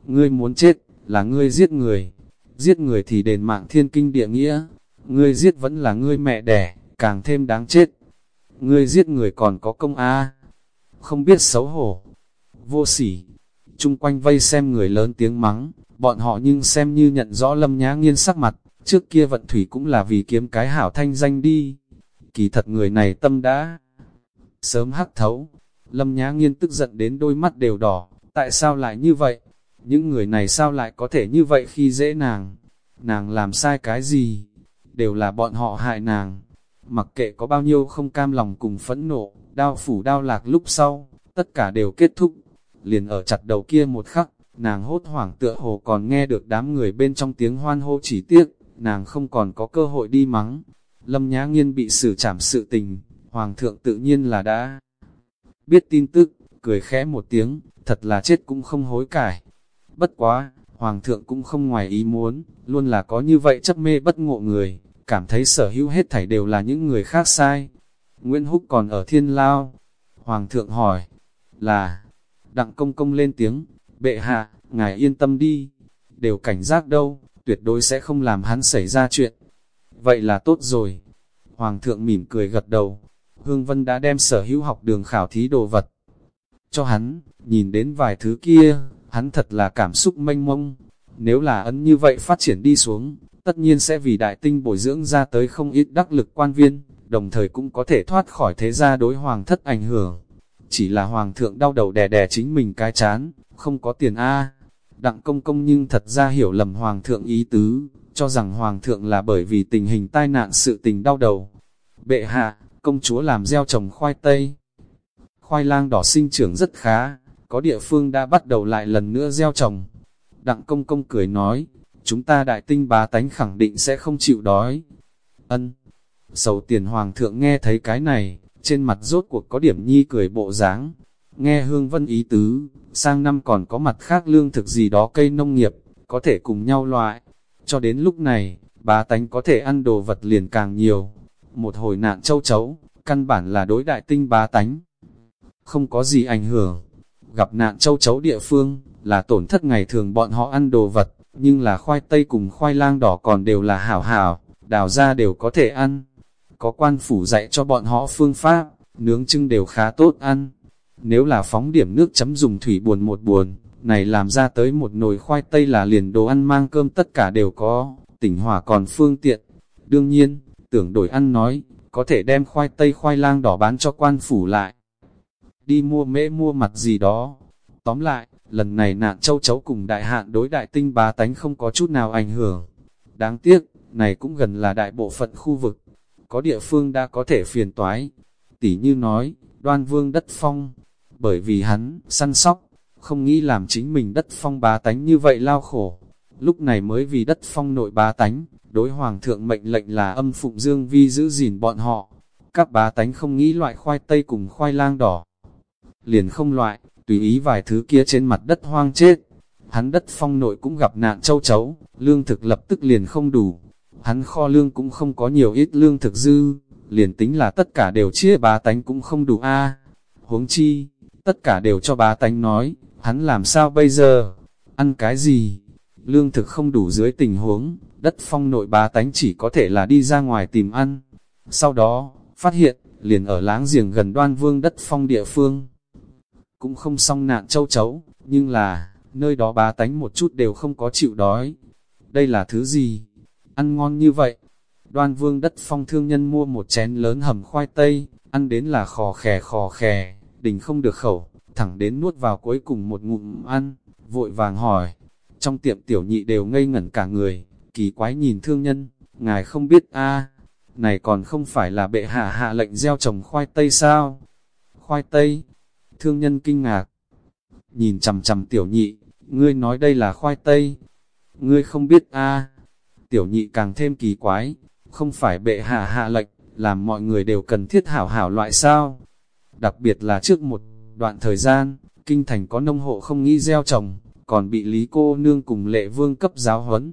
Ngươi muốn chết, là ngươi giết người, giết người thì đền mạng thiên kinh địa nghĩa, ngươi giết vẫn là ngươi mẹ đẻ, càng thêm đáng chết. Ngươi giết người còn có công a không biết xấu hổ, vô sỉ chung quanh vây xem người lớn tiếng mắng, bọn họ nhưng xem như nhận rõ lâm nhã nghiên sắc mặt, trước kia vận thủy cũng là vì kiếm cái hảo thanh danh đi. Kỳ thật người này tâm đã sớm hắc thấu, lâm nhã nghiên tức giận đến đôi mắt đều đỏ, tại sao lại như vậy? Những người này sao lại có thể như vậy khi dễ nàng? Nàng làm sai cái gì? Đều là bọn họ hại nàng. Mặc kệ có bao nhiêu không cam lòng cùng phẫn nộ, đau phủ đau lạc lúc sau, tất cả đều kết thúc. Liền ở chặt đầu kia một khắc, nàng hốt hoảng tựa hồ còn nghe được đám người bên trong tiếng hoan hô chỉ tiếc, nàng không còn có cơ hội đi mắng. Lâm Nhã Nghiên bị xử trảm sự tình, Hoàng thượng tự nhiên là đã biết tin tức, cười khẽ một tiếng, thật là chết cũng không hối cải. Bất quá, Hoàng thượng cũng không ngoài ý muốn, luôn là có như vậy chấp mê bất ngộ người, cảm thấy sở hữu hết thảy đều là những người khác sai. Nguyễn Húc còn ở thiên lao. Hoàng thượng hỏi, là, đặng công công lên tiếng, bệ hạ, ngài yên tâm đi, đều cảnh giác đâu, tuyệt đối sẽ không làm hắn xảy ra chuyện. Vậy là tốt rồi. Hoàng thượng mỉm cười gật đầu, Hương Vân đã đem sở hữu học đường khảo thí đồ vật cho hắn, nhìn đến vài thứ kia, hắn thật là cảm xúc mênh mông. Nếu là ấn như vậy phát triển đi xuống, tất nhiên sẽ vì đại tinh bồi dưỡng ra tới không ít đắc lực quan viên, đồng thời cũng có thể thoát khỏi thế gia đối hoàng thất ảnh hưởng. Chỉ là hoàng thượng đau đầu đè đè chính mình cái chán, không có tiền A. Đặng công công nhưng thật ra hiểu lầm hoàng thượng ý tứ, cho rằng hoàng thượng là bởi vì tình hình tai nạn sự tình đau đầu. Bệ hạ, công chúa làm gieo trồng khoai tây. Khoai lang đỏ sinh trưởng rất khá, có địa phương đã bắt đầu lại lần nữa gieo trồng. Đặng công công cười nói, chúng ta đại tinh bá tánh khẳng định sẽ không chịu đói. Ân, sầu tiền hoàng thượng nghe thấy cái này, trên mặt rốt cuộc có điểm nhi cười bộ dáng. Nghe hương vân ý tứ, sang năm còn có mặt khác lương thực gì đó cây nông nghiệp, có thể cùng nhau loại. Cho đến lúc này, bà tánh có thể ăn đồ vật liền càng nhiều. Một hồi nạn châu chấu, căn bản là đối đại tinh bá tánh. Không có gì ảnh hưởng. Gặp nạn châu chấu địa phương, là tổn thất ngày thường bọn họ ăn đồ vật, nhưng là khoai tây cùng khoai lang đỏ còn đều là hảo hảo, đào ra đều có thể ăn. Có quan phủ dạy cho bọn họ phương pháp, nướng trưng đều khá tốt ăn. Nếu là phóng điểm nước chấm dùng thủy buồn một buồn, này làm ra tới một nồi khoai tây là liền đồ ăn mang cơm tất cả đều có, tỉnh hòa còn phương tiện. Đương nhiên, tưởng đổi ăn nói, có thể đem khoai tây khoai lang đỏ bán cho quan phủ lại. Đi mua mễ mua mặt gì đó. Tóm lại, lần này nạn châu chấu cùng đại hạn đối đại tinh bá tánh không có chút nào ảnh hưởng. Đáng tiếc, này cũng gần là đại bộ phận khu vực. Có địa phương đã có thể phiền toái. Tỷ như nói, đoan vương đất phong. Bởi vì hắn, săn sóc, không nghĩ làm chính mình đất phong bá tánh như vậy lao khổ. Lúc này mới vì đất phong nội bá tánh, đối hoàng thượng mệnh lệnh là âm phụng dương vi giữ gìn bọn họ. Các bá tánh không nghĩ loại khoai tây cùng khoai lang đỏ. Liền không loại, tùy ý vài thứ kia trên mặt đất hoang chết. Hắn đất phong nội cũng gặp nạn châu chấu, lương thực lập tức liền không đủ. Hắn kho lương cũng không có nhiều ít lương thực dư, liền tính là tất cả đều chia bá tánh cũng không đủ a Huống chi, tất cả đều cho bá tánh nói, hắn làm sao bây giờ? Ăn cái gì? Lương thực không đủ dưới tình huống, đất phong nội bá tánh chỉ có thể là đi ra ngoài tìm ăn. Sau đó, phát hiện, liền ở láng giềng gần đoan vương đất phong địa phương. Cũng không xong nạn châu chấu, nhưng là, nơi đó bá tánh một chút đều không có chịu đói. Đây là thứ gì? Ăn ngon như vậy. Đoan vương đất phong thương nhân mua một chén lớn hầm khoai tây, ăn đến là khò khè khò khè, đỉnh không được khẩu, thẳng đến nuốt vào cuối cùng một ngụm ăn, vội vàng hỏi. Trong tiệm tiểu nhị đều ngây ngẩn cả người, kỳ quái nhìn thương nhân, ngài không biết a này còn không phải là bệ hạ hạ lệnh gieo trồng khoai tây sao? Khoai tây, thương nhân kinh ngạc, nhìn chầm chầm tiểu nhị, ngươi nói đây là khoai tây, ngươi không biết a tiểu nhị càng thêm kỳ quái, không phải bệ hạ hạ lệnh, làm mọi người đều cần thiết hảo hảo loại sao. Đặc biệt là trước một đoạn thời gian, kinh thành có nông hộ không nghĩ gieo trồng, còn bị Lý cô nương cùng lệ vương cấp giáo huấn.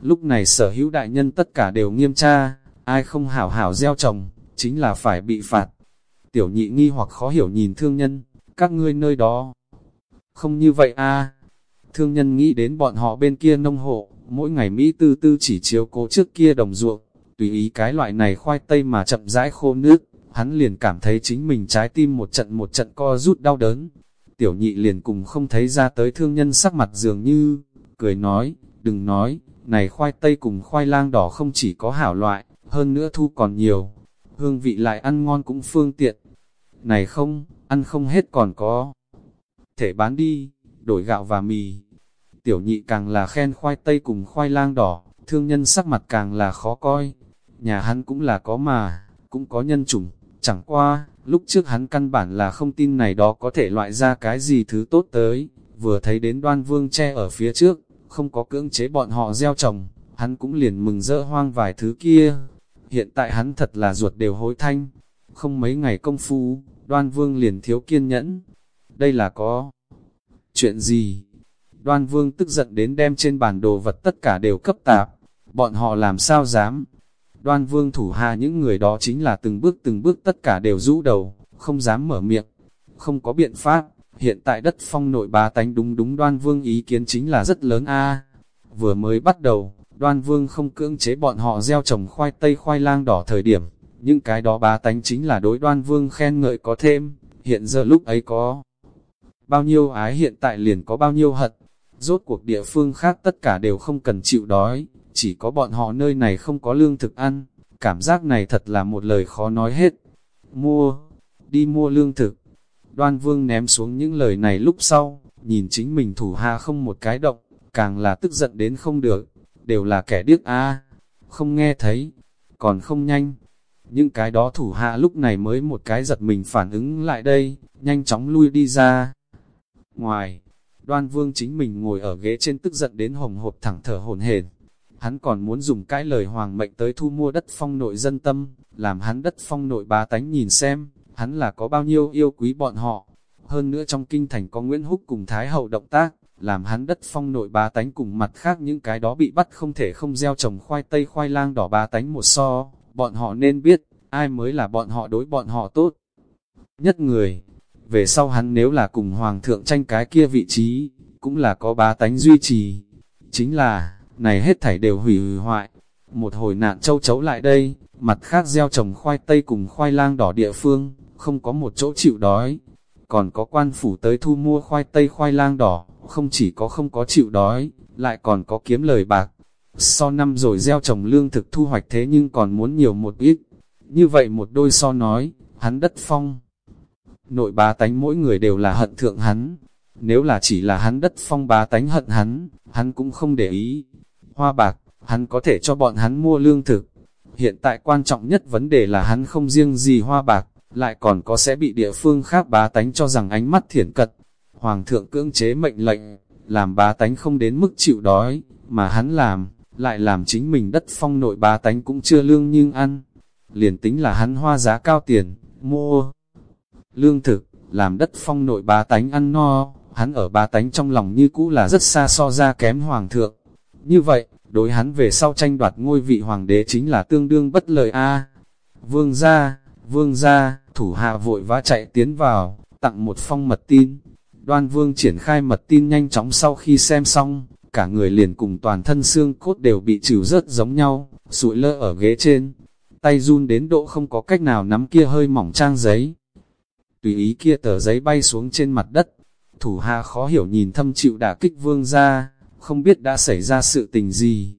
Lúc này sở hữu đại nhân tất cả đều nghiêm tra, ai không hảo hảo gieo trồng, chính là phải bị phạt. Tiểu nhị nghi hoặc khó hiểu nhìn thương nhân, các ngươi nơi đó. Không như vậy a Thương nhân nghĩ đến bọn họ bên kia nông hộ, mỗi ngày Mỹ tư tư chỉ chiếu cố trước kia đồng ruộng, tùy ý cái loại này khoai tây mà chậm rãi khô nước, hắn liền cảm thấy chính mình trái tim một trận một trận co rút đau đớn. Tiểu nhị liền cùng không thấy ra tới thương nhân sắc mặt dường như, cười nói, đừng nói, này khoai tây cùng khoai lang đỏ không chỉ có hảo loại, hơn nữa thu còn nhiều, hương vị lại ăn ngon cũng phương tiện. Này không, ăn không hết còn có. Thể bán đi, đổi gạo và mì. Tiểu nhị càng là khen khoai tây cùng khoai lang đỏ, thương nhân sắc mặt càng là khó coi. Nhà hắn cũng là có mà, cũng có nhân chủng, chẳng qua, lúc trước hắn căn bản là không tin này đó có thể loại ra cái gì thứ tốt tới, vừa thấy đến đoan vương che ở phía trước, không có cưỡng chế bọn họ gieo trồng, hắn cũng liền mừng rỡ hoang vài thứ kia. Hiện tại hắn thật là ruột đều hối thanh, không mấy ngày công phu, đoan vương liền thiếu kiên nhẫn. Đây là có chuyện gì? Đoan vương tức giận đến đem trên bản đồ vật tất cả đều cấp tạp, bọn họ làm sao dám? Đoan vương thủ hạ những người đó chính là từng bước từng bước tất cả đều rũ đầu, không dám mở miệng, không có biện pháp. Hiện tại đất phong nội bá tánh đúng đúng đoan vương ý kiến chính là rất lớn a. Vừa mới bắt đầu, đoan vương không cưỡng chế bọn họ gieo trồng khoai tây khoai lang đỏ thời điểm, những cái đó bá tánh chính là đối đoan vương khen ngợi có thêm, hiện giờ lúc ấy có bao nhiêu ái hiện tại liền có bao nhiêu hận, rốt cuộc địa phương khác tất cả đều không cần chịu đói, chỉ có bọn họ nơi này không có lương thực ăn, cảm giác này thật là một lời khó nói hết. Mua, đi mua lương thực. Đoan vương ném xuống những lời này lúc sau, nhìn chính mình thủ hạ không một cái động, càng là tức giận đến không được, đều là kẻ điếc a không nghe thấy, còn không nhanh. Những cái đó thủ hạ lúc này mới một cái giật mình phản ứng lại đây, nhanh chóng lui đi ra. Ngoài, đoan vương chính mình ngồi ở ghế trên tức giận đến hồng hộp thẳng thở hồn hển hắn còn muốn dùng cái lời hoàng mệnh tới thu mua đất phong nội dân tâm, làm hắn đất phong nội bá tánh nhìn xem, hắn là có bao nhiêu yêu quý bọn họ. Hơn nữa trong kinh thành có Nguyễn Húc cùng Thái Hậu động tác, làm hắn đất phong nội bá tánh cùng mặt khác những cái đó bị bắt không thể không gieo trồng khoai tây khoai lang đỏ bá tánh một so, bọn họ nên biết, ai mới là bọn họ đối bọn họ tốt. Nhất người, về sau hắn nếu là cùng hoàng thượng tranh cái kia vị trí, cũng là có bá tánh duy trì. Chính là, này hết thảy đều hủy hủy hoại. Một hồi nạn châu chấu lại đây, mặt khác gieo trồng khoai tây cùng khoai lang đỏ địa phương, không có một chỗ chịu đói. Còn có quan phủ tới thu mua khoai tây khoai lang đỏ, không chỉ có không có chịu đói, lại còn có kiếm lời bạc. So năm rồi gieo trồng lương thực thu hoạch thế nhưng còn muốn nhiều một ít. Như vậy một đôi so nói, hắn đất phong. Nội bá tánh mỗi người đều là hận thượng hắn. Nếu là chỉ là hắn đất phong bá tánh hận hắn, hắn cũng không để ý hoa bạc, hắn có thể cho bọn hắn mua lương thực. Hiện tại quan trọng nhất vấn đề là hắn không riêng gì hoa bạc, lại còn có sẽ bị địa phương khác bá tánh cho rằng ánh mắt thiển cật. Hoàng thượng cưỡng chế mệnh lệnh, làm bá tánh không đến mức chịu đói, mà hắn làm, lại làm chính mình đất phong nội bá tánh cũng chưa lương nhưng ăn. Liền tính là hắn hoa giá cao tiền, mua lương thực, làm đất phong nội bá tánh ăn no, hắn ở bá tánh trong lòng như cũ là rất xa so ra kém hoàng thượng. Như vậy, đối hắn về sau tranh đoạt ngôi vị hoàng đế chính là tương đương bất lợi a. Vương gia, vương gia, thủ hạ vội vã chạy tiến vào, tặng một phong mật tin. Đoan vương triển khai mật tin nhanh chóng sau khi xem xong, cả người liền cùng toàn thân xương cốt đều bị trừ rớt giống nhau, sụi lơ ở ghế trên. Tay run đến độ không có cách nào nắm kia hơi mỏng trang giấy. Tùy ý kia tờ giấy bay xuống trên mặt đất. Thủ hạ khó hiểu nhìn thâm chịu đả kích vương ra, không biết đã xảy ra sự tình gì,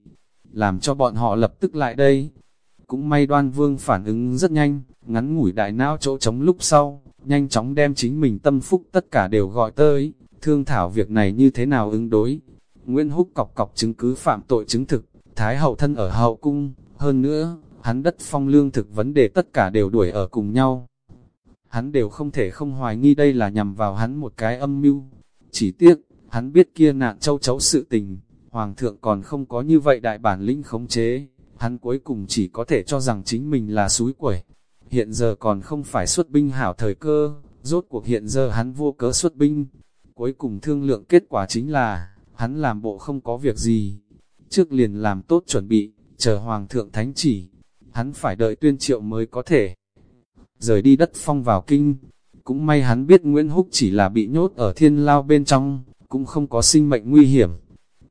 làm cho bọn họ lập tức lại đây. Cũng may đoan vương phản ứng rất nhanh, ngắn ngủi đại não chỗ trống lúc sau, nhanh chóng đem chính mình tâm phúc tất cả đều gọi tới, thương thảo việc này như thế nào ứng đối. Nguyễn Húc cọc cọc chứng cứ phạm tội chứng thực, Thái hậu thân ở hậu cung, hơn nữa, hắn đất phong lương thực vấn đề tất cả đều đuổi ở cùng nhau. Hắn đều không thể không hoài nghi đây là nhằm vào hắn một cái âm mưu. Chỉ tiếc, Hắn biết kia nạn châu chấu sự tình, Hoàng thượng còn không có như vậy đại bản lĩnh khống chế, hắn cuối cùng chỉ có thể cho rằng chính mình là suối quẩy. Hiện giờ còn không phải xuất binh hảo thời cơ, rốt cuộc hiện giờ hắn vô cớ xuất binh. Cuối cùng thương lượng kết quả chính là, hắn làm bộ không có việc gì. Trước liền làm tốt chuẩn bị, chờ Hoàng thượng thánh chỉ. Hắn phải đợi tuyên triệu mới có thể rời đi đất phong vào kinh. Cũng may hắn biết Nguyễn Húc chỉ là bị nhốt ở thiên lao bên trong, cũng không có sinh mệnh nguy hiểm.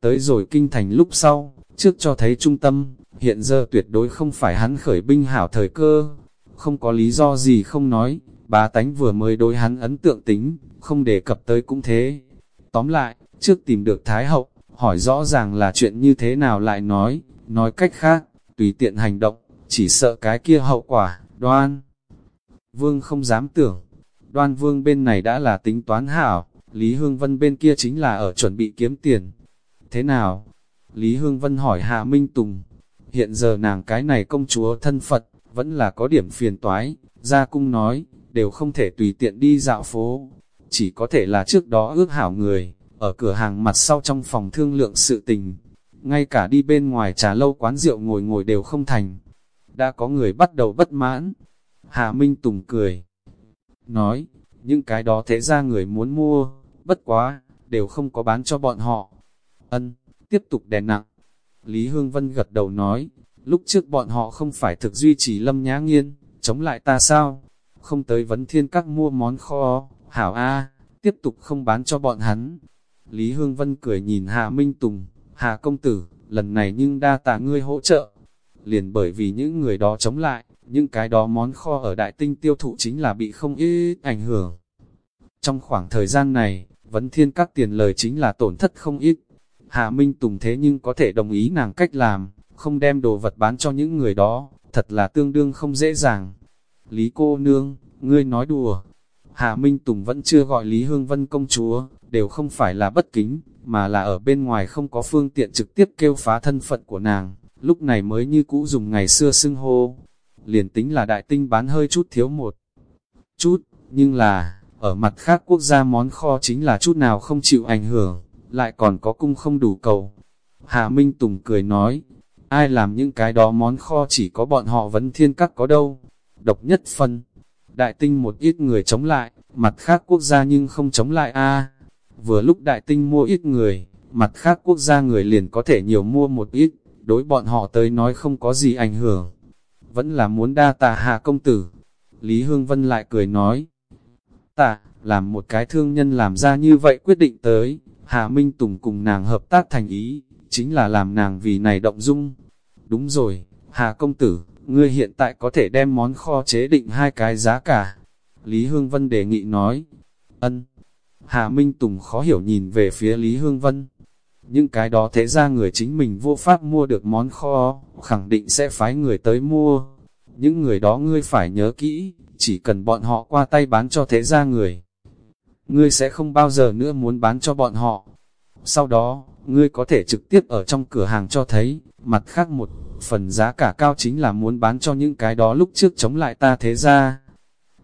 Tới rồi kinh thành lúc sau, trước cho thấy trung tâm, hiện giờ tuyệt đối không phải hắn khởi binh hảo thời cơ. Không có lý do gì không nói, bá tánh vừa mới đối hắn ấn tượng tính, không đề cập tới cũng thế. Tóm lại, trước tìm được Thái Hậu, hỏi rõ ràng là chuyện như thế nào lại nói, nói cách khác, tùy tiện hành động, chỉ sợ cái kia hậu quả, đoan. Vương không dám tưởng, đoan vương bên này đã là tính toán hảo, Lý Hương Vân bên kia chính là ở chuẩn bị kiếm tiền. Thế nào? Lý Hương Vân hỏi Hạ Minh Tùng, hiện giờ nàng cái này công chúa thân Phật, vẫn là có điểm phiền toái, gia cung nói, đều không thể tùy tiện đi dạo phố, chỉ có thể là trước đó ước hảo người, ở cửa hàng mặt sau trong phòng thương lượng sự tình, ngay cả đi bên ngoài trà lâu quán rượu ngồi ngồi đều không thành. Đã có người bắt đầu bất mãn. Hà Minh Tùng cười. Nói, những cái đó thế ra người muốn mua, bất quá, đều không có bán cho bọn họ. Ân, tiếp tục đè nặng. Lý Hương Vân gật đầu nói, lúc trước bọn họ không phải thực duy trì lâm nhã nghiên, chống lại ta sao? Không tới vấn thiên các mua món kho, hảo A, tiếp tục không bán cho bọn hắn. Lý Hương Vân cười nhìn Hà Minh Tùng, Hà Công Tử, lần này nhưng đa tạ ngươi hỗ trợ. Liền bởi vì những người đó chống lại, những cái đó món kho ở đại tinh tiêu thụ chính là bị không ít ảnh hưởng. Trong khoảng thời gian này, vấn thiên các tiền lời chính là tổn thất không ít. hạ Minh Tùng thế nhưng có thể đồng ý nàng cách làm, không đem đồ vật bán cho những người đó, thật là tương đương không dễ dàng. Lý cô nương, ngươi nói đùa, hạ Minh Tùng vẫn chưa gọi Lý Hương Vân công chúa, đều không phải là bất kính, mà là ở bên ngoài không có phương tiện trực tiếp kêu phá thân phận của nàng, lúc này mới như cũ dùng ngày xưa xưng hô. Liền tính là đại tinh bán hơi chút thiếu một chút, nhưng là, ở mặt khác quốc gia món kho chính là chút nào không chịu ảnh hưởng, lại còn có cung không đủ cầu. Hà Minh Tùng cười nói, ai làm những cái đó món kho chỉ có bọn họ vấn thiên các có đâu, độc nhất phân đại tinh một ít người chống lại, mặt khác quốc gia nhưng không chống lại a Vừa lúc đại tinh mua ít người, mặt khác quốc gia người liền có thể nhiều mua một ít, đối bọn họ tới nói không có gì ảnh hưởng. Vẫn là muốn đa tạ hạ công tử. Lý Hương Vân lại cười nói, tạ, làm một cái thương nhân làm ra như vậy quyết định tới, Hà Minh Tùng cùng nàng hợp tác thành ý, chính là làm nàng vì này động dung. Đúng rồi, Hà công tử, ngươi hiện tại có thể đem món kho chế định hai cái giá cả. Lý Hương Vân đề nghị nói, ân. Hà Minh Tùng khó hiểu nhìn về phía Lý Hương Vân. Những cái đó thế ra người chính mình vô pháp mua được món kho, khẳng định sẽ phái người tới mua. Những người đó ngươi phải nhớ kỹ, chỉ cần bọn họ qua tay bán cho thế ra người. Ngươi sẽ không bao giờ nữa muốn bán cho bọn họ. Sau đó, ngươi có thể trực tiếp ở trong cửa hàng cho thấy, mặt khác một phần giá cả cao chính là muốn bán cho những cái đó lúc trước chống lại ta thế ra.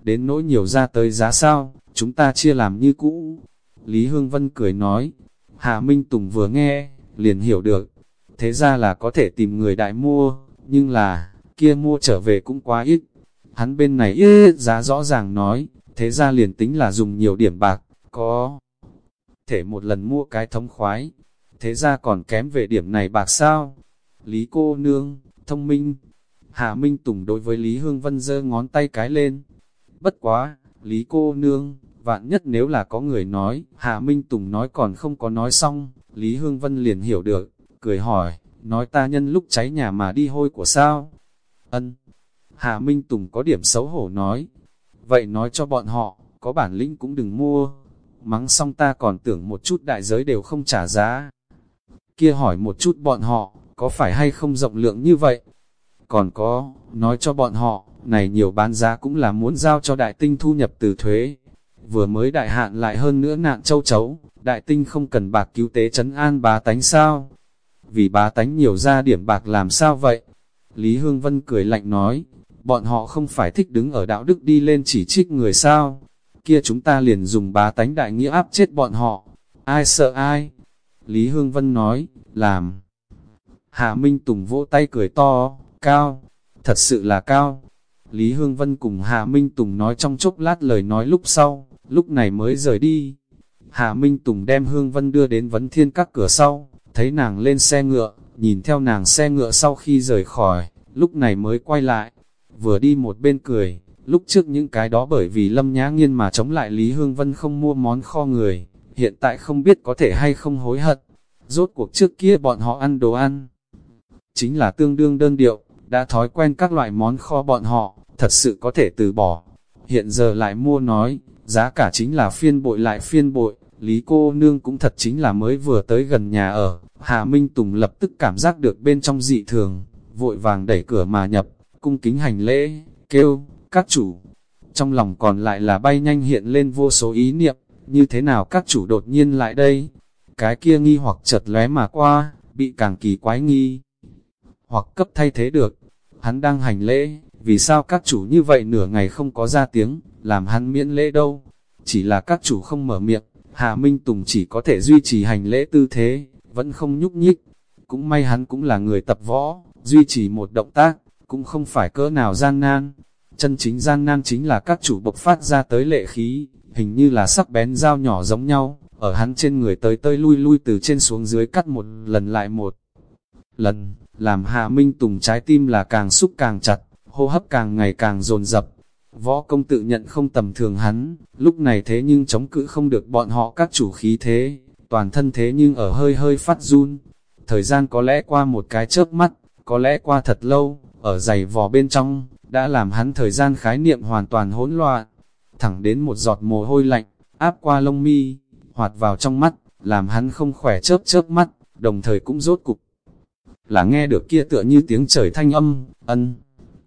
Đến nỗi nhiều ra tới giá sao, chúng ta chia làm như cũ. Lý Hương Vân cười nói, Hà Minh Tùng vừa nghe, liền hiểu được, thế ra là có thể tìm người đại mua, nhưng là, kia mua trở về cũng quá ít. Hắn bên này ít giá rõ ràng nói, thế ra liền tính là dùng nhiều điểm bạc, có thể một lần mua cái thống khoái, thế ra còn kém về điểm này bạc sao? Lý cô nương, thông minh. Hà Minh Tùng đối với Lý Hương Vân giơ ngón tay cái lên. Bất quá, Lý cô nương, vạn nhất nếu là có người nói, Hà Minh Tùng nói còn không có nói xong, Lý Hương Vân liền hiểu được, cười hỏi, nói ta nhân lúc cháy nhà mà đi hôi của sao? Ân. Hà Minh Tùng có điểm xấu hổ nói, vậy nói cho bọn họ, có bản lĩnh cũng đừng mua, mắng xong ta còn tưởng một chút đại giới đều không trả giá. Kia hỏi một chút bọn họ, có phải hay không rộng lượng như vậy? Còn có, nói cho bọn họ, này nhiều bán giá cũng là muốn giao cho đại tinh thu nhập từ thuế. Vừa mới đại hạn lại hơn nữa nạn châu chấu, đại tinh không cần bạc cứu tế trấn an bá tánh sao? Vì bá tánh nhiều ra điểm bạc làm sao vậy? Lý Hương Vân cười lạnh nói, bọn họ không phải thích đứng ở đạo đức đi lên chỉ trích người sao? Kia chúng ta liền dùng bá tánh đại nghĩa áp chết bọn họ. Ai sợ ai? Lý Hương Vân nói, làm. Hạ Minh Tùng vỗ tay cười to, cao, thật sự là cao. Lý Hương Vân cùng Hạ Minh Tùng nói trong chốc lát lời nói lúc sau, lúc này mới rời đi. Hạ Minh Tùng đem Hương Vân đưa đến vấn thiên các cửa sau, thấy nàng lên xe ngựa, nhìn theo nàng xe ngựa sau khi rời khỏi, lúc này mới quay lại, vừa đi một bên cười, lúc trước những cái đó bởi vì lâm nhã nghiên mà chống lại Lý Hương Vân không mua món kho người, hiện tại không biết có thể hay không hối hận, rốt cuộc trước kia bọn họ ăn đồ ăn, chính là tương đương đơn điệu, đã thói quen các loại món kho bọn họ, thật sự có thể từ bỏ, hiện giờ lại mua nói, giá cả chính là phiên bội lại phiên bội, Lý cô nương cũng thật chính là mới vừa tới gần nhà ở, Hà Minh Tùng lập tức cảm giác được bên trong dị thường, vội vàng đẩy cửa mà nhập, cung kính hành lễ, kêu, các chủ. Trong lòng còn lại là bay nhanh hiện lên vô số ý niệm, như thế nào các chủ đột nhiên lại đây? Cái kia nghi hoặc chợt lóe mà qua, bị càng kỳ quái nghi. Hoặc cấp thay thế được, hắn đang hành lễ, vì sao các chủ như vậy nửa ngày không có ra tiếng, làm hắn miễn lễ đâu? Chỉ là các chủ không mở miệng, Hà Minh Tùng chỉ có thể duy trì hành lễ tư thế, vẫn không nhúc nhích. Cũng may hắn cũng là người tập võ, duy trì một động tác, cũng không phải cỡ nào gian nan. Chân chính gian nan chính là các chủ bộc phát ra tới lệ khí, hình như là sắc bén dao nhỏ giống nhau, ở hắn trên người tới tơi lui lui từ trên xuống dưới cắt một lần lại một lần, làm hà Minh Tùng trái tim là càng xúc càng chặt, hô hấp càng ngày càng dồn dập. Võ công tự nhận không tầm thường hắn, lúc này thế nhưng chống cự không được bọn họ các chủ khí thế, toàn thân thế nhưng ở hơi hơi phát run. Thời gian có lẽ qua một cái chớp mắt, có lẽ qua thật lâu, ở giày vò bên trong, đã làm hắn thời gian khái niệm hoàn toàn hỗn loạn. Thẳng đến một giọt mồ hôi lạnh, áp qua lông mi, hoạt vào trong mắt, làm hắn không khỏe chớp chớp mắt, đồng thời cũng rốt cục. Là nghe được kia tựa như tiếng trời thanh âm, ân,